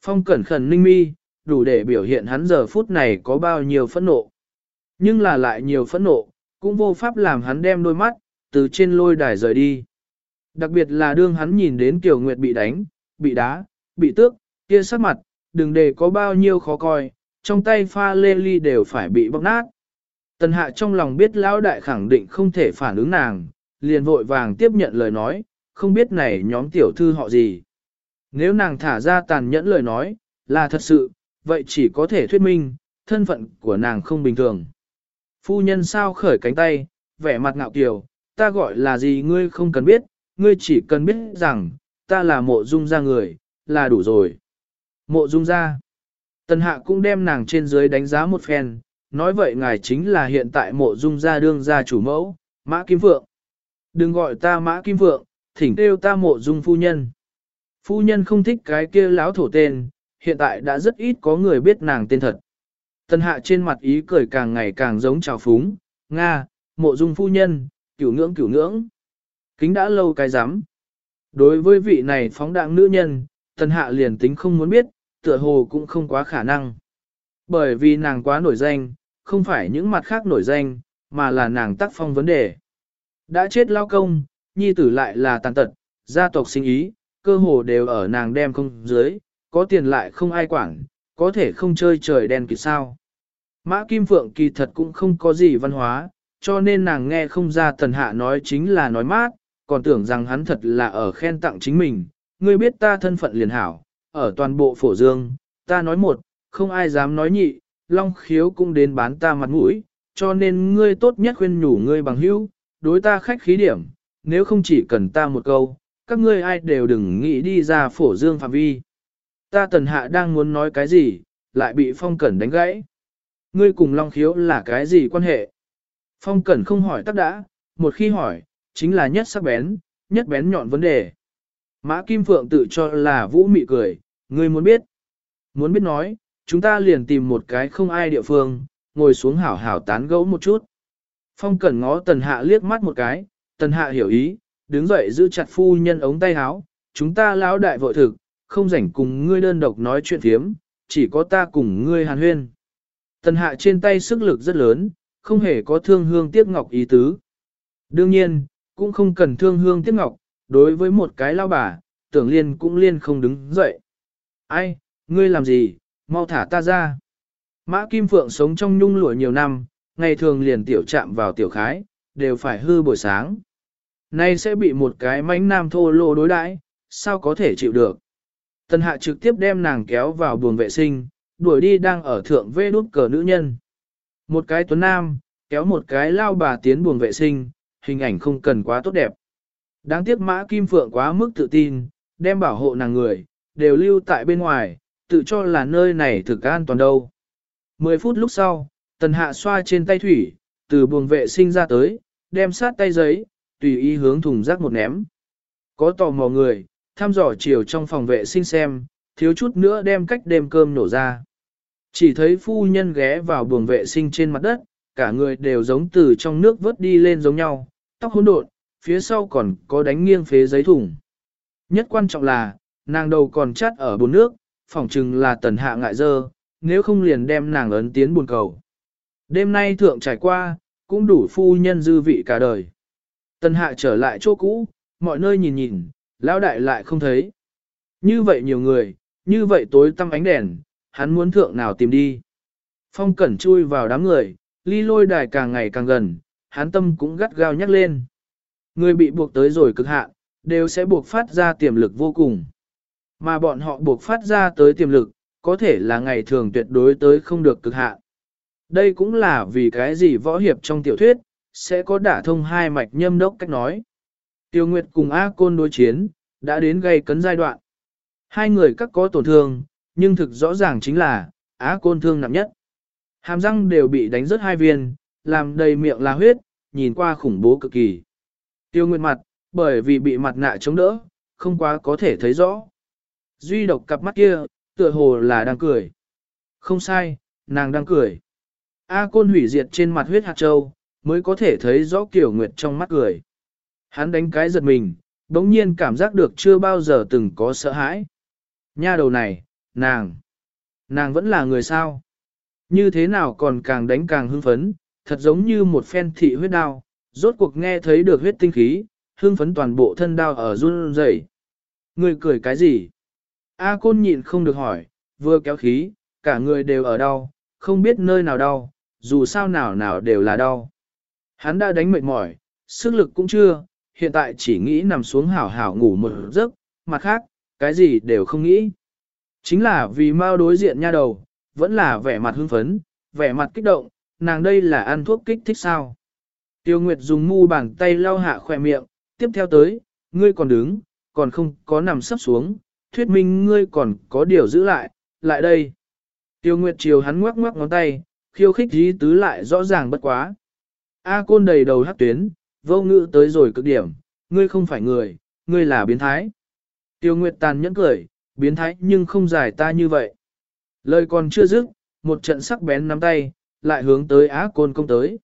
Phong cẩn khẩn ninh mi, đủ để biểu hiện hắn giờ phút này có bao nhiêu phẫn nộ. Nhưng là lại nhiều phẫn nộ, cũng vô pháp làm hắn đem đôi mắt, từ trên lôi đài rời đi. Đặc biệt là đương hắn nhìn đến Kiều Nguyệt bị đánh, bị đá, bị tước, kia sắc mặt, đừng để có bao nhiêu khó coi, trong tay pha lê ly đều phải bị bóc nát. Tần hạ trong lòng biết lão đại khẳng định không thể phản ứng nàng, liền vội vàng tiếp nhận lời nói, không biết này nhóm tiểu thư họ gì. Nếu nàng thả ra tàn nhẫn lời nói, là thật sự, vậy chỉ có thể thuyết minh, thân phận của nàng không bình thường. Phu nhân sao khởi cánh tay, vẻ mặt ngạo kiều, ta gọi là gì ngươi không cần biết, ngươi chỉ cần biết rằng, ta là mộ dung ra người, là đủ rồi. Mộ dung gia. Tần hạ cũng đem nàng trên dưới đánh giá một phen, nói vậy ngài chính là hiện tại mộ dung gia đương gia chủ mẫu, Mã Kim Phượng. Đừng gọi ta Mã Kim Phượng, thỉnh kêu ta mộ dung phu nhân. Phu nhân không thích cái kia láo thổ tên, hiện tại đã rất ít có người biết nàng tên thật. Tần hạ trên mặt ý cười càng ngày càng giống trào phúng, Nga, mộ dung phu nhân, cửu ngưỡng cửu ngưỡng. Kính đã lâu cái giám. Đối với vị này phóng đạng nữ nhân, tần hạ liền tính không muốn biết, tựa hồ cũng không quá khả năng. Bởi vì nàng quá nổi danh, không phải những mặt khác nổi danh, mà là nàng tác phong vấn đề. Đã chết lao công, nhi tử lại là tàn tật, gia tộc sinh ý, cơ hồ đều ở nàng đem không dưới, có tiền lại không ai quản, có thể không chơi trời đen kỳ sao. Mã Kim Phượng kỳ thật cũng không có gì văn hóa, cho nên nàng nghe không ra tần hạ nói chính là nói mát, còn tưởng rằng hắn thật là ở khen tặng chính mình. Ngươi biết ta thân phận liền hảo, ở toàn bộ phổ dương, ta nói một, không ai dám nói nhị, long khiếu cũng đến bán ta mặt mũi, cho nên ngươi tốt nhất khuyên nhủ ngươi bằng hữu, đối ta khách khí điểm, nếu không chỉ cần ta một câu, các ngươi ai đều đừng nghĩ đi ra phổ dương phạm vi. Ta tần hạ đang muốn nói cái gì, lại bị phong cẩn đánh gãy. Ngươi cùng long khiếu là cái gì quan hệ? Phong cẩn không hỏi tắc đã, một khi hỏi, chính là nhất sắc bén, nhất bén nhọn vấn đề. Mã Kim Phượng tự cho là vũ mị cười, ngươi muốn biết. Muốn biết nói, chúng ta liền tìm một cái không ai địa phương, ngồi xuống hảo hảo tán gẫu một chút. Phong cẩn ngó tần hạ liếc mắt một cái, tần hạ hiểu ý, đứng dậy giữ chặt phu nhân ống tay áo, chúng ta lão đại vội thực, không rảnh cùng ngươi đơn độc nói chuyện thiếm, chỉ có ta cùng ngươi hàn huyên. Tần hạ trên tay sức lực rất lớn, không hề có thương hương tiếc ngọc ý tứ. Đương nhiên, cũng không cần thương hương tiếc ngọc, đối với một cái lao bà, tưởng liên cũng liên không đứng dậy. Ai, ngươi làm gì, mau thả ta ra. Mã Kim Phượng sống trong nhung lụa nhiều năm, ngày thường liền tiểu chạm vào tiểu khái, đều phải hư buổi sáng. Nay sẽ bị một cái mánh nam thô lô đối đãi, sao có thể chịu được. Tần hạ trực tiếp đem nàng kéo vào buồng vệ sinh, đuổi đi đang ở thượng vê đút cờ nữ nhân. Một cái tuấn nam, kéo một cái lao bà tiến buồng vệ sinh, hình ảnh không cần quá tốt đẹp. Đáng tiếc mã kim phượng quá mức tự tin, đem bảo hộ nàng người, đều lưu tại bên ngoài, tự cho là nơi này thực an toàn đâu. Mười phút lúc sau, tần hạ xoa trên tay thủy, từ buồng vệ sinh ra tới, đem sát tay giấy, tùy ý hướng thùng rác một ném. Có tò mò người, thăm dò chiều trong phòng vệ sinh xem, thiếu chút nữa đem cách đêm cơm nổ ra. Chỉ thấy phu nhân ghé vào buồng vệ sinh trên mặt đất, cả người đều giống từ trong nước vớt đi lên giống nhau, tóc hỗn độn, phía sau còn có đánh nghiêng phế giấy thùng. Nhất quan trọng là, nàng đầu còn chắt ở bồn nước, phỏng chừng là tần hạ ngại dơ, nếu không liền đem nàng ấn tiến buồn cầu. Đêm nay thượng trải qua, cũng đủ phu nhân dư vị cả đời. Tần hạ trở lại chỗ cũ, mọi nơi nhìn nhìn, lão đại lại không thấy. Như vậy nhiều người, như vậy tối tăm ánh đèn, hắn muốn thượng nào tìm đi. Phong cẩn chui vào đám người, ly lôi đài càng ngày càng gần, hắn tâm cũng gắt gao nhắc lên. Người bị buộc tới rồi cực hạn, đều sẽ buộc phát ra tiềm lực vô cùng. Mà bọn họ buộc phát ra tới tiềm lực, có thể là ngày thường tuyệt đối tới không được cực hạn. Đây cũng là vì cái gì võ hiệp trong tiểu thuyết, sẽ có đả thông hai mạch nhâm đốc cách nói. Tiêu Nguyệt cùng A Côn đối chiến, đã đến gây cấn giai đoạn. Hai người các có tổn thương, nhưng thực rõ ràng chính là, Á Côn thương nặng nhất. Hàm răng đều bị đánh rớt hai viên, làm đầy miệng là huyết, nhìn qua khủng bố cực kỳ. Tiêu Nguyệt mặt, bởi vì bị mặt nạ chống đỡ, không quá có thể thấy rõ. Duy độc cặp mắt kia, tựa hồ là đang cười. Không sai, nàng đang cười. A côn hủy diệt trên mặt huyết hạt châu, mới có thể thấy rõ kiểu nguyệt trong mắt cười. Hắn đánh cái giật mình, đống nhiên cảm giác được chưa bao giờ từng có sợ hãi. Nha đầu này, nàng, nàng vẫn là người sao. Như thế nào còn càng đánh càng hưng phấn, thật giống như một phen thị huyết đao, rốt cuộc nghe thấy được huyết tinh khí, hưng phấn toàn bộ thân đao ở run rẩy. Người cười cái gì? A côn nhịn không được hỏi, vừa kéo khí, cả người đều ở đau, không biết nơi nào đau, dù sao nào nào đều là đau. Hắn đã đánh mệt mỏi, sức lực cũng chưa, hiện tại chỉ nghĩ nằm xuống hảo hảo ngủ một giấc, mặt khác, cái gì đều không nghĩ. Chính là vì mau đối diện nha đầu, vẫn là vẻ mặt hưng phấn, vẻ mặt kích động, nàng đây là ăn thuốc kích thích sao. Tiêu Nguyệt dùng mu bàn tay lau hạ khỏe miệng, tiếp theo tới, ngươi còn đứng, còn không có nằm sắp xuống, thuyết minh ngươi còn có điều giữ lại, lại đây. Tiêu Nguyệt chiều hắn ngoắc ngoắc ngón tay, khiêu khích dí tứ lại rõ ràng bất quá. A côn đầy đầu hắc tuyến, vô ngữ tới rồi cực điểm, ngươi không phải người, ngươi là biến thái. Tiêu Nguyệt tàn nhẫn cười, biến thái nhưng không giải ta như vậy. Lời còn chưa dứt, một trận sắc bén nắm tay, lại hướng tới á côn công tới.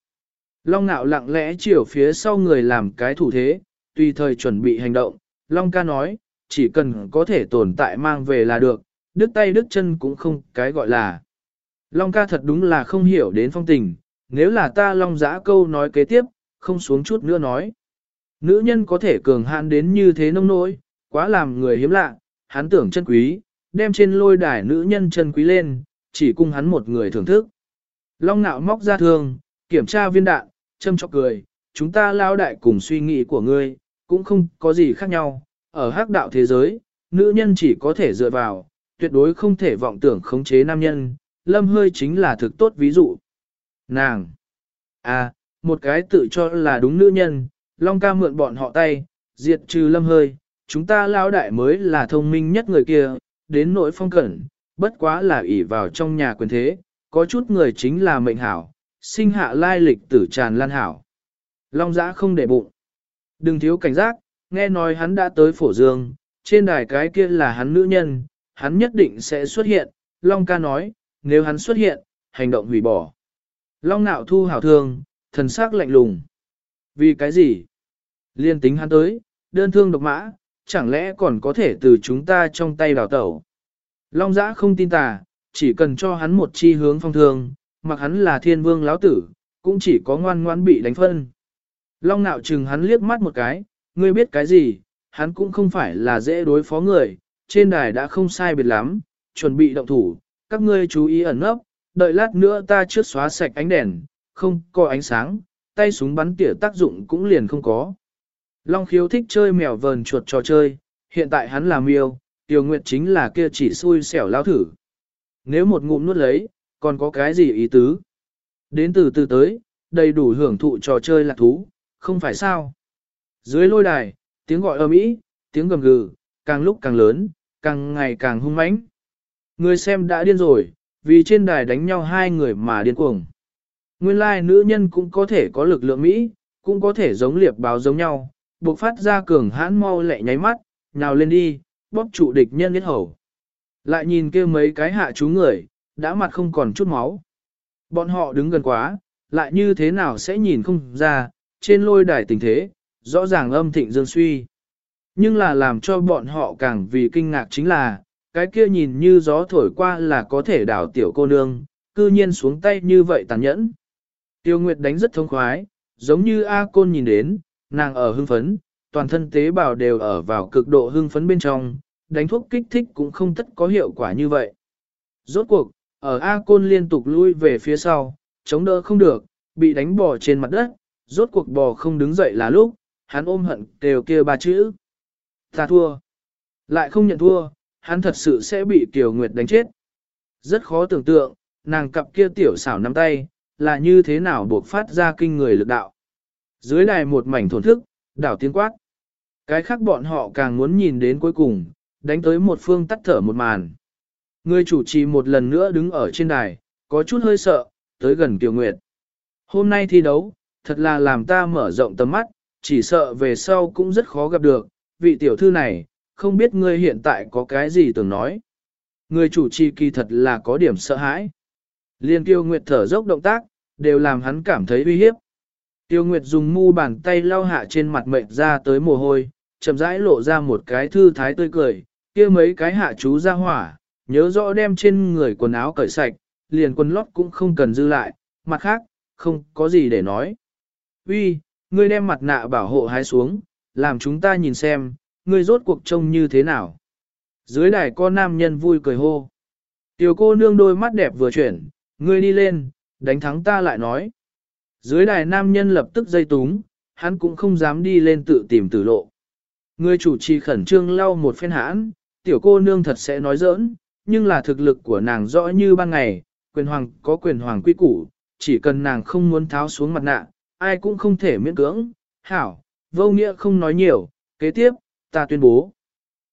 Long nạo lặng lẽ chiều phía sau người làm cái thủ thế, tùy thời chuẩn bị hành động. Long ca nói, chỉ cần có thể tồn tại mang về là được, đứt tay đứt chân cũng không cái gọi là. Long ca thật đúng là không hiểu đến phong tình, nếu là ta long giã câu nói kế tiếp, không xuống chút nữa nói. Nữ nhân có thể cường hạn đến như thế nông nỗi, quá làm người hiếm lạ, hắn tưởng chân quý, đem trên lôi đài nữ nhân chân quý lên, chỉ cung hắn một người thưởng thức. Long nạo móc ra thương, kiểm tra viên đạn, châm chọc cười, chúng ta lao đại cùng suy nghĩ của ngươi, cũng không có gì khác nhau. Ở hắc đạo thế giới, nữ nhân chỉ có thể dựa vào, tuyệt đối không thể vọng tưởng khống chế nam nhân, lâm hơi chính là thực tốt ví dụ. Nàng! À, một cái tự cho là đúng nữ nhân, Long ca mượn bọn họ tay, diệt trừ lâm hơi, chúng ta lao đại mới là thông minh nhất người kia, đến nỗi phong cẩn, bất quá là ỷ vào trong nhà quyền thế, có chút người chính là mệnh hảo, sinh hạ lai lịch tử tràn lan hảo. Long giã không để bụng. Đừng thiếu cảnh giác, nghe nói hắn đã tới phổ dương, trên đài cái kia là hắn nữ nhân, hắn nhất định sẽ xuất hiện. Long ca nói, nếu hắn xuất hiện, hành động hủy bỏ. Long nạo thu hảo thương, thần sắc lạnh lùng. Vì cái gì? Liên tính hắn tới, đơn thương độc mã, chẳng lẽ còn có thể từ chúng ta trong tay đào tẩu? Long giã không tin tà, chỉ cần cho hắn một chi hướng phong thương, mặc hắn là thiên vương lão tử, cũng chỉ có ngoan ngoan bị đánh phân. Long nạo chừng hắn liếc mắt một cái, ngươi biết cái gì, hắn cũng không phải là dễ đối phó người, trên đài đã không sai biệt lắm, chuẩn bị động thủ, các ngươi chú ý ẩn nấp, đợi lát nữa ta trước xóa sạch ánh đèn, không có ánh sáng, tay súng bắn tỉa tác dụng cũng liền không có. Long khiếu thích chơi mèo vờn chuột trò chơi, hiện tại hắn là miêu, tiểu Nguyệt chính là kia chỉ xui xẻo lao thử. Nếu một ngụm nuốt lấy, còn có cái gì ý tứ? Đến từ từ tới, đầy đủ hưởng thụ trò chơi lạc thú, không phải sao? Dưới lôi đài, tiếng gọi ầm ĩ, tiếng gầm gừ, càng lúc càng lớn, càng ngày càng hung mãnh. Người xem đã điên rồi, vì trên đài đánh nhau hai người mà điên cuồng. Nguyên lai nữ nhân cũng có thể có lực lượng Mỹ, cũng có thể giống liệp báo giống nhau, buộc phát ra cường hãn mau lẹ nháy mắt, nhào lên đi, bóp trụ địch nhân biết hầu. Lại nhìn kia mấy cái hạ chú người, đã mặt không còn chút máu. Bọn họ đứng gần quá, lại như thế nào sẽ nhìn không ra, trên lôi đài tình thế, rõ ràng âm thịnh dương suy. Nhưng là làm cho bọn họ càng vì kinh ngạc chính là, cái kia nhìn như gió thổi qua là có thể đảo tiểu cô nương, cư nhiên xuống tay như vậy tàn nhẫn. Tiêu Nguyệt đánh rất thông khoái, giống như A Côn nhìn đến, nàng ở hưng phấn, toàn thân tế bào đều ở vào cực độ hưng phấn bên trong, đánh thuốc kích thích cũng không tất có hiệu quả như vậy. Rốt cuộc, ở A Côn liên tục lui về phía sau, chống đỡ không được, bị đánh bò trên mặt đất, rốt cuộc bò không đứng dậy là lúc, hắn ôm hận kêu kia ba chữ. Ta thua. Lại không nhận thua, hắn thật sự sẽ bị Kiều Nguyệt đánh chết. Rất khó tưởng tượng, nàng cặp kia tiểu xảo nắm tay, là như thế nào buộc phát ra kinh người lực đạo. Dưới đài một mảnh thổn thức, đảo tiếng quát. Cái khác bọn họ càng muốn nhìn đến cuối cùng, đánh tới một phương tắt thở một màn. Người chủ trì một lần nữa đứng ở trên đài, có chút hơi sợ, tới gần Kiều Nguyệt. Hôm nay thi đấu, thật là làm ta mở rộng tầm mắt, chỉ sợ về sau cũng rất khó gặp được, vị tiểu thư này, không biết ngươi hiện tại có cái gì tưởng nói. Người chủ trì kỳ thật là có điểm sợ hãi. Liên Tiêu Nguyệt thở dốc động tác, đều làm hắn cảm thấy uy hiếp. Tiêu Nguyệt dùng mu bàn tay lau hạ trên mặt mệt ra tới mồ hôi, chậm rãi lộ ra một cái thư thái tươi cười, kia mấy cái hạ chú ra hỏa, nhớ rõ đem trên người quần áo cởi sạch, liền quần lót cũng không cần dư lại, mặt khác, không có gì để nói. Uy, ngươi đem mặt nạ bảo hộ hái xuống, làm chúng ta nhìn xem, ngươi rốt cuộc trông như thế nào. Dưới đài có nam nhân vui cười hô. Tiểu cô nương đôi mắt đẹp vừa chuyển, ngươi đi lên, đánh thắng ta lại nói. Dưới đài nam nhân lập tức dây túng, hắn cũng không dám đi lên tự tìm tử lộ. Người chủ trì khẩn trương lau một phen hãn, tiểu cô nương thật sẽ nói giỡn, nhưng là thực lực của nàng rõ như ban ngày, quyền hoàng có quyền hoàng quy củ, chỉ cần nàng không muốn tháo xuống mặt nạ, ai cũng không thể miễn cưỡng. Hảo, vô nghĩa không nói nhiều, kế tiếp, ta tuyên bố.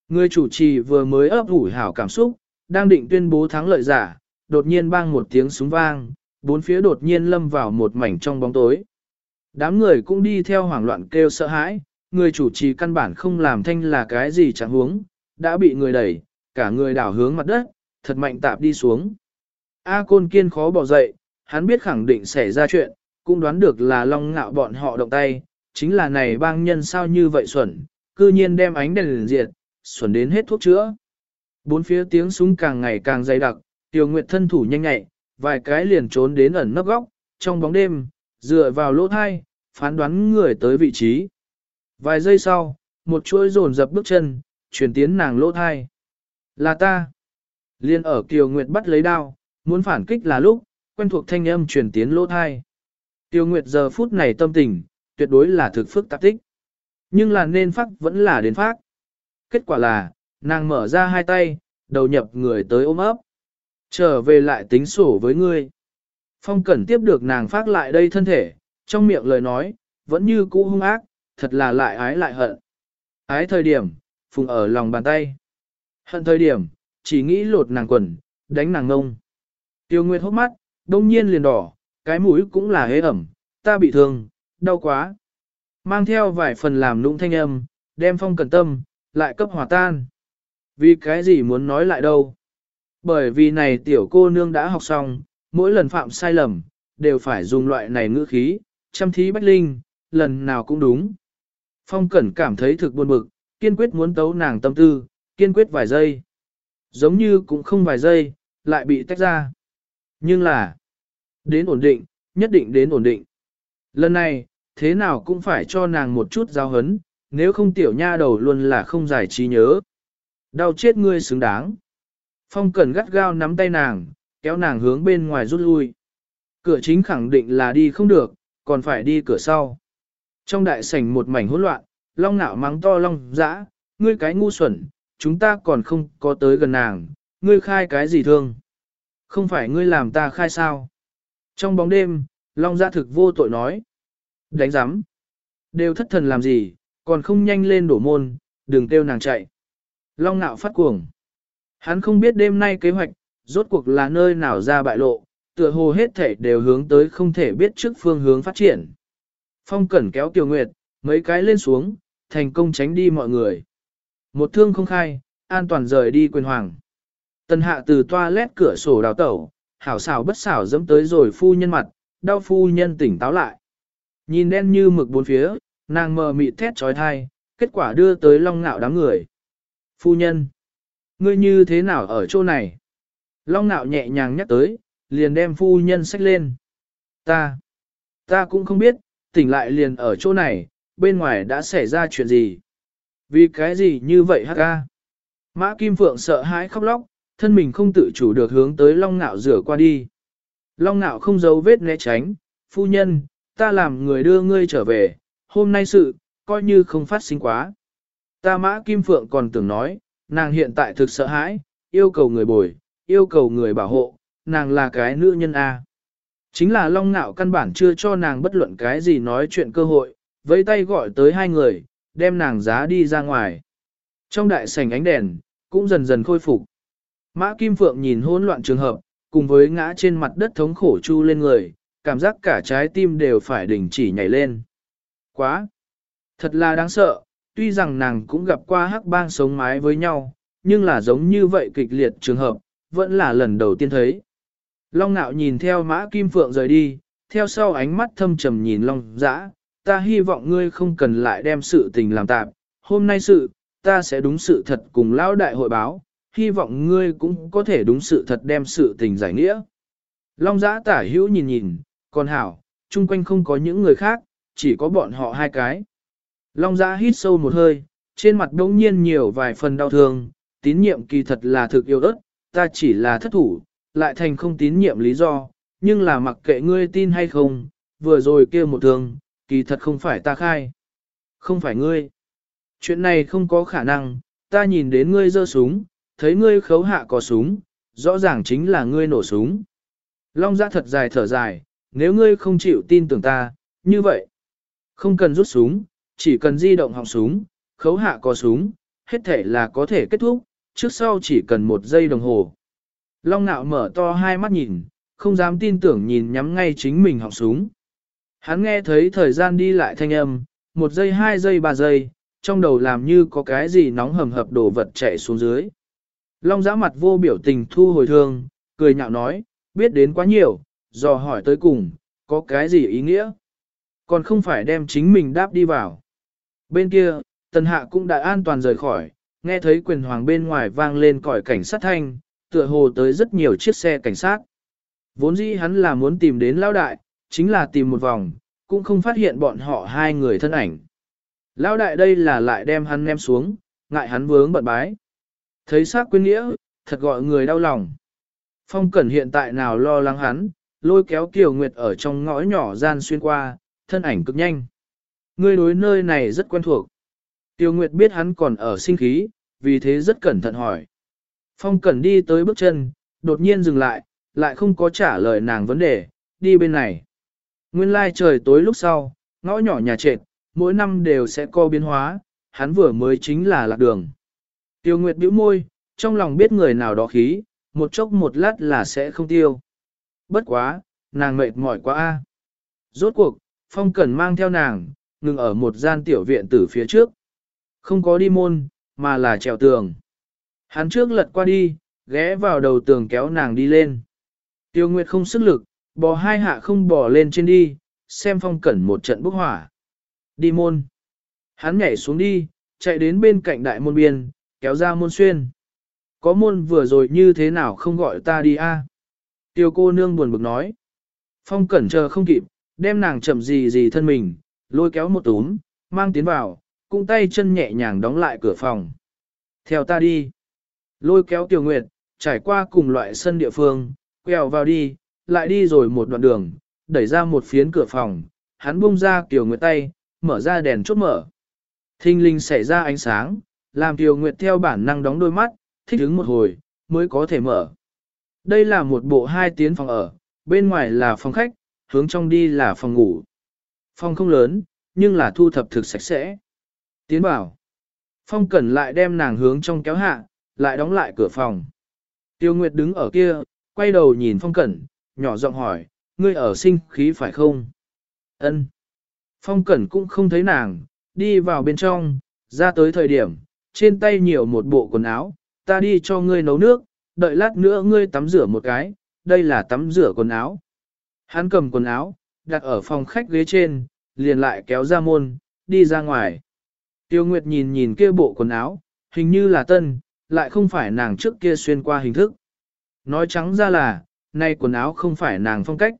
Người chủ trì vừa mới ấp ủ hảo cảm xúc, đang định tuyên bố thắng lợi giả, đột nhiên bang một tiếng súng vang, bốn phía đột nhiên lâm vào một mảnh trong bóng tối. Đám người cũng đi theo hoảng loạn kêu sợ hãi, người chủ trì căn bản không làm thanh là cái gì chẳng huống, đã bị người đẩy, cả người đảo hướng mặt đất, thật mạnh tạp đi xuống. A Côn Kiên khó bỏ dậy, hắn biết khẳng định xảy ra chuyện, cũng đoán được là long ngạo bọn họ động tay, chính là này bang nhân sao như vậy xuẩn, cư nhiên đem ánh đèn liền diệt, xuẩn đến hết thuốc chữa. Bốn phía tiếng súng càng ngày càng dày đặc, Tiêu Nguyệt thân thủ nhanh nhạy, vài cái liền trốn đến ẩn nấp góc, trong bóng đêm, dựa vào lỗ thai, phán đoán người tới vị trí. Vài giây sau, một chuỗi rồn dập bước chân, chuyển tiến nàng lỗ thai. Là ta. Liên ở Kiều Nguyệt bắt lấy đao, muốn phản kích là lúc, quen thuộc thanh âm truyền tiến lỗ thai. Tiêu Nguyệt giờ phút này tâm tình, tuyệt đối là thực phức tạp tích. Nhưng là nên phát vẫn là đến phát. Kết quả là, nàng mở ra hai tay, đầu nhập người tới ôm ấp. Trở về lại tính sổ với ngươi. Phong Cẩn tiếp được nàng phát lại đây thân thể, trong miệng lời nói, vẫn như cũ hung ác, thật là lại ái lại hận. Ái thời điểm, phùng ở lòng bàn tay. Hận thời điểm, chỉ nghĩ lột nàng quần, đánh nàng ngông. Tiêu Nguyệt hốc mắt, đông nhiên liền đỏ, cái mũi cũng là hế ẩm, ta bị thương, đau quá. Mang theo vài phần làm nũng thanh âm, đem phong cẩn tâm, lại cấp hòa tan. Vì cái gì muốn nói lại đâu? Bởi vì này tiểu cô nương đã học xong, mỗi lần phạm sai lầm, đều phải dùng loại này ngữ khí, chăm thí bách linh, lần nào cũng đúng. Phong Cẩn cảm thấy thực buồn bực, kiên quyết muốn tấu nàng tâm tư, kiên quyết vài giây. Giống như cũng không vài giây, lại bị tách ra. Nhưng là, đến ổn định, nhất định đến ổn định. Lần này, thế nào cũng phải cho nàng một chút giao hấn, nếu không tiểu nha đầu luôn là không giải trí nhớ. Đau chết ngươi xứng đáng. Phong Cẩn gắt gao nắm tay nàng, kéo nàng hướng bên ngoài rút lui. Cửa chính khẳng định là đi không được, còn phải đi cửa sau. Trong đại sảnh một mảnh hỗn loạn, long nạo mắng to long dã, ngươi cái ngu xuẩn, chúng ta còn không có tới gần nàng, ngươi khai cái gì thương? Không phải ngươi làm ta khai sao? Trong bóng đêm, long Gia thực vô tội nói. Đánh giám. Đều thất thần làm gì, còn không nhanh lên đổ môn, đừng kêu nàng chạy. Long nạo phát cuồng. Hắn không biết đêm nay kế hoạch, rốt cuộc là nơi nào ra bại lộ, tựa hồ hết thể đều hướng tới không thể biết trước phương hướng phát triển. Phong cẩn kéo Tiểu Nguyệt, mấy cái lên xuống, thành công tránh đi mọi người. Một thương không khai, an toàn rời đi quyền hoàng. Tần hạ từ toilet cửa sổ đào tẩu, hảo xảo bất xảo dẫm tới rồi phu nhân mặt, đau phu nhân tỉnh táo lại. Nhìn đen như mực bốn phía, nàng mờ mịt thét trói thai, kết quả đưa tới long ngạo đám người. Phu nhân, ngươi như thế nào ở chỗ này? Long ngạo nhẹ nhàng nhắc tới, liền đem phu nhân xách lên. Ta, ta cũng không biết, tỉnh lại liền ở chỗ này, bên ngoài đã xảy ra chuyện gì. Vì cái gì như vậy hắc ca? Mã Kim Phượng sợ hãi khóc lóc, thân mình không tự chủ được hướng tới Long Nạo rửa qua đi. Long Nạo không giấu vết né tránh, phu nhân, ta làm người đưa ngươi trở về, hôm nay sự, coi như không phát sinh quá. Ta Mã Kim Phượng còn tưởng nói, nàng hiện tại thực sợ hãi, yêu cầu người bồi, yêu cầu người bảo hộ, nàng là cái nữ nhân A. Chính là Long Nạo căn bản chưa cho nàng bất luận cái gì nói chuyện cơ hội, với tay gọi tới hai người, đem nàng giá đi ra ngoài. Trong đại sảnh ánh đèn, cũng dần dần khôi phục. Mã Kim Phượng nhìn hỗn loạn trường hợp, cùng với ngã trên mặt đất thống khổ chu lên người, cảm giác cả trái tim đều phải đình chỉ nhảy lên. Quá! Thật là đáng sợ, tuy rằng nàng cũng gặp qua hắc bang sống mái với nhau, nhưng là giống như vậy kịch liệt trường hợp, vẫn là lần đầu tiên thấy. Long nạo nhìn theo mã kim phượng rời đi, theo sau ánh mắt thâm trầm nhìn long dã, ta hy vọng ngươi không cần lại đem sự tình làm tạp, hôm nay sự, ta sẽ đúng sự thật cùng lão đại hội báo, hy vọng ngươi cũng có thể đúng sự thật đem sự tình giải nghĩa. Long giã tả hữu nhìn nhìn, còn hảo, chung quanh không có những người khác, chỉ có bọn họ hai cái. Long giã hít sâu một hơi, trên mặt đống nhiên nhiều vài phần đau thương, tín nhiệm kỳ thật là thực yêu ớt, ta chỉ là thất thủ, lại thành không tín nhiệm lý do, nhưng là mặc kệ ngươi tin hay không, vừa rồi kia một thương, kỳ thật không phải ta khai. Không phải ngươi. Chuyện này không có khả năng, ta nhìn đến ngươi giơ súng, thấy ngươi khấu hạ có súng, rõ ràng chính là ngươi nổ súng. Long ra thật dài thở dài, nếu ngươi không chịu tin tưởng ta, như vậy. Không cần rút súng, chỉ cần di động họng súng, khấu hạ có súng, hết thể là có thể kết thúc, trước sau chỉ cần một giây đồng hồ. Long nạo mở to hai mắt nhìn, không dám tin tưởng nhìn nhắm ngay chính mình họng súng. Hắn nghe thấy thời gian đi lại thanh âm, một giây hai giây ba giây, trong đầu làm như có cái gì nóng hầm hập đổ vật chạy xuống dưới. Long giã mặt vô biểu tình thu hồi thương, cười nhạo nói, biết đến quá nhiều, dò hỏi tới cùng, có cái gì ý nghĩa? Còn không phải đem chính mình đáp đi vào. Bên kia, tần hạ cũng đã an toàn rời khỏi, nghe thấy quyền hoàng bên ngoài vang lên còi cảnh sát thanh, tựa hồ tới rất nhiều chiếc xe cảnh sát. Vốn dĩ hắn là muốn tìm đến lao đại, chính là tìm một vòng, cũng không phát hiện bọn họ hai người thân ảnh. Lão đại đây là lại đem hắn ném xuống, ngại hắn vướng bận bái. Thấy xác quyên nghĩa, thật gọi người đau lòng. Phong Cẩn hiện tại nào lo lắng hắn, lôi kéo Kiều Nguyệt ở trong ngõ nhỏ gian xuyên qua, thân ảnh cực nhanh. Ngươi đối nơi này rất quen thuộc. Tiêu Nguyệt biết hắn còn ở sinh khí, vì thế rất cẩn thận hỏi. Phong Cẩn đi tới bước chân, đột nhiên dừng lại, lại không có trả lời nàng vấn đề, đi bên này. Nguyên lai trời tối lúc sau, ngõ nhỏ nhà trệt, mỗi năm đều sẽ co biến hóa, hắn vừa mới chính là lạc đường. Tiêu Nguyệt bĩu môi, trong lòng biết người nào đó khí, một chốc một lát là sẽ không tiêu. Bất quá, nàng mệt mỏi quá a. Rốt cuộc, Phong Cẩn mang theo nàng, ngừng ở một gian tiểu viện tử phía trước. Không có đi môn, mà là trèo tường. Hắn trước lật qua đi, ghé vào đầu tường kéo nàng đi lên. Tiêu Nguyệt không sức lực, bò hai hạ không bò lên trên đi, xem Phong Cẩn một trận bốc hỏa. Đi môn. Hắn nhảy xuống đi, chạy đến bên cạnh đại môn biên, kéo ra môn xuyên. Có môn vừa rồi như thế nào không gọi ta đi a? Tiêu cô nương buồn bực nói. Phong cẩn chờ không kịp, đem nàng chậm gì gì thân mình, lôi kéo một túm, mang tiến vào, cung tay chân nhẹ nhàng đóng lại cửa phòng. Theo ta đi. Lôi kéo Tiểu Nguyệt, trải qua cùng loại sân địa phương, quẹo vào đi, lại đi rồi một đoạn đường, đẩy ra một phiến cửa phòng, hắn buông ra Tiểu Nguyệt tay, mở ra đèn chốt mở. Thinh linh xảy ra ánh sáng, làm Tiểu Nguyệt theo bản năng đóng đôi mắt, thích ứng một hồi, mới có thể mở. Đây là một bộ hai tiến phòng ở, bên ngoài là phòng khách, hướng trong đi là phòng ngủ. Phòng không lớn, nhưng là thu thập thực sạch sẽ. Tiến bảo. Phong cẩn lại đem nàng hướng trong kéo hạ, lại đóng lại cửa phòng. Tiêu Nguyệt đứng ở kia, quay đầu nhìn Phong cẩn, nhỏ giọng hỏi, ngươi ở sinh khí phải không? Ân. Phong cẩn cũng không thấy nàng, đi vào bên trong, ra tới thời điểm, trên tay nhiều một bộ quần áo, ta đi cho ngươi nấu nước, đợi lát nữa ngươi tắm rửa một cái, đây là tắm rửa quần áo. Hắn cầm quần áo, đặt ở phòng khách ghế trên, liền lại kéo ra môn, đi ra ngoài. Tiêu Nguyệt nhìn nhìn kia bộ quần áo, hình như là tân, lại không phải nàng trước kia xuyên qua hình thức. Nói trắng ra là, nay quần áo không phải nàng phong cách.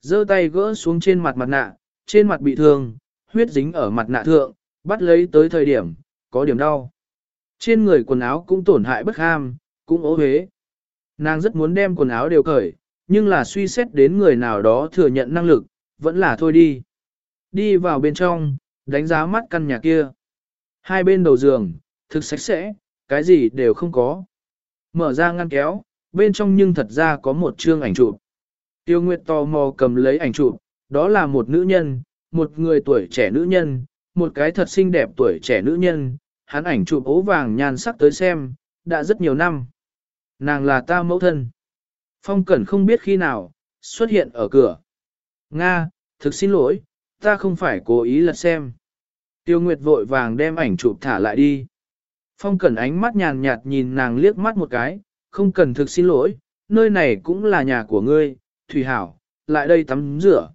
giơ tay gỡ xuống trên mặt mặt nạ, trên mặt bị thương, huyết dính ở mặt nạ thượng, bắt lấy tới thời điểm, có điểm đau. Trên người quần áo cũng tổn hại bất ham, cũng ố huế. Nàng rất muốn đem quần áo đều cởi, nhưng là suy xét đến người nào đó thừa nhận năng lực, vẫn là thôi đi. Đi vào bên trong, đánh giá mắt căn nhà kia. Hai bên đầu giường, thực sạch sẽ, cái gì đều không có. Mở ra ngăn kéo, bên trong nhưng thật ra có một chương ảnh chụp. Tiêu Nguyệt tò mò cầm lấy ảnh chụp, đó là một nữ nhân, một người tuổi trẻ nữ nhân, một cái thật xinh đẹp tuổi trẻ nữ nhân, hắn ảnh chụp ố vàng nhan sắc tới xem, đã rất nhiều năm. Nàng là ta mẫu thân. Phong Cẩn không biết khi nào, xuất hiện ở cửa. Nga, thực xin lỗi, ta không phải cố ý lật xem. Tiêu Nguyệt vội vàng đem ảnh chụp thả lại đi. Phong Cẩn ánh mắt nhàn nhạt nhìn nàng liếc mắt một cái, không cần thực xin lỗi, nơi này cũng là nhà của ngươi, Thủy Hảo, lại đây tắm rửa.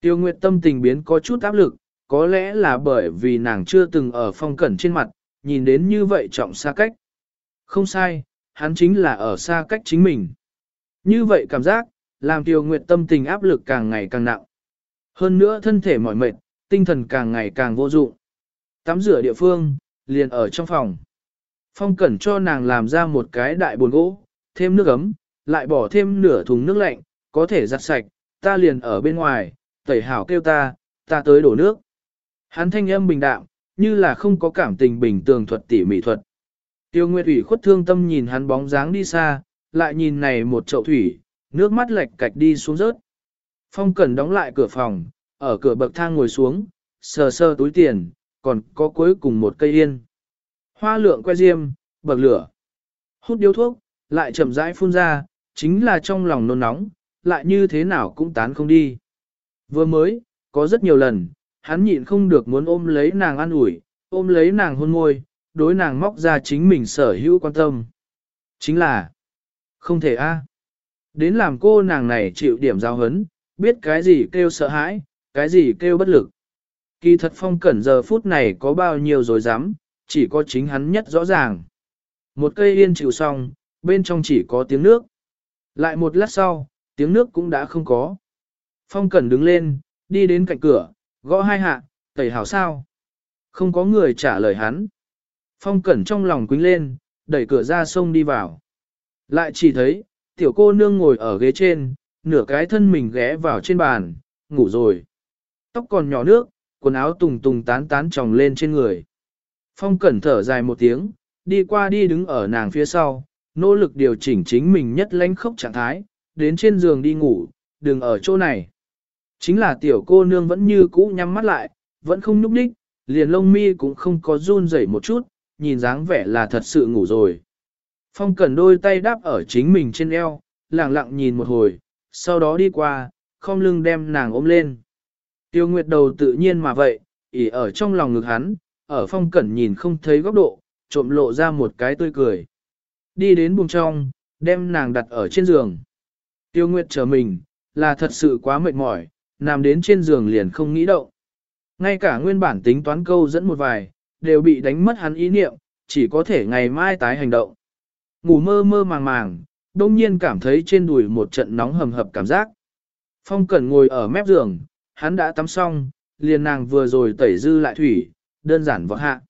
Tiêu Nguyệt tâm tình biến có chút áp lực, có lẽ là bởi vì nàng chưa từng ở Phong Cẩn trên mặt, nhìn đến như vậy trọng xa cách. Không sai, hắn chính là ở xa cách chính mình. Như vậy cảm giác, làm Tiêu Nguyệt tâm tình áp lực càng ngày càng nặng. Hơn nữa thân thể mỏi mệt, tinh thần càng ngày càng vô dụng. Tắm rửa địa phương, liền ở trong phòng. Phong cẩn cho nàng làm ra một cái đại bồn gỗ, thêm nước ấm, lại bỏ thêm nửa thùng nước lạnh, có thể giặt sạch, ta liền ở bên ngoài, tẩy hảo kêu ta, ta tới đổ nước. Hắn thanh âm bình đạm, như là không có cảm tình bình tường thuật tỉ mỉ thuật. Tiêu Nguyệt ủy khuất thương tâm nhìn hắn bóng dáng đi xa, lại nhìn này một chậu thủy, nước mắt lệch cạch đi xuống rớt. Phong Cẩn đóng lại cửa phòng, ở cửa bậc thang ngồi xuống, sờ sơ túi tiền, còn có cuối cùng một cây yên. Hoa lượng que diêm, bậc lửa. Hút điếu thuốc, lại chậm rãi phun ra, chính là trong lòng nôn nóng, lại như thế nào cũng tán không đi. Vừa mới, có rất nhiều lần, hắn nhịn không được muốn ôm lấy nàng ăn ủi, ôm lấy nàng hôn môi, đối nàng móc ra chính mình sở hữu quan tâm. Chính là, không thể a Đến làm cô nàng này chịu điểm giao hấn, biết cái gì kêu sợ hãi, cái gì kêu bất lực. Kỳ thật phong cẩn giờ phút này có bao nhiêu rồi dám, chỉ có chính hắn nhất rõ ràng. Một cây yên chịu xong, bên trong chỉ có tiếng nước. Lại một lát sau, tiếng nước cũng đã không có. Phong cẩn đứng lên, đi đến cạnh cửa, gõ hai hạ, tẩy hảo sao. Không có người trả lời hắn. Phong cẩn trong lòng quính lên, đẩy cửa ra sông đi vào. Lại chỉ thấy, tiểu cô nương ngồi ở ghế trên, nửa cái thân mình ghé vào trên bàn, ngủ rồi. Tóc còn nhỏ nước, quần áo tùng tùng tán tán tròng lên trên người. Phong cẩn thở dài một tiếng, đi qua đi đứng ở nàng phía sau, nỗ lực điều chỉnh chính mình nhất lãnh khốc trạng thái, đến trên giường đi ngủ, đừng ở chỗ này. Chính là tiểu cô nương vẫn như cũ nhắm mắt lại, vẫn không nhúc nhích, liền lông mi cũng không có run rẩy một chút, nhìn dáng vẻ là thật sự ngủ rồi. Phong cẩn đôi tay đáp ở chính mình trên eo, lặng lặng nhìn một hồi, sau đó đi qua, không lưng đem nàng ôm lên. Tiêu Nguyệt đầu tự nhiên mà vậy, ỉ ở trong lòng ngực hắn, ở phong cẩn nhìn không thấy góc độ, trộm lộ ra một cái tươi cười. Đi đến buồng trong, đem nàng đặt ở trên giường. Tiêu Nguyệt chờ mình, là thật sự quá mệt mỏi, nằm đến trên giường liền không nghĩ động. Ngay cả nguyên bản tính toán câu dẫn một vài, đều bị đánh mất hắn ý niệm, chỉ có thể ngày mai tái hành động. Ngủ mơ mơ màng màng, đông nhiên cảm thấy trên đùi một trận nóng hầm hập cảm giác. Phong Cẩn ngồi ở mép giường, hắn đã tắm xong, liền nàng vừa rồi tẩy dư lại thủy, đơn giản vọt hạ.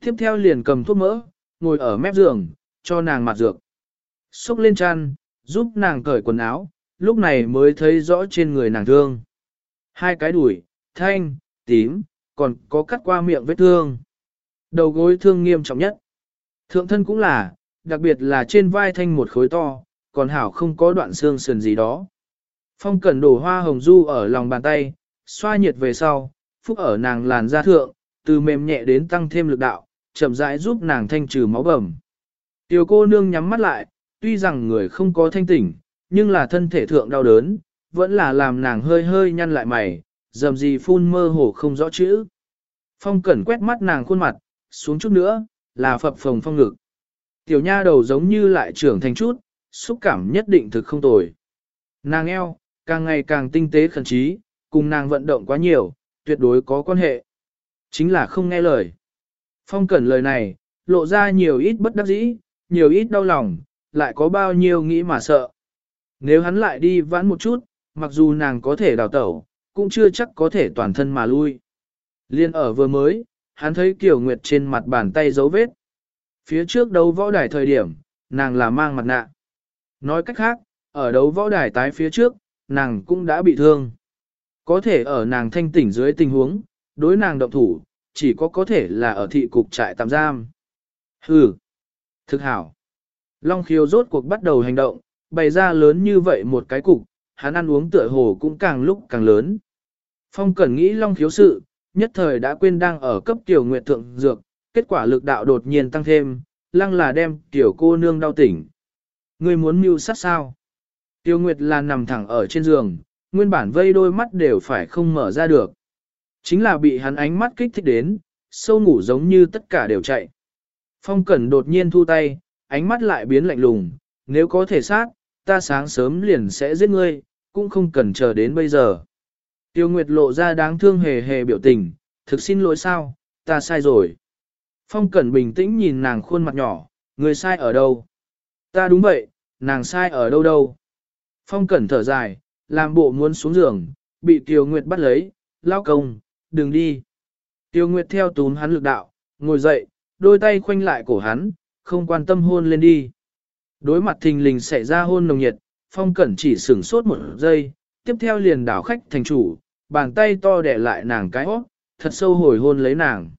Tiếp theo liền cầm thuốc mỡ, ngồi ở mép giường, cho nàng mặt dược. Xúc lên chăn, giúp nàng cởi quần áo, lúc này mới thấy rõ trên người nàng thương. Hai cái đùi, thanh, tím, còn có cắt qua miệng vết thương. Đầu gối thương nghiêm trọng nhất. Thượng thân cũng là, đặc biệt là trên vai thanh một khối to, còn hảo không có đoạn xương sườn gì đó. Phong cẩn đổ hoa hồng du ở lòng bàn tay, xoa nhiệt về sau, phúc ở nàng làn da thượng, từ mềm nhẹ đến tăng thêm lực đạo, chậm rãi giúp nàng thanh trừ máu bầm. Tiểu cô nương nhắm mắt lại, tuy rằng người không có thanh tỉnh, nhưng là thân thể thượng đau đớn, vẫn là làm nàng hơi hơi nhăn lại mày, dầm gì phun mơ hồ không rõ chữ. Phong cẩn quét mắt nàng khuôn mặt, xuống chút nữa, là phập phồng phong ngực. Tiểu nha đầu giống như lại trưởng thành chút, xúc cảm nhất định thực không tồi. Nàng eo, càng ngày càng tinh tế khẩn trí, cùng nàng vận động quá nhiều, tuyệt đối có quan hệ. Chính là không nghe lời. Phong cẩn lời này, lộ ra nhiều ít bất đắc dĩ, nhiều ít đau lòng, lại có bao nhiêu nghĩ mà sợ. Nếu hắn lại đi vãn một chút, mặc dù nàng có thể đào tẩu, cũng chưa chắc có thể toàn thân mà lui. Liên ở vừa mới, hắn thấy Kiều Nguyệt trên mặt bàn tay dấu vết. Phía trước đấu võ đài thời điểm, nàng là mang mặt nạ. Nói cách khác, ở đấu võ đài tái phía trước, nàng cũng đã bị thương. Có thể ở nàng thanh tỉnh dưới tình huống, đối nàng động thủ, chỉ có có thể là ở thị cục trại tạm giam. Hừ, thực hảo. Long khiếu rốt cuộc bắt đầu hành động, bày ra lớn như vậy một cái cục, hắn ăn uống tựa hồ cũng càng lúc càng lớn. Phong Cẩn nghĩ Long khiếu sự, nhất thời đã quên đang ở cấp tiểu nguyệt thượng dược, kết quả lực đạo đột nhiên tăng thêm, lăng là đem tiểu cô nương đau tỉnh. Người muốn mưu sát sao? Tiêu Nguyệt là nằm thẳng ở trên giường, nguyên bản vây đôi mắt đều phải không mở ra được. Chính là bị hắn ánh mắt kích thích đến, sâu ngủ giống như tất cả đều chạy. Phong Cẩn đột nhiên thu tay, ánh mắt lại biến lạnh lùng, nếu có thể sát, ta sáng sớm liền sẽ giết ngươi, cũng không cần chờ đến bây giờ. Tiêu Nguyệt lộ ra đáng thương hề hề biểu tình, thực xin lỗi sao, ta sai rồi. Phong Cẩn bình tĩnh nhìn nàng khuôn mặt nhỏ, người sai ở đâu? Ta đúng vậy, nàng sai ở đâu đâu? Phong Cẩn thở dài, làm bộ muốn xuống giường, bị Tiêu Nguyệt bắt lấy, lao công, đừng đi. Tiêu Nguyệt theo túm hắn lực đạo, ngồi dậy, đôi tay khoanh lại cổ hắn, không quan tâm hôn lên đi. Đối mặt thình lình xảy ra hôn nồng nhiệt, Phong Cẩn chỉ sửng sốt một giây, tiếp theo liền đảo khách thành chủ, bàn tay to đẻ lại nàng cái hót, thật sâu hồi hôn lấy nàng.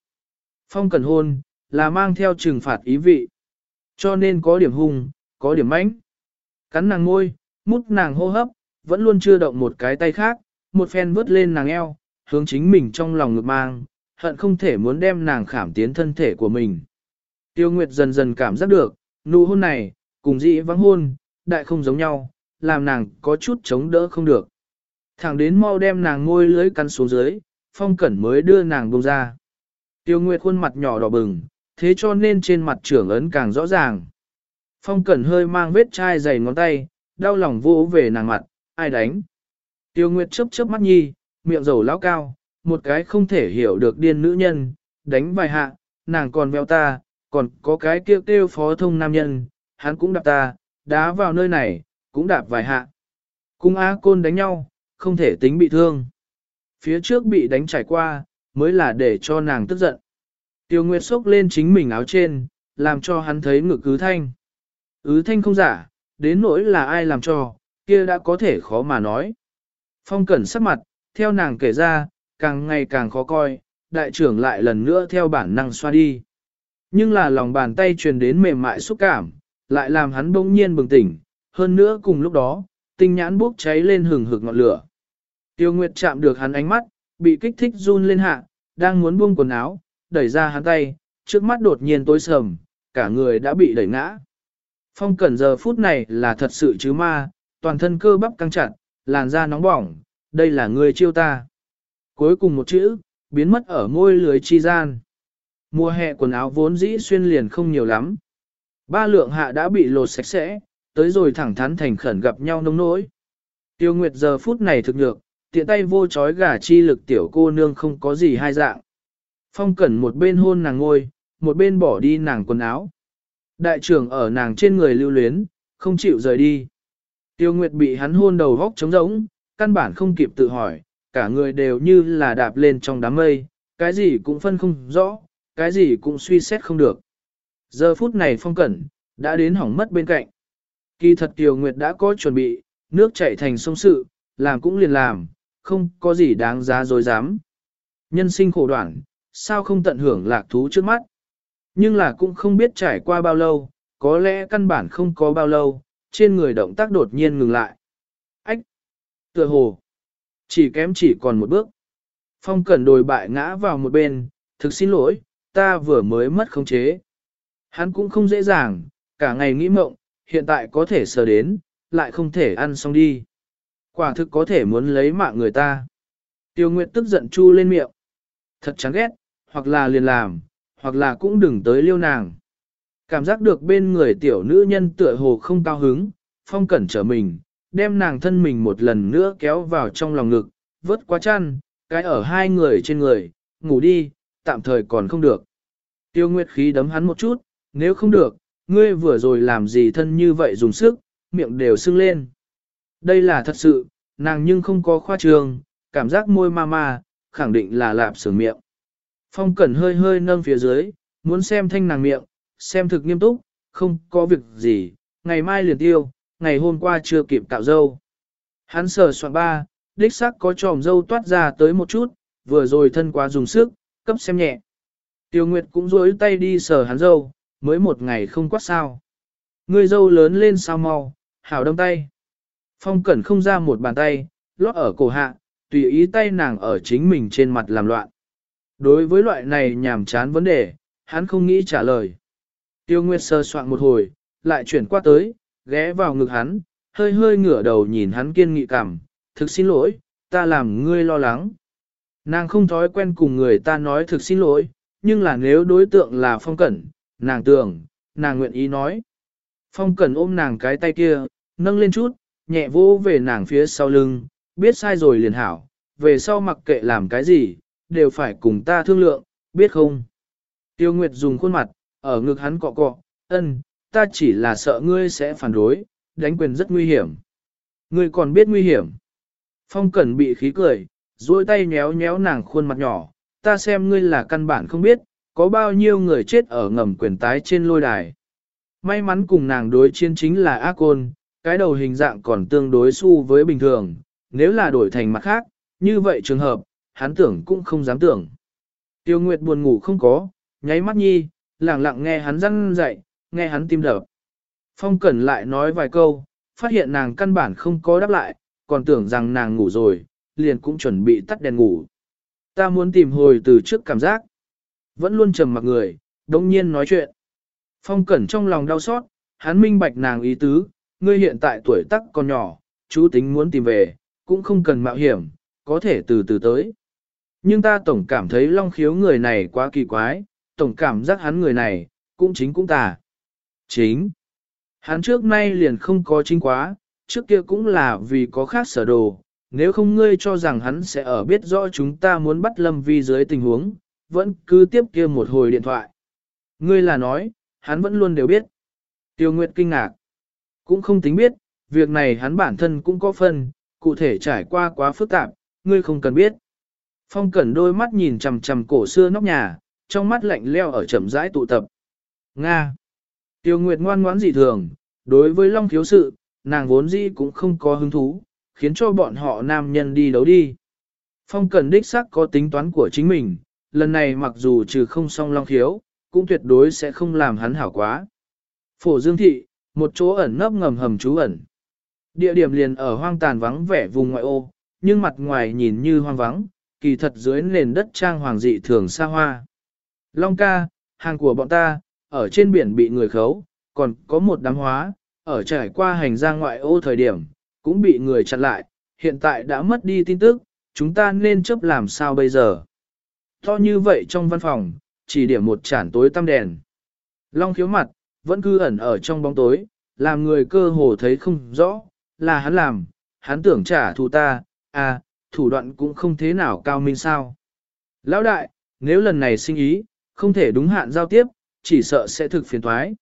Phong Cẩn hôn, là mang theo trừng phạt ý vị. Cho nên có điểm hung, có điểm mãnh. Cắn nàng môi, mút nàng hô hấp, vẫn luôn chưa động một cái tay khác, một phen vớt lên nàng eo, hướng chính mình trong lòng ngực mang, hận không thể muốn đem nàng khảm tiến thân thể của mình. Tiêu Nguyệt dần dần cảm giác được, nụ hôn này, cùng dị vắng hôn, đại không giống nhau, làm nàng có chút chống đỡ không được. Thẳng đến mau đem nàng ngôi lưới cắn xuống dưới, phong cẩn mới đưa nàng bông ra. Tiêu Nguyệt khuôn mặt nhỏ đỏ bừng, thế cho nên trên mặt trưởng ấn càng rõ ràng. Phong cẩn hơi mang vết chai dày ngón tay, đau lòng vô về nàng mặt, ai đánh. Tiêu Nguyệt chớp chớp mắt nhi, miệng dầu lão cao, một cái không thể hiểu được điên nữ nhân, đánh vài hạ, nàng còn veo ta, còn có cái kêu kêu phó thông nam nhân, hắn cũng đạp ta, đá vào nơi này, cũng đạp vài hạ. Cung Á Côn đánh nhau, không thể tính bị thương. Phía trước bị đánh trải qua, mới là để cho nàng tức giận. Tiêu Nguyệt xốc lên chính mình áo trên, làm cho hắn thấy ngực ứ thanh. Ứ thanh không giả, đến nỗi là ai làm cho, kia đã có thể khó mà nói. Phong cẩn sắc mặt, theo nàng kể ra, càng ngày càng khó coi, đại trưởng lại lần nữa theo bản năng xoa đi. Nhưng là lòng bàn tay truyền đến mềm mại xúc cảm, lại làm hắn bỗng nhiên bừng tỉnh, hơn nữa cùng lúc đó, tinh nhãn bốc cháy lên hừng hực ngọn lửa. Tiêu Nguyệt chạm được hắn ánh mắt, bị kích thích run lên hạ, đang muốn buông quần áo, đẩy ra hắn tay, trước mắt đột nhiên tối sầm, cả người đã bị đẩy ngã. Phong cẩn giờ phút này là thật sự chứ ma, toàn thân cơ bắp căng chặt, làn da nóng bỏng, đây là người chiêu ta. Cuối cùng một chữ, biến mất ở môi lưới chi gian. Mùa hè quần áo vốn dĩ xuyên liền không nhiều lắm. Ba lượng hạ đã bị lột sạch sẽ, tới rồi thẳng thắn thành khẩn gặp nhau nông nỗi. Tiêu Nguyệt giờ phút này thực nhược, tiện tay vô chói gà chi lực tiểu cô nương không có gì hai dạng. Phong cẩn một bên hôn nàng ngôi, một bên bỏ đi nàng quần áo. Đại trưởng ở nàng trên người lưu luyến, không chịu rời đi. Tiêu Nguyệt bị hắn hôn đầu góc trống rỗng, căn bản không kịp tự hỏi, cả người đều như là đạp lên trong đám mây, cái gì cũng phân không rõ, cái gì cũng suy xét không được. Giờ phút này phong cẩn, đã đến hỏng mất bên cạnh. Kỳ thật Tiêu Nguyệt đã có chuẩn bị, nước chảy thành sông sự, làm cũng liền làm, không có gì đáng giá dối dám. Nhân sinh khổ đoạn, sao không tận hưởng lạc thú trước mắt. Nhưng là cũng không biết trải qua bao lâu, có lẽ căn bản không có bao lâu, trên người động tác đột nhiên ngừng lại. Tựa hồ! Chỉ kém chỉ còn một bước. Phong cẩn đồi bại ngã vào một bên, thực xin lỗi, ta vừa mới mất khống chế. Hắn cũng không dễ dàng, cả ngày nghĩ mộng, hiện tại có thể sờ đến, lại không thể ăn xong đi. Quả thực có thể muốn lấy mạng người ta. Tiêu Nguyệt tức giận chu lên miệng. Thật chán ghét, hoặc là liền làm, hoặc là cũng đừng tới liêu nàng. Cảm giác được bên người tiểu nữ nhân tựa hồ không cao hứng, phong cẩn trở mình, đem nàng thân mình một lần nữa kéo vào trong lòng ngực, vớt quá chăn, cái ở hai người trên người, ngủ đi, tạm thời còn không được. Tiêu Nguyệt khí đấm hắn một chút, nếu không được, ngươi vừa rồi làm gì thân như vậy dùng sức, miệng đều sưng lên. Đây là thật sự, nàng nhưng không có khoa trường, cảm giác môi ma ma, khẳng định là lạp sửa miệng. Phong Cẩn hơi hơi nâng phía dưới, muốn xem thanh nàng miệng, xem thực nghiêm túc, không có việc gì, ngày mai liền tiêu, ngày hôm qua chưa kịp cạo dâu. Hắn sờ soạn ba, đích xác có tròm dâu toát ra tới một chút, vừa rồi thân quá dùng sức, cấp xem nhẹ. Tiêu Nguyệt cũng rối tay đi sờ hắn dâu, mới một ngày không quát sao. Người dâu lớn lên sao mau, hảo đâm tay. Phong Cẩn không ra một bàn tay, lót ở cổ hạ, tùy ý tay nàng ở chính mình trên mặt làm loạn. Đối với loại này nhảm chán vấn đề, hắn không nghĩ trả lời. Tiêu Nguyệt sơ soạn một hồi, lại chuyển qua tới, ghé vào ngực hắn, hơi hơi ngửa đầu nhìn hắn kiên nghị cảm, thực xin lỗi, ta làm ngươi lo lắng. Nàng không thói quen cùng người ta nói thực xin lỗi, nhưng là nếu đối tượng là phong cẩn, nàng tưởng, nàng nguyện ý nói. Phong cẩn ôm nàng cái tay kia, nâng lên chút, nhẹ vô về nàng phía sau lưng, biết sai rồi liền hảo, về sau mặc kệ làm cái gì, đều phải cùng ta thương lượng, biết không? Tiêu Nguyệt dùng khuôn mặt, ở ngực hắn cọ cọ, ân, ta chỉ là sợ ngươi sẽ phản đối, đánh quyền rất nguy hiểm. Ngươi còn biết nguy hiểm. Phong Cẩn bị khí cười, duỗi tay nhéo nhéo nàng khuôn mặt nhỏ, ta xem ngươi là căn bản không biết, có bao nhiêu người chết ở ngầm quyền tái trên lôi đài. May mắn cùng nàng đối chiến chính là ác côn, cái đầu hình dạng còn tương đối su với bình thường, nếu là đổi thành mặt khác, như vậy trường hợp, hắn tưởng cũng không dám tưởng. Tiêu Nguyệt buồn ngủ không có, nháy mắt nhi, lẳng lặng nghe hắn răng dậy, nghe hắn tim đập. Phong Cẩn lại nói vài câu, phát hiện nàng căn bản không có đáp lại, còn tưởng rằng nàng ngủ rồi, liền cũng chuẩn bị tắt đèn ngủ. Ta muốn tìm hồi từ trước cảm giác. Vẫn luôn trầm mặc người, đông nhiên nói chuyện. Phong Cẩn trong lòng đau xót, hắn minh bạch nàng ý tứ, ngươi hiện tại tuổi tác còn nhỏ, chú tính muốn tìm về, cũng không cần mạo hiểm, có thể từ từ tới. Nhưng ta tổng cảm thấy long khiếu người này quá kỳ quái, tổng cảm giác hắn người này, cũng chính cũng tà. Chính. Hắn trước nay liền không có chính quá, trước kia cũng là vì có khác sở đồ, nếu không ngươi cho rằng hắn sẽ ở biết rõ chúng ta muốn bắt Lâm Vi dưới tình huống, vẫn cứ tiếp kia một hồi điện thoại. Ngươi là nói, hắn vẫn luôn đều biết. Tiêu Nguyệt kinh ngạc. Cũng không tính biết, việc này hắn bản thân cũng có phần cụ thể trải qua quá phức tạp, ngươi không cần biết. Phong cẩn đôi mắt nhìn chằm chằm cổ xưa nóc nhà, trong mắt lạnh leo ở chậm rãi tụ tập. Nga. Tiêu Nguyệt ngoan ngoãn dị thường, đối với Long thiếu sự, nàng vốn dĩ cũng không có hứng thú, khiến cho bọn họ nam nhân đi đấu đi. Phong Cẩn đích xác có tính toán của chính mình, lần này mặc dù trừ không song Long thiếu, cũng tuyệt đối sẽ không làm hắn hảo quá. Phổ Dương Thị, một chỗ ẩn nấp ngầm hầm trú ẩn. Địa điểm liền ở hoang tàn vắng vẻ vùng ngoại ô, nhưng mặt ngoài nhìn như hoang vắng, kỳ thật dưới nền đất trang hoàng dị thường xa hoa. Long ca, hàng của bọn ta, ở trên biển bị người khấu, còn có một đám hóa, ở trải qua hành ra ngoại ô thời điểm, cũng bị người chặn lại, hiện tại đã mất đi tin tức, chúng ta nên chấp làm sao bây giờ. To như vậy trong văn phòng, chỉ điểm một chản tối tăm đèn. Long khiếu mặt, vẫn cứ ẩn ở trong bóng tối, làm người cơ hồ thấy không rõ, là hắn làm, hắn tưởng trả thù ta, à, thủ đoạn cũng không thế nào cao minh sao. Lão đại, nếu lần này sinh ý, không thể đúng hạn giao tiếp, chỉ sợ sẽ thực phiền thoái.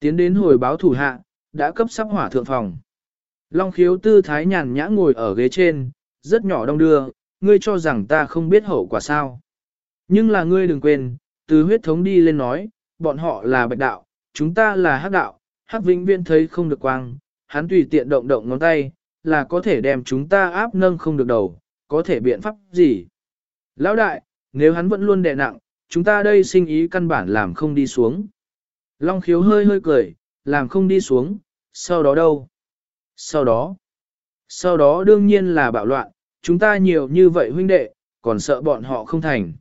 Tiến đến hồi báo thủ hạ, đã cấp sắp hỏa thượng phòng. Long khiếu tư thái nhàn nhã ngồi ở ghế trên, rất nhỏ đong đưa, ngươi cho rằng ta không biết hậu quả sao. Nhưng là ngươi đừng quên, từ huyết thống đi lên nói, bọn họ là bạch đạo, chúng ta là hắc đạo, hắc vĩnh viên thấy không được quang, hắn tùy tiện động động ngón tay, là có thể đem chúng ta áp nâng không được đầu, có thể biện pháp gì. Lão đại, nếu hắn vẫn luôn đè nặng, chúng ta đây sinh ý căn bản làm không đi xuống. Long khiếu hơi hơi cười, làm không đi xuống, sau đó đâu? Sau đó? Sau đó đương nhiên là bạo loạn, chúng ta nhiều như vậy huynh đệ, còn sợ bọn họ không thành.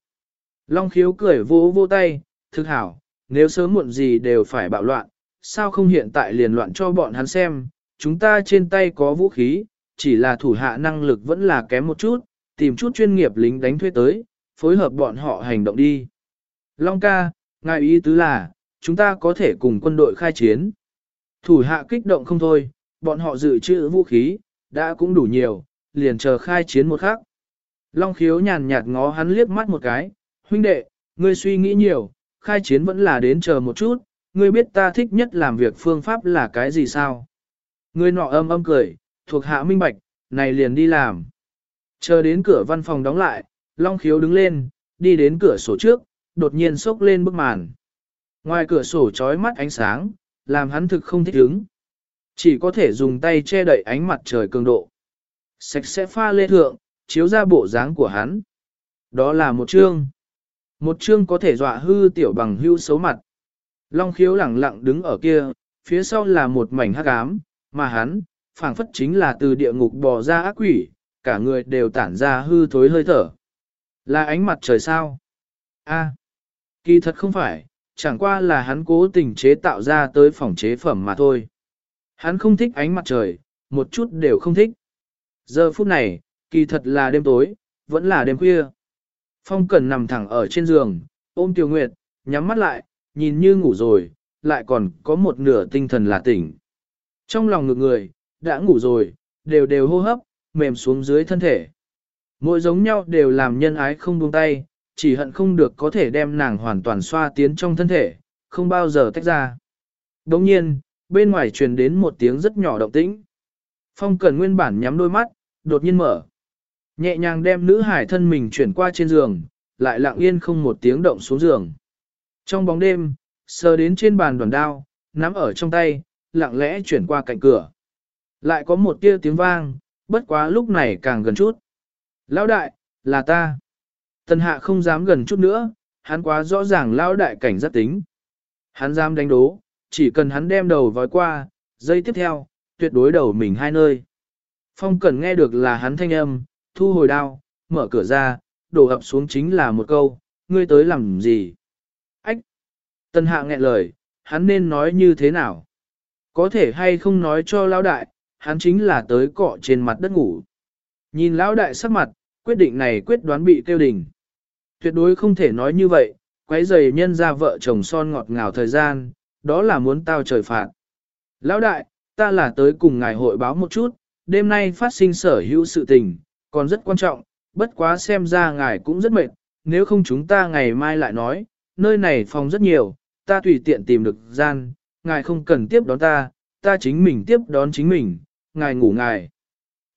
Long khiếu cười vỗ vỗ tay, thực hảo, nếu sớm muộn gì đều phải bạo loạn, sao không hiện tại liền loạn cho bọn hắn xem, chúng ta trên tay có vũ khí, chỉ là thủ hạ năng lực vẫn là kém một chút, tìm chút chuyên nghiệp lính đánh thuê tới, phối hợp bọn họ hành động đi. Long ca, ngài ý tứ là, chúng ta có thể cùng quân đội khai chiến. Thủ hạ kích động không thôi, bọn họ dự trữ vũ khí, đã cũng đủ nhiều, liền chờ khai chiến một khắc. Long khiếu nhàn nhạt ngó hắn liếc mắt một cái, huynh đệ, ngươi suy nghĩ nhiều, khai chiến vẫn là đến chờ một chút, ngươi biết ta thích nhất làm việc phương pháp là cái gì sao? Ngươi nọ âm âm cười, thuộc hạ minh bạch, này liền đi làm. Chờ đến cửa văn phòng đóng lại, Long khiếu đứng lên, đi đến cửa sổ trước, đột nhiên sốc lên bức màn. Ngoài cửa sổ trói mắt ánh sáng, làm hắn thực không thích ứng. Chỉ có thể dùng tay che đậy ánh mặt trời cường độ. Sạch sẽ pha lê thượng, chiếu ra bộ dáng của hắn. Đó là một chương. Một chương có thể dọa hư tiểu bằng hưu xấu mặt. Long khiếu lẳng lặng đứng ở kia, phía sau là một mảnh hắc ám, mà hắn, phảng phất chính là từ địa ngục bò ra ác quỷ, cả người đều tản ra hư thối hơi thở. Là ánh mặt trời sao? A, kỳ thật không phải, chẳng qua là hắn cố tình chế tạo ra tới phòng chế phẩm mà thôi. Hắn không thích ánh mặt trời, một chút đều không thích. Giờ phút này, kỳ thật là đêm tối, vẫn là đêm khuya. Phong Cẩn nằm thẳng ở trên giường, ôm Tiêu Nguyệt, nhắm mắt lại, nhìn như ngủ rồi, lại còn có một nửa tinh thần là tỉnh. Trong lòng ngược người, đã ngủ rồi, đều đều hô hấp, mềm xuống dưới thân thể. Mỗi giống nhau đều làm nhân ái không buông tay, chỉ hận không được có thể đem nàng hoàn toàn xoa tiến trong thân thể, không bao giờ tách ra. Đồng nhiên, bên ngoài truyền đến một tiếng rất nhỏ động tĩnh. Phong Cẩn nguyên bản nhắm đôi mắt, đột nhiên mở. Nhẹ nhàng đem nữ hải thân mình chuyển qua trên giường, lại lặng yên không một tiếng động xuống giường. Trong bóng đêm, sờ đến trên bàn đoàn đao, nắm ở trong tay, lặng lẽ chuyển qua cạnh cửa. Lại có một tia tiếng vang, bất quá lúc này càng gần chút. Lão đại, là ta. Tần hạ không dám gần chút nữa, hắn quá rõ ràng lão đại cảnh giác tính. Hắn dám đánh đố, chỉ cần hắn đem đầu vói qua, giây tiếp theo, tuyệt đối đầu mình hai nơi. Phong Cẩn nghe được là hắn thanh âm, thu hồi đao, mở cửa ra, đổ ập xuống chính là một câu, ngươi tới làm gì? Ách! Tân hạ nghẹn lời, hắn nên nói như thế nào? Có thể hay không nói cho lão đại, hắn chính là tới cọ trên mặt đất ngủ. Nhìn lão đại sắc mặt, quyết định này quyết đoán bị tiêu đình. Tuyệt đối không thể nói như vậy, quấy giày nhân ra vợ chồng son ngọt ngào thời gian, đó là muốn tao trời phạt. Lão đại, ta là tới cùng ngài hội báo một chút, đêm nay phát sinh sở hữu sự tình, còn rất quan trọng, bất quá xem ra ngài cũng rất mệt, nếu không chúng ta ngày mai lại nói, nơi này phòng rất nhiều, ta tùy tiện tìm được gian, ngài không cần tiếp đón ta, ta chính mình tiếp đón chính mình, ngài ngủ ngài.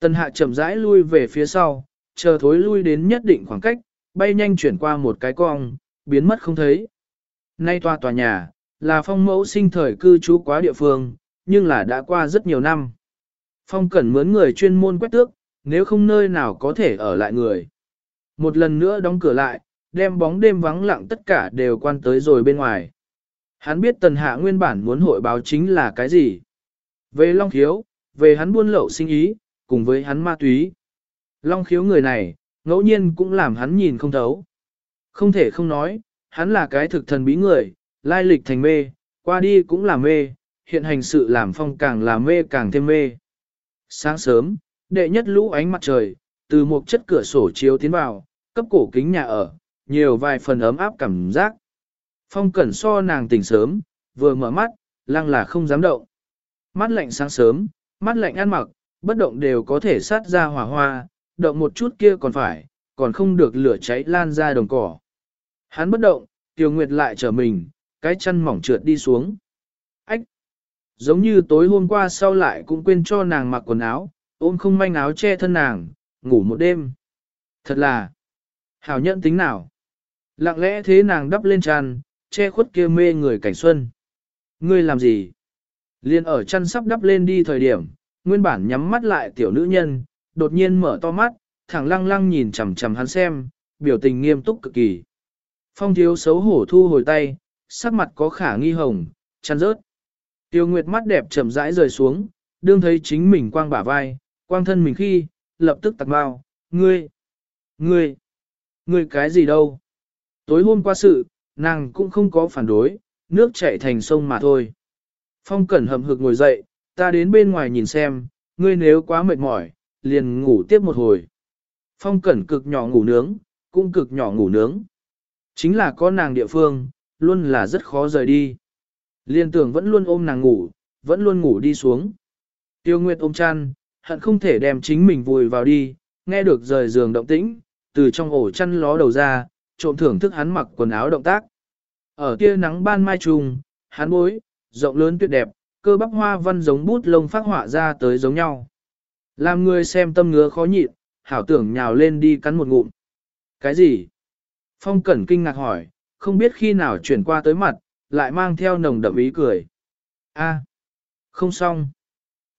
Tần hạ chậm rãi lui về phía sau, chờ thối lui đến nhất định khoảng cách, bay nhanh chuyển qua một cái cong, biến mất không thấy. Nay tòa tòa nhà, là phong mẫu sinh thời cư trú quá địa phương, nhưng là đã qua rất nhiều năm. Phong cần mướn người chuyên môn quét tước, nếu không nơi nào có thể ở lại người. Một lần nữa đóng cửa lại, đem bóng đêm vắng lặng tất cả đều quan tới rồi bên ngoài. Hắn biết tần hạ nguyên bản muốn hội báo chính là cái gì. Về Long Khiếu, về hắn buôn lậu sinh ý, cùng với hắn ma túy. Long Khiếu người này, ngẫu nhiên cũng làm hắn nhìn không thấu. Không thể không nói, hắn là cái thực thần bí người, lai lịch thành mê, qua đi cũng là mê, hiện hành sự làm phong càng là mê càng thêm mê. Sáng sớm, đệ nhất lũ ánh mặt trời, từ một chất cửa sổ chiếu tiến vào, cấp cổ kính nhà ở, nhiều vài phần ấm áp cảm giác. Phong cẩn so nàng tỉnh sớm, vừa mở mắt, lăng là không dám động. Mắt lạnh sáng sớm, mắt lạnh ăn mặc, bất động đều có thể sát ra hỏa hoa, động một chút kia còn phải, còn không được lửa cháy lan ra đồng cỏ. Hắn bất động, Tiêu Nguyệt lại trở mình, cái chân mỏng trượt đi xuống. Ách! Giống như tối hôm qua sau lại cũng quên cho nàng mặc quần áo, ôm không manh áo che thân nàng, ngủ một đêm. Thật là, hảo nhận tính nào. Lặng lẽ thế nàng đắp lên tràn, che khuất kia mê người cảnh xuân. Ngươi làm gì? Liên ở chăn sắp đắp lên đi thời điểm, nguyên bản nhắm mắt lại tiểu nữ nhân, đột nhiên mở to mắt, thẳng lăng lăng nhìn chằm chằm hắn xem, biểu tình nghiêm túc cực kỳ. Phong thiếu xấu hổ thu hồi tay, sắc mặt có khả nghi hồng, chăn rớt. Tiêu Nguyệt mắt đẹp chậm rãi rời xuống, đương thấy chính mình quang bả vai, quang thân mình khi, lập tức tặc bao, ngươi, ngươi, ngươi cái gì đâu. Tối hôm qua sự, nàng cũng không có phản đối, nước chảy thành sông mà thôi. Phong cẩn hầm hực ngồi dậy, ta đến bên ngoài nhìn xem, ngươi nếu quá mệt mỏi, liền ngủ tiếp một hồi. Phong cẩn cực nhỏ ngủ nướng, cũng cực nhỏ ngủ nướng. Chính là có nàng địa phương, luôn là rất khó rời đi. Liên tưởng vẫn luôn ôm nàng ngủ, vẫn luôn ngủ đi xuống. Tiêu Nguyệt ôm chăn, hận không thể đem chính mình vùi vào đi, nghe được rời giường động tĩnh, từ trong ổ chăn ló đầu ra, trộm thưởng thức hắn mặc quần áo động tác. Ở tia nắng ban mai trùng, hắn bối, rộng lớn tuyệt đẹp, cơ bắp hoa văn giống bút lông phát họa ra tới giống nhau. Làm người xem tâm ngứa khó nhịn, hảo tưởng nhào lên đi cắn một ngụm. Cái gì? Phong Cẩn kinh ngạc hỏi, không biết khi nào chuyển qua tới mặt, lại mang theo nồng đậm ý cười. A, không xong.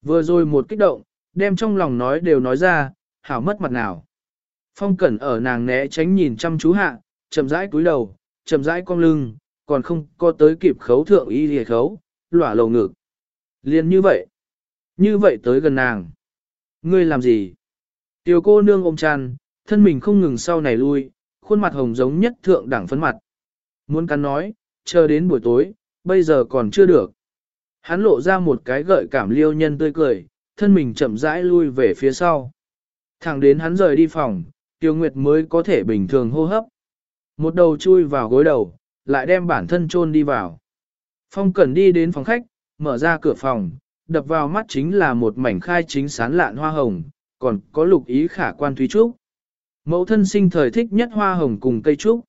Vừa rồi một kích động, đem trong lòng nói đều nói ra, hảo mất mặt nào. Phong Cẩn ở nàng né tránh nhìn chăm chú hạ, chậm rãi cúi đầu, chậm rãi cong lưng, còn không có tới kịp khấu thượng y lìa khấu, lỏa lầu ngực. Liên như vậy. Như vậy tới gần nàng. Ngươi làm gì? Tiểu cô nương ôm chăn, thân mình không ngừng sau này lui, khuôn mặt hồng giống nhất thượng đẳng phấn mặt. Muốn cắn nói, chờ đến buổi tối, bây giờ còn chưa được. Hắn lộ ra một cái gợi cảm liêu nhân tươi cười, thân mình chậm rãi lui về phía sau. Thẳng đến hắn rời đi phòng, Tiêu Nguyệt mới có thể bình thường hô hấp. Một đầu chui vào gối đầu, lại đem bản thân chôn đi vào. Phong Cẩn đi đến phòng khách, mở ra cửa phòng, đập vào mắt chính là một mảnh khai chính sán lạn hoa hồng, còn có lục ý khả quan thúy trúc. Mẫu thân sinh thời thích nhất hoa hồng cùng cây trúc.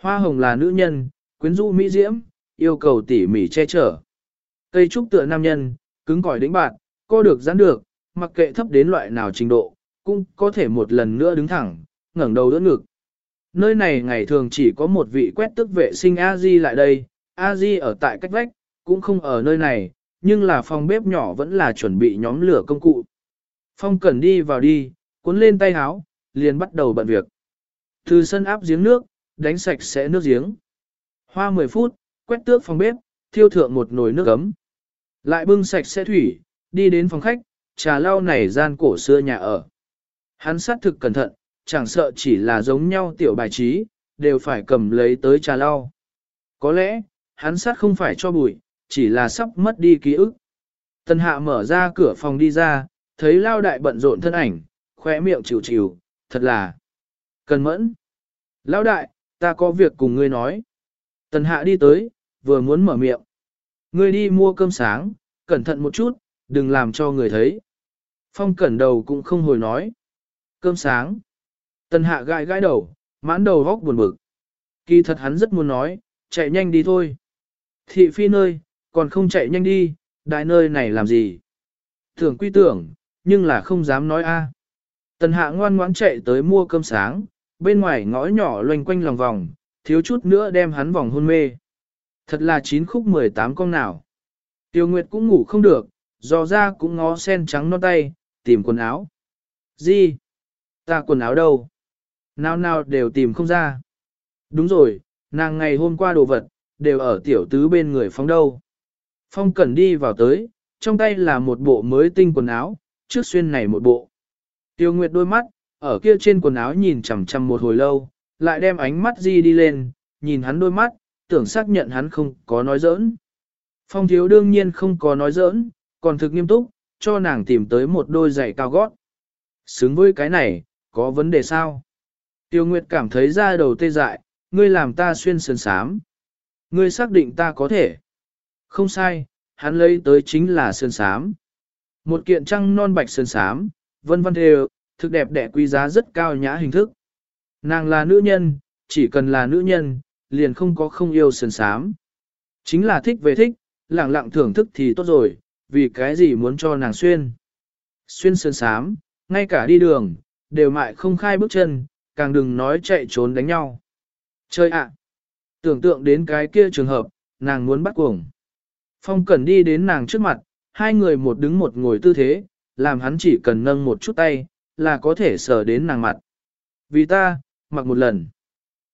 Hoa hồng là nữ nhân, quyến rũ mỹ diễm, yêu cầu tỉ mỉ che chở. Cây trúc tựa nam nhân, cứng cỏi đĩnh bạn, co được giãn được, mặc kệ thấp đến loại nào trình độ, cũng có thể một lần nữa đứng thẳng, ngẩng đầu đỡ ngực. Nơi này ngày thường chỉ có một vị quét tức vệ sinh A-di lại đây, A-di ở tại cách vách, cũng không ở nơi này, nhưng là phòng bếp nhỏ vẫn là chuẩn bị nhóm lửa công cụ. Phong cần đi vào đi, cuốn lên tay háo, liền bắt đầu bận việc. Từ sân áp giếng nước, đánh sạch sẽ nước giếng. Hoa 10 phút, quét tước phòng bếp, thiêu thượng một nồi nước ấm. Lại bưng sạch sẽ thủy, đi đến phòng khách, trà lau nảy gian cổ xưa nhà ở. Hắn sát thực cẩn thận, chẳng sợ chỉ là giống nhau tiểu bài trí, đều phải cầm lấy tới trà lau. Có lẽ, hắn sát không phải cho bụi, chỉ là sắp mất đi ký ức. Tần hạ mở ra cửa phòng đi ra, thấy lao đại bận rộn thân ảnh, khóe miệng chịu chịu, thật là cần mẫn. Lao đại, ta có việc cùng ngươi nói. Tần hạ đi tới, vừa muốn mở miệng. Ngươi đi mua cơm sáng, cẩn thận một chút, đừng làm cho người thấy. Phong cẩn đầu cũng không hồi nói. Cơm sáng. Tần hạ gãi gãi đầu, mãn đầu góc buồn bực. Kỳ thật hắn rất muốn nói, chạy nhanh đi thôi. Thị phi nơi, còn không chạy nhanh đi, đại nơi này làm gì? Tưởng quy tưởng, nhưng là không dám nói a. À. Tần hạ ngoan ngoãn chạy tới mua cơm sáng, bên ngoài ngõ nhỏ loanh quanh lòng vòng, thiếu chút nữa đem hắn vòng hôn mê. Thật là chín khúc 18 con nào. Tiêu Nguyệt cũng ngủ không được, dò ra cũng ngó sen trắng non tay, tìm quần áo. Gì? Ta quần áo đâu? Nào nào đều tìm không ra. Đúng rồi, nàng ngày hôm qua đồ vật, đều ở tiểu tứ bên người phóng đâu. Phong Cẩn đi vào tới, trong tay là một bộ mới tinh quần áo, trước xuyên này một bộ. Tiêu Nguyệt đôi mắt, ở kia trên quần áo nhìn chằm chằm một hồi lâu, lại đem ánh mắt di đi lên, nhìn hắn đôi mắt, tưởng xác nhận hắn không có nói giỡn. Phong thiếu đương nhiên không có nói giỡn, còn thực nghiêm túc, cho nàng tìm tới một đôi giày cao gót. Xứng với cái này, có vấn đề sao? Tiêu Nguyệt cảm thấy da đầu tê dại, ngươi làm ta xuyên sườn sám. Ngươi xác định ta có thể. Không sai, hắn lấy tới chính là sơn sám. Một kiện trăng non bạch sơn sám, vân vân đều, thực đẹp đẽ quý giá rất cao nhã hình thức. Nàng là nữ nhân, chỉ cần là nữ nhân, liền không có không yêu sơn sám. Chính là thích về thích, lặng lặng thưởng thức thì tốt rồi, vì cái gì muốn cho nàng xuyên. Xuyên sơn sám, ngay cả đi đường, đều mại không khai bước chân, càng đừng nói chạy trốn đánh nhau. Chơi ạ! Tưởng tượng đến cái kia trường hợp, nàng muốn bắt cuồng. Phong Cẩn đi đến nàng trước mặt, hai người một đứng một ngồi tư thế, làm hắn chỉ cần nâng một chút tay, là có thể sờ đến nàng mặt. Vì ta, mặc một lần.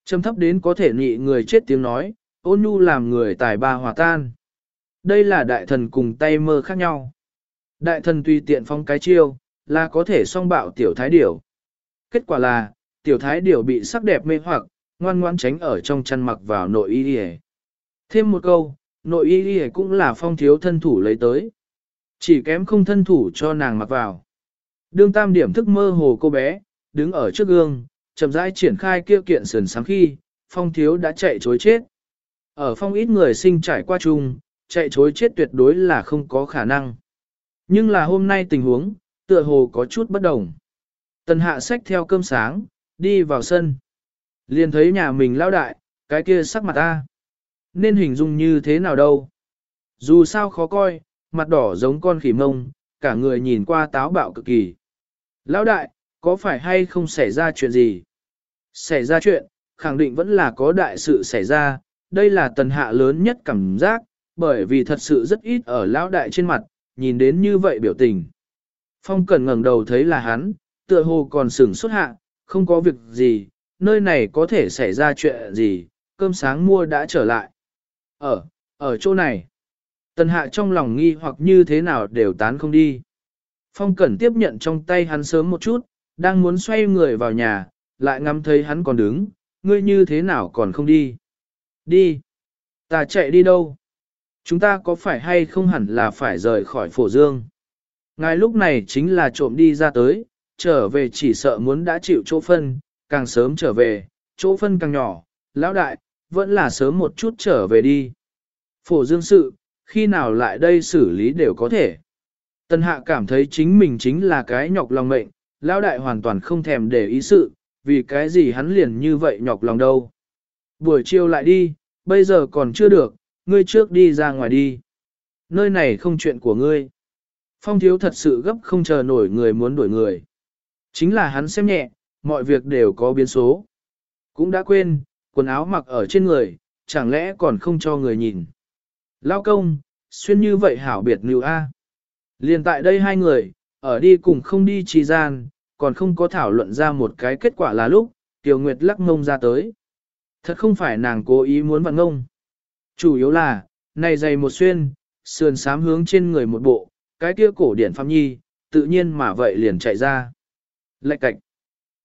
châm thấp đến có thể nhị người chết tiếng nói, ôn nhu làm người tài ba hòa tan. Đây là đại thần cùng tay mơ khác nhau. Đại thần tùy tiện phong cái chiêu, là có thể song bạo tiểu thái điểu. Kết quả là, tiểu thái điểu bị sắc đẹp mê hoặc, ngoan ngoan tránh ở trong chăn mặc vào nội y đi Thêm một câu, nội y y cũng là phong thiếu thân thủ lấy tới. Chỉ kém không thân thủ cho nàng mặc vào. Đương tam điểm thức mơ hồ cô bé, đứng ở trước gương, chậm rãi triển khai kia kiện sườn sáng khi, phong thiếu đã chạy chối chết. Ở phong ít người sinh trải qua chung, chạy chối chết tuyệt đối là không có khả năng. Nhưng là hôm nay tình huống, tựa hồ có chút bất đồng. Tần hạ sách theo cơm sáng, đi vào sân. Liền thấy nhà mình lao đại, cái kia sắc mặt ta. Nên hình dung như thế nào đâu. Dù sao khó coi, mặt đỏ giống con khỉ mông, cả người nhìn qua táo bạo cực kỳ. Lão đại, có phải hay không xảy ra chuyện gì? Xảy ra chuyện, khẳng định vẫn là có đại sự xảy ra, đây là tần hạ lớn nhất cảm giác, bởi vì thật sự rất ít ở lão đại trên mặt, nhìn đến như vậy biểu tình. Phong Cẩn ngẩng đầu thấy là hắn, tựa hồ còn sửng xuất hạ, không có việc gì, nơi này có thể xảy ra chuyện gì, cơm sáng mua đã trở lại. Ở, ở chỗ này. Tần hạ trong lòng nghi hoặc như thế nào đều tán không đi. Phong Cẩn tiếp nhận trong tay hắn sớm một chút, đang muốn xoay người vào nhà, lại ngắm thấy hắn còn đứng, ngươi như thế nào còn không đi. Đi. Ta chạy đi đâu? Chúng ta có phải hay không hẳn là phải rời khỏi phổ dương? Ngài lúc này chính là trộm đi ra tới, trở về chỉ sợ muốn đã chịu chỗ phân, càng sớm trở về, chỗ phân càng nhỏ, lão đại, vẫn là sớm một chút trở về đi. Phổ dương sự, khi nào lại đây xử lý đều có thể. Tân hạ cảm thấy chính mình chính là cái nhọc lòng mệnh, lão đại hoàn toàn không thèm để ý sự, vì cái gì hắn liền như vậy nhọc lòng đâu. Buổi chiều lại đi, bây giờ còn chưa được, ngươi trước đi ra ngoài đi. Nơi này không chuyện của ngươi. Phong thiếu thật sự gấp không chờ nổi người muốn đuổi người. Chính là hắn xem nhẹ, mọi việc đều có biến số. Cũng đã quên, quần áo mặc ở trên người, chẳng lẽ còn không cho người nhìn. Lao công, xuyên như vậy hảo biệt nữ A. Liền tại đây hai người, ở đi cùng không đi trì gian, còn không có thảo luận ra một cái kết quả là lúc, Tiểu Nguyệt lắc ngông ra tới. Thật không phải nàng cố ý muốn vặn ngông. Chủ yếu là, này dày một xuyên, sườn sám hướng trên người một bộ, cái kia cổ điển phạm nhi, tự nhiên mà vậy liền chạy ra. Lạch cạch.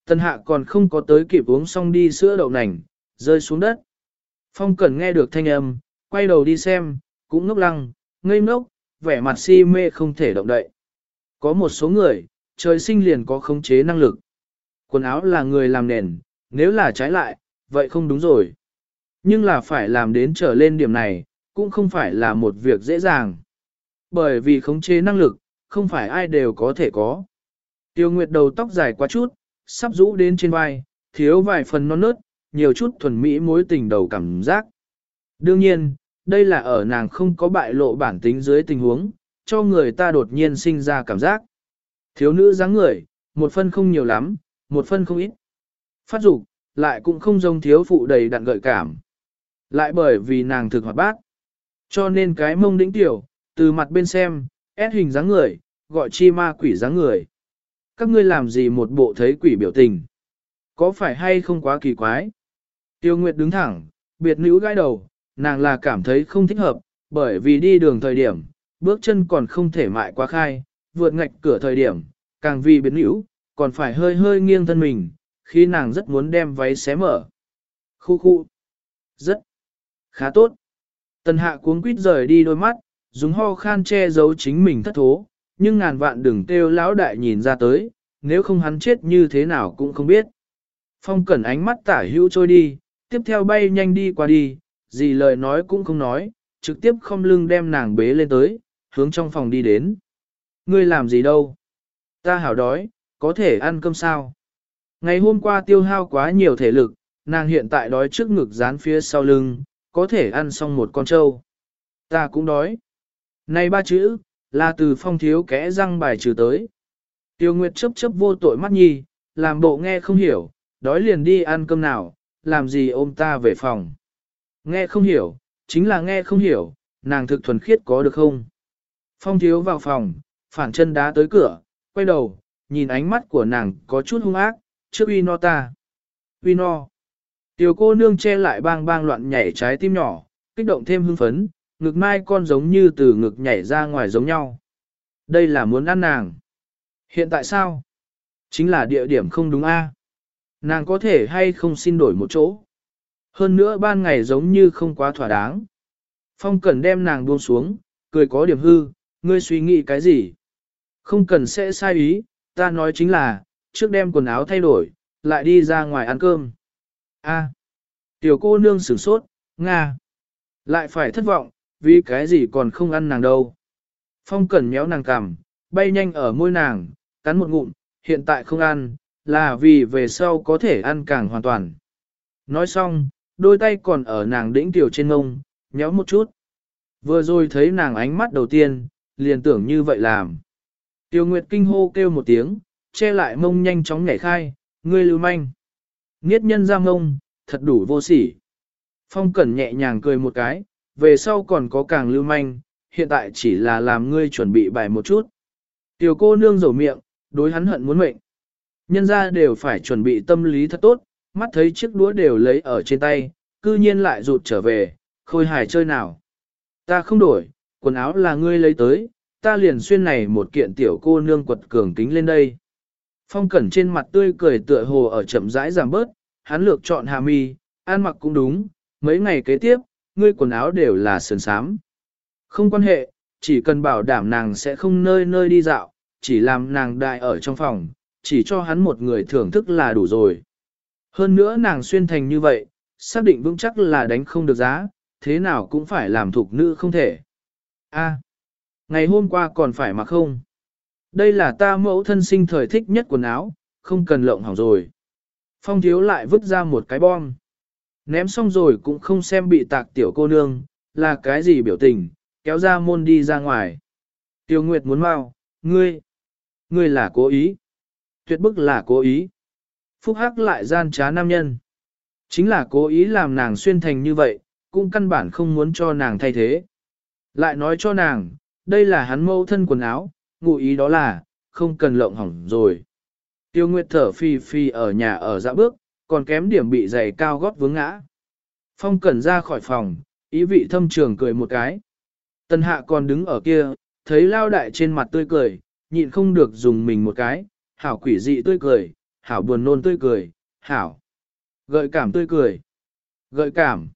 Tân hạ còn không có tới kịp uống xong đi sữa đậu nành, rơi xuống đất. Phong Cẩn nghe được thanh âm, quay đầu đi xem, cũng ngốc lăng, ngây ngốc, vẻ mặt si mê không thể động đậy. Có một số người, trời sinh liền có khống chế năng lực. Quần áo là người làm nền, nếu là trái lại, vậy không đúng rồi. Nhưng là phải làm đến trở lên điểm này, cũng không phải là một việc dễ dàng. Bởi vì khống chế năng lực, không phải ai đều có thể có. Tiêu Nguyệt đầu tóc dài quá chút, sắp rũ đến trên vai, thiếu vài phần non nớt, nhiều chút thuần mỹ mối tình đầu cảm giác. Đương nhiên, đây là ở nàng không có bại lộ bản tính dưới tình huống, cho người ta đột nhiên sinh ra cảm giác. Thiếu nữ dáng người, một phân không nhiều lắm, một phân không ít. Phát dục, lại cũng không giống thiếu phụ đầy đặn gợi cảm. Lại bởi vì nàng thực hoạt bát. Cho nên cái mông đĩnh tiểu, từ mặt bên xem, ép hình dáng người, gọi chi ma quỷ dáng người. Các ngươi làm gì một bộ thấy quỷ biểu tình? Có phải hay không quá kỳ quái? Tiêu Nguyệt đứng thẳng, biệt nữ gai đầu, nàng là cảm thấy không thích hợp, bởi vì đi đường thời điểm, bước chân còn không thể mại quá khai, vượt ngạch cửa thời điểm, càng vì biệt nữ, còn phải hơi hơi nghiêng thân mình, khi nàng rất muốn đem váy xé mở. Khu khu. Rất. Khá tốt. Tần hạ cuống quýt rời đi đôi mắt, dùng ho khan che giấu chính mình thất thố, nhưng ngàn vạn đừng kêu lão đại nhìn ra tới, nếu không hắn chết như thế nào cũng không biết. Phong cẩn ánh mắt tả hữu trôi đi, tiếp theo bay nhanh đi qua đi, gì lời nói cũng không nói, trực tiếp không lưng đem nàng bế lên tới, hướng trong phòng đi đến. Ngươi làm gì đâu? Ta hảo đói, có thể ăn cơm sao? Ngày hôm qua tiêu hao quá nhiều thể lực, nàng hiện tại đói trước ngực dán phía sau lưng, có thể ăn xong một con trâu. Ta cũng đói. Này ba chữ, là từ phong thiếu kẽ răng bài trừ tới. Tiêu Nguyệt chấp chấp vô tội mắt nhi, làm bộ nghe không hiểu, đói liền đi ăn cơm nào, làm gì ôm ta về phòng. Nghe không hiểu, chính là nghe không hiểu, nàng thực thuần khiết có được không? Phong thiếu vào phòng, phản chân đá tới cửa, quay đầu, nhìn ánh mắt của nàng có chút hung ác, trước uy no ta. Uy no. Tiểu cô nương che lại bang bang loạn nhảy trái tim nhỏ, kích động thêm hưng phấn, ngực mai con giống như từ ngực nhảy ra ngoài giống nhau. Đây là muốn ăn nàng. Hiện tại sao? Chính là địa điểm không đúng a. Nàng có thể hay không xin đổi một chỗ. Hơn nữa ban ngày giống như không quá thỏa đáng. Phong cần đem nàng buông xuống, cười có điểm hư, ngươi suy nghĩ cái gì? Không cần sẽ sai ý, ta nói chính là, trước đem quần áo thay đổi, lại đi ra ngoài ăn cơm. A. tiểu cô nương sửng sốt, Nga. Lại phải thất vọng, vì cái gì còn không ăn nàng đâu. Phong cẩn méo nàng cằm, bay nhanh ở môi nàng, cắn một ngụm, hiện tại không ăn, là vì về sau có thể ăn càng hoàn toàn. Nói xong, đôi tay còn ở nàng đĩnh tiểu trên ngông, nhéo một chút. Vừa rồi thấy nàng ánh mắt đầu tiên, liền tưởng như vậy làm. Tiêu Nguyệt kinh hô kêu một tiếng, che lại mông nhanh chóng nhảy khai, ngươi lưu manh. Niết nhân ra mông, thật đủ vô sỉ. Phong Cẩn nhẹ nhàng cười một cái, về sau còn có càng lưu manh, hiện tại chỉ là làm ngươi chuẩn bị bài một chút. Tiểu cô nương rầu miệng, đối hắn hận muốn mệnh. Nhân ra đều phải chuẩn bị tâm lý thật tốt, mắt thấy chiếc đũa đều lấy ở trên tay, cư nhiên lại rụt trở về, khôi hài chơi nào. Ta không đổi, quần áo là ngươi lấy tới, ta liền xuyên này một kiện tiểu cô nương quật cường kính lên đây. Phong cẩn trên mặt tươi cười tựa hồ ở chậm rãi giảm bớt, hắn lược chọn hà mi, ăn mặc cũng đúng, mấy ngày kế tiếp, ngươi quần áo đều là sườn sám. Không quan hệ, chỉ cần bảo đảm nàng sẽ không nơi nơi đi dạo, chỉ làm nàng đại ở trong phòng, chỉ cho hắn một người thưởng thức là đủ rồi. Hơn nữa nàng xuyên thành như vậy, xác định vững chắc là đánh không được giá, thế nào cũng phải làm thuộc nữ không thể. A, ngày hôm qua còn phải mặc không? Đây là ta mẫu thân sinh thời thích nhất quần áo, không cần lộng hỏng rồi. Phong thiếu lại vứt ra một cái bom. Ném xong rồi cũng không xem bị tạc tiểu cô nương, là cái gì biểu tình, kéo ra môn đi ra ngoài. Tiêu Nguyệt muốn mau, ngươi, ngươi là cố ý. Tuyệt bức là cố ý. Phúc Hắc lại gian trá nam nhân. Chính là cố ý làm nàng xuyên thành như vậy, cũng căn bản không muốn cho nàng thay thế. Lại nói cho nàng, đây là hắn mâu thân quần áo, ngụ ý đó là, không cần lộng hỏng rồi. Tiêu Nguyệt thở phi phi ở nhà ở dạ bước, còn kém điểm bị giày cao gót vướng ngã. Phong cẩn ra khỏi phòng, ý vị thâm trường cười một cái. Tân hạ còn đứng ở kia, thấy lao đại trên mặt tươi cười, nhịn không được dùng mình một cái, hảo quỷ dị tươi cười, hảo buồn nôn tươi cười, hảo. Gợi cảm tươi cười. Gợi cảm.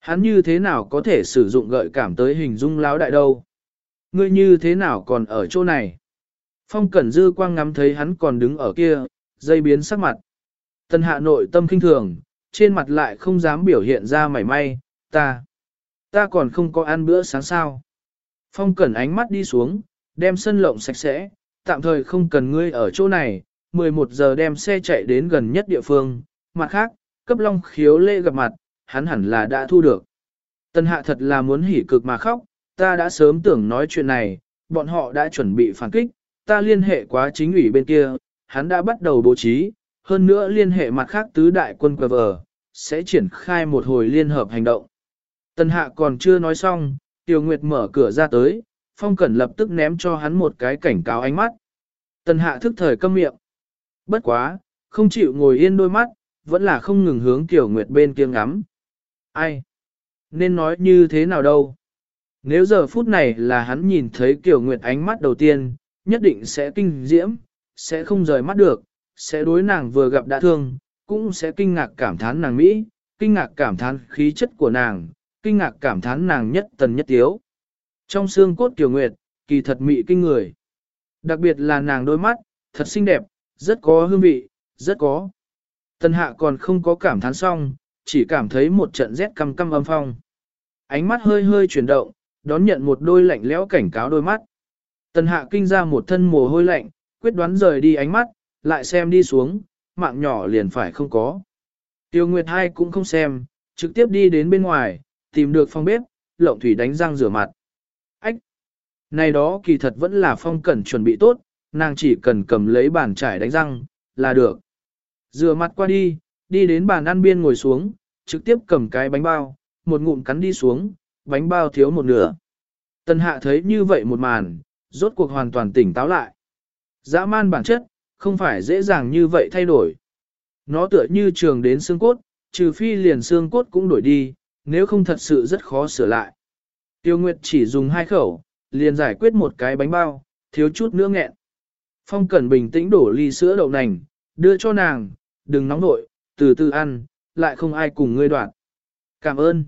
Hắn như thế nào có thể sử dụng gợi cảm tới hình dung lão đại đâu? Ngươi như thế nào còn ở chỗ này? Phong Cẩn Dư quang ngắm thấy hắn còn đứng ở kia, dây biến sắc mặt. Tân hạ nội tâm kinh thường, trên mặt lại không dám biểu hiện ra mảy may, ta, ta còn không có ăn bữa sáng sao. Phong Cẩn ánh mắt đi xuống, đem sân lộng sạch sẽ, tạm thời không cần ngươi ở chỗ này, 11 giờ đem xe chạy đến gần nhất địa phương, mặt khác, cấp long khiếu lễ gặp mặt, hắn hẳn là đã thu được. Tân hạ thật là muốn hỉ cực mà khóc, ta đã sớm tưởng nói chuyện này, bọn họ đã chuẩn bị phản kích, ta liên hệ quá chính ủy bên kia, hắn đã bắt đầu bố trí, hơn nữa liên hệ mặt khác tứ đại quân quờ vờ, sẽ triển khai một hồi liên hợp hành động. Tân hạ còn chưa nói xong, Tiêu Nguyệt mở cửa ra tới, Phong Cẩn lập tức ném cho hắn một cái cảnh cáo ánh mắt. Tần hạ thức thời câm miệng. Bất quá, không chịu ngồi yên đôi mắt, vẫn là không ngừng hướng Tiểu Nguyệt bên kia ngắm. Ai? Nên nói như thế nào đâu? Nếu giờ phút này là hắn nhìn thấy Tiểu Nguyệt ánh mắt đầu tiên, nhất định sẽ kinh diễm, sẽ không rời mắt được, sẽ đối nàng vừa gặp đã thương, cũng sẽ kinh ngạc cảm thán nàng Mỹ, kinh ngạc cảm thán khí chất của nàng, kinh ngạc cảm thán nàng nhất tần nhất tiếu. Trong xương cốt Kiều Nguyệt, kỳ thật mị kinh người. Đặc biệt là nàng đôi mắt, thật xinh đẹp, rất có hương vị, rất có. tân hạ còn không có cảm thán xong, chỉ cảm thấy một trận rét căm căm âm phong. Ánh mắt hơi hơi chuyển động, đón nhận một đôi lạnh lẽo cảnh cáo đôi mắt. tân hạ kinh ra một thân mồ hôi lạnh, quyết đoán rời đi ánh mắt, lại xem đi xuống, mạng nhỏ liền phải không có. Tiêu Nguyệt hai cũng không xem, trực tiếp đi đến bên ngoài, tìm được phòng bếp, lộng thủy đánh răng rửa mặt. Này đó kỳ thật vẫn là phong cẩn chuẩn bị tốt, nàng chỉ cần cầm lấy bàn chải đánh răng, là được. Rửa mặt qua đi, đi đến bàn ăn biên ngồi xuống, trực tiếp cầm cái bánh bao, một ngụm cắn đi xuống, bánh bao thiếu một nửa. Tần hạ thấy như vậy một màn, rốt cuộc hoàn toàn tỉnh táo lại. Dã man bản chất, không phải dễ dàng như vậy thay đổi. Nó tựa như trường đến xương cốt, trừ phi liền xương cốt cũng đổi đi, nếu không thật sự rất khó sửa lại. Tiêu Nguyệt chỉ dùng hai khẩu, liền giải quyết một cái bánh bao, thiếu chút nữa nghẹn. Phong Cẩn bình tĩnh đổ ly sữa đậu nành, đưa cho nàng, đừng nóng nội, từ từ ăn, lại không ai cùng ngươi đoạn. Cảm ơn.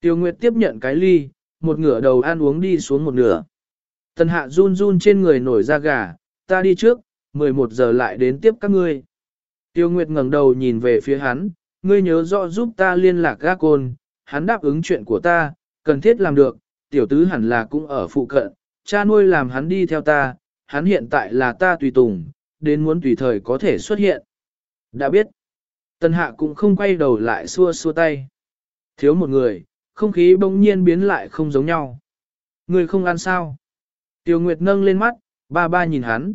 Tiêu Nguyệt tiếp nhận cái ly, một ngửa đầu ăn uống đi xuống một nửa. Tần hạ run run trên người nổi da gà, ta đi trước, 11 giờ lại đến tiếp các ngươi. Tiêu Nguyệt ngẩng đầu nhìn về phía hắn, ngươi nhớ rõ giúp ta liên lạc gác côn, hắn đáp ứng chuyện của ta, cần thiết làm được, tiểu tứ hẳn là cũng ở phụ cận, cha nuôi làm hắn đi theo ta, hắn hiện tại là ta tùy tùng, đến muốn tùy thời có thể xuất hiện. Đã biết, Tân Hạ cũng không quay đầu lại xua xua tay. Thiếu một người, không khí bỗng nhiên biến lại không giống nhau. Người không ăn sao? Tiêu Nguyệt nâng lên mắt, ba ba nhìn hắn.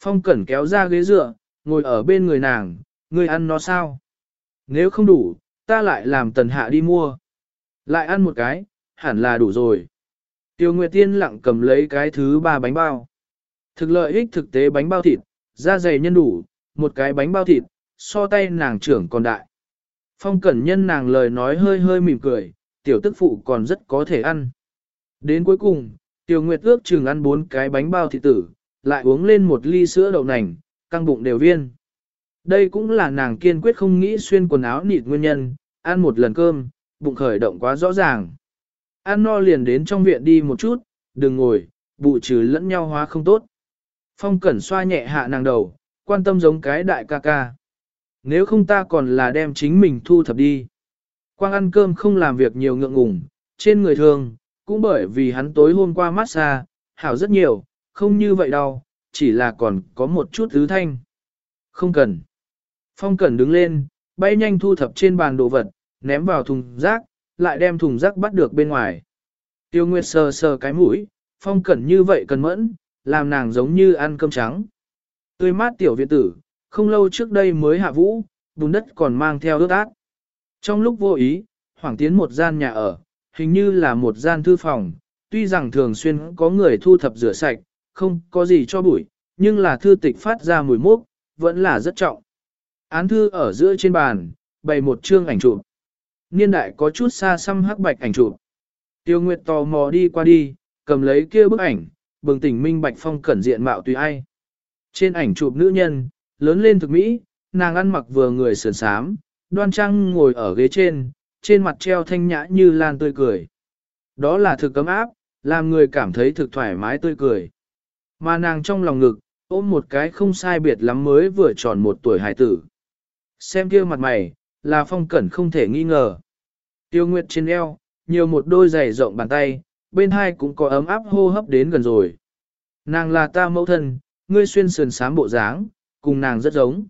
Phong Cẩn kéo ra ghế dựa, ngồi ở bên người nàng, người ăn nó sao? Nếu không đủ, ta lại làm tần hạ đi mua. Lại ăn một cái, hẳn là đủ rồi. Tiêu Nguyệt Tiên lặng cầm lấy cái thứ ba bánh bao. Thực lợi ích thực tế bánh bao thịt, da dày nhân đủ, một cái bánh bao thịt, so tay nàng trưởng còn đại. Phong cẩn nhân nàng lời nói hơi hơi mỉm cười, tiểu tức phụ còn rất có thể ăn. Đến cuối cùng, Tiêu Nguyệt ước chừng ăn bốn cái bánh bao thịt tử, lại uống lên một ly sữa đậu nành, căng bụng đều viên. Đây cũng là nàng kiên quyết không nghĩ xuyên quần áo nịt nguyên nhân, ăn một lần cơm, bụng khởi động quá rõ ràng. Ăn no liền đến trong viện đi một chút, đừng ngồi, bụ trừ lẫn nhau hóa không tốt. Phong cẩn xoa nhẹ hạ nàng đầu, quan tâm giống cái đại ca ca. Nếu không ta còn là đem chính mình thu thập đi. Quang ăn cơm không làm việc nhiều ngượng ngùng, trên người thường, cũng bởi vì hắn tối hôm qua massage, hảo rất nhiều, không như vậy đâu, chỉ là còn có một chút thứ thanh. Không cần. Phong Cẩn đứng lên, bay nhanh thu thập trên bàn đồ vật, ném vào thùng rác, lại đem thùng rác bắt được bên ngoài. Tiêu Nguyệt sờ sờ cái mũi, Phong Cẩn như vậy cần mẫn, làm nàng giống như ăn cơm trắng. Tươi mát tiểu viện tử, không lâu trước đây mới hạ vũ, bùn đất còn mang theo ướt át. Trong lúc vô ý, hoảng tiến một gian nhà ở, hình như là một gian thư phòng, tuy rằng thường xuyên có người thu thập rửa sạch, không có gì cho bụi, nhưng là thư tịch phát ra mùi mốc, vẫn là rất trọng. Án thư ở giữa trên bàn, bày một chương ảnh chụp. Niên đại có chút xa xăm hắc bạch ảnh chụp. Tiêu Nguyệt tò mò đi qua đi, cầm lấy kia bức ảnh, bừng tỉnh minh bạch phong cẩn diện mạo tùy ai. Trên ảnh chụp nữ nhân, lớn lên thực mỹ, nàng ăn mặc vừa người sườn sám, đoan trang ngồi ở ghế trên, trên mặt treo thanh nhã như lan tươi cười. Đó là thực cấm áp, làm người cảm thấy thực thoải mái tươi cười. Mà nàng trong lòng ngực, ôm một cái không sai biệt lắm mới vừa tròn một tuổi hải tử. Xem kia mặt mày, là phong cẩn không thể nghi ngờ. Tiêu Nguyệt trên eo, nhiều một đôi giày rộng bàn tay, bên hai cũng có ấm áp hô hấp đến gần rồi. Nàng là ta mẫu thân, ngươi xuyên sườn sám bộ dáng, cùng nàng rất giống.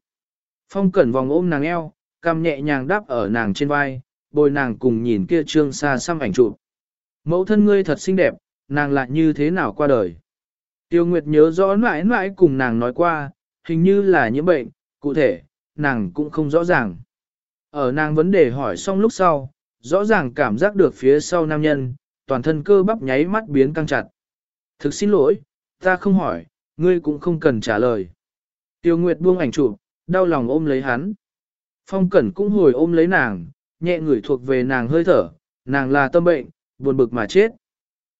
Phong cẩn vòng ôm nàng eo, cằm nhẹ nhàng đáp ở nàng trên vai, bồi nàng cùng nhìn kia trương xa xăm ảnh chụp. Mẫu thân ngươi thật xinh đẹp, nàng lại như thế nào qua đời. Tiêu Nguyệt nhớ rõ mãi mãi cùng nàng nói qua, hình như là nhiễm bệnh, cụ thể, nàng cũng không rõ ràng. Ở nàng vấn đề hỏi xong lúc sau, rõ ràng cảm giác được phía sau nam nhân, toàn thân cơ bắp nháy mắt biến căng chặt. Thực xin lỗi, ta không hỏi, ngươi cũng không cần trả lời. Tiêu Nguyệt buông ảnh chụp, đau lòng ôm lấy hắn. Phong Cẩn cũng hồi ôm lấy nàng, nhẹ người thuộc về nàng hơi thở, nàng là tâm bệnh, buồn bực mà chết.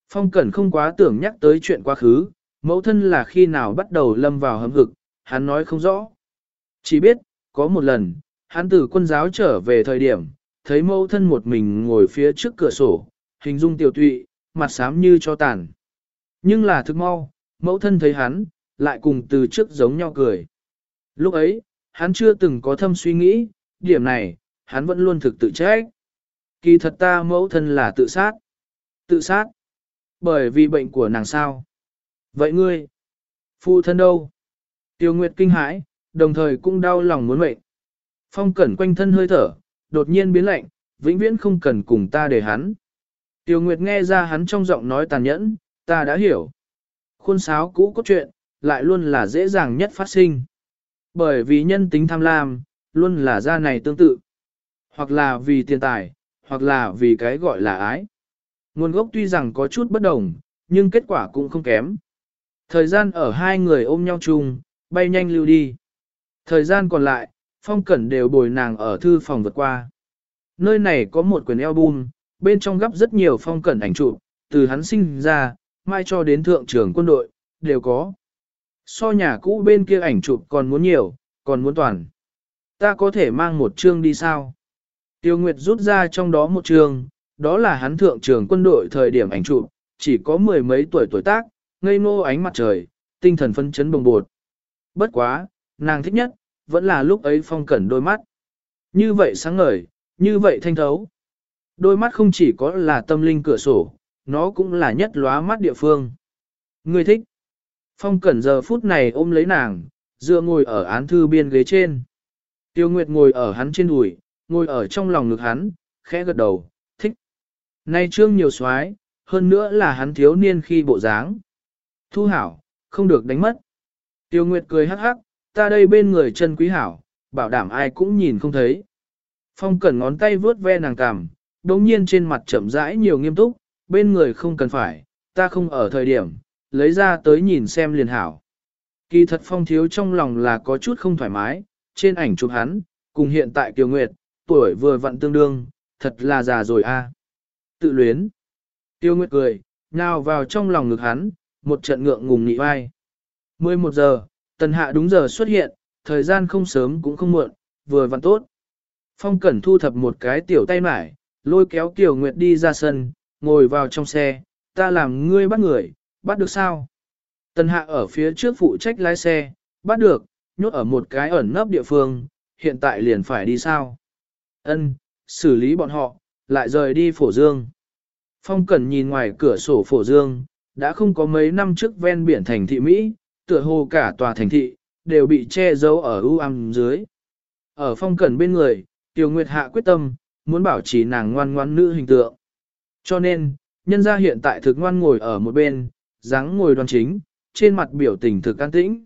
Phong Cẩn không quá tưởng nhắc tới chuyện quá khứ, mẫu thân là khi nào bắt đầu lâm vào hấm hực, hắn nói không rõ. Chỉ biết, có một lần, hắn từ quân giáo trở về thời điểm, thấy mẫu thân một mình ngồi phía trước cửa sổ, hình dung tiểu tụy, mặt xám như cho tàn. Nhưng là thức mau, mẫu thân thấy hắn, lại cùng từ trước giống nhau cười. Lúc ấy, hắn chưa từng có thâm suy nghĩ, điểm này, hắn vẫn luôn thực tự trách. Kỳ thật ta mẫu thân là tự sát. Tự sát. Bởi vì bệnh của nàng sao. Vậy ngươi, phụ thân đâu? Tiêu Nguyệt kinh hãi, đồng thời cũng đau lòng muốn mệnh. Phong cẩn quanh thân hơi thở, đột nhiên biến lạnh, vĩnh viễn không cần cùng ta để hắn. Tiêu Nguyệt nghe ra hắn trong giọng nói tàn nhẫn, ta đã hiểu. Khuôn sáo cũ có chuyện, lại luôn là dễ dàng nhất phát sinh. Bởi vì nhân tính tham lam, luôn là ra này tương tự. Hoặc là vì tiền tài, hoặc là vì cái gọi là ái. Nguồn gốc tuy rằng có chút bất đồng, nhưng kết quả cũng không kém. Thời gian ở hai người ôm nhau chung, bay nhanh lưu đi. Thời gian còn lại, Phong Cẩn đều bồi nàng ở thư phòng vượt qua. Nơi này có một quyển album, bên trong gấp rất nhiều Phong Cẩn ảnh chụp, từ hắn sinh ra, mai cho đến thượng trưởng quân đội, đều có. So nhà cũ bên kia ảnh chụp còn muốn nhiều, còn muốn toàn. Ta có thể mang một chương đi sao? Tiêu Nguyệt rút ra trong đó một chương, đó là hắn thượng trưởng quân đội thời điểm ảnh chụp, chỉ có mười mấy tuổi tuổi tác, ngây ngô ánh mặt trời, tinh thần phân chấn bồng bột. Bất quá, nàng thích nhất, vẫn là lúc ấy phong cẩn đôi mắt. Như vậy sáng ngời, như vậy thanh thấu. Đôi mắt không chỉ có là tâm linh cửa sổ, nó cũng là nhất lóa mắt địa phương. Người thích. Phong cẩn giờ phút này ôm lấy nàng, dựa ngồi ở án thư biên ghế trên. Tiêu Nguyệt ngồi ở hắn trên đùi, ngồi ở trong lòng ngực hắn, khẽ gật đầu, thích. Nay trương nhiều soái hơn nữa là hắn thiếu niên khi bộ dáng. Thu hảo, không được đánh mất. Tiêu Nguyệt cười hắc hắc, ta đây bên người chân quý hảo, bảo đảm ai cũng nhìn không thấy. Phong cẩn ngón tay vướt ve nàng cằm, đồng nhiên trên mặt chậm rãi nhiều nghiêm túc, bên người không cần phải, ta không ở thời điểm, lấy ra tới nhìn xem liền hảo. Kỳ thật phong thiếu trong lòng là có chút không thoải mái, trên ảnh chụp hắn, cùng hiện tại Kiều Nguyệt, tuổi vừa vặn tương đương, thật là già rồi a. Tự luyến. Tiêu Nguyệt cười, nhào vào trong lòng ngực hắn, một trận ngượng ngùng nhị vai. 11 giờ, tần hạ đúng giờ xuất hiện, thời gian không sớm cũng không muộn, vừa vặn tốt. Phong Cẩn thu thập một cái tiểu tay mải, lôi kéo Kiều Nguyệt đi ra sân, ngồi vào trong xe, ta làm ngươi bắt người, bắt được sao? Tần hạ ở phía trước phụ trách lái xe, bắt được, nhốt ở một cái ẩn nấp địa phương, hiện tại liền phải đi sao? Ân, xử lý bọn họ, lại rời đi phổ dương. Phong Cẩn nhìn ngoài cửa sổ phổ dương, đã không có mấy năm trước ven biển thành thị Mỹ, tựa hồ cả tòa thành thị, đều bị che giấu ở ưu âm dưới. Ở phong cẩn bên người, Tiêu Nguyệt Hạ quyết tâm, muốn bảo trì nàng ngoan ngoan nữ hình tượng. Cho nên, nhân gia hiện tại thực ngoan ngồi ở một bên, dáng ngồi đoan chính, trên mặt biểu tình thực an tĩnh.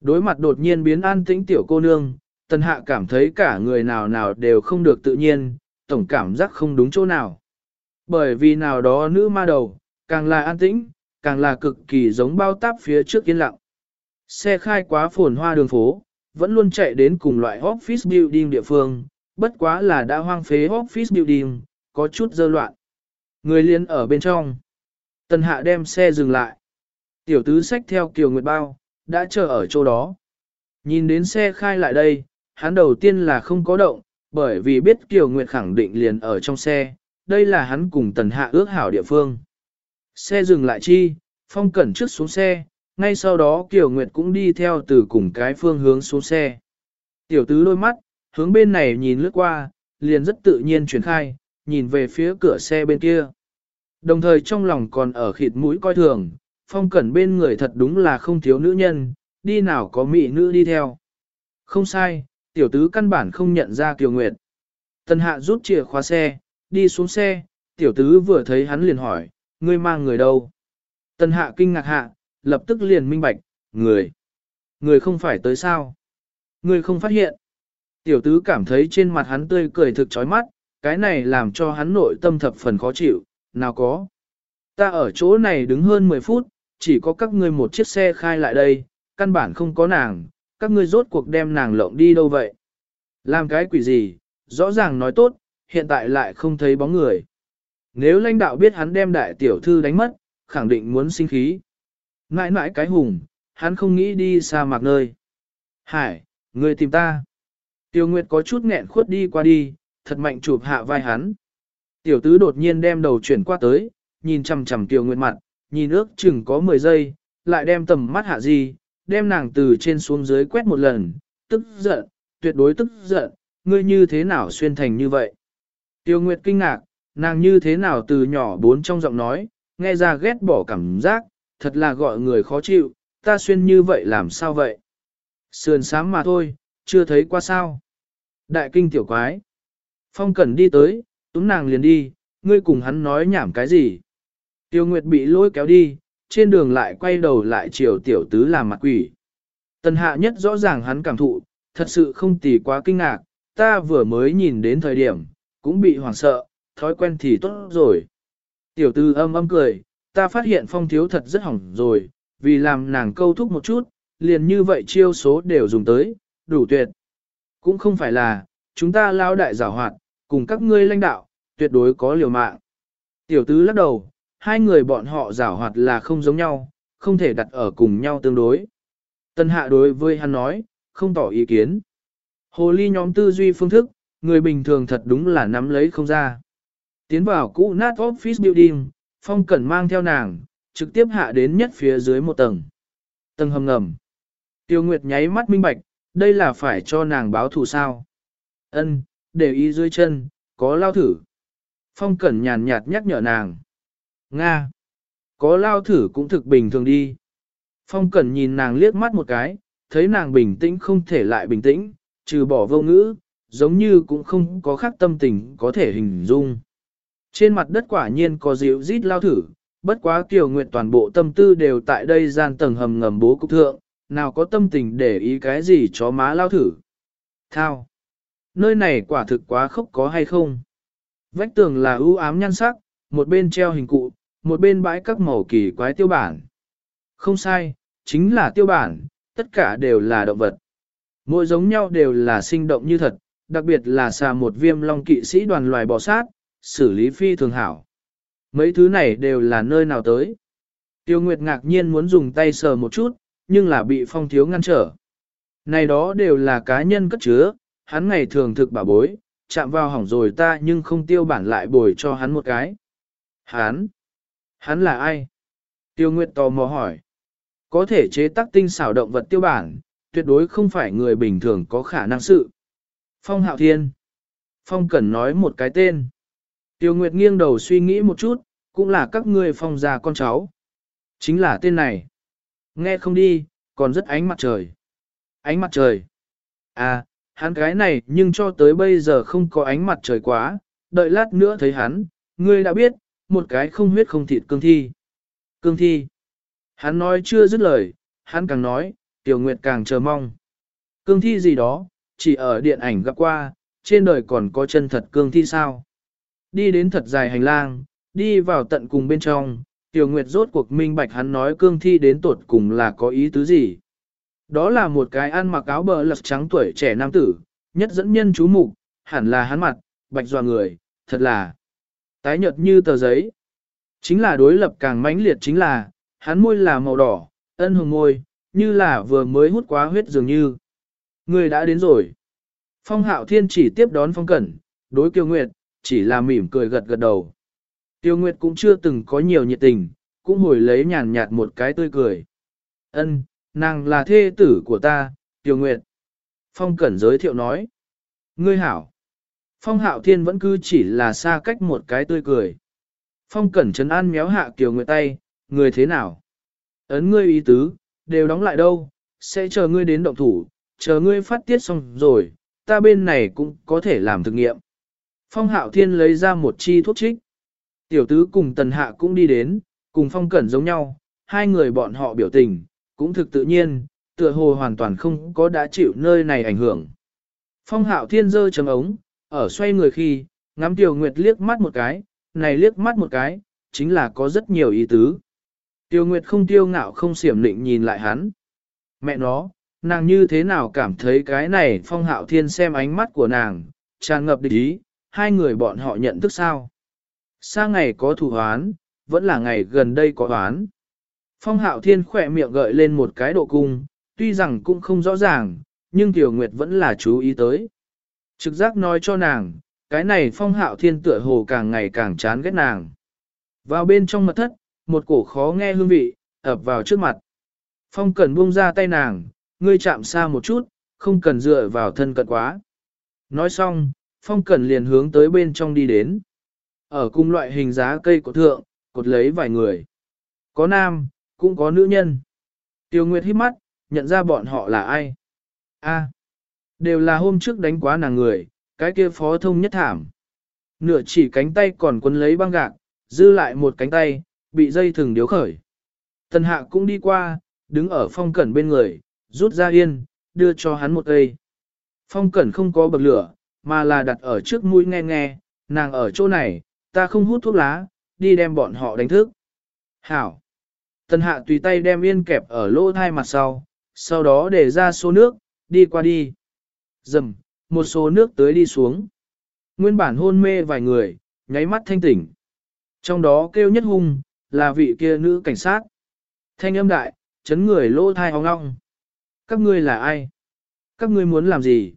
Đối mặt đột nhiên biến an tĩnh tiểu cô nương, tần hạ cảm thấy cả người nào nào đều không được tự nhiên, tổng cảm giác không đúng chỗ nào. Bởi vì nào đó nữ ma đầu, càng là an tĩnh, càng là cực kỳ giống bao táp phía trước yên lặng. Xe khai quá phồn hoa đường phố, vẫn luôn chạy đến cùng loại office building địa phương, bất quá là đã hoang phế office building, có chút dơ loạn. Người liên ở bên trong. Tần hạ đem xe dừng lại. Tiểu tứ sách theo Kiều Nguyệt Bao, đã chờ ở chỗ đó. Nhìn đến xe khai lại đây, hắn đầu tiên là không có động, bởi vì biết Kiều Nguyệt khẳng định liền ở trong xe, đây là hắn cùng tần hạ ước hảo địa phương. Xe dừng lại chi, phong cẩn trước xuống xe, ngay sau đó Kiều Nguyệt cũng đi theo từ cùng cái phương hướng xuống xe. Tiểu tứ đôi mắt, hướng bên này nhìn lướt qua, liền rất tự nhiên chuyển khai, nhìn về phía cửa xe bên kia. Đồng thời trong lòng còn ở khịt mũi coi thường, phong cẩn bên người thật đúng là không thiếu nữ nhân, đi nào có mỹ nữ đi theo. Không sai, tiểu tứ căn bản không nhận ra Kiều Nguyệt. Tần hạ rút chìa khóa xe, đi xuống xe, tiểu tứ vừa thấy hắn liền hỏi, ngươi mang người đâu? Tần hạ kinh ngạc hạ, lập tức liền minh bạch, người. người không phải tới sao. Người không phát hiện. Tiểu tứ cảm thấy trên mặt hắn tươi cười thực chói mắt, cái này làm cho hắn nội tâm thập phần khó chịu, nào có. Ta ở chỗ này đứng hơn 10 phút, chỉ có các ngươi một chiếc xe khai lại đây, căn bản không có nàng, các ngươi rốt cuộc đem nàng lộng đi đâu vậy? Làm cái quỷ gì, rõ ràng nói tốt, hiện tại lại không thấy bóng người. Nếu lãnh đạo biết hắn đem đại tiểu thư đánh mất, khẳng định muốn sinh khí. Ngãi ngãi cái hùng, hắn không nghĩ đi xa mạc nơi. Hải, người tìm ta. Tiêu Nguyệt có chút nghẹn khuất đi qua đi, thật mạnh chụp hạ vai hắn. Tiểu tứ đột nhiên đem đầu chuyển qua tới, nhìn chằm chằm Tiêu Nguyệt mặt, nhìn ước chừng có 10 giây, lại đem tầm mắt hạ gì, đem nàng từ trên xuống dưới quét một lần, tức giận, tuyệt đối tức giận, ngươi như thế nào xuyên thành như vậy. Tiêu Nguyệt kinh ngạc, nàng như thế nào từ nhỏ bốn trong giọng nói, nghe ra ghét bỏ cảm giác, thật là gọi người khó chịu, ta xuyên như vậy làm sao vậy? Sườn sáng mà thôi, chưa thấy qua sao. Đại kinh tiểu quái. Phong Cẩn đi tới, túm nàng liền đi, ngươi cùng hắn nói nhảm cái gì. Tiêu Nguyệt bị lôi kéo đi, trên đường lại quay đầu lại chiều tiểu tứ làm mặt quỷ. Tần hạ nhất rõ ràng hắn cảm thụ, thật sự không tì quá kinh ngạc, ta vừa mới nhìn đến thời điểm, cũng bị hoảng sợ, thói quen thì tốt rồi. Tiểu tư âm âm cười, ta phát hiện phong thiếu thật rất hỏng rồi, vì làm nàng câu thúc một chút, liền như vậy chiêu số đều dùng tới, đủ tuyệt. Cũng không phải là, chúng ta lao đại giảo hoạt, cùng các ngươi lãnh đạo, tuyệt đối có liều mạng. Tiểu tứ lắc đầu, hai người bọn họ giảo hoạt là không giống nhau, không thể đặt ở cùng nhau tương đối. Tân hạ đối với hắn nói, không tỏ ý kiến. Hồ ly nhóm tư duy phương thức, người bình thường thật đúng là nắm lấy không ra. Tiến vào cũ nát office building, Phong Cẩn mang theo nàng, trực tiếp hạ đến nhất phía dưới một tầng. Tầng hầm ngầm. Tiêu Nguyệt nháy mắt minh bạch, đây là phải cho nàng báo thù sao. Ân, để ý dưới chân, có lao thử. Phong Cẩn nhàn nhạt nhắc nhở nàng. Nga. Có lao thử cũng thực bình thường đi. Phong Cẩn nhìn nàng liếc mắt một cái, thấy nàng bình tĩnh không thể lại bình tĩnh, trừ bỏ vô ngữ, giống như cũng không có khác tâm tình có thể hình dung. Trên mặt đất quả nhiên có dịu rít lao thử, bất quá Kiều Nguyệt toàn bộ tâm tư đều tại đây gian tầng hầm ngầm bố cục thượng, nào có tâm tình để ý cái gì chó má lao thử. Thao! Nơi này quả thực quá khốc có hay không? Vách tường là ưu ám nhan sắc, một bên treo hình cụ, một bên bãi các màu kỳ quái tiêu bản. Không sai, chính là tiêu bản, tất cả đều là động vật. Mỗi giống nhau đều là sinh động như thật, đặc biệt là xà một viêm long kỵ sĩ đoàn loài bò sát, xử lý phi thường hảo. Mấy thứ này đều là nơi nào tới. Tiêu Nguyệt ngạc nhiên muốn dùng tay sờ một chút, nhưng là bị phong thiếu ngăn trở. Này đó đều là cá nhân cất chứa, hắn ngày thường thực bảo bối, chạm vào hỏng rồi ta nhưng không tiêu bản lại bồi cho hắn một cái. Hắn? Hắn là ai? Tiêu Nguyệt tò mò hỏi. Có thể chế tác tinh xảo động vật tiêu bản, tuyệt đối không phải người bình thường có khả năng sự. Phong Hạo Thiên. Phong Cẩn nói một cái tên. Tiêu Nguyệt nghiêng đầu suy nghĩ một chút, cũng là các ngươi phong già con cháu. Chính là tên này. Nghe không đi, còn rất ánh mặt trời. Ánh mặt trời. À, hắn cái này nhưng cho tới bây giờ không có ánh mặt trời quá, đợi lát nữa thấy hắn, ngươi đã biết, một cái không huyết không thịt cương thi. Cương thi. Hắn nói chưa dứt lời, hắn càng nói, Tiểu Nguyệt càng chờ mong. Cương thi gì đó, chỉ ở điện ảnh gặp qua, trên đời còn có chân thật cương thi sao. Đi đến thật dài hành lang, đi vào tận cùng bên trong, Tiểu Nguyệt rốt cuộc minh bạch hắn nói cương thi đến tột cùng là có ý tứ gì. Đó là một cái ăn mặc áo bờ lật trắng tuổi trẻ nam tử, nhất dẫn nhân chú mục, hẳn là hắn mặt, bạch dò người, thật là tái nhợt như tờ giấy. Chính là đối lập càng mãnh liệt chính là, hắn môi là màu đỏ, ân hồng môi, như là vừa mới hút quá huyết dường như. Người đã đến rồi. Phong hạo thiên chỉ tiếp đón phong cẩn, đối kiều nguyệt, chỉ là mỉm cười gật gật đầu. Tiêu Nguyệt cũng chưa từng có nhiều nhiệt tình, cũng hồi lấy nhàn nhạt một cái tươi cười. Ân, nàng là thê tử của ta, Tiêu Nguyệt. Phong Cẩn giới thiệu nói. Ngươi hảo. Phong Hạo Thiên vẫn cứ chỉ là xa cách một cái tươi cười. Phong Cẩn trấn an méo hạ Kiều Nguyệt tay, người thế nào? Ấn ngươi ý tứ, đều đóng lại đâu, sẽ chờ ngươi đến động thủ, chờ ngươi phát tiết xong rồi, ta bên này cũng có thể làm thực nghiệm. Phong Hạo Thiên lấy ra một chi thuốc trích. Tiểu tứ cùng Tần Hạ cũng đi đến, cùng Phong Cẩn giống nhau, hai người bọn họ biểu tình, cũng thực tự nhiên, tựa hồ hoàn toàn không có đã chịu nơi này ảnh hưởng. Phong hạo thiên dơ chấm ống, ở xoay người khi, ngắm Tiểu Nguyệt liếc mắt một cái, này liếc mắt một cái, chính là có rất nhiều ý tứ. Tiêu Nguyệt không tiêu ngạo không xiểm định nhìn lại hắn. Mẹ nó, nàng như thế nào cảm thấy cái này phong hạo thiên xem ánh mắt của nàng, tràn ngập địch ý, hai người bọn họ nhận thức sao. Sa ngày có thủ hoán, vẫn là ngày gần đây có hoán. Phong hạo thiên khỏe miệng gợi lên một cái độ cung, tuy rằng cũng không rõ ràng, nhưng Tiểu Nguyệt vẫn là chú ý tới. Trực giác nói cho nàng, cái này phong hạo thiên tựa hồ càng ngày càng chán ghét nàng. Vào bên trong mật thất, một cổ khó nghe hương vị, ập vào trước mặt. Phong cần buông ra tay nàng, ngươi chạm xa một chút, không cần dựa vào thân cận quá. Nói xong, Phong Cẩn liền hướng tới bên trong đi đến. Ở cùng loại hình giá cây của thượng, cột lấy vài người. Có nam, cũng có nữ nhân. Tiêu Nguyệt hít mắt, nhận ra bọn họ là ai. A, đều là hôm trước đánh quá nàng người, cái kia phó thông nhất thảm. Nửa chỉ cánh tay còn quấn lấy băng gạc, dư lại một cánh tay, bị dây thừng điếu khởi. Tần hạ cũng đi qua, đứng ở phong cẩn bên người, rút ra yên, đưa cho hắn một cây. Phong cẩn không có bậc lửa, mà là đặt ở trước mũi nghe nghe, nàng ở chỗ này, ta không hút thuốc lá, đi đem bọn họ đánh thức. Hảo! Tần hạ tùy tay đem yên kẹp ở lỗ thai mặt sau, sau đó để ra số nước, đi qua đi. Dầm, một số nước tới đi xuống. Nguyên bản hôn mê vài người, nháy mắt thanh tỉnh. Trong đó kêu nhất hung, là vị kia nữ cảnh sát. Thanh âm đại, chấn người lỗ thai hóng ngong. Các ngươi là ai? Các ngươi muốn làm gì?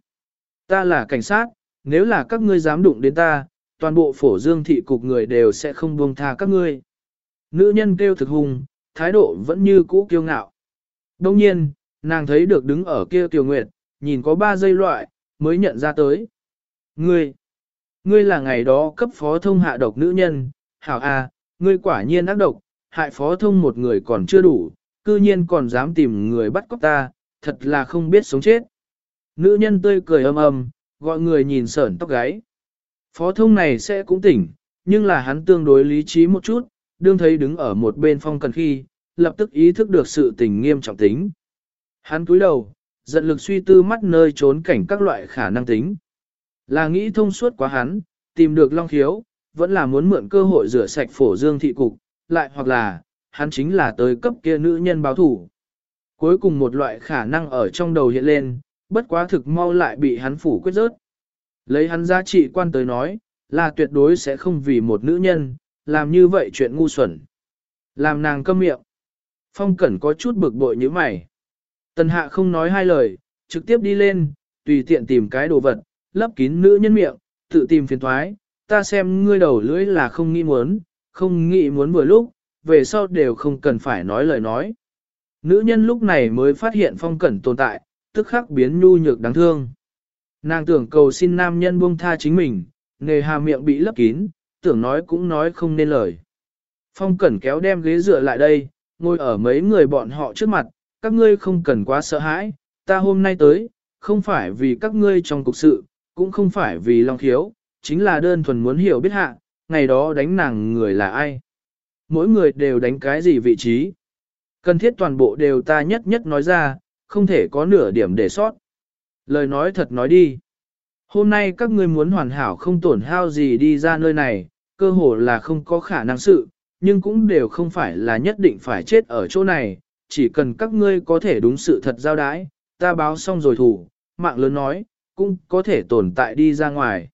Ta là cảnh sát, nếu là các ngươi dám đụng đến ta, toàn bộ phổ dương thị cục người đều sẽ không buông tha các ngươi. Nữ nhân kêu thực hùng, thái độ vẫn như cũ kiêu ngạo. Đông nhiên, nàng thấy được đứng ở kia tiểu nguyệt, nhìn có ba giây loại, mới nhận ra tới. Ngươi, ngươi là ngày đó cấp phó thông hạ độc nữ nhân, hảo à, ngươi quả nhiên ác độc, hại phó thông một người còn chưa đủ, cư nhiên còn dám tìm người bắt cóc ta, thật là không biết sống chết. Nữ nhân tươi cười âm âm, gọi người nhìn sởn tóc gáy. Phó thông này sẽ cũng tỉnh, nhưng là hắn tương đối lý trí một chút, đương thấy đứng ở một bên phong cần khi, lập tức ý thức được sự tình nghiêm trọng tính. Hắn cúi đầu, giận lực suy tư mắt nơi trốn cảnh các loại khả năng tính. Là nghĩ thông suốt quá hắn, tìm được long khiếu, vẫn là muốn mượn cơ hội rửa sạch phổ dương thị cục, lại hoặc là, hắn chính là tới cấp kia nữ nhân báo thủ. Cuối cùng một loại khả năng ở trong đầu hiện lên, bất quá thực mau lại bị hắn phủ quyết rớt. Lấy hắn giá trị quan tới nói, là tuyệt đối sẽ không vì một nữ nhân, làm như vậy chuyện ngu xuẩn. Làm nàng câm miệng. Phong Cẩn có chút bực bội như mày. Tần hạ không nói hai lời, trực tiếp đi lên, tùy tiện tìm cái đồ vật, lấp kín nữ nhân miệng, tự tìm phiền thoái, ta xem ngươi đầu lưỡi là không nghĩ muốn, không nghĩ muốn vừa lúc, về sau đều không cần phải nói lời nói. Nữ nhân lúc này mới phát hiện phong cẩn tồn tại, tức khắc biến nhu nhược đáng thương. Nàng tưởng cầu xin nam nhân buông tha chính mình, nề hà miệng bị lấp kín, tưởng nói cũng nói không nên lời. Phong cẩn kéo đem ghế dựa lại đây, ngồi ở mấy người bọn họ trước mặt, các ngươi không cần quá sợ hãi, ta hôm nay tới, không phải vì các ngươi trong cục sự, cũng không phải vì lòng thiếu, chính là đơn thuần muốn hiểu biết hạ, ngày đó đánh nàng người là ai. Mỗi người đều đánh cái gì vị trí. Cần thiết toàn bộ đều ta nhất nhất nói ra, không thể có nửa điểm để sót. Lời nói thật nói đi. Hôm nay các ngươi muốn hoàn hảo không tổn hao gì đi ra nơi này, cơ hồ là không có khả năng sự, nhưng cũng đều không phải là nhất định phải chết ở chỗ này, chỉ cần các ngươi có thể đúng sự thật giao đái, ta báo xong rồi thủ, mạng lớn nói, cũng có thể tồn tại đi ra ngoài.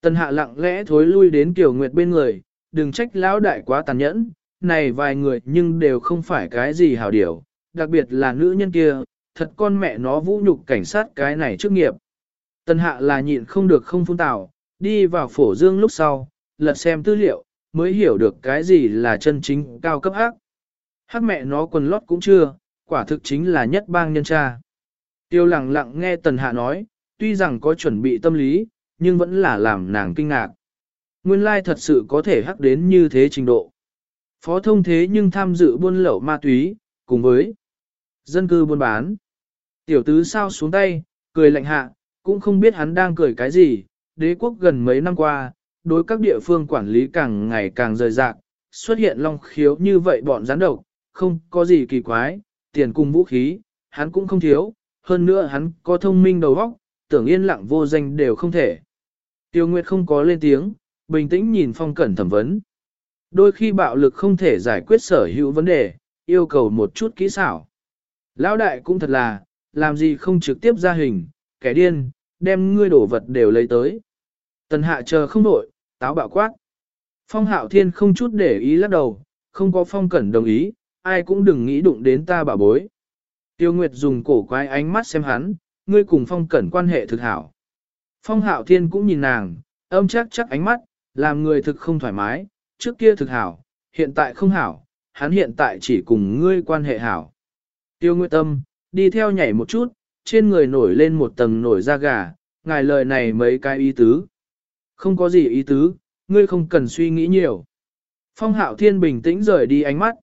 tân hạ lặng lẽ thối lui đến Kiều Nguyệt bên người, đừng trách lão đại quá tàn nhẫn, này vài người nhưng đều không phải cái gì hảo điểu, đặc biệt là nữ nhân kia, thật con mẹ nó vũ nhục cảnh sát cái này trước nghiệp. Tần hạ là nhịn không được không phun tào, đi vào phổ dương lúc sau, lật xem tư liệu, mới hiểu được cái gì là chân chính cao cấp ác. Hắc mẹ nó quần lót cũng chưa, quả thực chính là nhất bang nhân cha. Tiêu lặng lặng nghe tần hạ nói, tuy rằng có chuẩn bị tâm lý, nhưng vẫn là làm nàng kinh ngạc. Nguyên lai thật sự có thể hắc đến như thế trình độ. Phó thông thế nhưng tham dự buôn lậu ma túy, cùng với dân cư buôn bán. Tiểu tứ sao xuống tay, cười lạnh hạ, cũng không biết hắn đang cười cái gì, đế quốc gần mấy năm qua, đối các địa phương quản lý càng ngày càng rời rạc, xuất hiện long khiếu như vậy bọn gián độc, không có gì kỳ quái, tiền cùng vũ khí, hắn cũng không thiếu, hơn nữa hắn có thông minh đầu óc, tưởng yên lặng vô danh đều không thể. Tiêu Nguyệt không có lên tiếng, bình tĩnh nhìn phong cẩn thẩm vấn. Đôi khi bạo lực không thể giải quyết sở hữu vấn đề, yêu cầu một chút kỹ xảo. Lão đại cũng thật là, làm gì không trực tiếp ra hình, kẻ điên, đem ngươi đổ vật đều lấy tới. Tần hạ chờ không đổi, táo bạo quát. Phong hạo thiên không chút để ý lắc đầu, không có phong cẩn đồng ý, ai cũng đừng nghĩ đụng đến ta bà bối. Tiêu Nguyệt dùng cổ quái ánh mắt xem hắn, ngươi cùng phong cẩn quan hệ thực hảo. Phong hạo thiên cũng nhìn nàng, âm chắc chắc ánh mắt, làm người thực không thoải mái, trước kia thực hảo, hiện tại không hảo, hắn hiện tại chỉ cùng ngươi quan hệ hảo. Tiêu Nguyệt Tâm, đi theo nhảy một chút, trên người nổi lên một tầng nổi da gà, ngài lời này mấy cái ý tứ. Không có gì ý tứ, ngươi không cần suy nghĩ nhiều. Phong hạo thiên bình tĩnh rời đi ánh mắt.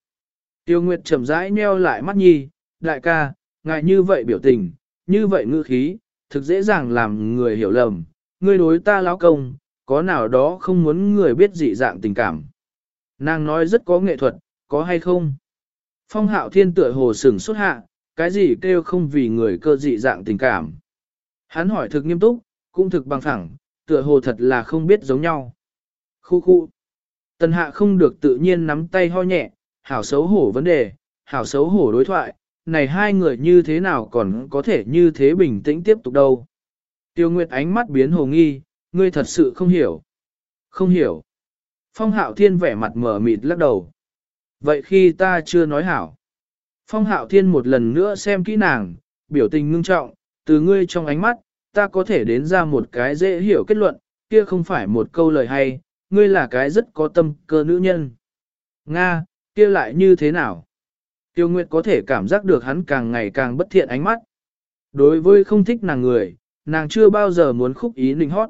Tiêu Nguyệt chậm rãi nheo lại mắt nhi, đại ca, ngài như vậy biểu tình, như vậy ngữ khí, thực dễ dàng làm người hiểu lầm. Ngươi đối ta lão công, có nào đó không muốn người biết dị dạng tình cảm. Nàng nói rất có nghệ thuật, có hay không? Phong hạo thiên tựa hồ sừng xuất hạ, cái gì kêu không vì người cơ dị dạng tình cảm. Hắn hỏi thực nghiêm túc, cũng thực bằng phẳng, tựa hồ thật là không biết giống nhau. Khu khu. Tần hạ không được tự nhiên nắm tay ho nhẹ, hảo xấu hổ vấn đề, hảo xấu hổ đối thoại, này hai người như thế nào còn có thể như thế bình tĩnh tiếp tục đâu. Tiêu Nguyệt ánh mắt biến hồ nghi, ngươi thật sự không hiểu. Không hiểu. Phong hạo thiên vẻ mặt mở mịt lắc đầu. Vậy khi ta chưa nói hảo. Phong hạo thiên một lần nữa xem kỹ nàng, biểu tình ngưng trọng, từ ngươi trong ánh mắt, ta có thể đến ra một cái dễ hiểu kết luận, kia không phải một câu lời hay, ngươi là cái rất có tâm cơ nữ nhân. Nga, kia lại như thế nào? Tiêu Nguyệt có thể cảm giác được hắn càng ngày càng bất thiện ánh mắt. Đối với không thích nàng người, nàng chưa bao giờ muốn khúc ý nịnh hót.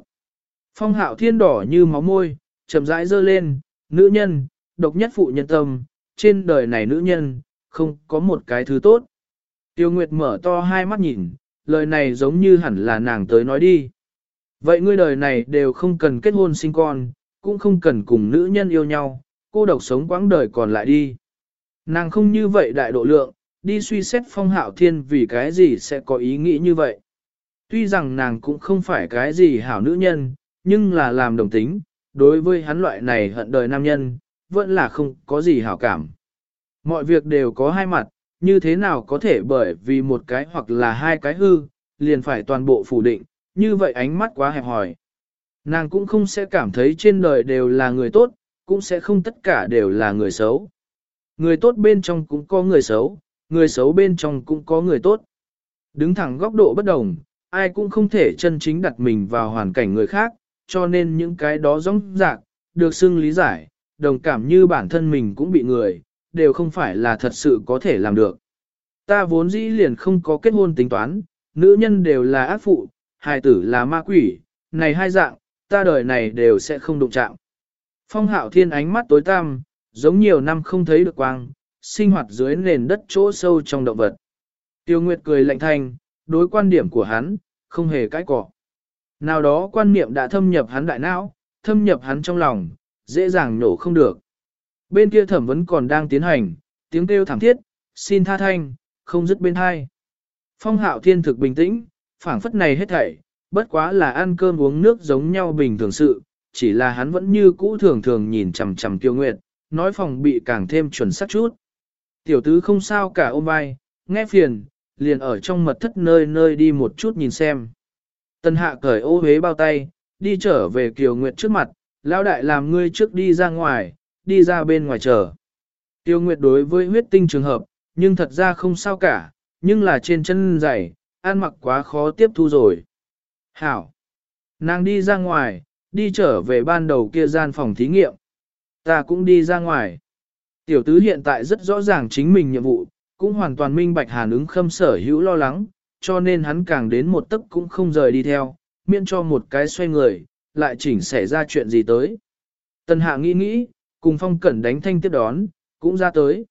Phong hạo thiên đỏ như máu môi, chậm rãi dơ lên, nữ nhân, độc nhất phụ nhân tâm, trên đời này nữ nhân, không có một cái thứ tốt. Tiêu Nguyệt mở to hai mắt nhìn, lời này giống như hẳn là nàng tới nói đi. Vậy ngươi đời này đều không cần kết hôn sinh con, cũng không cần cùng nữ nhân yêu nhau, cô độc sống quãng đời còn lại đi. Nàng không như vậy đại độ lượng, đi suy xét phong hạo thiên vì cái gì sẽ có ý nghĩ như vậy. Tuy rằng nàng cũng không phải cái gì hảo nữ nhân, nhưng là làm đồng tính, đối với hắn loại này hận đời nam nhân, vẫn là không có gì hảo cảm. Mọi việc đều có hai mặt, như thế nào có thể bởi vì một cái hoặc là hai cái hư, liền phải toàn bộ phủ định, như vậy ánh mắt quá hẹp hòi. Nàng cũng không sẽ cảm thấy trên đời đều là người tốt, cũng sẽ không tất cả đều là người xấu. Người tốt bên trong cũng có người xấu, người xấu bên trong cũng có người tốt. Đứng thẳng góc độ bất đồng, ai cũng không thể chân chính đặt mình vào hoàn cảnh người khác, cho nên những cái đó rong rạc, được xưng lý giải, đồng cảm như bản thân mình cũng bị người, đều không phải là thật sự có thể làm được. Ta vốn dĩ liền không có kết hôn tính toán, nữ nhân đều là ác phụ, hài tử là ma quỷ, này hai dạng, ta đời này đều sẽ không đụng chạm. Phong hạo thiên ánh mắt tối tăm, giống nhiều năm không thấy được quang, sinh hoạt dưới nền đất chỗ sâu trong động vật. Tiêu Nguyệt cười lạnh thanh, đối quan điểm của hắn, không hề cãi cọ. Nào đó quan niệm đã thâm nhập hắn đại não, thâm nhập hắn trong lòng, dễ dàng nổ không được. Bên kia thẩm vấn còn đang tiến hành, tiếng kêu thảm thiết, xin tha thanh, không dứt bên hai. Phong hạo thiên thực bình tĩnh, phảng phất này hết thảy, bất quá là ăn cơm uống nước giống nhau bình thường sự, chỉ là hắn vẫn như cũ thường thường nhìn chằm chằm tiêu nguyệt, nói phòng bị càng thêm chuẩn xác chút. Tiểu tứ không sao cả ôm vai, nghe phiền, liền ở trong mật thất nơi nơi đi một chút nhìn xem. Tân hạ cởi ô hế bao tay, đi trở về Kiều Nguyệt trước mặt, lão đại làm ngươi trước đi ra ngoài, đi ra bên ngoài chờ. Tiêu Nguyệt đối với huyết tinh trường hợp, nhưng thật ra không sao cả, nhưng là trên chân giày, ăn mặc quá khó tiếp thu rồi. Hảo! Nàng đi ra ngoài, đi trở về ban đầu kia gian phòng thí nghiệm. Ta cũng đi ra ngoài. Tiểu tứ hiện tại rất rõ ràng chính mình nhiệm vụ, cũng hoàn toàn minh bạch hàn ứng khâm sở hữu lo lắng, cho nên hắn càng đến một tấc cũng không rời đi theo, miễn cho một cái xoay người, lại chỉnh xảy ra chuyện gì tới. Tần hạ nghĩ nghĩ, cùng phong cẩn đánh thanh tiếp đón, cũng ra tới.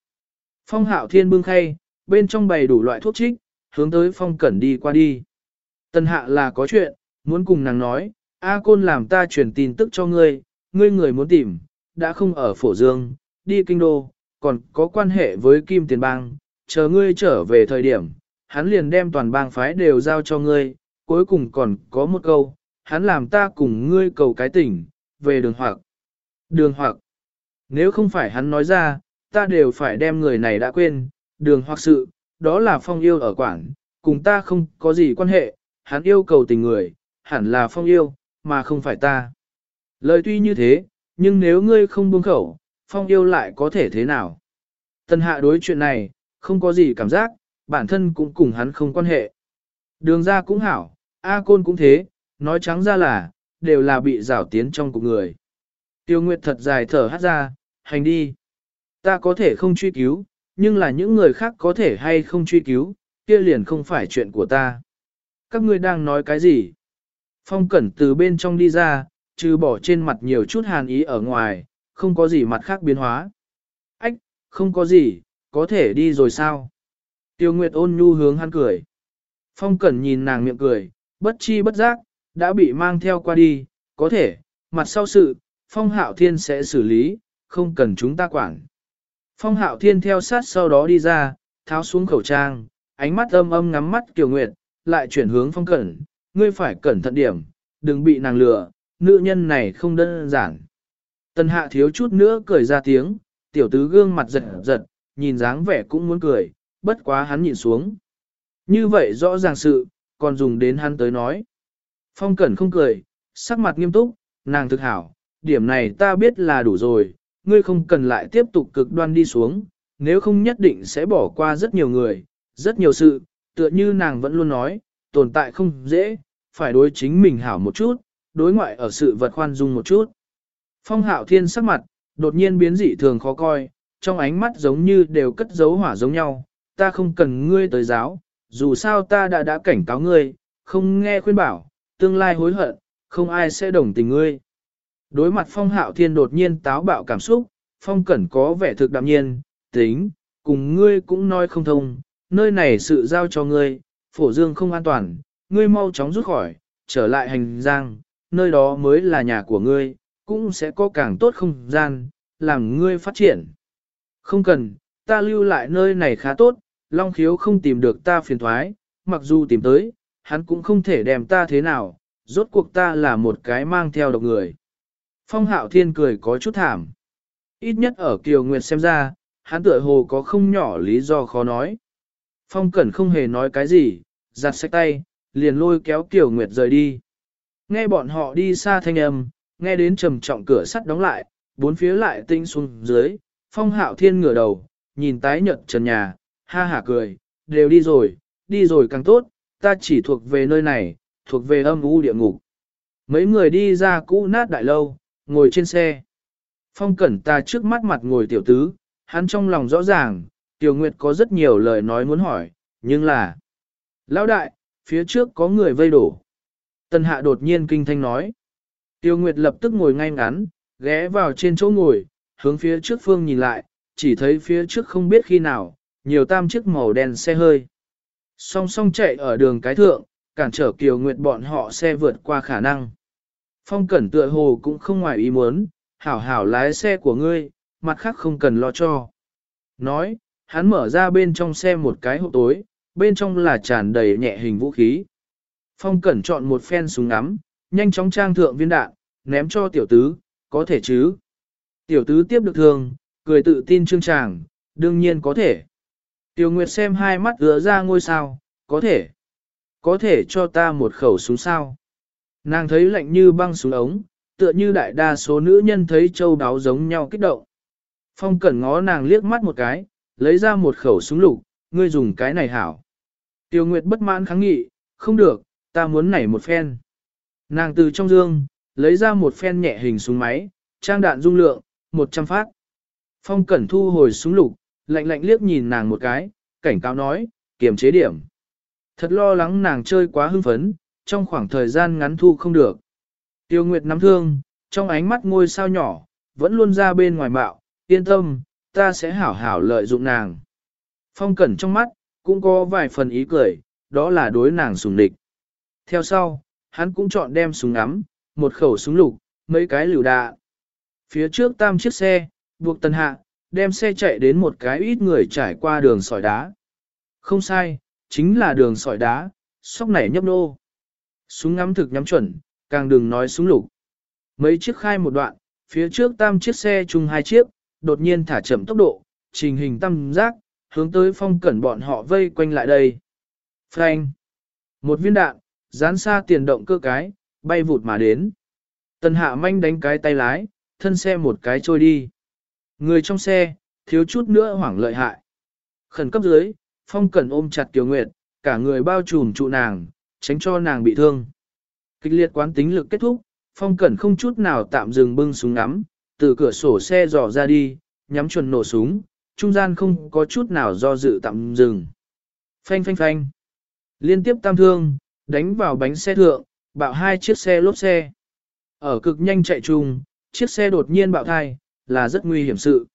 Phong hạo thiên bưng khay, bên trong bày đủ loại thuốc trích, hướng tới phong cẩn đi qua đi. Tần hạ là có chuyện, muốn cùng nàng nói, A Côn làm ta truyền tin tức cho ngươi, ngươi người muốn tìm, đã không ở phổ dương, đi kinh đô, còn có quan hệ với Kim Tiền Bang, chờ ngươi trở về thời điểm, hắn liền đem toàn bang phái đều giao cho ngươi, cuối cùng còn có một câu, hắn làm ta cùng ngươi cầu cái tỉnh, về đường hoặc. Đường hoặc, nếu không phải hắn nói ra, ta đều phải đem người này đã quên, đường hoặc sự, đó là phong yêu ở quảng, cùng ta không có gì quan hệ, hắn yêu cầu tình người, hẳn là phong yêu, mà không phải ta. Lời tuy như thế, nhưng nếu ngươi không buông khẩu, phong yêu lại có thể thế nào? Tân hạ đối chuyện này, không có gì cảm giác, bản thân cũng cùng hắn không quan hệ. Đường ra cũng hảo, A Côn cũng thế, nói trắng ra là, đều là bị rảo tiến trong cục người. Tiêu Nguyệt thật dài thở hát ra, hành đi. Ta có thể không truy cứu, nhưng là những người khác có thể hay không truy cứu, kia liền không phải chuyện của ta. Các ngươi đang nói cái gì? Phong Cẩn từ bên trong đi ra, trừ bỏ trên mặt nhiều chút hàn ý ở ngoài, không có gì mặt khác biến hóa. Ách, không có gì, có thể đi rồi sao? Tiêu Nguyệt ôn nhu hướng hắn cười. Phong Cẩn nhìn nàng miệng cười, bất chi bất giác, đã bị mang theo qua đi, có thể, mặt sau sự, Phong Hạo Thiên sẽ xử lý, không cần chúng ta quản. Phong Hạo Thiên theo sát sau đó đi ra, tháo xuống khẩu trang, ánh mắt âm âm ngắm mắt Kiều Nguyệt, lại chuyển hướng Phong Cẩn, ngươi phải cẩn thận điểm, đừng bị nàng lừa, nữ nhân này không đơn giản. Tần Hạ thiếu chút nữa cười ra tiếng, tiểu tứ gương mặt giật giật, nhìn dáng vẻ cũng muốn cười, bất quá hắn nhìn xuống. Như vậy rõ ràng sự, còn dùng đến hắn tới nói. Phong Cẩn không cười, sắc mặt nghiêm túc, nàng thực hảo, điểm này ta biết là đủ rồi, ngươi không cần lại tiếp tục cực đoan đi xuống, nếu không nhất định sẽ bỏ qua rất nhiều người, rất nhiều sự, tựa như nàng vẫn luôn nói, tồn tại không dễ, phải đối chính mình hảo một chút, đối ngoại ở sự vật khoan dung một chút. Phong hạo thiên sắc mặt, đột nhiên biến dị thường khó coi, trong ánh mắt giống như đều cất dấu hỏa giống nhau, ta không cần ngươi tới giáo, dù sao ta đã đã cảnh cáo ngươi, không nghe khuyên bảo, tương lai hối hận, không ai sẽ đồng tình ngươi. Đối mặt phong hạo thiên đột nhiên táo bạo cảm xúc, phong cẩn có vẻ thực đạm nhiên, tính, cùng ngươi cũng nói không thông, nơi này sự giao cho ngươi, phổ dương không an toàn, ngươi mau chóng rút khỏi, trở lại hành giang, nơi đó mới là nhà của ngươi, cũng sẽ có càng tốt không gian, làm ngươi phát triển. Không cần, ta lưu lại nơi này khá tốt, Long Khiếu không tìm được ta phiền thoái, mặc dù tìm tới, hắn cũng không thể đem ta thế nào, rốt cuộc ta là một cái mang theo độc người. Phong hạo thiên cười có chút thảm. Ít nhất ở Kiều Nguyệt xem ra, hắn tựa hồ có không nhỏ lý do khó nói. Phong Cẩn không hề nói cái gì, giặt sạch tay, liền lôi kéo Kiều Nguyệt rời đi. Nghe bọn họ đi xa thanh âm, nghe đến trầm trọng cửa sắt đóng lại, bốn phía lại tinh xuống dưới, phong hạo thiên ngửa đầu, nhìn tái nhợt trần nhà, ha hả cười, đều đi rồi, đi rồi càng tốt, ta chỉ thuộc về nơi này, thuộc về âm u địa ngục. Mấy người đi ra cũ nát đại lâu, ngồi trên xe. Phong cẩn ta trước mắt mặt ngồi tiểu tứ, hắn trong lòng rõ ràng, tiểu nguyệt có rất nhiều lời nói muốn hỏi, nhưng là... Lão đại, phía trước có người vây đổ. Tần hạ đột nhiên kinh thanh nói. Tiêu Nguyệt lập tức ngồi ngay ngắn, ghé vào trên chỗ ngồi, hướng phía trước phương nhìn lại, chỉ thấy phía trước không biết khi nào, nhiều tam chiếc màu đen xe hơi. Song song chạy ở đường cái thượng, cản trở Kiều Nguyệt bọn họ xe vượt qua khả năng. Phong cẩn tựa hồ cũng không ngoài ý muốn, hảo hảo lái xe của ngươi, mặt khác không cần lo cho. Nói, hắn mở ra bên trong xe một cái hộp tối, bên trong là tràn đầy nhẹ hình vũ khí. Phong cẩn chọn một phen súng ngắm, nhanh chóng trang thượng viên đạn, ném cho tiểu tứ, có thể chứ. Tiểu tứ tiếp được thương, cười tự tin trương tràng, đương nhiên có thể. Tiểu Nguyệt xem hai mắt ứa ra ngôi sao, có thể. Có thể cho ta một khẩu súng sao. Nàng thấy lạnh như băng xuống ống, tựa như đại đa số nữ nhân thấy châu đáo giống nhau kích động. Phong cẩn ngó nàng liếc mắt một cái, lấy ra một khẩu súng lục, ngươi dùng cái này hảo. Tiêu Nguyệt bất mãn kháng nghị, không được, ta muốn nảy một phen. Nàng từ trong dương, lấy ra một phen nhẹ hình súng máy, trang đạn dung lượng, 100 phát. Phong Cẩn thu hồi súng lục, lạnh lạnh liếc nhìn nàng một cái, cảnh cáo nói, kiềm chế điểm. Thật lo lắng nàng chơi quá hưng phấn, trong khoảng thời gian ngắn thu không được. Tiêu Nguyệt nắm thương, trong ánh mắt ngôi sao nhỏ, vẫn luôn ra bên ngoài bạo, yên tâm, ta sẽ hảo hảo lợi dụng nàng. Phong Cẩn trong mắt, cũng có vài phần ý cười, đó là đối nàng sùng địch. Theo sau, hắn cũng chọn đem súng ngắm, một khẩu súng lục, mấy cái lựu đạn. Phía trước tam chiếc xe, buộc tần hạ, đem xe chạy đến một cái ít người trải qua đường sỏi đá. Không sai, chính là đường sỏi đá, sóc nảy nhấp nô. Súng ngắm thực nhắm chuẩn, càng đừng nói súng lục. Mấy chiếc khai một đoạn, phía trước tam chiếc xe chung hai chiếc, đột nhiên thả chậm tốc độ, trình hình tam giác, hướng tới phong cẩn bọn họ vây quanh lại đây. Frank! Một viên đạn, dán xa tiền động cơ cái, bay vụt mà đến. Tần hạ manh đánh cái tay lái, thân xe một cái trôi đi. Người trong xe, thiếu chút nữa hoảng lợi hại. Khẩn cấp dưới, phong cẩn ôm chặt Kiều Nguyệt, cả người bao trùm trụ nàng, tránh cho nàng bị thương. Kịch liệt quán tính lực kết thúc, phong cẩn không chút nào tạm dừng bưng súng ngắm, từ cửa sổ xe dò ra đi, nhắm chuẩn nổ súng, trung gian không có chút nào do dự tạm dừng. Phanh phanh phanh. Liên tiếp tam thương, đánh vào bánh xe thượng, bạo hai chiếc xe lốp xe. Ở cực nhanh chạy chung, chiếc xe đột nhiên bạo thai, là rất nguy hiểm sự.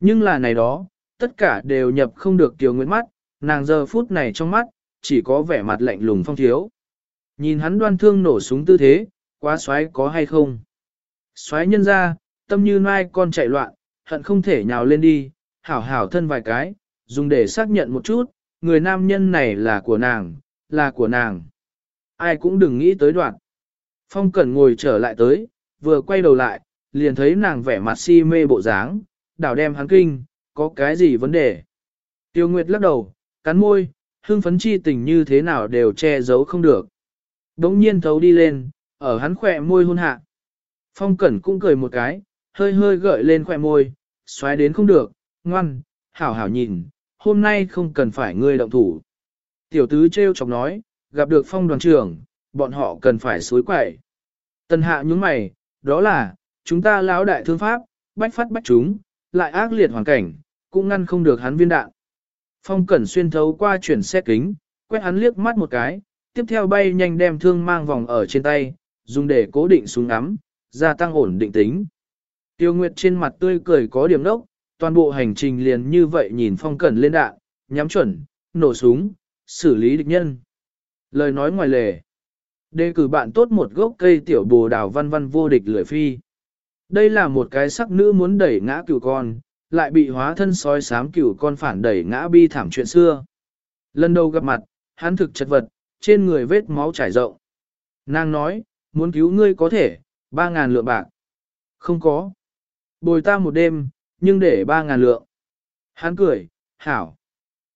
Nhưng là này đó, tất cả đều nhập không được tiểu Nguyệt mắt, nàng giờ phút này trong mắt, chỉ có vẻ mặt lạnh lùng phong thiếu. Nhìn hắn đoan thương nổ súng tư thế, quá xoáy có hay không? Xoáy nhân ra, tâm như mai con chạy loạn, hận không thể nhào lên đi, hảo hảo thân vài cái, dùng để xác nhận một chút, người nam nhân này là của nàng, là của nàng. Ai cũng đừng nghĩ tới đoạn. Phong Cẩn ngồi trở lại tới, vừa quay đầu lại, liền thấy nàng vẻ mặt si mê bộ dáng, đảo đem hắn kinh, có cái gì vấn đề. Tiêu Nguyệt lắc đầu, cắn môi, hương phấn chi tình như thế nào đều che giấu không được. Đống nhiên thấu đi lên, ở hắn khỏe môi hôn hạ. Phong Cẩn cũng cười một cái, hơi hơi gợi lên khỏe môi, xoáy đến không được, ngoan, hảo hảo nhìn, hôm nay không cần phải ngươi động thủ. Tiểu tứ treo chọc nói, gặp được phong đoàn trưởng, bọn họ cần phải suối quậy. Tần hạ nhúng mày, đó là, chúng ta lão đại thương pháp, bách phát bách chúng, lại ác liệt hoàn cảnh, cũng ngăn không được hắn viên đạn. Phong cẩn xuyên thấu qua chuyển xe kính, quét hắn liếc mắt một cái, tiếp theo bay nhanh đem thương mang vòng ở trên tay, dùng để cố định súng ngắm, gia tăng ổn định tính. Tiêu Nguyệt trên mặt tươi cười có điểm đốc, toàn bộ hành trình liền như vậy nhìn phong cẩn lên đạn, nhắm chuẩn, nổ súng, xử lý địch nhân. Lời nói ngoài lề. Đề cử bạn tốt một gốc cây tiểu bồ đào văn văn vô địch lưỡi phi. Đây là một cái sắc nữ muốn đẩy ngã cửu con, lại bị hóa thân sói sám cửu con phản đẩy ngã bi thảm chuyện xưa. Lần đầu gặp mặt, hắn thực chật vật, trên người vết máu trải rộng. Nàng nói, muốn cứu ngươi có thể, ba ngàn lượng bạc. Không có. Bồi ta một đêm, nhưng để ba ngàn lượng. Hắn cười, hảo.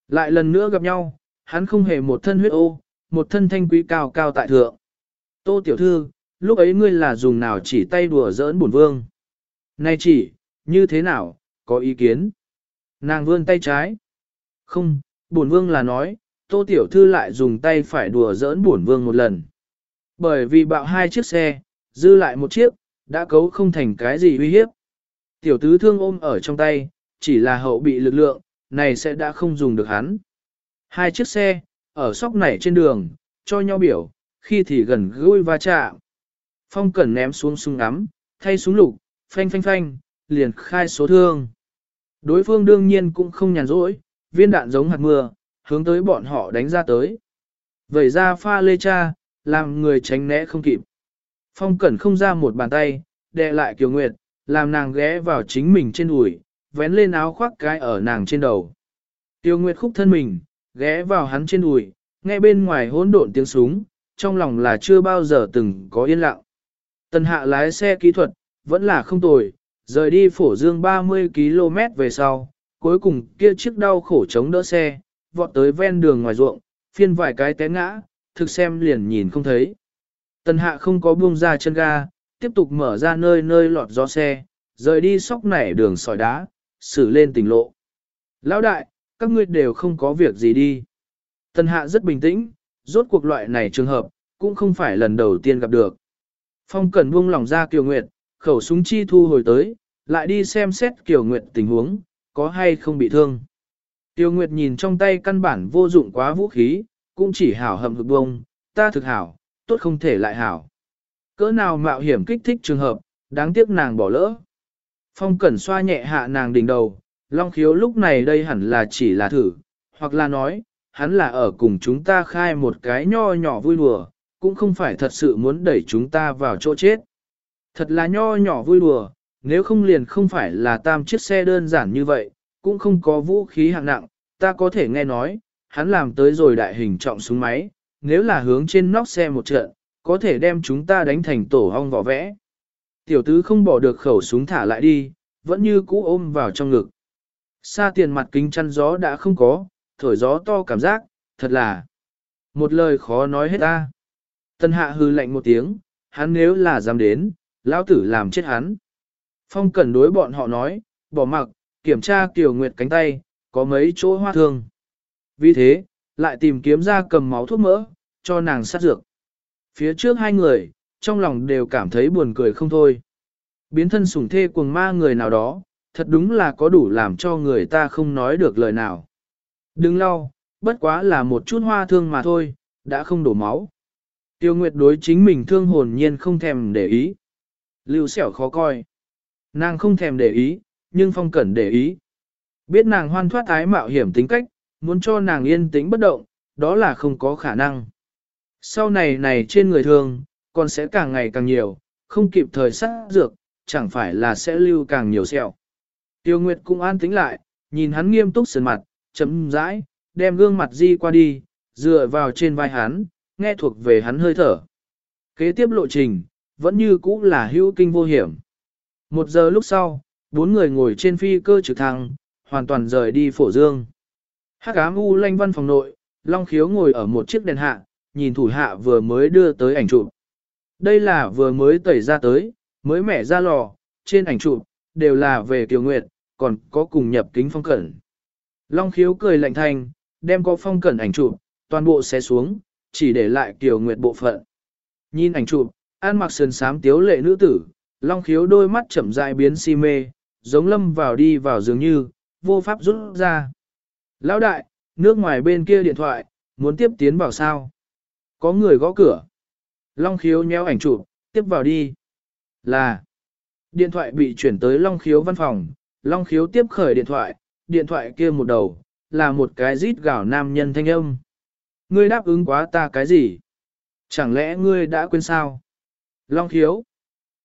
Lại lần nữa gặp nhau, hắn không hề một thân huyết ô, một thân thanh quý cao cao tại thượng. Tô tiểu thư, lúc ấy ngươi là dùng nào chỉ tay đùa giỡn bổn vương. Nay chỉ, như thế nào, có ý kiến. Nàng vươn tay trái. Không, bổn vương là nói, tô tiểu thư lại dùng tay phải đùa giỡn bổn vương một lần. Bởi vì bạo hai chiếc xe, dư lại một chiếc, đã cấu không thành cái gì uy hiếp. Tiểu tứ thương ôm ở trong tay, chỉ là hậu bị lực lượng, này sẽ đã không dùng được hắn. Hai chiếc xe, ở sóc nảy trên đường, cho nhau biểu, khi thì gần gũi va chạm. Phong cẩn ném xuống súng ngắm, thay súng lục, phanh phanh phanh, liền khai số thương. Đối phương đương nhiên cũng không nhàn rỗi, viên đạn giống hạt mưa, hướng tới bọn họ đánh ra tới. Vẩy ra pha lê cha, làm người tránh né không kịp. Phong cẩn không ra một bàn tay, đè lại Kiều Nguyệt, làm nàng ghé vào chính mình trên đùi, vén lên áo khoác cái ở nàng trên đầu. Tiêu Nguyệt khúc thân mình, ghé vào hắn trên đùi, nghe bên ngoài hỗn độn tiếng súng, trong lòng là chưa bao giờ từng có yên lặng. Tần hạ lái xe kỹ thuật, vẫn là không tồi, rời đi phổ dương 30 km về sau, cuối cùng kia chiếc đau khổ chống đỡ xe, vọt tới ven đường ngoài ruộng, phiên vài cái té ngã, thực xem liền nhìn không thấy. Tần hạ không có buông ra chân ga, tiếp tục mở ra nơi nơi lọt gió xe, rời đi sóc nảy đường sỏi đá, xử lên tỉnh lộ. Lão đại, các ngươi đều không có việc gì đi. Tần hạ rất bình tĩnh, rốt cuộc loại này trường hợp, cũng không phải lần đầu tiên gặp được. Phong cần buông lòng ra Kiều Nguyệt, khẩu súng chi thu hồi tới, lại đi xem xét Kiều Nguyệt tình huống, có hay không bị thương. Tiêu Nguyệt nhìn trong tay căn bản vô dụng quá vũ khí, cũng chỉ hảo hầm hực bông, ta thực hảo, tốt không thể lại hảo. Cỡ nào mạo hiểm kích thích trường hợp, đáng tiếc nàng bỏ lỡ. Phong cẩn xoa nhẹ hạ nàng đỉnh đầu, Long khiếu lúc này đây hẳn là chỉ là thử, hoặc là nói, hắn là ở cùng chúng ta khai một cái nho nhỏ vui đùa, cũng không phải thật sự muốn đẩy chúng ta vào chỗ chết. Thật là nho nhỏ vui đùa, nếu không liền không phải là tam chiếc xe đơn giản như vậy, cũng không có vũ khí hạng nặng, ta có thể nghe nói, hắn làm tới rồi đại hình trọng súng máy, nếu là hướng trên nóc xe một trận, có thể đem chúng ta đánh thành tổ hong vỏ vẽ. Tiểu tứ không bỏ được khẩu súng thả lại đi, vẫn như cũ ôm vào trong ngực. Xa tiền mặt kính chăn gió đã không có, thổi gió to cảm giác, thật là một lời khó nói hết ta. Tân hạ hư lạnh một tiếng, hắn nếu là dám đến, lão tử làm chết hắn. Phong cẩn đối bọn họ nói, bỏ mặc, kiểm tra Kiều Nguyệt cánh tay, có mấy chỗ hoa thương. Vì thế, lại tìm kiếm ra cầm máu thuốc mỡ, cho nàng sát dược. Phía trước hai người, trong lòng đều cảm thấy buồn cười không thôi. Biến thân sủng thê cuồng ma người nào đó, thật đúng là có đủ làm cho người ta không nói được lời nào. Đừng lau, bất quá là một chút hoa thương mà thôi, đã không đổ máu. Tiêu Nguyệt đối chính mình thương hồn nhiên không thèm để ý. Lưu xẻo khó coi. Nàng không thèm để ý, nhưng phong cẩn để ý. Biết nàng hoan thoát ái mạo hiểm tính cách, muốn cho nàng yên tĩnh bất động, đó là không có khả năng. Sau này này trên người thường, còn sẽ càng ngày càng nhiều, không kịp thời sát dược, chẳng phải là sẽ lưu càng nhiều sẹo. Tiêu Nguyệt cũng an tĩnh lại, nhìn hắn nghiêm túc sườn mặt, chấm rãi, đem gương mặt di qua đi, dựa vào trên vai hắn, nghe thuộc về hắn hơi thở. Kế tiếp lộ trình, vẫn như cũ là hữu kinh vô hiểm. Một giờ lúc sau, bốn người ngồi trên phi cơ trực thăng, hoàn toàn rời đi phổ dương. Hắc ám u lanh văn phòng nội, Long Khiếu ngồi ở một chiếc đèn hạ, nhìn thủ hạ vừa mới đưa tới ảnh chụp. Đây là vừa mới tẩy ra tới, mới mẻ ra lò, trên ảnh chụp, đều là về Kiều Nguyệt, còn có cùng nhập kính phong cẩn. Long Khiếu cười lạnh thành đem có phong cẩn ảnh chụp, toàn bộ xé xuống, chỉ để lại Kiều Nguyệt bộ phận. Nhìn ảnh chụp, an mặc sườn sám tiếu lệ nữ tử, Long Khiếu đôi mắt chậm rãi biến si mê, giống lâm vào đi vào dường như, vô pháp rút ra. Lão đại, nước ngoài bên kia điện thoại, muốn tiếp tiến vào sao? Có người gõ cửa. Long khiếu nheo ảnh chụp, tiếp vào đi. Là. Điện thoại bị chuyển tới Long khiếu văn phòng, Long khiếu tiếp khởi điện thoại, điện thoại kia một đầu, là một cái rít gào nam nhân thanh âm. Ngươi đáp ứng quá ta cái gì? Chẳng lẽ ngươi đã quên sao? Long khiếu.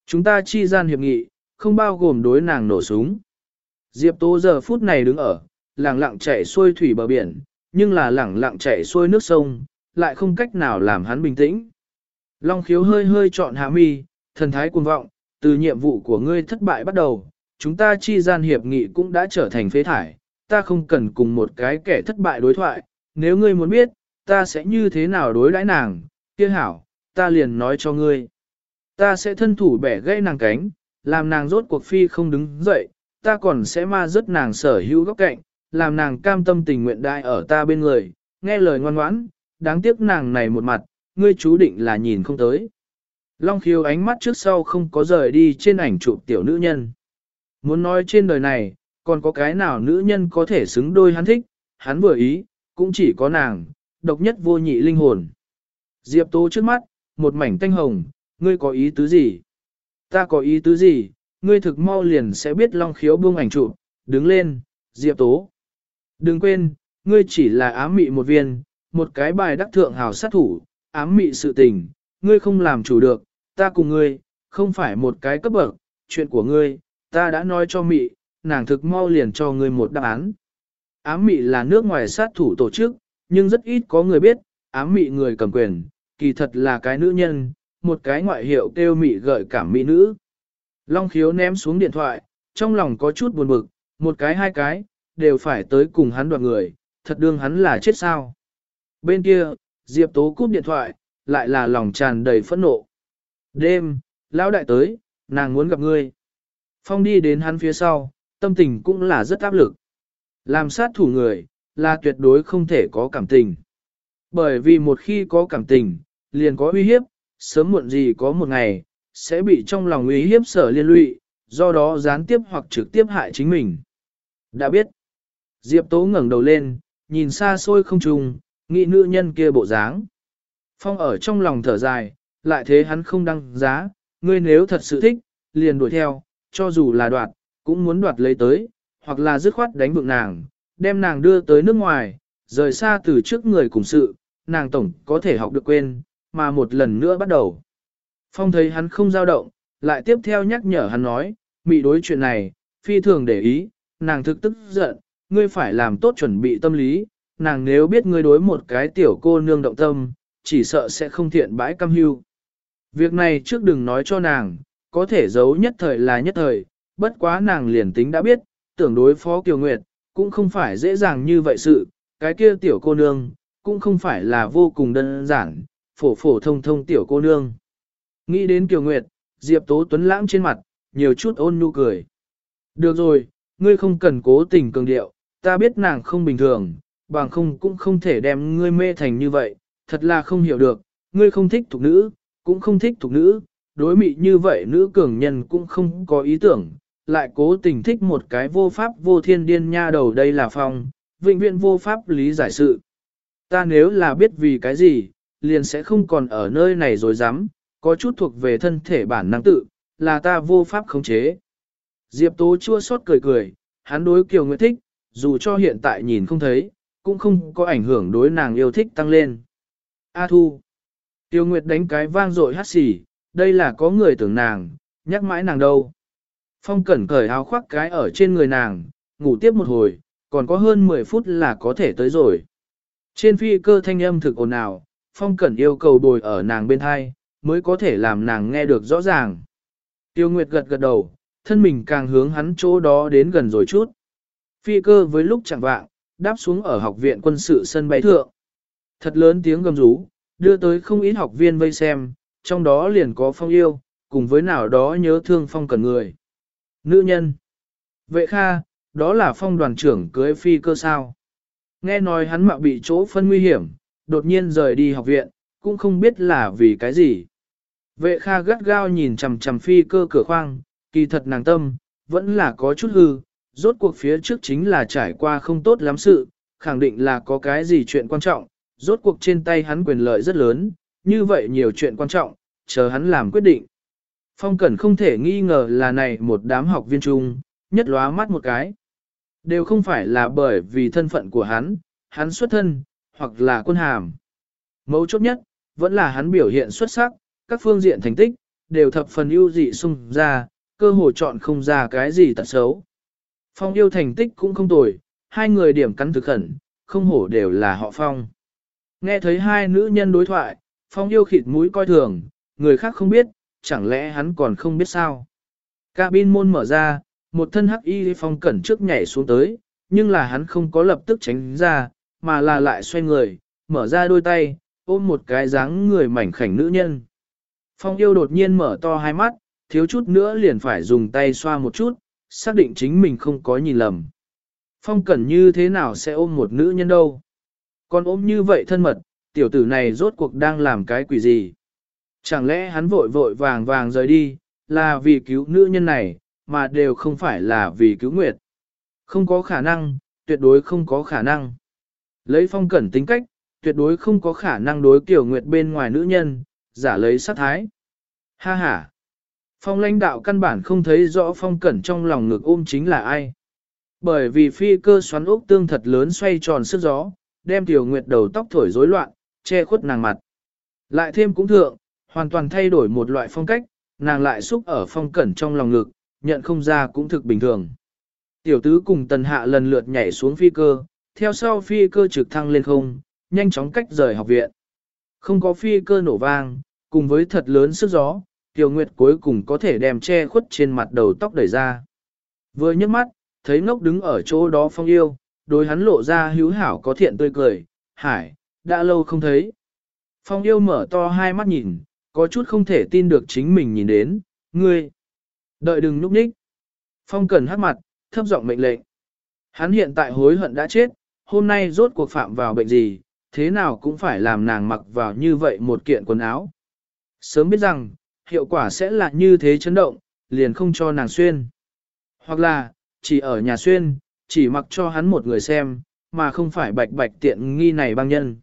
Chúng ta chi gian hiệp nghị, không bao gồm đối nàng nổ súng. Diệp Tố giờ phút này đứng ở, lẳng lặng chạy xuôi thủy bờ biển, nhưng là lẳng lặng chạy xuôi nước sông, lại không cách nào làm hắn bình tĩnh. Long khiếu hơi hơi chọn hạ mi, thần thái cuồng vọng, từ nhiệm vụ của ngươi thất bại bắt đầu, chúng ta chi gian hiệp nghị cũng đã trở thành phế thải, ta không cần cùng một cái kẻ thất bại đối thoại, nếu ngươi muốn biết, ta sẽ như thế nào đối đãi nàng, kia hảo, ta liền nói cho ngươi. Ta sẽ thân thủ bẻ gãy nàng cánh, làm nàng rốt cuộc phi không đứng dậy, ta còn sẽ ma rớt nàng sở hữu góc cạnh, làm nàng cam tâm tình nguyện đại ở ta bên người, nghe lời ngoan ngoãn, đáng tiếc nàng này một mặt, ngươi chú định là nhìn không tới. Long khiếu ánh mắt trước sau không có rời đi trên ảnh chụp tiểu nữ nhân. Muốn nói trên đời này, còn có cái nào nữ nhân có thể xứng đôi hắn thích, hắn vừa ý, cũng chỉ có nàng, độc nhất vô nhị linh hồn. Diệp Tố trước mắt, một mảnh tanh hồng, ngươi có ý tứ gì? Ta có ý tứ gì? Ngươi thực mau liền sẽ biết Long khiếu buông ảnh chụp, đứng lên, Diệp Tố. Đừng quên, ngươi chỉ là ám mị một viên, một cái bài đắc thượng hào sát thủ, ám mị sự tình, ngươi không làm chủ được, ta cùng ngươi, không phải một cái cấp bậc, chuyện của ngươi, ta đã nói cho mị, nàng thực mau liền cho ngươi một đáp án. Ám mị là nước ngoài sát thủ tổ chức, nhưng rất ít có người biết, ám mị người cầm quyền, kỳ thật là cái nữ nhân, một cái ngoại hiệu kêu mị gợi cảm mỹ nữ. Long khiếu ném xuống điện thoại, trong lòng có chút buồn bực, một cái hai cái, đều phải tới cùng hắn đoạt người, thật đương hắn là chết sao. Bên kia, Diệp Tố cúp điện thoại, lại là lòng tràn đầy phẫn nộ. Đêm, lão đại tới, nàng muốn gặp ngươi. Phong đi đến hắn phía sau, tâm tình cũng là rất áp lực. Làm sát thủ người, là tuyệt đối không thể có cảm tình. Bởi vì một khi có cảm tình, liền có uy hiếp, sớm muộn gì có một ngày, sẽ bị trong lòng ý hiếp sở liên lụy, do đó gián tiếp hoặc trực tiếp hại chính mình. Đã biết, Diệp Tố ngẩng đầu lên, nhìn xa xôi không trùng, nghĩ nữ nhân kia bộ dáng. Phong ở trong lòng thở dài, lại thế hắn không đăng giá, ngươi nếu thật sự thích, liền đuổi theo, cho dù là đoạt, cũng muốn đoạt lấy tới, hoặc là dứt khoát đánh vượng nàng, đem nàng đưa tới nước ngoài, rời xa từ trước người cùng sự, nàng tổng có thể học được quên, mà một lần nữa bắt đầu. Phong thấy hắn không dao động, lại tiếp theo nhắc nhở hắn nói, mị đối chuyện này, phi thường để ý, nàng thực tức giận, ngươi phải làm tốt chuẩn bị tâm lý, nàng nếu biết ngươi đối một cái tiểu cô nương động tâm, chỉ sợ sẽ không thiện bãi cam hưu. Việc này trước đừng nói cho nàng, có thể giấu nhất thời là nhất thời, bất quá nàng liền tính đã biết, tưởng đối phó Kiều Nguyệt, cũng không phải dễ dàng như vậy sự, cái kia tiểu cô nương, cũng không phải là vô cùng đơn giản, phổ phổ thông thông tiểu cô nương. Nghĩ đến Kiều Nguyệt, Diệp Tố Tuấn lãng trên mặt, nhiều chút ôn nhu cười. Được rồi, ngươi không cần cố tình cường điệu, ta biết nàng không bình thường, bằng không cũng không thể đem ngươi mê thành như vậy, thật là không hiểu được, ngươi không thích thuộc nữ, cũng không thích thuộc nữ, đối mị như vậy nữ cường nhân cũng không có ý tưởng, lại cố tình thích một cái vô pháp vô thiên điên nha đầu đây là phong, vĩnh viễn vô pháp lý giải sự. Ta nếu là biết vì cái gì, liền sẽ không còn ở nơi này rồi dám, có chút thuộc về thân thể bản năng tự, là ta vô pháp khống chế. Diệp Tố chua xót cười cười, hắn đối Kiều Nguyệt thích, dù cho hiện tại nhìn không thấy, cũng không có ảnh hưởng đối nàng yêu thích tăng lên. A Thu. Tiêu Nguyệt đánh cái vang dội hát xì, đây là có người tưởng nàng, nhắc mãi nàng đâu. Phong cẩn cởi áo khoác cái ở trên người nàng, ngủ tiếp một hồi, còn có hơn 10 phút là có thể tới rồi. Trên phi cơ thanh âm thực ồn ào, Phong cẩn yêu cầu bồi ở nàng bên thai, mới có thể làm nàng nghe được rõ ràng. Tiêu Nguyệt gật gật đầu, thân mình càng hướng hắn chỗ đó đến gần rồi chút. Phi cơ với lúc chẳng vạng, đáp xuống ở học viện quân sự sân bay thượng. Thật lớn tiếng gầm rú, đưa tới không ít học viên vây xem, trong đó liền có phong yêu, cùng với nào đó nhớ thương phong cần người. Nữ nhân. Vệ kha, đó là phong đoàn trưởng cưới phi cơ sao. Nghe nói hắn mạo bị chỗ phân nguy hiểm, đột nhiên rời đi học viện, cũng không biết là vì cái gì. Vệ kha gắt gao nhìn chằm chằm phi cơ cửa khoang, kỳ thật nàng tâm, vẫn là có chút hư, rốt cuộc phía trước chính là trải qua không tốt lắm sự, khẳng định là có cái gì chuyện quan trọng, rốt cuộc trên tay hắn quyền lợi rất lớn, như vậy nhiều chuyện quan trọng, chờ hắn làm quyết định. Phong Cẩn không thể nghi ngờ là này một đám học viên trung nhất lóa mắt một cái. Đều không phải là bởi vì thân phận của hắn, hắn xuất thân, hoặc là quân hàm. Mấu chốt nhất, vẫn là hắn biểu hiện xuất sắc, các phương diện thành tích, đều thập phần ưu dị sung ra, cơ hội chọn không ra cái gì tật xấu. Phong yêu thành tích cũng không tồi, hai người điểm cắn thực khẩn, không hổ đều là họ Phong. Nghe thấy hai nữ nhân đối thoại, Phong yêu khịt mũi coi thường, người khác không biết, chẳng lẽ hắn còn không biết sao. Cabin môn mở ra, một thân hắc y Phong cẩn trước nhảy xuống tới, nhưng là hắn không có lập tức tránh ra, mà là lại xoay người, mở ra đôi tay, ôm một cái dáng người mảnh khảnh nữ nhân. Phong yêu đột nhiên mở to hai mắt, thiếu chút nữa liền phải dùng tay xoa một chút, xác định chính mình không có nhìn lầm. Phong cẩn như thế nào sẽ ôm một nữ nhân đâu? Còn ôm như vậy thân mật, tiểu tử này rốt cuộc đang làm cái quỷ gì? Chẳng lẽ hắn vội vội vàng vàng rời đi, là vì cứu nữ nhân này, mà đều không phải là vì cứu Nguyệt. Không có khả năng, tuyệt đối không có khả năng. Lấy phong cẩn tính cách, tuyệt đối không có khả năng đối kiểu Nguyệt bên ngoài nữ nhân, giả lấy sát thái. Ha ha! Phong lãnh đạo căn bản không thấy rõ phong cẩn trong lòng ngực ôm chính là ai. Bởi vì phi cơ xoắn ốc tương thật lớn xoay tròn sức gió, đem tiểu nguyệt đầu tóc thổi rối loạn, che khuất nàng mặt. Lại thêm cũng thượng, hoàn toàn thay đổi một loại phong cách, nàng lại xúc ở phong cẩn trong lòng ngực, nhận không ra cũng thực bình thường. Tiểu tứ cùng tần hạ lần lượt nhảy xuống phi cơ, theo sau phi cơ trực thăng lên không, nhanh chóng cách rời học viện. Không có phi cơ nổ vang, cùng với thật lớn sức gió, Tiểu Nguyệt cuối cùng có thể đem che khuất trên mặt đầu tóc đẩy ra. Vừa nhấc mắt, thấy ngốc đứng ở chỗ đó phong yêu, đối hắn lộ ra hữu hảo có thiện tươi cười, hải, đã lâu không thấy. Phong yêu mở to hai mắt nhìn, có chút không thể tin được chính mình nhìn đến, ngươi. Đợi đừng núp ních. Phong cần hát mặt, thấp giọng mệnh lệnh. Hắn hiện tại hối hận đã chết, hôm nay rốt cuộc phạm vào bệnh gì, thế nào cũng phải làm nàng mặc vào như vậy một kiện quần áo. Sớm biết rằng, hiệu quả sẽ là như thế chấn động, liền không cho nàng xuyên. Hoặc là, chỉ ở nhà xuyên, chỉ mặc cho hắn một người xem, mà không phải bạch bạch tiện nghi này băng nhân.